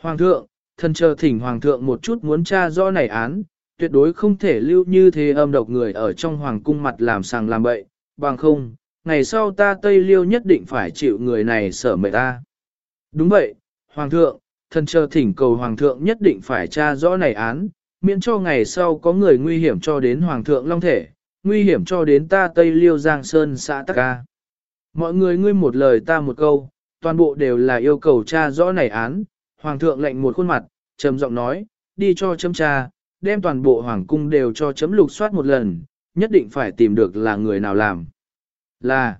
Hoàng thượng, thần chờ thỉnh hoàng thượng một chút muốn tra rõ này án, tuyệt đối không thể lưu như thế âm độc người ở trong hoàng cung mặt làm sàng làm bậy, bằng không, ngày sau ta Tây Liêu nhất định phải chịu người này sợ mệt ta. Đúng vậy, hoàng thượng, thần chờ thỉnh cầu hoàng thượng nhất định phải tra rõ này án, miễn cho ngày sau có người nguy hiểm cho đến hoàng thượng long thể, nguy hiểm cho đến ta Tây Liêu Giang Sơn xã Tắc Ca. Mọi người ngươi một lời ta một câu, toàn bộ đều là yêu cầu tra rõ này án. Hoàng thượng lệnh một khuôn mặt, trầm giọng nói, đi cho chấm tra, đem toàn bộ hoàng cung đều cho chấm lục soát một lần, nhất định phải tìm được là người nào làm. Là,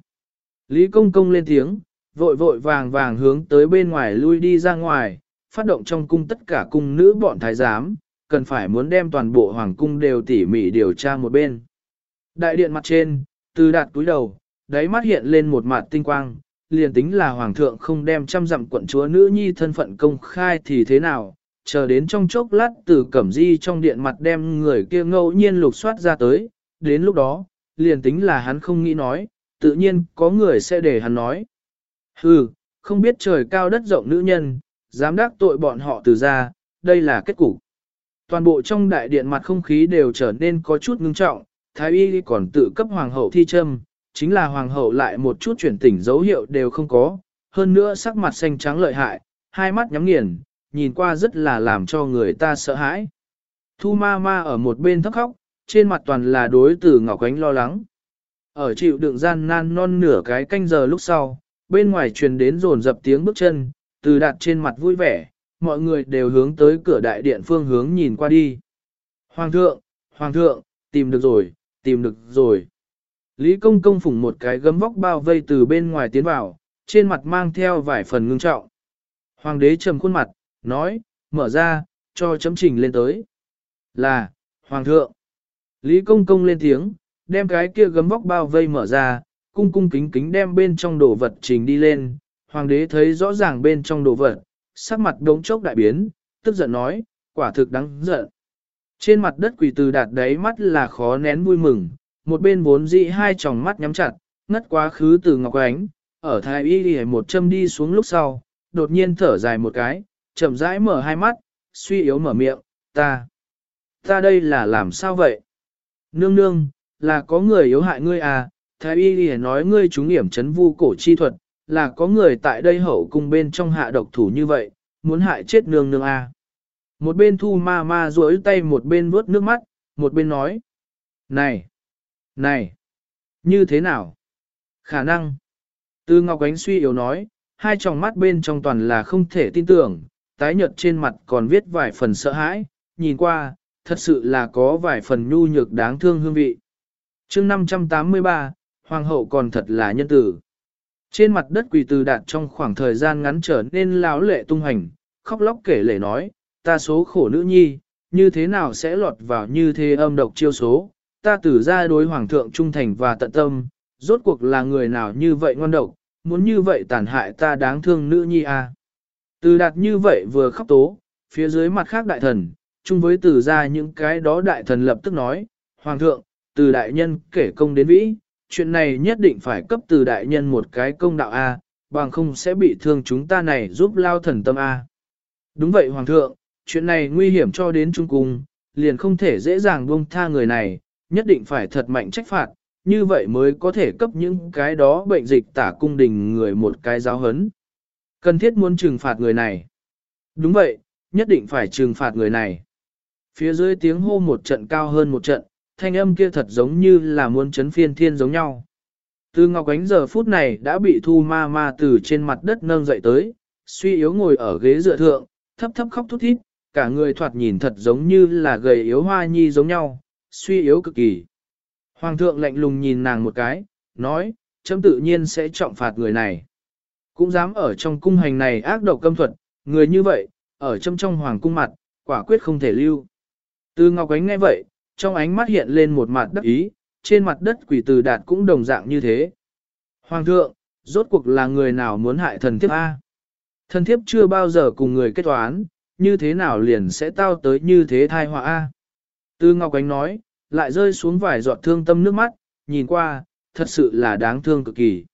Lý Công Công lên tiếng, vội vội vàng vàng hướng tới bên ngoài lui đi ra ngoài, phát động trong cung tất cả cung nữ bọn thái giám, cần phải muốn đem toàn bộ hoàng cung đều tỉ mỉ điều tra một bên. Đại điện mặt trên, từ đạt túi đầu, đáy mắt hiện lên một mặt tinh quang, liền tính là hoàng thượng không đem trăm dặm quận chúa nữ nhi thân phận công khai thì thế nào, chờ đến trong chốc lát từ cẩm di trong điện mặt đem người kia ngẫu nhiên lục soát ra tới, đến lúc đó, liền tính là hắn không nghĩ nói, tự nhiên có người sẽ để hắn nói. Hừ, không biết trời cao đất rộng nữ nhân, dám đắc tội bọn họ từ ra, đây là kết cục. Toàn bộ trong đại điện mặt không khí đều trở nên có chút ngưng trọng, thái y còn tự cấp hoàng hậu thi châm, chính là hoàng hậu lại một chút chuyển tỉnh dấu hiệu đều không có, hơn nữa sắc mặt xanh trắng lợi hại, hai mắt nhắm nghiền, nhìn qua rất là làm cho người ta sợ hãi. Thu ma ma ở một bên thấp khóc, trên mặt toàn là đối tử Ngọc Ánh lo lắng. Ở chịu đựng gian nan non nửa cái canh giờ lúc sau, bên ngoài truyền đến rồn dập tiếng bước chân, từ đạt trên mặt vui vẻ, mọi người đều hướng tới cửa đại điện phương hướng nhìn qua đi. Hoàng thượng, hoàng thượng, tìm được rồi, tìm được rồi. Lý công công phủng một cái gấm vóc bao vây từ bên ngoài tiến vào, trên mặt mang theo vài phần ngưng trọng. Hoàng đế trầm khuôn mặt, nói, mở ra, cho chấm trình lên tới. Là, hoàng thượng. Lý công công lên tiếng, đem cái kia gấm vóc bao vây mở ra, cung cung kính kính đem bên trong đồ vật trình đi lên. Hoàng đế thấy rõ ràng bên trong đồ vật, sắc mặt đống chốc đại biến, tức giận nói, quả thực đáng giận. Trên mặt đất quỷ từ đạt đáy mắt là khó nén vui mừng, một bên vốn dị hai tròng mắt nhắm chặt, ngất quá khứ từ ngọc ánh, ở thái y đi một châm đi xuống lúc sau, đột nhiên thở dài một cái, chậm rãi mở hai mắt, suy yếu mở miệng, ta, ta đây là làm sao vậy? Nương nương, là có người yếu hại ngươi à, thái y đi nói ngươi trúng hiểm chấn vu cổ chi thuật, là có người tại đây hậu cung bên trong hạ độc thủ như vậy, muốn hại chết nương nương à. Một bên thu ma ma duỗi tay một bên vuốt nước mắt, một bên nói. Này! Này! Như thế nào? Khả năng! Tư Ngọc Ánh suy yếu nói, hai tròng mắt bên trong toàn là không thể tin tưởng, tái nhợt trên mặt còn viết vài phần sợ hãi, nhìn qua, thật sự là có vài phần nhu nhược đáng thương hương vị. chương 583, Hoàng hậu còn thật là nhân tử. Trên mặt đất quỳ từ đạt trong khoảng thời gian ngắn trở nên láo lệ tung hành, khóc lóc kể lể nói, ta số khổ nữ nhi, như thế nào sẽ lọt vào như thế âm độc chiêu số, ta tử ra đối hoàng thượng trung thành và tận tâm, rốt cuộc là người nào như vậy ngon độc, muốn như vậy tàn hại ta đáng thương nữ nhi à. Từ đạt như vậy vừa khóc tố, phía dưới mặt khác đại thần, chung với từ ra những cái đó đại thần lập tức nói, Hoàng thượng, từ đại nhân kể công đến vĩ, chuyện này nhất định phải cấp từ đại nhân một cái công đạo A, bằng không sẽ bị thương chúng ta này giúp lao thần tâm A. Đúng vậy Hoàng thượng, chuyện này nguy hiểm cho đến Trung Cung, liền không thể dễ dàng buông tha người này, nhất định phải thật mạnh trách phạt, như vậy mới có thể cấp những cái đó bệnh dịch tả cung đình người một cái giáo hấn. Cần thiết muốn trừng phạt người này. Đúng vậy, nhất định phải trừng phạt người này. Phía dưới tiếng hô một trận cao hơn một trận, thanh âm kia thật giống như là muốn chấn phiên thiên giống nhau. Từ Ngọc Ánh giờ phút này đã bị thu ma ma từ trên mặt đất nâng dậy tới, suy yếu ngồi ở ghế dựa thượng, thấp thấp khóc thút thít, cả người thoạt nhìn thật giống như là gầy yếu hoa nhi giống nhau, suy yếu cực kỳ. Hoàng thượng lạnh lùng nhìn nàng một cái, nói, chấm tự nhiên sẽ trọng phạt người này. Cũng dám ở trong cung hành này ác độc câm thuật, người như vậy, ở trong trong hoàng cung mặt, quả quyết không thể lưu. Từ Ngọc Ánh nghe vậy, trong ánh mắt hiện lên một mặt đắc ý, trên mặt đất quỷ từ đạt cũng đồng dạng như thế. Hoàng thượng, rốt cuộc là người nào muốn hại thần thiếp A? Thần thiếp chưa bao giờ cùng người kết toán, như thế nào liền sẽ tao tới như thế thai họa A? tư Ngọc Ánh nói, lại rơi xuống vài giọt thương tâm nước mắt, nhìn qua, thật sự là đáng thương cực kỳ.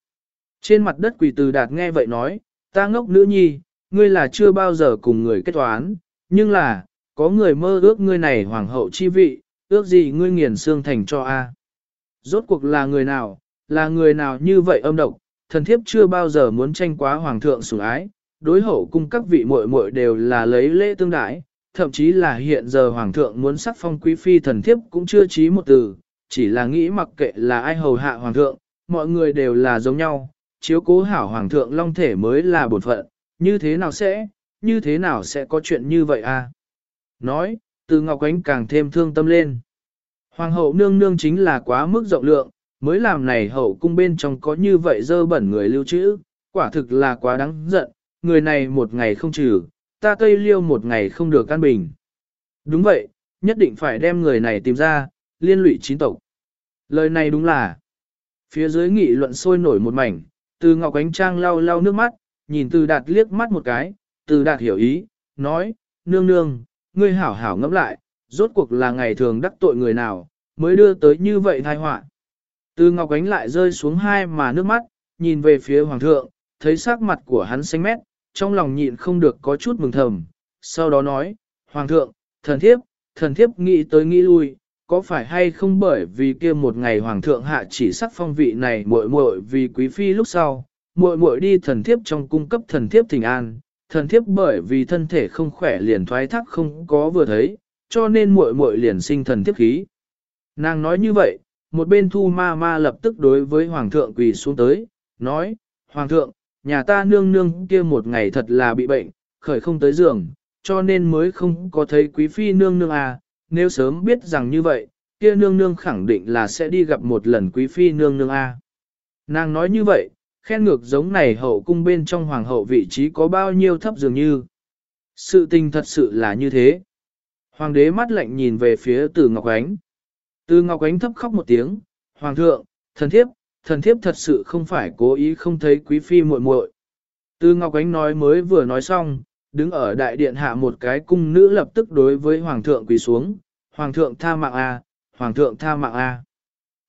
Trên mặt đất quỷ từ đạt nghe vậy nói, ta ngốc nữ nhi, ngươi là chưa bao giờ cùng người kết toán, nhưng là, có người mơ ước ngươi này hoàng hậu chi vị, ước gì ngươi nghiền xương thành cho a. Rốt cuộc là người nào, là người nào như vậy âm độc, thần thiếp chưa bao giờ muốn tranh quá hoàng thượng sủng ái, đối hậu cung các vị muội muội đều là lấy lễ tương đãi, thậm chí là hiện giờ hoàng thượng muốn sắc phong quý phi thần thiếp cũng chưa chí một từ, chỉ là nghĩ mặc kệ là ai hầu hạ hoàng thượng, mọi người đều là giống nhau, chiếu cố hảo hoàng thượng long thể mới là bổn phận, như thế nào sẽ, như thế nào sẽ có chuyện như vậy a? Nói, từ Ngọc Ánh càng thêm thương tâm lên. Hoàng hậu nương nương chính là quá mức rộng lượng, mới làm này hậu cung bên trong có như vậy dơ bẩn người lưu trữ, quả thực là quá đáng giận, người này một ngày không trừ, ta tây liêu một ngày không được căn bình. Đúng vậy, nhất định phải đem người này tìm ra, liên lụy chín tộc. Lời này đúng là, phía dưới nghị luận sôi nổi một mảnh, từ Ngọc Ánh Trang lau lau nước mắt, nhìn từ đạt liếc mắt một cái, từ đạt hiểu ý, nói, nương nương, ngươi hảo hảo ngẫm lại, rốt cuộc là ngày thường đắc tội người nào, mới đưa tới như vậy tai họa. Từ Ngọc Ánh lại rơi xuống hai mà nước mắt, nhìn về phía Hoàng thượng, thấy sắc mặt của hắn xanh mét, trong lòng nhịn không được có chút mừng thầm, sau đó nói, Hoàng thượng, thần thiếp, thần thiếp nghĩ tới nghĩ lui, có phải hay không bởi vì kia một ngày Hoàng thượng hạ chỉ sắc phong vị này muội muội vì quý phi lúc sau, muội muội đi thần thiếp trong cung cấp thần thiếp thỉnh an, thần thiếp bởi vì thân thể không khỏe liền thoái thác không có vừa thấy, cho nên muội muội liền sinh thần thiếp khí. Nàng nói như vậy, một bên thu ma ma lập tức đối với hoàng thượng quỳ xuống tới, nói, hoàng thượng, nhà ta nương nương kia một ngày thật là bị bệnh, khởi không tới giường, cho nên mới không có thấy quý phi nương nương à, nếu sớm biết rằng như vậy, kia nương nương khẳng định là sẽ đi gặp một lần quý phi nương nương a. Nàng nói như vậy, khen ngược giống này hậu cung bên trong hoàng hậu vị trí có bao nhiêu thấp dường như. Sự tình thật sự là như thế. Hoàng đế mắt lạnh nhìn về phía từ Ngọc Ánh. Từ Ngọc Ánh thấp khóc một tiếng, Hoàng thượng, thần thiếp, thần thiếp thật sự không phải cố ý không thấy quý phi muội muội. Từ Ngọc Ánh nói mới vừa nói xong, đứng ở đại điện hạ một cái cung nữ lập tức đối với Hoàng thượng quỳ xuống, Hoàng thượng tha mạng a, Hoàng thượng tha mạng a.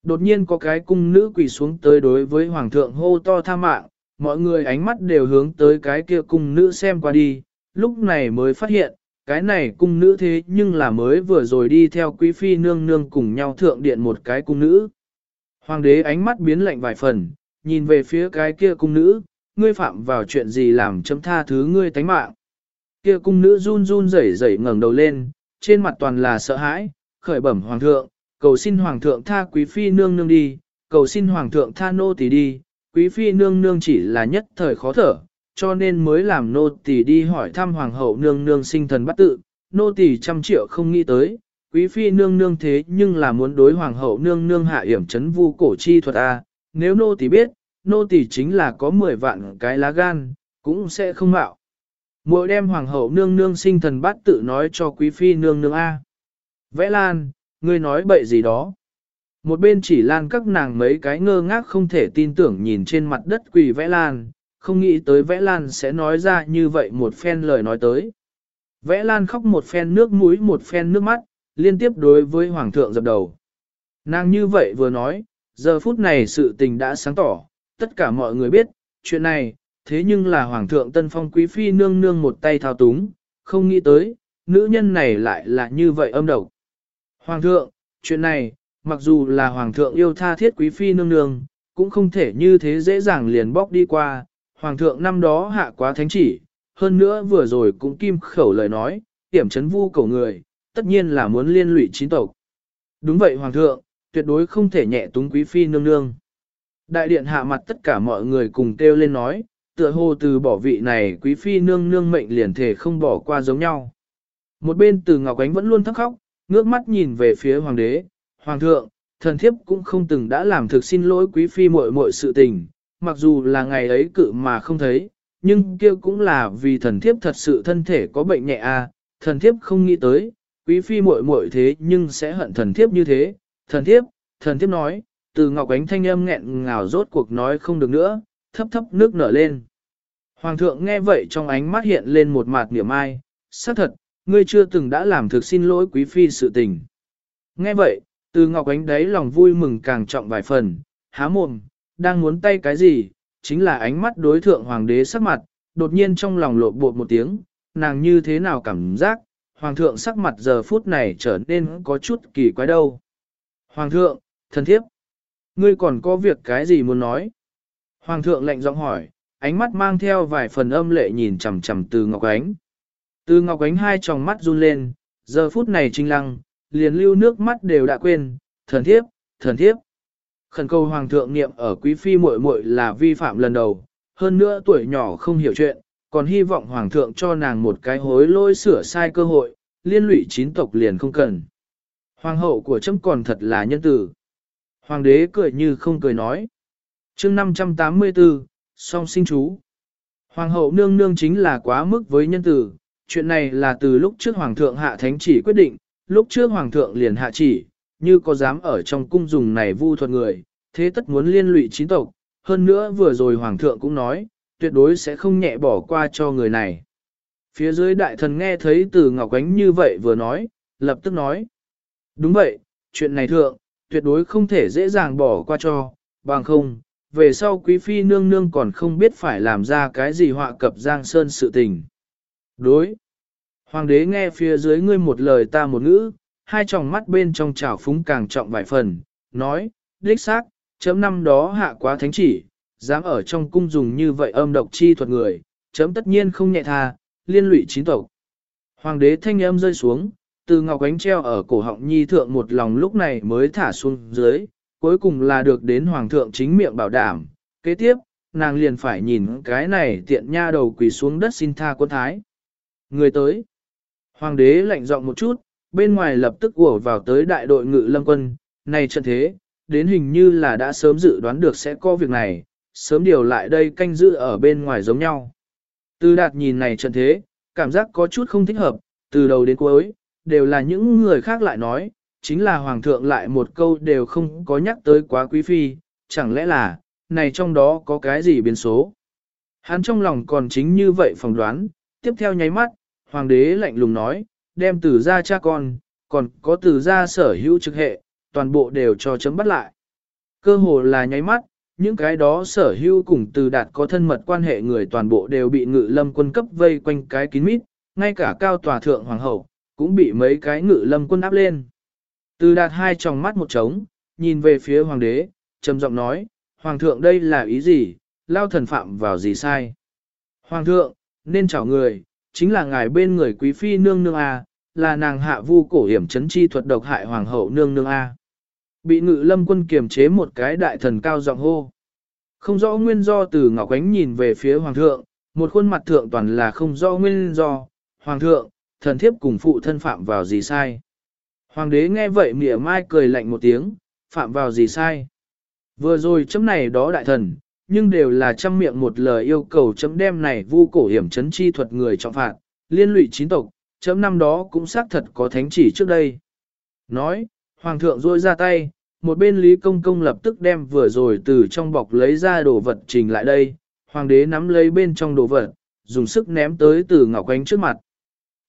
Đột nhiên có cái cung nữ quỳ xuống tới đối với Hoàng thượng hô to tha mạng, mọi người ánh mắt đều hướng tới cái kia cung nữ xem qua đi, lúc này mới phát hiện, cái này cung nữ thế nhưng là mới vừa rồi đi theo quý phi nương nương cùng nhau thượng điện một cái cung nữ. Hoàng đế ánh mắt biến lạnh vài phần, nhìn về phía cái kia cung nữ, ngươi phạm vào chuyện gì làm chấm tha thứ ngươi tánh mạng. Kia cung nữ run run rẩy rẩy ngẩng đầu lên, trên mặt toàn là sợ hãi, khởi bẩm hoàng thượng, cầu xin hoàng thượng tha quý phi nương nương đi, cầu xin hoàng thượng tha nô tỳ đi, quý phi nương nương chỉ là nhất thời khó thở, cho nên mới làm nô tỳ đi hỏi thăm hoàng hậu nương nương sinh thần bắt tự, nô tỳ trăm triệu không nghĩ tới, quý phi nương nương thế nhưng là muốn đối hoàng hậu nương nương hạ hiểm chấn vu cổ chi thuật a, nếu nô tỳ biết, nô tỳ chính là có 10 vạn cái lá gan, cũng sẽ không mạo. Mỗi đem hoàng hậu nương nương sinh thần bát tự nói cho quý phi nương nương a. Vẽ Lan, ngươi nói bậy gì đó. Một bên chỉ lan các nàng mấy cái ngơ ngác không thể tin tưởng nhìn trên mặt đất quỳ vẽ lan, không nghĩ tới vẽ lan sẽ nói ra như vậy một phen lời nói tới. Vẽ lan khóc một phen nước mũi một phen nước mắt, liên tiếp đối với hoàng thượng dập đầu. Nàng như vậy vừa nói, giờ phút này sự tình đã sáng tỏ, tất cả mọi người biết, chuyện này, thế nhưng là hoàng thượng tân phong quý phi nương nương một tay thao túng, không nghĩ tới, nữ nhân này lại là như vậy âm độc. Hoàng thượng, chuyện này, mặc dù là hoàng thượng yêu tha thiết quý phi nương nương, cũng không thể như thế dễ dàng liền bóc đi qua, hoàng thượng năm đó hạ quá thánh chỉ, hơn nữa vừa rồi cũng kim khẩu lời nói, tiểm chấn vu cầu người, tất nhiên là muốn liên lụy chín tộc. Đúng vậy hoàng thượng, tuyệt đối không thể nhẹ túng quý phi nương nương. Đại điện hạ mặt tất cả mọi người cùng kêu lên nói, tựa hồ từ bỏ vị này quý phi nương nương mệnh liền thể không bỏ qua giống nhau. Một bên từ Ngọc Ánh vẫn luôn thắc khóc, ngước mắt nhìn về phía hoàng đế, hoàng thượng, thần thiếp cũng không từng đã làm thực xin lỗi quý phi muội muội sự tình, mặc dù là ngày ấy cự mà không thấy, nhưng kia cũng là vì thần thiếp thật sự thân thể có bệnh nhẹ a, à, thần thiếp không nghĩ tới, quý phi muội muội thế nhưng sẽ hận thần thiếp như thế, thần thiếp, thần thiếp nói, từ ngọc ánh thanh âm nghẹn ngào rốt cuộc nói không được nữa, thấp thấp nước nở lên. Hoàng thượng nghe vậy trong ánh mắt hiện lên một mạt niệm ai, xác thật, ngươi chưa từng đã làm thực xin lỗi quý phi sự tình. Nghe vậy, từ ngọc ánh đấy lòng vui mừng càng trọng vài phần, há mồm, đang muốn tay cái gì, chính là ánh mắt đối thượng hoàng đế sắc mặt, đột nhiên trong lòng lộ bột một tiếng, nàng như thế nào cảm giác, hoàng thượng sắc mặt giờ phút này trở nên có chút kỳ quái đâu. Hoàng thượng, thân thiếp, ngươi còn có việc cái gì muốn nói? Hoàng thượng lạnh giọng hỏi, ánh mắt mang theo vài phần âm lệ nhìn chằm chằm từ Ngọc Ánh. Từ Ngọc Ánh hai tròng mắt run lên, giờ phút này trinh lăng, liền lưu nước mắt đều đã quên, thần thiếp, thần thiếp. Khẩn cầu hoàng thượng niệm ở quý phi muội muội là vi phạm lần đầu, hơn nữa tuổi nhỏ không hiểu chuyện, còn hy vọng hoàng thượng cho nàng một cái hối lỗi sửa sai cơ hội, liên lụy chín tộc liền không cần. Hoàng hậu của chấm còn thật là nhân tử. Hoàng đế cười như không cười nói. chương 584, song sinh chú. Hoàng hậu nương nương chính là quá mức với nhân tử, chuyện này là từ lúc trước hoàng thượng hạ thánh chỉ quyết định, lúc trước hoàng thượng liền hạ chỉ, như có dám ở trong cung dùng này vu thuật người, thế tất muốn liên lụy chín tộc, hơn nữa vừa rồi hoàng thượng cũng nói, tuyệt đối sẽ không nhẹ bỏ qua cho người này. Phía dưới đại thần nghe thấy từ Ngọc Ánh như vậy vừa nói, lập tức nói. Đúng vậy, chuyện này thượng, tuyệt đối không thể dễ dàng bỏ qua cho, bằng không, về sau quý phi nương nương còn không biết phải làm ra cái gì họa cập giang sơn sự tình. Đối. Hoàng đế nghe phía dưới ngươi một lời ta một ngữ, hai tròng mắt bên trong trào phúng càng trọng vài phần, nói, đích xác, chấm năm đó hạ quá thánh chỉ, dám ở trong cung dùng như vậy âm độc chi thuật người, chấm tất nhiên không nhẹ tha, liên lụy chín tộc. Hoàng đế thanh âm rơi xuống, từ ngọc ánh treo ở cổ họng nhi thượng một lòng lúc này mới thả xuống dưới, cuối cùng là được đến hoàng thượng chính miệng bảo đảm. Kế tiếp, nàng liền phải nhìn cái này tiện nha đầu quỳ xuống đất xin tha quân thái. Người tới. Hoàng đế lạnh giọng một chút, bên ngoài lập tức ùa vào tới đại đội ngự lâm quân, này trận thế, đến hình như là đã sớm dự đoán được sẽ có việc này, sớm điều lại đây canh giữ ở bên ngoài giống nhau. Từ đạt nhìn này trận thế, cảm giác có chút không thích hợp, từ đầu đến cuối, đều là những người khác lại nói, chính là hoàng thượng lại một câu đều không có nhắc tới quá quý phi, chẳng lẽ là, này trong đó có cái gì biến số. Hắn trong lòng còn chính như vậy phỏng đoán, tiếp theo nháy mắt, hoàng đế lạnh lùng nói, đem từ ra cha con, còn có từ ra sở hữu trực hệ, toàn bộ đều cho chấm bắt lại. Cơ hồ là nháy mắt, những cái đó sở hữu cùng từ đạt có thân mật quan hệ người toàn bộ đều bị ngự lâm quân cấp vây quanh cái kín mít, ngay cả cao tòa thượng hoàng hậu, cũng bị mấy cái ngự lâm quân áp lên. Từ đạt hai tròng mắt một trống, nhìn về phía hoàng đế, trầm giọng nói, hoàng thượng đây là ý gì, lao thần phạm vào gì sai. Hoàng thượng, nên chào người, chính là ngài bên người quý phi nương nương A, là nàng hạ vu cổ hiểm chấn chi thuật độc hại hoàng hậu nương nương A. Bị ngự lâm quân kiềm chế một cái đại thần cao giọng hô. Không rõ nguyên do từ Ngọc Ánh nhìn về phía Hoàng thượng, một khuôn mặt thượng toàn là không rõ nguyên do. Hoàng thượng, thần thiếp cùng phụ thân phạm vào gì sai? Hoàng đế nghe vậy mỉa mai cười lạnh một tiếng, phạm vào gì sai? Vừa rồi chấm này đó đại thần, nhưng đều là trăm miệng một lời yêu cầu chấm đem này vu cổ hiểm chấn chi thuật người trọng phạt, liên lụy chín tộc, chấm năm đó cũng xác thật có thánh chỉ trước đây. Nói, Hoàng thượng rôi ra tay, một bên Lý Công Công lập tức đem vừa rồi từ trong bọc lấy ra đồ vật trình lại đây, Hoàng đế nắm lấy bên trong đồ vật, dùng sức ném tới từ Ngọc Ánh trước mặt.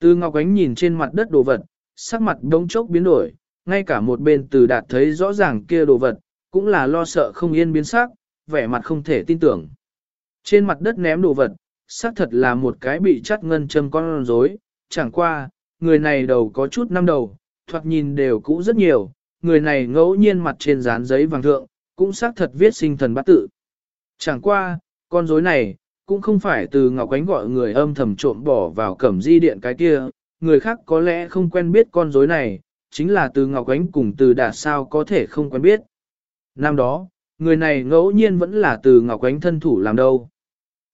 Từ Ngọc Ánh nhìn trên mặt đất đồ vật, sắc mặt đống chốc biến đổi, ngay cả một bên từ đạt thấy rõ ràng kia đồ vật, cũng là lo sợ không yên biến sắc, vẻ mặt không thể tin tưởng. Trên mặt đất ném đồ vật, xác thật là một cái bị chắt ngân châm con rối, chẳng qua, người này đầu có chút năm đầu, thoạt nhìn đều cũ rất nhiều, người này ngẫu nhiên mặt trên dán giấy vàng thượng, cũng xác thật viết sinh thần bát tự. Chẳng qua, con rối này, cũng không phải từ Ngọc Ánh gọi người âm thầm trộm bỏ vào cẩm di điện cái kia, người khác có lẽ không quen biết con rối này, chính là từ Ngọc Ánh cùng từ Đạt sao có thể không quen biết. Năm đó, người này ngẫu nhiên vẫn là từ Ngọc Ánh thân thủ làm đâu.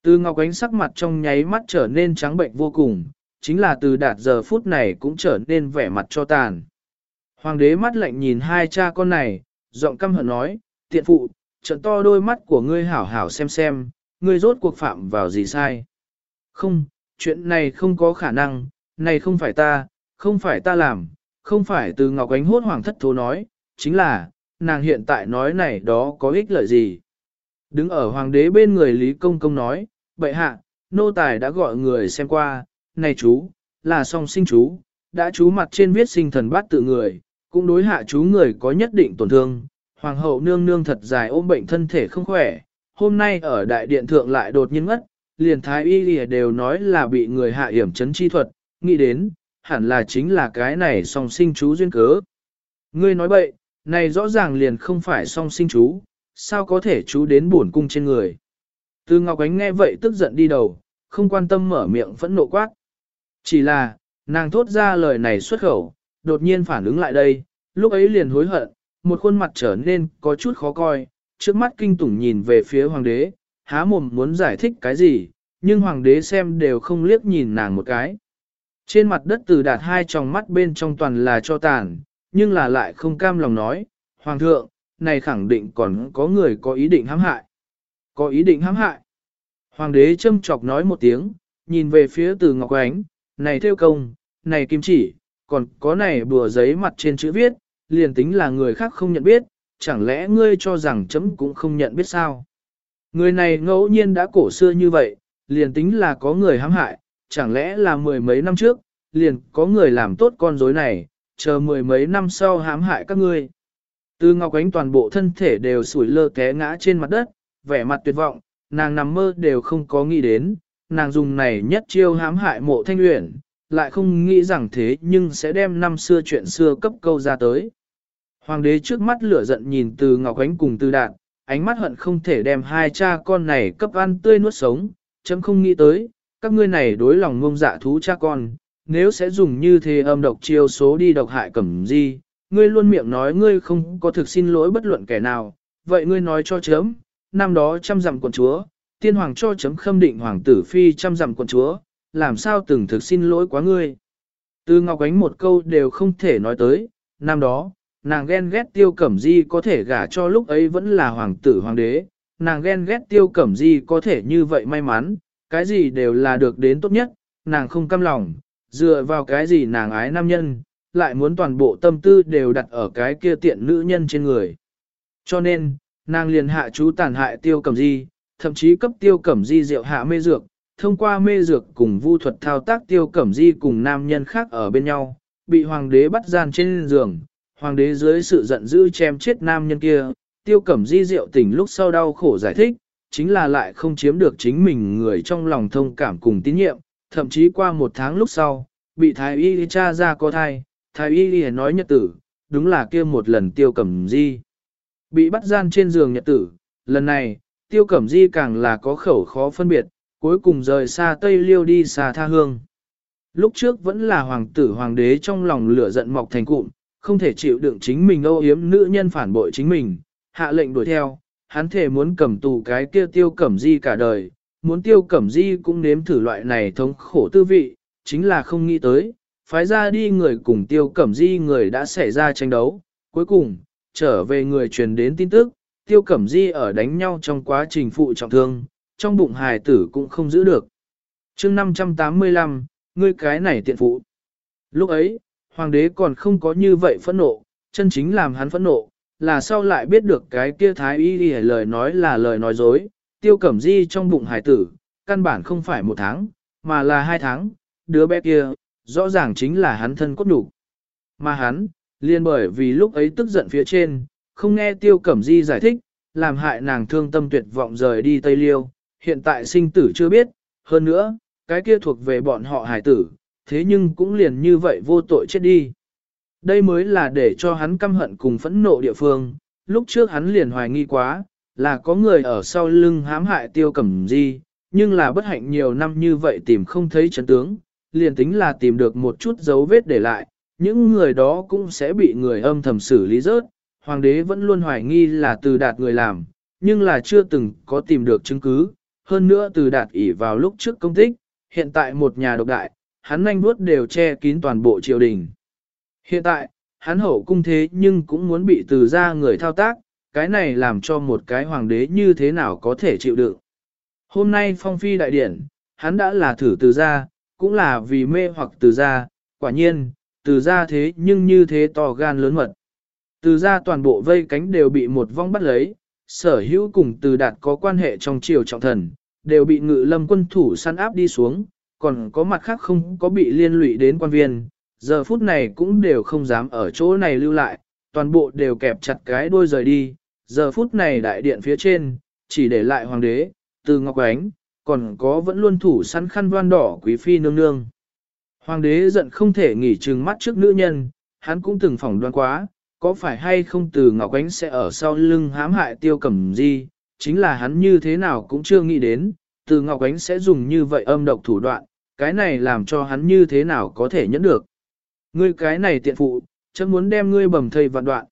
Từ Ngọc Ánh sắc mặt trong nháy mắt trở nên trắng bệnh vô cùng, chính là từ đạt giờ phút này cũng trở nên vẻ mặt cho tàn. Hoàng đế mắt lạnh nhìn hai cha con này, giọng căm hận nói, tiện phụ, trận to đôi mắt của ngươi hảo hảo xem xem, ngươi rốt cuộc phạm vào gì sai. Không, chuyện này không có khả năng, này không phải ta, không phải ta làm, không phải từ Ngọc Ánh hốt hoàng thất thố nói, chính là, nàng hiện tại nói này đó có ích lợi gì. Đứng ở hoàng đế bên người Lý Công Công nói, bệ hạ, nô tài đã gọi người xem qua, này chú, là song sinh chú, đã chú mặt trên viết sinh thần bát tự người, cũng đối hạ chú người có nhất định tổn thương. Hoàng hậu nương nương thật dài ôm bệnh thân thể không khỏe, hôm nay ở đại điện thượng lại đột nhiên ngất, liền thái y lìa đều nói là bị người hạ hiểm chấn chi thuật, nghĩ đến, hẳn là chính là cái này song sinh chú duyên cớ. Ngươi nói bậy, này rõ ràng liền không phải song sinh chú, sao có thể chú đến buồn cung trên người. Từ Ngọc Ánh nghe vậy tức giận đi đầu, không quan tâm mở miệng phẫn nộ quát. Chỉ là, nàng thốt ra lời này xuất khẩu, đột nhiên phản ứng lại đây, lúc ấy liền hối hận, một khuôn mặt trở nên có chút khó coi, trước mắt kinh tủng nhìn về phía hoàng đế, há mồm muốn giải thích cái gì, nhưng hoàng đế xem đều không liếc nhìn nàng một cái. Trên mặt đất từ đạt hai tròng mắt bên trong toàn là cho tàn, nhưng là lại không cam lòng nói, hoàng thượng, này khẳng định còn có người có ý định hãm hại. Có ý định hãm hại. Hoàng đế châm chọc nói một tiếng, nhìn về phía từ Ngọc Ánh, này theo công, này kim chỉ, còn có này bùa giấy mặt trên chữ viết, liền tính là người khác không nhận biết, chẳng lẽ ngươi cho rằng chấm cũng không nhận biết sao? Người này ngẫu nhiên đã cổ xưa như vậy, liền tính là có người hãm hại, chẳng lẽ là mười mấy năm trước, liền có người làm tốt con rối này, chờ mười mấy năm sau hãm hại các ngươi. Từ Ngọc Ánh toàn bộ thân thể đều sủi lơ té ngã trên mặt đất, vẻ mặt tuyệt vọng, nàng nằm mơ đều không có nghĩ đến, nàng dùng này nhất chiêu hãm hại mộ thanh luyện, lại không nghĩ rằng thế nhưng sẽ đem năm xưa chuyện xưa cấp câu ra tới. Hoàng đế trước mắt lửa giận nhìn từ Ngọc Ánh cùng từ đạn, ánh mắt hận không thể đem hai cha con này cấp ăn tươi nuốt sống, chấm không nghĩ tới, các ngươi này đối lòng ngông dạ thú cha con, nếu sẽ dùng như thế âm độc chiêu số đi độc hại cẩm di, ngươi luôn miệng nói ngươi không có thực xin lỗi bất luận kẻ nào, vậy ngươi nói cho chấm, năm đó trăm dặm quận chúa, tiên hoàng cho chấm khâm định hoàng tử phi trăm dặm quận chúa, làm sao từng thực xin lỗi quá ngươi. Từ Ngọc Ánh một câu đều không thể nói tới, năm đó, nàng ghen ghét tiêu cẩm di có thể gả cho lúc ấy vẫn là hoàng tử hoàng đế, nàng ghen ghét tiêu cẩm di có thể như vậy may mắn, cái gì đều là được đến tốt nhất, nàng không căm lòng, dựa vào cái gì nàng ái nam nhân, lại muốn toàn bộ tâm tư đều đặt ở cái kia tiện nữ nhân trên người. Cho nên, nàng liền hạ chú tàn hại tiêu cẩm di, thậm chí cấp tiêu cẩm di rượu hạ mê dược, thông qua mê dược cùng vu thuật thao tác tiêu cẩm di cùng nam nhân khác ở bên nhau, bị hoàng đế bắt gian trên giường, hoàng đế dưới sự giận dữ chém chết nam nhân kia, tiêu cẩm di rượu tỉnh lúc sau đau khổ giải thích, chính là lại không chiếm được chính mình người trong lòng thông cảm cùng tín nhiệm, thậm chí qua một tháng lúc sau, bị thái y cha ra có thai, thái y nói nhật tử, đúng là kia một lần tiêu cẩm di. Bị bắt gian trên giường nhật tử, lần này, tiêu cẩm di càng là có khẩu khó phân biệt, cuối cùng rời xa Tây Liêu đi xa tha hương. Lúc trước vẫn là hoàng tử hoàng đế trong lòng lửa giận mọc thành cụm, không thể chịu đựng chính mình âu yếm nữ nhân phản bội chính mình, hạ lệnh đuổi theo, hắn thể muốn cầm tù cái kia tiêu cẩm di cả đời, muốn tiêu cẩm di cũng nếm thử loại này thống khổ tư vị, chính là không nghĩ tới, phái ra đi người cùng tiêu cẩm di người đã xảy ra tranh đấu, cuối cùng, trở về người truyền đến tin tức, tiêu cẩm di ở đánh nhau trong quá trình phụ trọng thương, trong bụng hài tử cũng không giữ được. chương 585, ngươi cái này tiện phụ. Lúc ấy, hoàng đế còn không có như vậy phẫn nộ, chân chính làm hắn phẫn nộ, là sau lại biết được cái kia thái y lời nói là lời nói dối, tiêu cẩm di trong bụng Hải tử, căn bản không phải một tháng, mà là hai tháng, đứa bé kia, rõ ràng chính là hắn thân cốt đủ. Mà hắn, liền bởi vì lúc ấy tức giận phía trên, không nghe tiêu cẩm di giải thích, làm hại nàng thương tâm tuyệt vọng rời đi Tây Liêu, hiện tại sinh tử chưa biết, hơn nữa, cái kia thuộc về bọn họ hải tử, thế nhưng cũng liền như vậy vô tội chết đi. Đây mới là để cho hắn căm hận cùng phẫn nộ địa phương, lúc trước hắn liền hoài nghi quá, là có người ở sau lưng hãm hại tiêu cẩm di, nhưng là bất hạnh nhiều năm như vậy tìm không thấy chấn tướng, liền tính là tìm được một chút dấu vết để lại, những người đó cũng sẽ bị người âm thầm xử lý rớt. Hoàng đế vẫn luôn hoài nghi là từ đạt người làm, nhưng là chưa từng có tìm được chứng cứ. Hơn nữa từ đạt ỉ vào lúc trước công tích, hiện tại một nhà độc đại, hắn nhanh vuốt đều che kín toàn bộ triều đình. Hiện tại, hắn hậu cung thế nhưng cũng muốn bị từ ra người thao tác, cái này làm cho một cái hoàng đế như thế nào có thể chịu đựng. Hôm nay phong phi đại điển, hắn đã là thử từ gia cũng là vì mê hoặc từ gia quả nhiên, từ gia thế nhưng như thế to gan lớn mật. Từ gia toàn bộ vây cánh đều bị một vong bắt lấy, sở hữu cùng từ đạt có quan hệ trong triều trọng thần, đều bị ngự lâm quân thủ săn áp đi xuống, còn có mặt khác không có bị liên lụy đến quan viên, giờ phút này cũng đều không dám ở chỗ này lưu lại, toàn bộ đều kẹp chặt cái đuôi rời đi, giờ phút này đại điện phía trên, chỉ để lại hoàng đế, từ ngọc ánh, còn có vẫn luôn thủ săn khăn đoan đỏ quý phi nương nương. Hoàng đế giận không thể nghỉ trừng mắt trước nữ nhân, hắn cũng từng phỏng đoán quá, có phải hay không từ Ngọc Ánh sẽ ở sau lưng hãm hại tiêu cẩm di, chính là hắn như thế nào cũng chưa nghĩ đến, từ Ngọc Ánh sẽ dùng như vậy âm độc thủ đoạn, cái này làm cho hắn như thế nào có thể nhẫn được. Ngươi cái này tiện phụ, chấm muốn đem ngươi bầm thầy vạn đoạn.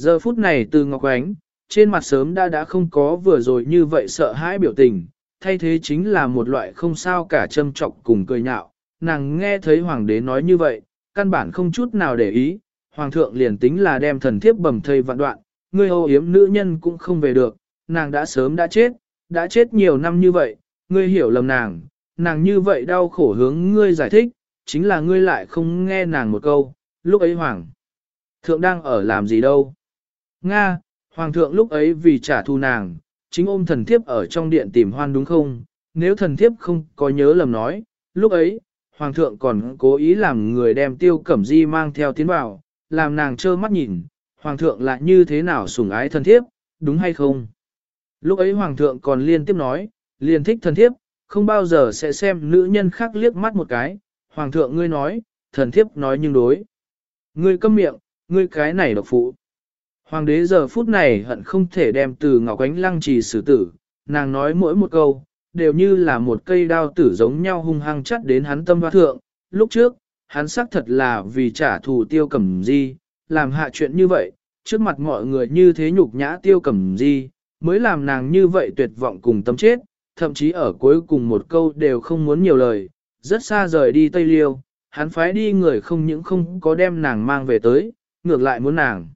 Giờ phút này từ Ngọc Ánh, trên mặt sớm đã đã không có vừa rồi như vậy sợ hãi biểu tình, thay thế chính là một loại không sao cả châm trọc cùng cười nhạo. Nàng nghe thấy hoàng đế nói như vậy, căn bản không chút nào để ý, hoàng thượng liền tính là đem thần thiếp bầm thây vạn đoạn, ngươi hô yếm nữ nhân cũng không về được, nàng đã sớm đã chết, đã chết nhiều năm như vậy, ngươi hiểu lầm nàng, nàng như vậy đau khổ hướng ngươi giải thích, chính là ngươi lại không nghe nàng một câu, lúc ấy hoàng thượng đang ở làm gì đâu. Nga, hoàng thượng lúc ấy vì trả thù nàng, chính ôm thần thiếp ở trong điện tìm hoan đúng không? Nếu thần thiếp không có nhớ lầm nói, lúc ấy, hoàng thượng còn cố ý làm người đem tiêu cẩm di mang theo tiến vào, làm nàng trơ mắt nhìn, hoàng thượng lại như thế nào sủng ái thần thiếp, đúng hay không? Lúc ấy hoàng thượng còn liên tiếp nói, liền thích thần thiếp, không bao giờ sẽ xem nữ nhân khác liếc mắt một cái, hoàng thượng ngươi nói, thần thiếp nói nhưng đối. Ngươi câm miệng, ngươi cái này độc phụ. Hoàng đế giờ phút này hận không thể đem từ Ngọc Ánh Lăng trì xử tử, nàng nói mỗi một câu, đều như là một cây đao tử giống nhau hung hăng chắt đến hắn tâm hoa thượng. Lúc trước, hắn xác thật là vì trả thù tiêu cẩm di, làm hạ chuyện như vậy, trước mặt mọi người như thế nhục nhã tiêu cẩm di, mới làm nàng như vậy tuyệt vọng cùng tâm chết, thậm chí ở cuối cùng một câu đều không muốn nhiều lời, rất xa rời đi Tây Liêu, hắn phái đi người không những không có đem nàng mang về tới, ngược lại muốn nàng.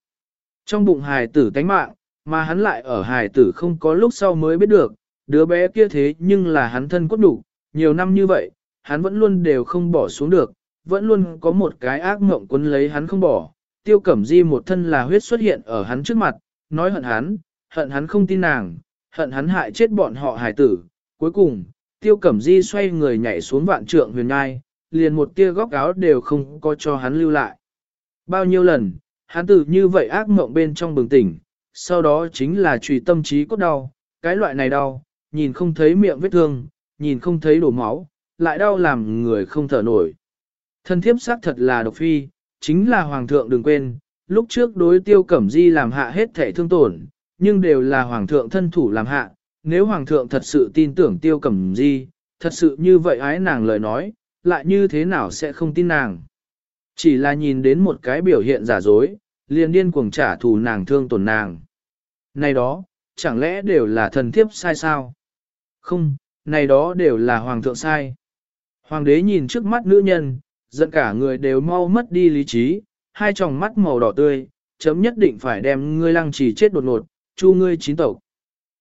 Trong bụng hài tử tánh mạng, mà hắn lại ở hài tử không có lúc sau mới biết được, đứa bé kia thế nhưng là hắn thân cốt đủ, nhiều năm như vậy, hắn vẫn luôn đều không bỏ xuống được, vẫn luôn có một cái ác mộng quấn lấy hắn không bỏ. Tiêu Cẩm Di một thân là huyết xuất hiện ở hắn trước mặt, nói hận hắn, hận hắn không tin nàng, hận hắn hại chết bọn họ hài tử. Cuối cùng, Tiêu Cẩm Di xoay người nhảy xuống vạn trượng huyền ngai, liền một tia góc áo đều không có cho hắn lưu lại. Bao nhiêu lần, hắn tử như vậy ác mộng bên trong bừng tỉnh, sau đó chính là trùy tâm trí cốt đau, cái loại này đau, nhìn không thấy miệng vết thương, nhìn không thấy đổ máu, lại đau làm người không thở nổi. Thân thiếp xác thật là độc phi, chính là hoàng thượng đừng quên, lúc trước đối tiêu cẩm di làm hạ hết thể thương tổn, nhưng đều là hoàng thượng thân thủ làm hạ, nếu hoàng thượng thật sự tin tưởng tiêu cẩm di, thật sự như vậy ái nàng lời nói, lại như thế nào sẽ không tin nàng. Chỉ là nhìn đến một cái biểu hiện giả dối, liền điên cuồng trả thù nàng thương tổn nàng. Này đó, chẳng lẽ đều là thần thiếp sai sao? Không, này đó đều là hoàng thượng sai. Hoàng đế nhìn trước mắt nữ nhân, giận cả người đều mau mất đi lý trí, hai tròng mắt màu đỏ tươi, chấm nhất định phải đem ngươi lăng trì chết đột ngột, chu ngươi chín tộc.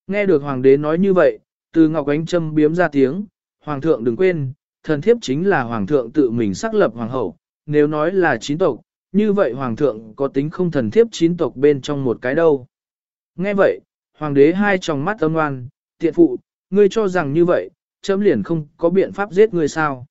Nghe được hoàng đế nói như vậy, từ ngọc ánh châm biếm ra tiếng, hoàng thượng đừng quên, thần thiếp chính là hoàng thượng tự mình xác lập hoàng hậu, nếu nói là chín tộc, như vậy hoàng thượng có tính không thần thiếp chín tộc bên trong một cái đâu. Nghe vậy, hoàng đế hai tròng mắt âm ngoan, tiện phụ, ngươi cho rằng như vậy, chấm liền không có biện pháp giết ngươi sao.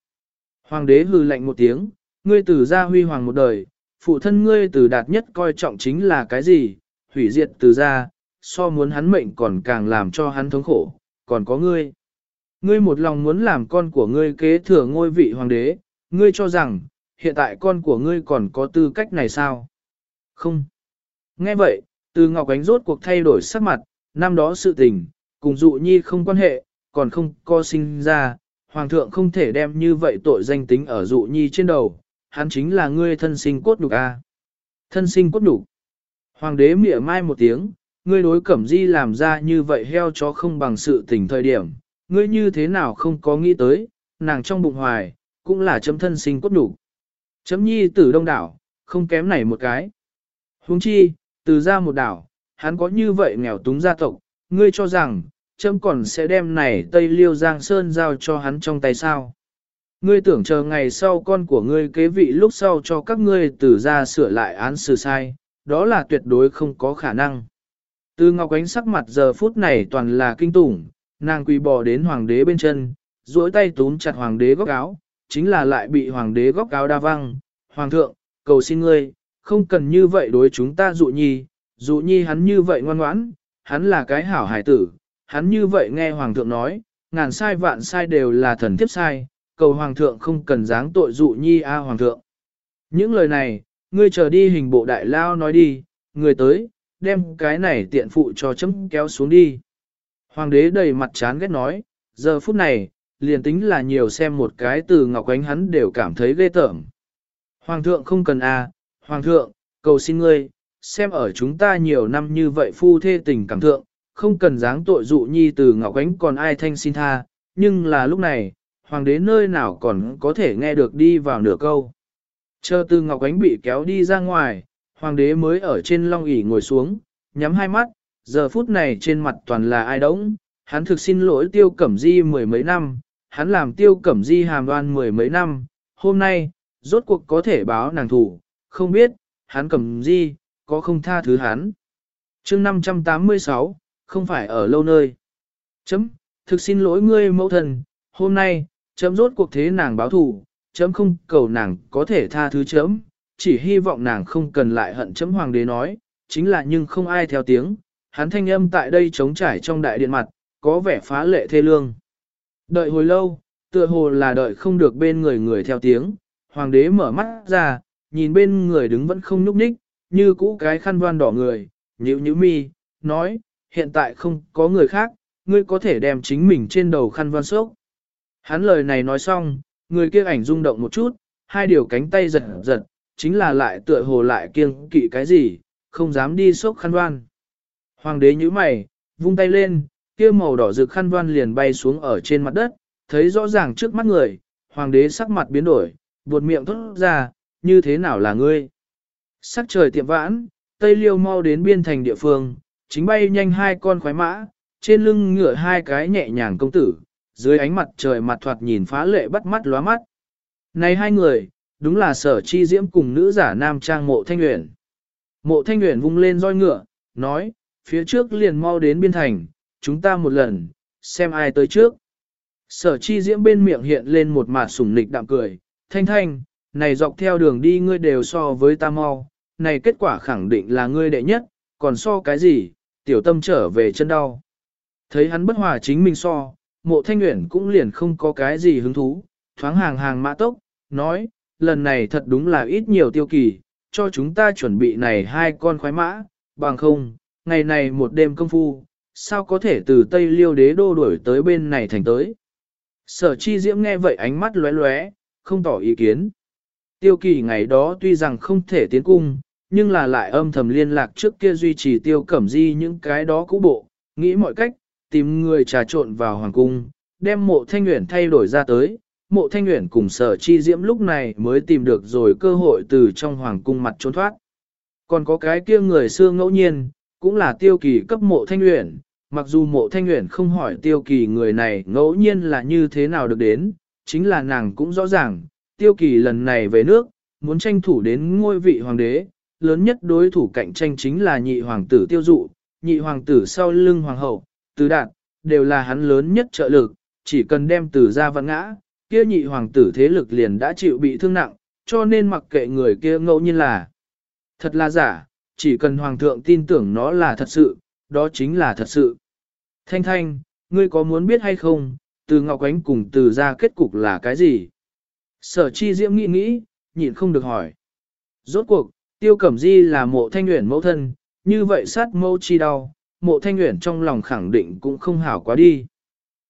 Hoàng đế hừ lạnh một tiếng, ngươi từ gia huy hoàng một đời, phụ thân ngươi từ đạt nhất coi trọng chính là cái gì, hủy diệt từ gia, so muốn hắn mệnh còn càng làm cho hắn thống khổ, còn có ngươi. Ngươi một lòng muốn làm con của ngươi kế thừa ngôi vị hoàng đế, ngươi cho rằng, hiện tại con của ngươi còn có tư cách này sao? Không. Nghe vậy, từ Ngọc Ánh rốt cuộc thay đổi sắc mặt, năm đó sự tình, cùng dụ nhi không quan hệ, còn không co sinh ra, hoàng thượng không thể đem như vậy tội danh tính ở dụ nhi trên đầu, hắn chính là ngươi thân sinh cốt nhục a. Thân sinh cốt nhục. Hoàng đế mỉa mai một tiếng, ngươi đối cẩm di làm ra như vậy heo chó không bằng sự tình thời điểm, ngươi như thế nào không có nghĩ tới, nàng trong bụng hoài, cũng là chấm thân sinh cốt nhục. Chấm nhi tử đông đảo, không kém này một cái. Huống chi, từ ra một đảo, hắn có như vậy nghèo túng gia tộc, ngươi cho rằng, chấm còn sẽ đem này Tây Liêu Giang Sơn giao cho hắn trong tay sao. Ngươi tưởng chờ ngày sau con của ngươi kế vị lúc sau cho các ngươi từ ra sửa lại án xử sai, đó là tuyệt đối không có khả năng. Từ Ngọc Ánh sắc mặt giờ phút này toàn là kinh tủng, nàng quỳ bò đến hoàng đế bên chân, duỗi tay túm chặt hoàng đế góc áo, chính là lại bị hoàng đế góc áo đa văng. Hoàng thượng, cầu xin ngươi, không cần như vậy đối chúng ta dụ nhi, dụ nhi hắn như vậy ngoan ngoãn, hắn là cái hảo hải tử, hắn như vậy nghe hoàng thượng nói, ngàn sai vạn sai đều là thần thiếp sai, cầu hoàng thượng không cần dáng tội dụ nhi a hoàng thượng. Những lời này, ngươi chờ đi hình bộ đại lao nói đi, người tới, đem cái này tiện phụ cho chấm kéo xuống đi. Hoàng đế đầy mặt chán ghét nói, giờ phút này, liền tính là nhiều xem một cái từ ngọc ánh hắn đều cảm thấy ghê tởm. Hoàng thượng không cần a, hoàng thượng, cầu xin ngươi, xem ở chúng ta nhiều năm như vậy phu thê tình cảm thượng, không cần dáng tội dụ nhi từ ngọc ánh còn ai thanh xin tha, nhưng là lúc này, hoàng đế nơi nào còn có thể nghe được đi vào nửa câu. Chờ từ ngọc ánh bị kéo đi ra ngoài, hoàng đế mới ở trên long ỷ ngồi xuống, nhắm hai mắt, giờ phút này trên mặt toàn là ai đống, hắn thực xin lỗi tiêu cẩm di mười mấy năm, hắn làm tiêu cẩm di hàm đoan mười mấy năm, hôm nay, rốt cuộc có thể báo nàng thủ, không biết, hắn cẩm di, có không tha thứ hắn. chương 586, không phải ở lâu nơi. Chấm, thực xin lỗi ngươi mẫu thần, hôm nay, chấm rốt cuộc thế nàng báo thủ, chấm không cầu nàng có thể tha thứ chấm, chỉ hy vọng nàng không cần lại hận chấm hoàng đế nói, chính là nhưng không ai theo tiếng, hắn thanh âm tại đây trống trải trong đại điện mặt, có vẻ phá lệ thê lương. Đợi hồi lâu, tựa hồ là đợi không được bên người người theo tiếng, hoàng đế mở mắt ra, nhìn bên người đứng vẫn không nhúc nhích, như cũ cái khăn voan đỏ người, nhíu nhíu mi, nói, hiện tại không có người khác, ngươi có thể đem chính mình trên đầu khăn voan sốc. Hắn lời này nói xong, người kia ảnh rung động một chút, hai điều cánh tay giật giật, chính là lại tựa hồ lại kiêng kỵ cái gì, không dám đi sốc khăn voan. Hoàng đế nhíu mày, vung tay lên, kia màu đỏ rực khăn văn liền bay xuống ở trên mặt đất, thấy rõ ràng trước mắt người, hoàng đế sắc mặt biến đổi, buột miệng thốt ra, như thế nào là ngươi? Sắc trời tiệm vãn, Tây Liêu mau đến biên thành địa phương, chính bay nhanh hai con khoái mã, trên lưng ngựa hai cái nhẹ nhàng công tử, dưới ánh mặt trời mặt thoạt nhìn phá lệ bắt mắt lóa mắt. Này hai người, đúng là sở chi diễm cùng nữ giả nam trang mộ thanh nguyện. Mộ thanh nguyện vung lên roi ngựa, nói, phía trước liền mau đến biên thành, chúng ta một lần, xem ai tới trước. Sở chi diễm bên miệng hiện lên một mặt sủng nịch đạm cười, thanh thanh, này dọc theo đường đi ngươi đều so với ta mau, này kết quả khẳng định là ngươi đệ nhất, còn so cái gì, tiểu tâm trở về chân đau. Thấy hắn bất hòa chính mình so, mộ thanh nguyện cũng liền không có cái gì hứng thú, thoáng hàng hàng mã tốc, nói, lần này thật đúng là ít nhiều tiêu kỳ, cho chúng ta chuẩn bị này hai con khoái mã, bằng không, ngày này một đêm công phu, sao có thể từ Tây Liêu đế đô đuổi tới bên này thành tới. Sở chi diễm nghe vậy ánh mắt lóe lóe, không tỏ ý kiến. Tiêu kỳ ngày đó tuy rằng không thể tiến cung, nhưng là lại âm thầm liên lạc trước kia duy trì tiêu cẩm di những cái đó cũ bộ, nghĩ mọi cách, tìm người trà trộn vào hoàng cung, đem mộ thanh nguyện thay đổi ra tới. Mộ thanh nguyễn cùng sở chi diễm lúc này mới tìm được rồi cơ hội từ trong hoàng cung mặt trốn thoát. Còn có cái kia người xưa ngẫu nhiên, cũng là tiêu kỳ cấp mộ thanh nguyễn mặc dù mộ thanh nguyện không hỏi tiêu kỳ người này ngẫu nhiên là như thế nào được đến, chính là nàng cũng rõ ràng, tiêu kỳ lần này về nước, muốn tranh thủ đến ngôi vị hoàng đế, lớn nhất đối thủ cạnh tranh chính là nhị hoàng tử tiêu dụ, nhị hoàng tử sau lưng hoàng hậu, tứ đạt, đều là hắn lớn nhất trợ lực, chỉ cần đem từ ra văn ngã, kia nhị hoàng tử thế lực liền đã chịu bị thương nặng, cho nên mặc kệ người kia ngẫu nhiên là thật là giả, chỉ cần hoàng thượng tin tưởng nó là thật sự, đó chính là thật sự. Thanh thanh, ngươi có muốn biết hay không, từ Ngọc Ánh cùng từ ra kết cục là cái gì? Sở chi diễm nghĩ nghĩ, nhịn không được hỏi. Rốt cuộc, tiêu cẩm di là mộ thanh nguyện mẫu thân, như vậy sát mẫu chi đau, mộ thanh nguyện trong lòng khẳng định cũng không hảo quá đi.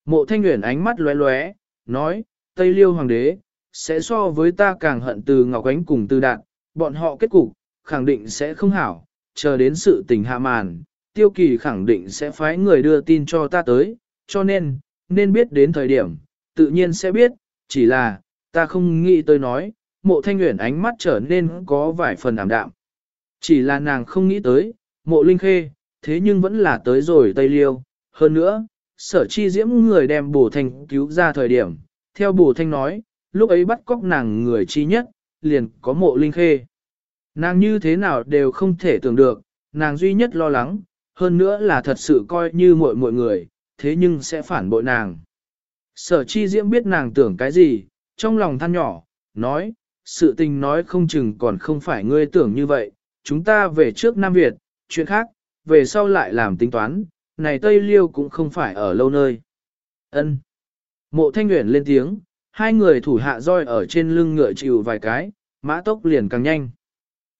Mộ thanh nguyện ánh mắt lóe lóe, nói, Tây Liêu Hoàng đế, sẽ so với ta càng hận từ Ngọc Ánh cùng từ đạn, bọn họ kết cục, khẳng định sẽ không hảo, chờ đến sự tình hạ màn, tiêu kỳ khẳng định sẽ phái người đưa tin cho ta tới, cho nên, nên biết đến thời điểm, tự nhiên sẽ biết, chỉ là, ta không nghĩ tới nói, mộ thanh nguyện ánh mắt trở nên có vài phần ảm đạm. Chỉ là nàng không nghĩ tới, mộ linh khê, thế nhưng vẫn là tới rồi Tây Liêu. Hơn nữa, sở chi diễm người đem bổ thanh cứu ra thời điểm, theo bổ thanh nói, lúc ấy bắt cóc nàng người chi nhất, liền có mộ linh khê. Nàng như thế nào đều không thể tưởng được, nàng duy nhất lo lắng, hơn nữa là thật sự coi như mọi mọi người, thế nhưng sẽ phản bội nàng. Sở chi diễm biết nàng tưởng cái gì, trong lòng than nhỏ, nói, sự tình nói không chừng còn không phải ngươi tưởng như vậy, chúng ta về trước Nam Việt, chuyện khác, về sau lại làm tính toán, này Tây Liêu cũng không phải ở lâu nơi. Ân. Mộ Thanh Nguyễn lên tiếng, hai người thủ hạ roi ở trên lưng ngựa chịu vài cái, mã tốc liền càng nhanh.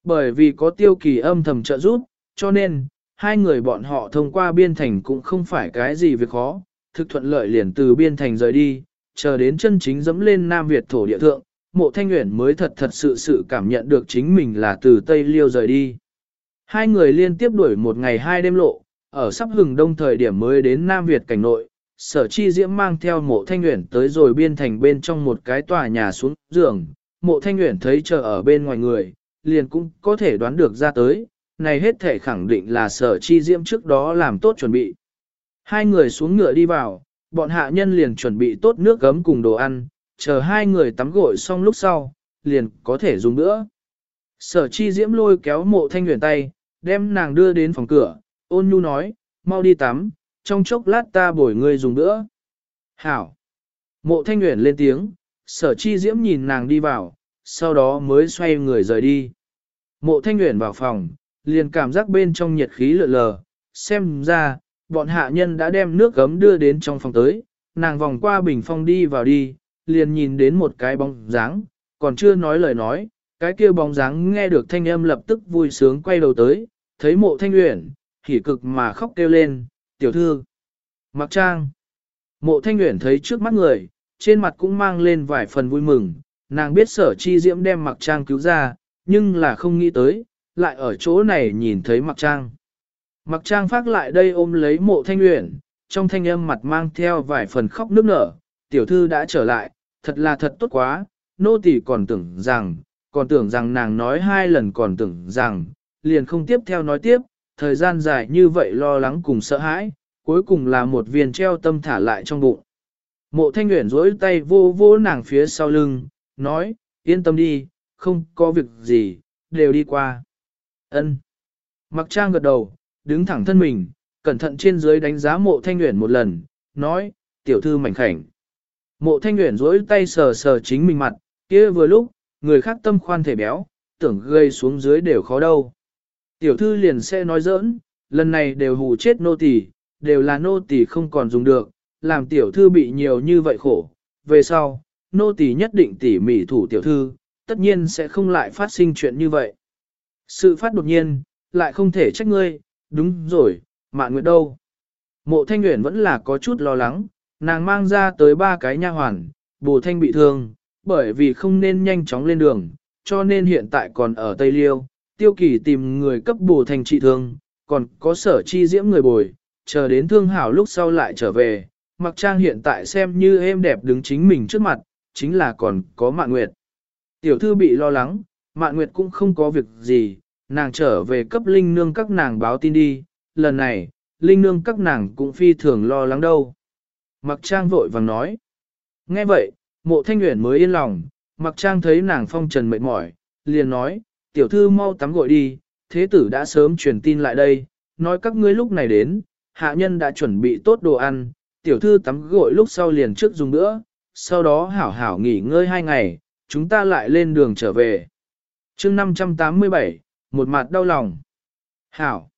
Bởi vì có tiêu kỳ âm thầm trợ giúp, cho nên, hai người bọn họ thông qua biên thành cũng không phải cái gì việc khó, thực thuận lợi liền từ biên thành rời đi, chờ đến chân chính dẫm lên Nam Việt thổ địa thượng, mộ thanh nguyện mới thật thật sự sự cảm nhận được chính mình là từ Tây Liêu rời đi. Hai người liên tiếp đuổi một ngày hai đêm lộ, ở sắp hừng đông thời điểm mới đến Nam Việt cảnh nội, sở chi diễm mang theo mộ thanh nguyện tới rồi biên thành bên trong một cái tòa nhà xuống giường, mộ thanh nguyện thấy chờ ở bên ngoài người, liền cũng có thể đoán được ra tới, này hết thể khẳng định là sở chi diễm trước đó làm tốt chuẩn bị. Hai người xuống ngựa đi vào, bọn hạ nhân liền chuẩn bị tốt nước gấm cùng đồ ăn, chờ hai người tắm gội xong lúc sau, liền có thể dùng nữa. Sở chi diễm lôi kéo mộ thanh nguyện tay, đem nàng đưa đến phòng cửa, ôn nhu nói, mau đi tắm, trong chốc lát ta bồi ngươi dùng nữa. Hảo! Mộ thanh nguyện lên tiếng, sở chi diễm nhìn nàng đi vào, sau đó mới xoay người rời đi. Mộ thanh nguyện vào phòng, liền cảm giác bên trong nhiệt khí lượn lờ, xem ra, bọn hạ nhân đã đem nước gấm đưa đến trong phòng tới, nàng vòng qua bình phong đi vào đi, liền nhìn đến một cái bóng dáng, còn chưa nói lời nói, cái kia bóng dáng nghe được thanh âm lập tức vui sướng quay đầu tới, thấy mộ thanh uyển, hỉ cực mà khóc kêu lên, tiểu thư. Mặc trang. Mộ thanh uyển thấy trước mắt người, trên mặt cũng mang lên vài phần vui mừng, nàng biết sở chi diễm đem mặc trang cứu ra, nhưng là không nghĩ tới, lại ở chỗ này nhìn thấy mặc trang. Mặc trang phát lại đây ôm lấy mộ thanh uyển, trong thanh âm mặt mang theo vài phần khóc nước nở, tiểu thư đã trở lại, thật là thật tốt quá, nô tỳ còn tưởng rằng, còn tưởng rằng nàng nói hai lần còn tưởng rằng, liền không tiếp theo nói tiếp, thời gian dài như vậy lo lắng cùng sợ hãi, cuối cùng là một viên treo tâm thả lại trong bụng. Mộ thanh nguyện rỗi tay vô vô nàng phía sau lưng, nói, yên tâm đi, không có việc gì, đều đi qua ân Mặc trang gật đầu, đứng thẳng thân mình, cẩn thận trên dưới đánh giá mộ thanh nguyện một lần, nói, tiểu thư mảnh khảnh. Mộ thanh nguyện rỗi tay sờ sờ chính mình mặt, kia vừa lúc, người khác tâm khoan thể béo, tưởng gây xuống dưới đều khó đâu. Tiểu thư liền sẽ nói giỡn, lần này đều hù chết nô tỳ, đều là nô tỳ không còn dùng được, làm tiểu thư bị nhiều như vậy khổ. Về sau, nô tỳ nhất định tỉ mỉ thủ tiểu thư, tất nhiên sẽ không lại phát sinh chuyện như vậy. Sự phát đột nhiên, lại không thể trách ngươi, đúng rồi, mạn nguyệt đâu. Mộ thanh nguyện vẫn là có chút lo lắng, nàng mang ra tới ba cái nha hoàn, bồ thanh bị thương, bởi vì không nên nhanh chóng lên đường, cho nên hiện tại còn ở Tây Liêu, tiêu kỳ tìm người cấp bồ thanh trị thương, còn có sở chi diễm người bồi, chờ đến thương hảo lúc sau lại trở về, mặc trang hiện tại xem như êm đẹp đứng chính mình trước mặt, chính là còn có mạn nguyệt. Tiểu thư bị lo lắng, mạn nguyệt cũng không có việc gì, nàng trở về cấp linh nương các nàng báo tin đi, lần này, linh nương các nàng cũng phi thường lo lắng đâu. Mặc trang vội vàng nói. Nghe vậy, mộ thanh nguyện mới yên lòng, mặc trang thấy nàng phong trần mệt mỏi, liền nói, tiểu thư mau tắm gội đi, thế tử đã sớm truyền tin lại đây, nói các ngươi lúc này đến, hạ nhân đã chuẩn bị tốt đồ ăn, tiểu thư tắm gội lúc sau liền trước dùng nữa, sau đó hảo hảo nghỉ ngơi hai ngày, chúng ta lại lên đường trở về chương 587, một mặt đau lòng. Hảo.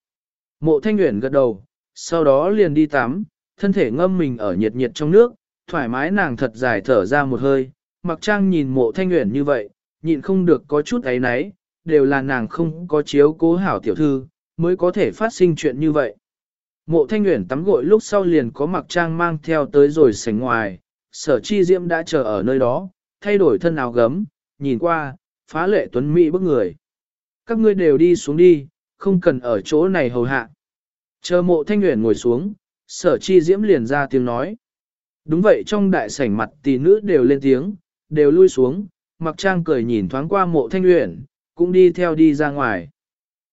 Mộ thanh nguyện gật đầu, sau đó liền đi tắm, thân thể ngâm mình ở nhiệt nhiệt trong nước, thoải mái nàng thật dài thở ra một hơi, mặc trang nhìn mộ thanh nguyện như vậy, nhịn không được có chút ấy náy, đều là nàng không có chiếu cố hảo tiểu thư, mới có thể phát sinh chuyện như vậy. Mộ thanh nguyện tắm gội lúc sau liền có mặc trang mang theo tới rồi sảnh ngoài, sở chi diễm đã chờ ở nơi đó, thay đổi thân áo gấm, nhìn qua, phá lệ tuấn mỹ bức người. Các ngươi đều đi xuống đi, không cần ở chỗ này hầu hạ. Chờ mộ thanh nguyện ngồi xuống, sở chi diễm liền ra tiếng nói. Đúng vậy trong đại sảnh mặt tỷ nữ đều lên tiếng, đều lui xuống, mặc trang cười nhìn thoáng qua mộ thanh nguyện, cũng đi theo đi ra ngoài.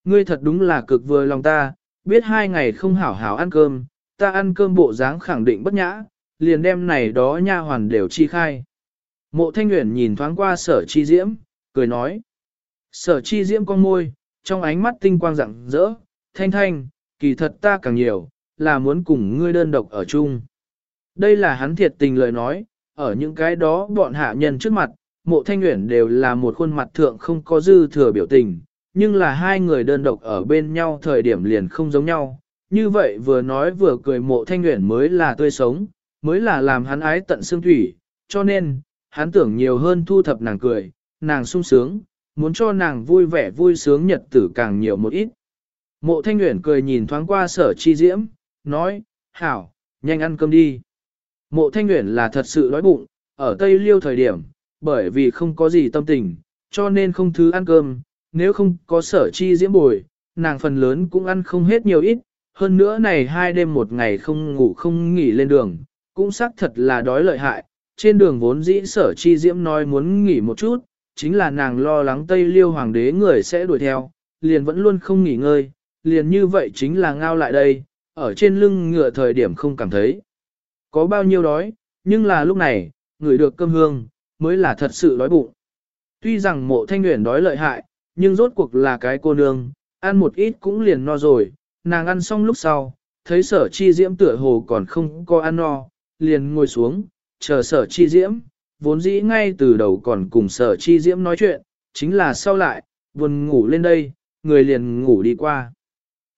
Ngươi thật đúng là cực vừa lòng ta, biết hai ngày không hảo hảo ăn cơm, ta ăn cơm bộ dáng khẳng định bất nhã, liền đem này đó nha hoàn đều chi khai. Mộ thanh nguyện nhìn thoáng qua sở chi diễm, cười nói. Sở chi diễm con môi, trong ánh mắt tinh quang rạng rỡ, thanh thanh, kỳ thật ta càng nhiều, là muốn cùng ngươi đơn độc ở chung. Đây là hắn thiệt tình lời nói, ở những cái đó bọn hạ nhân trước mặt, mộ thanh nguyện đều là một khuôn mặt thượng không có dư thừa biểu tình, nhưng là hai người đơn độc ở bên nhau thời điểm liền không giống nhau. Như vậy vừa nói vừa cười mộ thanh nguyện mới là tươi sống, mới là làm hắn ái tận xương thủy, cho nên, hắn tưởng nhiều hơn thu thập nàng cười, nàng sung sướng, muốn cho nàng vui vẻ vui sướng nhật tử càng nhiều một ít. Mộ thanh nguyện cười nhìn thoáng qua sở chi diễm, nói, hảo, nhanh ăn cơm đi. Mộ thanh nguyện là thật sự đói bụng, ở Tây Liêu thời điểm, bởi vì không có gì tâm tình, cho nên không thứ ăn cơm, nếu không có sở chi diễm bồi, nàng phần lớn cũng ăn không hết nhiều ít, hơn nữa này hai đêm một ngày không ngủ không nghỉ lên đường, cũng xác thật là đói lợi hại, trên đường vốn dĩ sở chi diễm nói muốn nghỉ một chút, chính là nàng lo lắng Tây Liêu Hoàng đế người sẽ đuổi theo, liền vẫn luôn không nghỉ ngơi, liền như vậy chính là ngao lại đây, ở trên lưng ngựa thời điểm không cảm thấy. Có bao nhiêu đói, nhưng là lúc này, người được cơm hương, mới là thật sự đói bụng. Tuy rằng mộ thanh nguyện đói lợi hại, nhưng rốt cuộc là cái cô nương, ăn một ít cũng liền no rồi, nàng ăn xong lúc sau, thấy sở chi diễm tựa hồ còn không có ăn no, liền ngồi xuống, chờ sở chi diễm, vốn dĩ ngay từ đầu còn cùng sở chi diễm nói chuyện, chính là sau lại, buồn ngủ lên đây, người liền ngủ đi qua.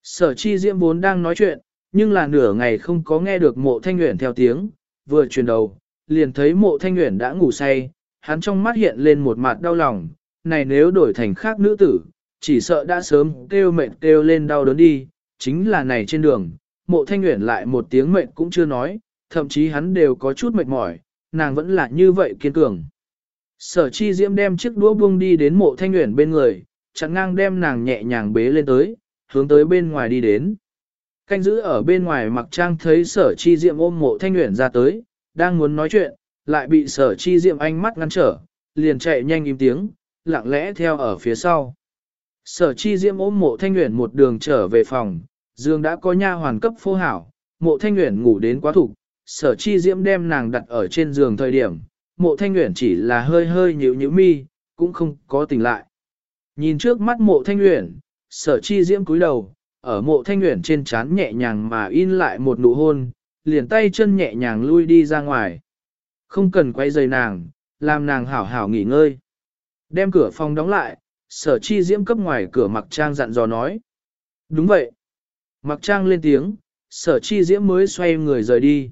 Sở chi diễm vốn đang nói chuyện, nhưng là nửa ngày không có nghe được mộ thanh nguyện theo tiếng, vừa chuyển đầu, liền thấy mộ thanh nguyện đã ngủ say, hắn trong mắt hiện lên một mặt đau lòng, này nếu đổi thành khác nữ tử, chỉ sợ đã sớm kêu mệt kêu lên đau đớn đi, chính là này trên đường, mộ thanh nguyện lại một tiếng mệt cũng chưa nói, thậm chí hắn đều có chút mệt mỏi, nàng vẫn là như vậy kiên cường. Sở chi diễm đem chiếc đũa buông đi đến mộ thanh nguyện bên người, chặn ngang đem nàng nhẹ nhàng bế lên tới, hướng tới bên ngoài đi đến. Canh giữ ở bên ngoài mặc trang thấy sở chi diệm ôm mộ thanh nguyện ra tới, đang muốn nói chuyện, lại bị sở chi diệm ánh mắt ngăn trở, liền chạy nhanh im tiếng, lặng lẽ theo ở phía sau. Sở chi diệm ôm mộ thanh nguyện một đường trở về phòng, dương đã có nha hoàn cấp phô hảo, mộ thanh nguyện ngủ đến quá thục, sở chi diễm đem nàng đặt ở trên giường thời điểm, mộ thanh nguyện chỉ là hơi hơi nhíu nhíu mi, cũng không có tỉnh lại. Nhìn trước mắt mộ thanh nguyện, sở chi diễm cúi đầu, ở mộ thanh nguyện trên trán nhẹ nhàng mà in lại một nụ hôn, liền tay chân nhẹ nhàng lui đi ra ngoài. Không cần quay dây nàng, làm nàng hảo hảo nghỉ ngơi. Đem cửa phòng đóng lại, sở chi diễm cấp ngoài cửa mặc trang dặn dò nói. Đúng vậy. Mặc trang lên tiếng, sở chi diễm mới xoay người rời đi.